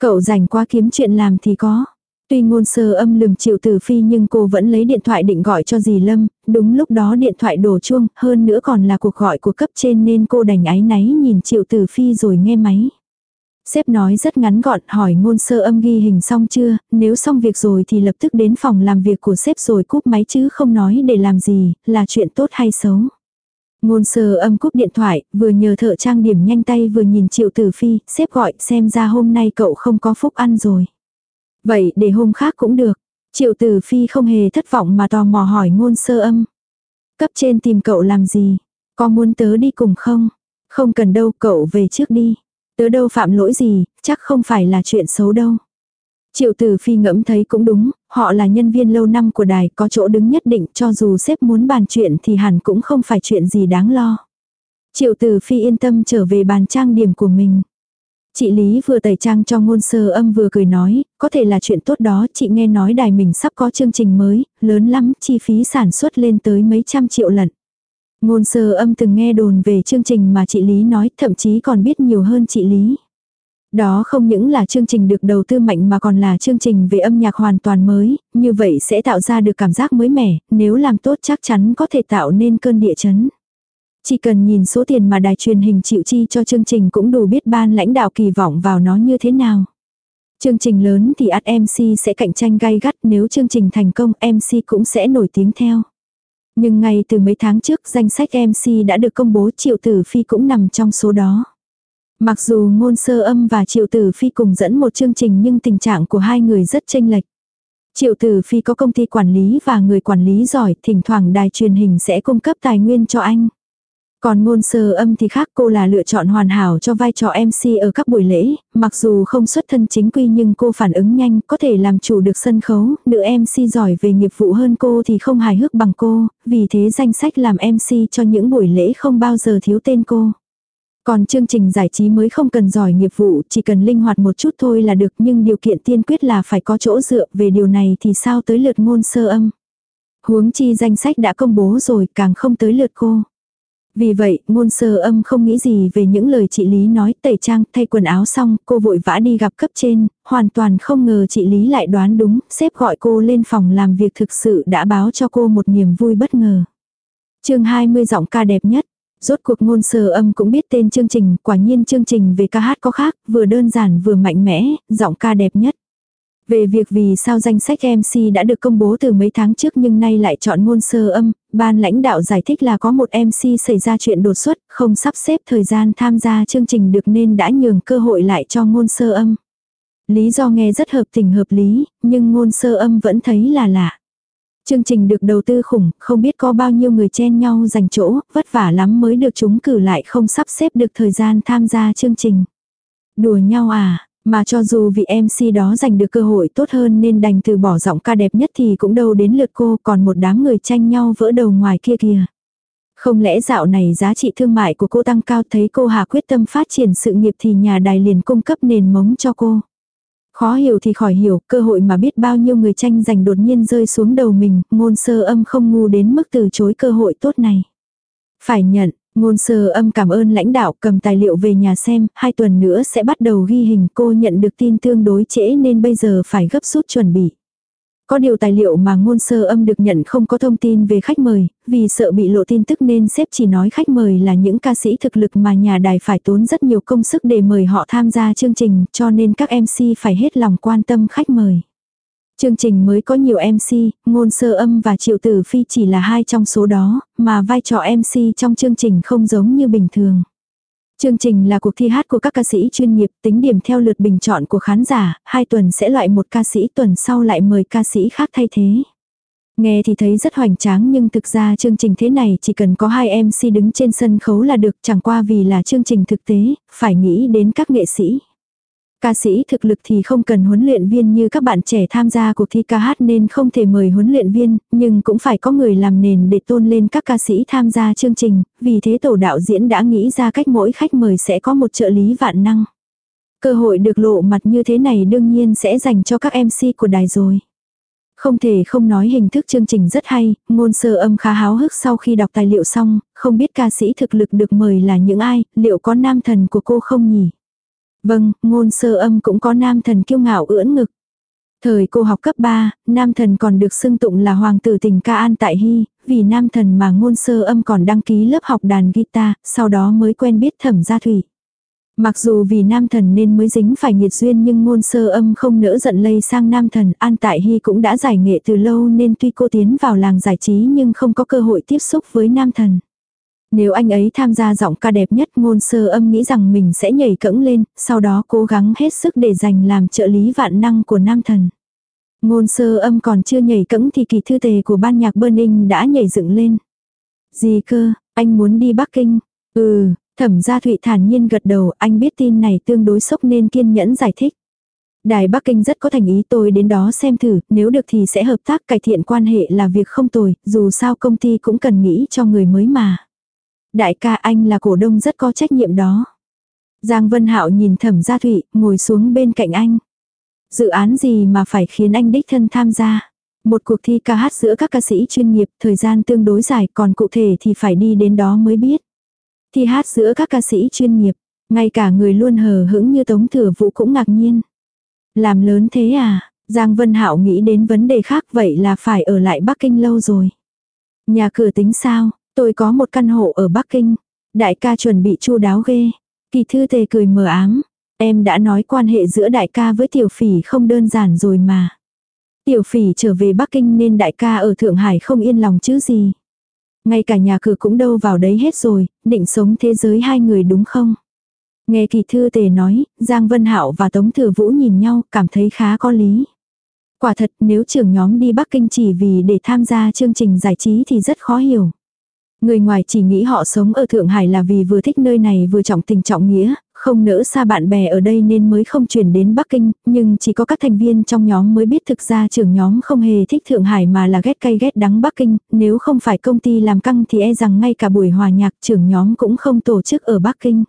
Cậu rảnh quá kiếm chuyện làm thì có. Tuy ngôn sơ âm lườm triệu tử phi nhưng cô vẫn lấy điện thoại định gọi cho dì Lâm, đúng lúc đó điện thoại đổ chuông, hơn nữa còn là cuộc gọi của cấp trên nên cô đành áy náy nhìn triệu tử phi rồi nghe máy. Sếp nói rất ngắn gọn hỏi ngôn sơ âm ghi hình xong chưa, nếu xong việc rồi thì lập tức đến phòng làm việc của sếp rồi cúp máy chứ không nói để làm gì, là chuyện tốt hay xấu. Ngôn sơ âm cúp điện thoại, vừa nhờ thợ trang điểm nhanh tay vừa nhìn triệu tử phi, xếp gọi xem ra hôm nay cậu không có phúc ăn rồi. Vậy để hôm khác cũng được. Triệu tử phi không hề thất vọng mà tò mò hỏi ngôn sơ âm. Cấp trên tìm cậu làm gì? Có muốn tớ đi cùng không? Không cần đâu cậu về trước đi. Tớ đâu phạm lỗi gì, chắc không phải là chuyện xấu đâu. Triệu tử phi ngẫm thấy cũng đúng, họ là nhân viên lâu năm của đài, có chỗ đứng nhất định cho dù sếp muốn bàn chuyện thì hẳn cũng không phải chuyện gì đáng lo. Triệu tử phi yên tâm trở về bàn trang điểm của mình. Chị Lý vừa tẩy trang cho ngôn sơ âm vừa cười nói, có thể là chuyện tốt đó, chị nghe nói đài mình sắp có chương trình mới, lớn lắm, chi phí sản xuất lên tới mấy trăm triệu lần. Ngôn sơ âm từng nghe đồn về chương trình mà chị Lý nói, thậm chí còn biết nhiều hơn chị Lý. Đó không những là chương trình được đầu tư mạnh mà còn là chương trình về âm nhạc hoàn toàn mới, như vậy sẽ tạo ra được cảm giác mới mẻ, nếu làm tốt chắc chắn có thể tạo nên cơn địa chấn. Chỉ cần nhìn số tiền mà đài truyền hình chịu chi cho chương trình cũng đủ biết ban lãnh đạo kỳ vọng vào nó như thế nào. Chương trình lớn thì ắt MC sẽ cạnh tranh gay gắt nếu chương trình thành công MC cũng sẽ nổi tiếng theo. Nhưng ngay từ mấy tháng trước danh sách MC đã được công bố Triệu Tử Phi cũng nằm trong số đó. Mặc dù ngôn sơ âm và Triệu Tử Phi cùng dẫn một chương trình nhưng tình trạng của hai người rất chênh lệch. Triệu Tử Phi có công ty quản lý và người quản lý giỏi, thỉnh thoảng đài truyền hình sẽ cung cấp tài nguyên cho anh. Còn ngôn sơ âm thì khác cô là lựa chọn hoàn hảo cho vai trò MC ở các buổi lễ, mặc dù không xuất thân chính quy nhưng cô phản ứng nhanh, có thể làm chủ được sân khấu, nữ MC giỏi về nghiệp vụ hơn cô thì không hài hước bằng cô, vì thế danh sách làm MC cho những buổi lễ không bao giờ thiếu tên cô. Còn chương trình giải trí mới không cần giỏi nghiệp vụ, chỉ cần linh hoạt một chút thôi là được nhưng điều kiện tiên quyết là phải có chỗ dựa về điều này thì sao tới lượt ngôn sơ âm. Huống chi danh sách đã công bố rồi càng không tới lượt cô. Vì vậy, ngôn sơ âm không nghĩ gì về những lời chị Lý nói tẩy trang thay quần áo xong, cô vội vã đi gặp cấp trên, hoàn toàn không ngờ chị Lý lại đoán đúng, xếp gọi cô lên phòng làm việc thực sự đã báo cho cô một niềm vui bất ngờ. chương 20 giọng ca đẹp nhất. Rốt cuộc ngôn sơ âm cũng biết tên chương trình, quả nhiên chương trình về ca hát có khác, vừa đơn giản vừa mạnh mẽ, giọng ca đẹp nhất. Về việc vì sao danh sách MC đã được công bố từ mấy tháng trước nhưng nay lại chọn ngôn sơ âm, ban lãnh đạo giải thích là có một MC xảy ra chuyện đột xuất, không sắp xếp thời gian tham gia chương trình được nên đã nhường cơ hội lại cho ngôn sơ âm. Lý do nghe rất hợp tình hợp lý, nhưng ngôn sơ âm vẫn thấy là lạ. Chương trình được đầu tư khủng, không biết có bao nhiêu người chen nhau giành chỗ, vất vả lắm mới được chúng cử lại không sắp xếp được thời gian tham gia chương trình. Đùa nhau à, mà cho dù vị MC đó giành được cơ hội tốt hơn nên đành từ bỏ giọng ca đẹp nhất thì cũng đâu đến lượt cô còn một đám người tranh nhau vỡ đầu ngoài kia kìa. Không lẽ dạo này giá trị thương mại của cô tăng cao thấy cô Hà quyết tâm phát triển sự nghiệp thì nhà đài liền cung cấp nền móng cho cô. Khó hiểu thì khỏi hiểu, cơ hội mà biết bao nhiêu người tranh giành đột nhiên rơi xuống đầu mình, ngôn sơ âm không ngu đến mức từ chối cơ hội tốt này. Phải nhận, ngôn sơ âm cảm ơn lãnh đạo cầm tài liệu về nhà xem, hai tuần nữa sẽ bắt đầu ghi hình cô nhận được tin tương đối trễ nên bây giờ phải gấp rút chuẩn bị. Có điều tài liệu mà ngôn sơ âm được nhận không có thông tin về khách mời, vì sợ bị lộ tin tức nên sếp chỉ nói khách mời là những ca sĩ thực lực mà nhà đài phải tốn rất nhiều công sức để mời họ tham gia chương trình cho nên các MC phải hết lòng quan tâm khách mời. Chương trình mới có nhiều MC, ngôn sơ âm và triệu tử phi chỉ là hai trong số đó, mà vai trò MC trong chương trình không giống như bình thường. Chương trình là cuộc thi hát của các ca sĩ chuyên nghiệp, tính điểm theo lượt bình chọn của khán giả, hai tuần sẽ loại một ca sĩ tuần sau lại mời ca sĩ khác thay thế. Nghe thì thấy rất hoành tráng nhưng thực ra chương trình thế này chỉ cần có hai MC đứng trên sân khấu là được chẳng qua vì là chương trình thực tế, phải nghĩ đến các nghệ sĩ. Ca sĩ thực lực thì không cần huấn luyện viên như các bạn trẻ tham gia cuộc thi ca hát nên không thể mời huấn luyện viên, nhưng cũng phải có người làm nền để tôn lên các ca sĩ tham gia chương trình, vì thế tổ đạo diễn đã nghĩ ra cách mỗi khách mời sẽ có một trợ lý vạn năng. Cơ hội được lộ mặt như thế này đương nhiên sẽ dành cho các MC của đài rồi. Không thể không nói hình thức chương trình rất hay, ngôn sơ âm khá háo hức sau khi đọc tài liệu xong, không biết ca sĩ thực lực được mời là những ai, liệu có nam thần của cô không nhỉ? Vâng, ngôn sơ âm cũng có nam thần kiêu ngạo ưỡn ngực. Thời cô học cấp 3, nam thần còn được xưng tụng là hoàng tử tình ca an tại hy, vì nam thần mà ngôn sơ âm còn đăng ký lớp học đàn guitar, sau đó mới quen biết thẩm gia thủy. Mặc dù vì nam thần nên mới dính phải nghiệt duyên nhưng ngôn sơ âm không nỡ giận lây sang nam thần, An Tại Hy cũng đã giải nghệ từ lâu nên tuy cô tiến vào làng giải trí nhưng không có cơ hội tiếp xúc với nam thần. Nếu anh ấy tham gia giọng ca đẹp nhất ngôn sơ âm nghĩ rằng mình sẽ nhảy cẫng lên, sau đó cố gắng hết sức để giành làm trợ lý vạn năng của nam thần. Ngôn sơ âm còn chưa nhảy cẫng thì kỳ thư tề của ban nhạc Burning đã nhảy dựng lên. Gì cơ, anh muốn đi Bắc Kinh? Ừ, thẩm gia thụy thản nhiên gật đầu, anh biết tin này tương đối sốc nên kiên nhẫn giải thích. Đài Bắc Kinh rất có thành ý tôi đến đó xem thử, nếu được thì sẽ hợp tác cải thiện quan hệ là việc không tồi, dù sao công ty cũng cần nghĩ cho người mới mà. Đại ca anh là cổ đông rất có trách nhiệm đó. Giang Vân Hạo nhìn thẩm gia thụy, ngồi xuống bên cạnh anh. Dự án gì mà phải khiến anh đích thân tham gia? Một cuộc thi ca hát giữa các ca sĩ chuyên nghiệp, thời gian tương đối dài, còn cụ thể thì phải đi đến đó mới biết. Thi hát giữa các ca sĩ chuyên nghiệp, ngay cả người luôn hờ hững như Tống Thừa Vũ cũng ngạc nhiên. Làm lớn thế à? Giang Vân Hạo nghĩ đến vấn đề khác vậy là phải ở lại Bắc Kinh lâu rồi. Nhà cửa tính sao? Tôi có một căn hộ ở Bắc Kinh. Đại ca chuẩn bị chu đáo ghê. Kỳ thư tề cười mờ ám. Em đã nói quan hệ giữa đại ca với tiểu phỉ không đơn giản rồi mà. Tiểu phỉ trở về Bắc Kinh nên đại ca ở Thượng Hải không yên lòng chứ gì. Ngay cả nhà cửa cũng đâu vào đấy hết rồi, định sống thế giới hai người đúng không? Nghe kỳ thư tề nói, Giang Vân Hạo và Tống Thừa Vũ nhìn nhau, cảm thấy khá có lý. Quả thật nếu trưởng nhóm đi Bắc Kinh chỉ vì để tham gia chương trình giải trí thì rất khó hiểu. Người ngoài chỉ nghĩ họ sống ở Thượng Hải là vì vừa thích nơi này vừa trọng tình trọng nghĩa, không nỡ xa bạn bè ở đây nên mới không chuyển đến Bắc Kinh, nhưng chỉ có các thành viên trong nhóm mới biết thực ra trưởng nhóm không hề thích Thượng Hải mà là ghét cay ghét đắng Bắc Kinh, nếu không phải công ty làm căng thì e rằng ngay cả buổi hòa nhạc trưởng nhóm cũng không tổ chức ở Bắc Kinh.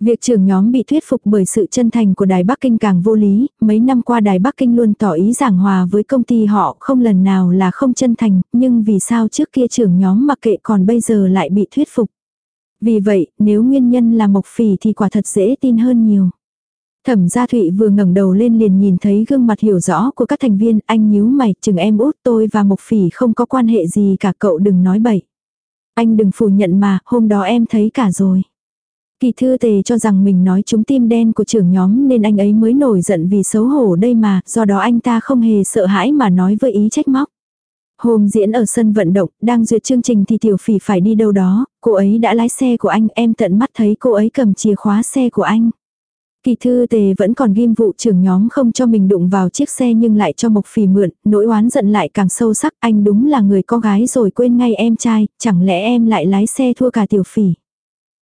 Việc trưởng nhóm bị thuyết phục bởi sự chân thành của Đài Bắc Kinh càng vô lý, mấy năm qua Đài Bắc Kinh luôn tỏ ý giảng hòa với công ty họ không lần nào là không chân thành, nhưng vì sao trước kia trưởng nhóm mặc kệ còn bây giờ lại bị thuyết phục. Vì vậy, nếu nguyên nhân là mộc phỉ thì quả thật dễ tin hơn nhiều. Thẩm gia Thụy vừa ngẩng đầu lên liền nhìn thấy gương mặt hiểu rõ của các thành viên, anh nhíu mày, chừng em út tôi và Mộc Phỉ không có quan hệ gì cả cậu đừng nói bậy. Anh đừng phủ nhận mà, hôm đó em thấy cả rồi. Kỳ thư tề cho rằng mình nói chúng tim đen của trưởng nhóm nên anh ấy mới nổi giận vì xấu hổ đây mà, do đó anh ta không hề sợ hãi mà nói với ý trách móc. Hôm diễn ở sân vận động, đang duyệt chương trình thì tiểu phỉ phải đi đâu đó, cô ấy đã lái xe của anh, em tận mắt thấy cô ấy cầm chìa khóa xe của anh. Kỳ thư tề vẫn còn ghim vụ trưởng nhóm không cho mình đụng vào chiếc xe nhưng lại cho Mộc Phỉ mượn, nỗi oán giận lại càng sâu sắc, anh đúng là người có gái rồi quên ngay em trai, chẳng lẽ em lại lái xe thua cả tiểu phỉ.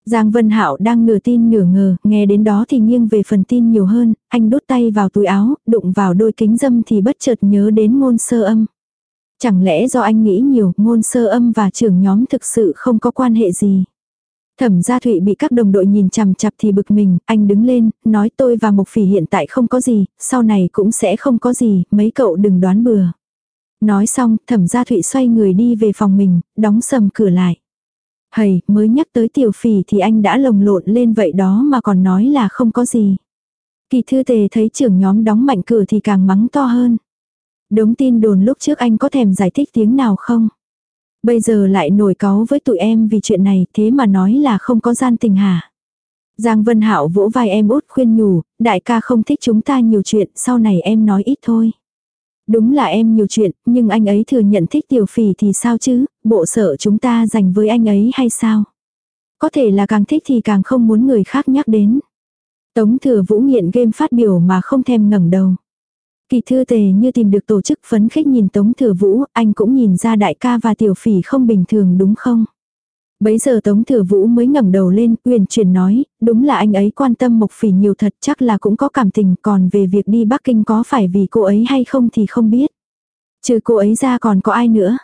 Giang Vân Hạo đang nửa tin nửa ngờ, nghe đến đó thì nghiêng về phần tin nhiều hơn, anh đút tay vào túi áo, đụng vào đôi kính dâm thì bất chợt nhớ đến ngôn sơ âm. Chẳng lẽ do anh nghĩ nhiều, ngôn sơ âm và trưởng nhóm thực sự không có quan hệ gì. Thẩm gia Thụy bị các đồng đội nhìn chằm chặp thì bực mình, anh đứng lên, nói tôi và Mộc Phỉ hiện tại không có gì, sau này cũng sẽ không có gì, mấy cậu đừng đoán bừa. Nói xong, thẩm gia Thụy xoay người đi về phòng mình, đóng sầm cửa lại. Hầy, mới nhắc tới tiểu phỉ thì anh đã lồng lộn lên vậy đó mà còn nói là không có gì. Kỳ thư tề thấy trưởng nhóm đóng mạnh cửa thì càng mắng to hơn. Đống tin đồn lúc trước anh có thèm giải thích tiếng nào không? Bây giờ lại nổi cáu với tụi em vì chuyện này thế mà nói là không có gian tình hả? Giang Vân Hạo vỗ vai em út khuyên nhủ, đại ca không thích chúng ta nhiều chuyện, sau này em nói ít thôi. Đúng là em nhiều chuyện, nhưng anh ấy thừa nhận thích tiểu phỉ thì sao chứ, bộ sợ chúng ta dành với anh ấy hay sao? Có thể là càng thích thì càng không muốn người khác nhắc đến. Tống thừa vũ nghiện game phát biểu mà không thèm ngẩng đầu. Kỳ thư tề như tìm được tổ chức phấn khích nhìn Tống Thừa Vũ, anh cũng nhìn ra đại ca và tiểu phỉ không bình thường đúng không? Bấy giờ Tống Thừa Vũ mới ngẩng đầu lên, uyển chuyển nói, đúng là anh ấy quan tâm Mộc Phỉ nhiều thật chắc là cũng có cảm tình, còn về việc đi Bắc Kinh có phải vì cô ấy hay không thì không biết. Trừ cô ấy ra còn có ai nữa?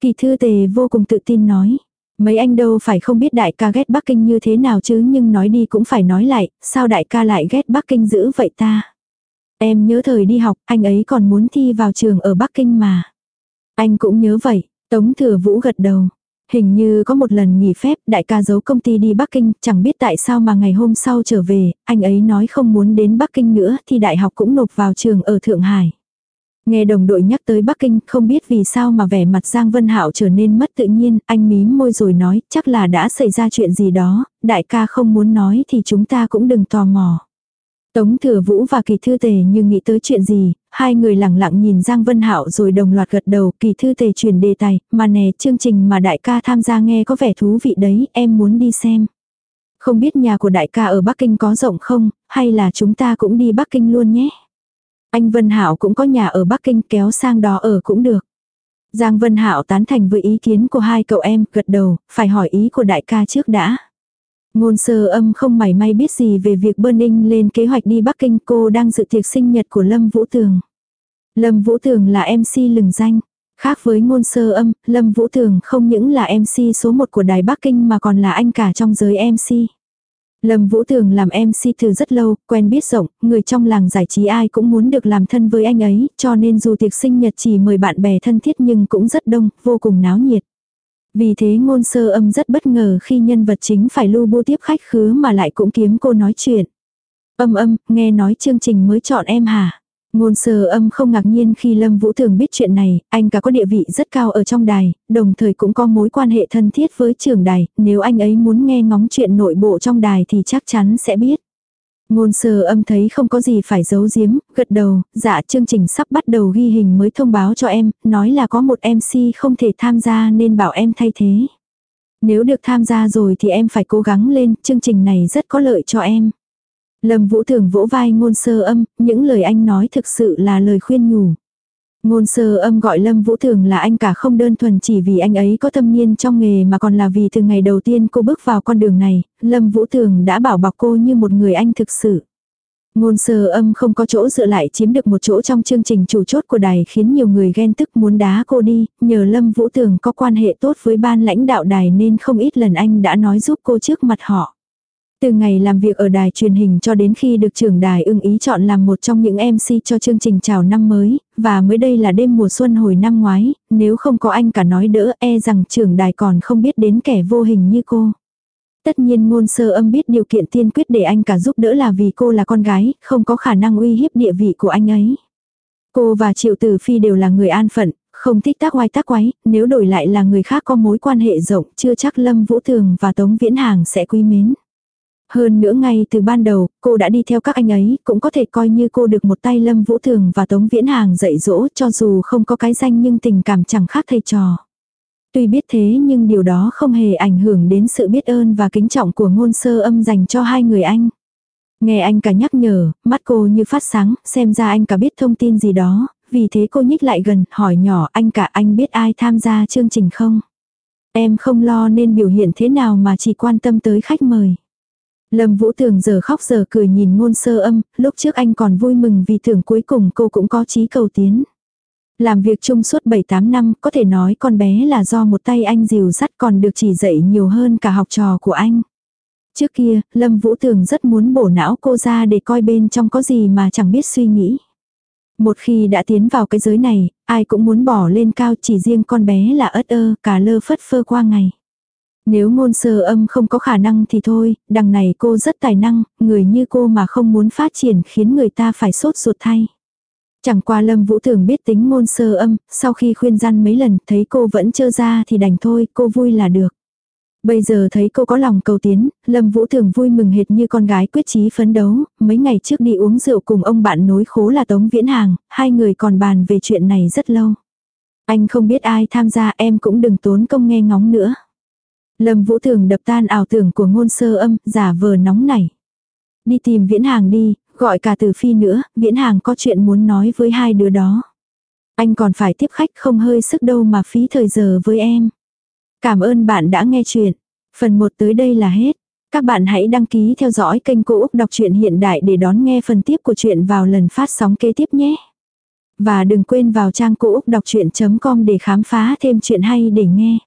Kỳ thư tề vô cùng tự tin nói. Mấy anh đâu phải không biết đại ca ghét Bắc Kinh như thế nào chứ nhưng nói đi cũng phải nói lại, sao đại ca lại ghét Bắc Kinh dữ vậy ta? Em nhớ thời đi học, anh ấy còn muốn thi vào trường ở Bắc Kinh mà. Anh cũng nhớ vậy, Tống Thừa Vũ gật đầu. Hình như có một lần nghỉ phép, đại ca giấu công ty đi Bắc Kinh, chẳng biết tại sao mà ngày hôm sau trở về, anh ấy nói không muốn đến Bắc Kinh nữa thì đại học cũng nộp vào trường ở Thượng Hải. Nghe đồng đội nhắc tới Bắc Kinh, không biết vì sao mà vẻ mặt Giang Vân Hạo trở nên mất tự nhiên, anh mím môi rồi nói, chắc là đã xảy ra chuyện gì đó, đại ca không muốn nói thì chúng ta cũng đừng tò mò. Tống thừa vũ và kỳ thư tề như nghĩ tới chuyện gì, hai người lặng lặng nhìn Giang Vân Hạo rồi đồng loạt gật đầu kỳ thư tề truyền đề tài, mà nè chương trình mà đại ca tham gia nghe có vẻ thú vị đấy, em muốn đi xem. Không biết nhà của đại ca ở Bắc Kinh có rộng không, hay là chúng ta cũng đi Bắc Kinh luôn nhé. Anh Vân Hạo cũng có nhà ở Bắc Kinh kéo sang đó ở cũng được. Giang Vân Hạo tán thành với ý kiến của hai cậu em, gật đầu, phải hỏi ý của đại ca trước đã. Ngôn sơ âm không mảy may biết gì về việc Burning lên kế hoạch đi Bắc Kinh cô đang dự tiệc sinh nhật của Lâm Vũ Tường. Lâm Vũ Tường là MC lừng danh. Khác với ngôn sơ âm, Lâm Vũ Tường không những là MC số 1 của Đài Bắc Kinh mà còn là anh cả trong giới MC. Lâm Vũ Tường làm MC từ rất lâu, quen biết rộng, người trong làng giải trí ai cũng muốn được làm thân với anh ấy, cho nên dù tiệc sinh nhật chỉ mời bạn bè thân thiết nhưng cũng rất đông, vô cùng náo nhiệt. Vì thế ngôn sơ âm rất bất ngờ khi nhân vật chính phải lưu bu tiếp khách khứa mà lại cũng kiếm cô nói chuyện. Âm âm, nghe nói chương trình mới chọn em hả? Ngôn sơ âm không ngạc nhiên khi Lâm Vũ Thường biết chuyện này, anh cả có địa vị rất cao ở trong đài, đồng thời cũng có mối quan hệ thân thiết với trưởng đài, nếu anh ấy muốn nghe ngóng chuyện nội bộ trong đài thì chắc chắn sẽ biết. Ngôn sơ âm thấy không có gì phải giấu giếm, gật đầu, dạ chương trình sắp bắt đầu ghi hình mới thông báo cho em, nói là có một MC không thể tham gia nên bảo em thay thế. Nếu được tham gia rồi thì em phải cố gắng lên, chương trình này rất có lợi cho em. Lâm Vũ Thường vỗ vai ngôn sơ âm, những lời anh nói thực sự là lời khuyên nhủ. Ngôn sơ âm gọi Lâm Vũ Thường là anh cả không đơn thuần chỉ vì anh ấy có tâm niên trong nghề mà còn là vì từ ngày đầu tiên cô bước vào con đường này, Lâm Vũ Thường đã bảo bọc cô như một người anh thực sự. Ngôn sơ âm không có chỗ dựa lại chiếm được một chỗ trong chương trình chủ chốt của đài khiến nhiều người ghen tức muốn đá cô đi, nhờ Lâm Vũ Thường có quan hệ tốt với ban lãnh đạo đài nên không ít lần anh đã nói giúp cô trước mặt họ. Từ ngày làm việc ở đài truyền hình cho đến khi được trưởng đài ưng ý chọn làm một trong những MC cho chương trình chào năm mới, và mới đây là đêm mùa xuân hồi năm ngoái, nếu không có anh cả nói đỡ e rằng trưởng đài còn không biết đến kẻ vô hình như cô. Tất nhiên ngôn sơ âm biết điều kiện tiên quyết để anh cả giúp đỡ là vì cô là con gái, không có khả năng uy hiếp địa vị của anh ấy. Cô và Triệu Tử Phi đều là người an phận, không thích tác oai tác quái, nếu đổi lại là người khác có mối quan hệ rộng chưa chắc Lâm Vũ Thường và Tống Viễn Hàng sẽ quý mến. Hơn nữa ngay từ ban đầu, cô đã đi theo các anh ấy, cũng có thể coi như cô được một tay Lâm Vũ Thường và Tống Viễn Hàng dạy dỗ cho dù không có cái danh nhưng tình cảm chẳng khác thầy trò. Tuy biết thế nhưng điều đó không hề ảnh hưởng đến sự biết ơn và kính trọng của ngôn sơ âm dành cho hai người anh. Nghe anh cả nhắc nhở, mắt cô như phát sáng, xem ra anh cả biết thông tin gì đó, vì thế cô nhích lại gần, hỏi nhỏ anh cả anh biết ai tham gia chương trình không? Em không lo nên biểu hiện thế nào mà chỉ quan tâm tới khách mời. Lâm Vũ Tường giờ khóc giờ cười nhìn ngôn sơ âm, lúc trước anh còn vui mừng vì tưởng cuối cùng cô cũng có chí cầu tiến. Làm việc chung suốt 7-8 năm, có thể nói con bé là do một tay anh dìu dắt còn được chỉ dạy nhiều hơn cả học trò của anh. Trước kia, Lâm Vũ Tường rất muốn bổ não cô ra để coi bên trong có gì mà chẳng biết suy nghĩ. Một khi đã tiến vào cái giới này, ai cũng muốn bỏ lên cao chỉ riêng con bé là ớt ơ, cả lơ phất phơ qua ngày. Nếu ngôn sơ âm không có khả năng thì thôi, đằng này cô rất tài năng, người như cô mà không muốn phát triển khiến người ta phải sốt ruột thay. Chẳng qua Lâm Vũ Thường biết tính ngôn sơ âm, sau khi khuyên gian mấy lần thấy cô vẫn chơ ra thì đành thôi, cô vui là được. Bây giờ thấy cô có lòng cầu tiến, Lâm Vũ Thường vui mừng hệt như con gái quyết chí phấn đấu, mấy ngày trước đi uống rượu cùng ông bạn nối khố là Tống Viễn Hàng, hai người còn bàn về chuyện này rất lâu. Anh không biết ai tham gia em cũng đừng tốn công nghe ngóng nữa. Lâm Vũ Thường đập tan ảo tưởng của ngôn sơ âm, giả vờ nóng nảy. Đi tìm Viễn Hàng đi, gọi cả từ phi nữa, Viễn Hàng có chuyện muốn nói với hai đứa đó. Anh còn phải tiếp khách không hơi sức đâu mà phí thời giờ với em. Cảm ơn bạn đã nghe chuyện. Phần 1 tới đây là hết. Các bạn hãy đăng ký theo dõi kênh Cô Úc Đọc truyện Hiện Đại để đón nghe phần tiếp của chuyện vào lần phát sóng kế tiếp nhé. Và đừng quên vào trang cô úc đọc chuyện.com để khám phá thêm chuyện hay để nghe.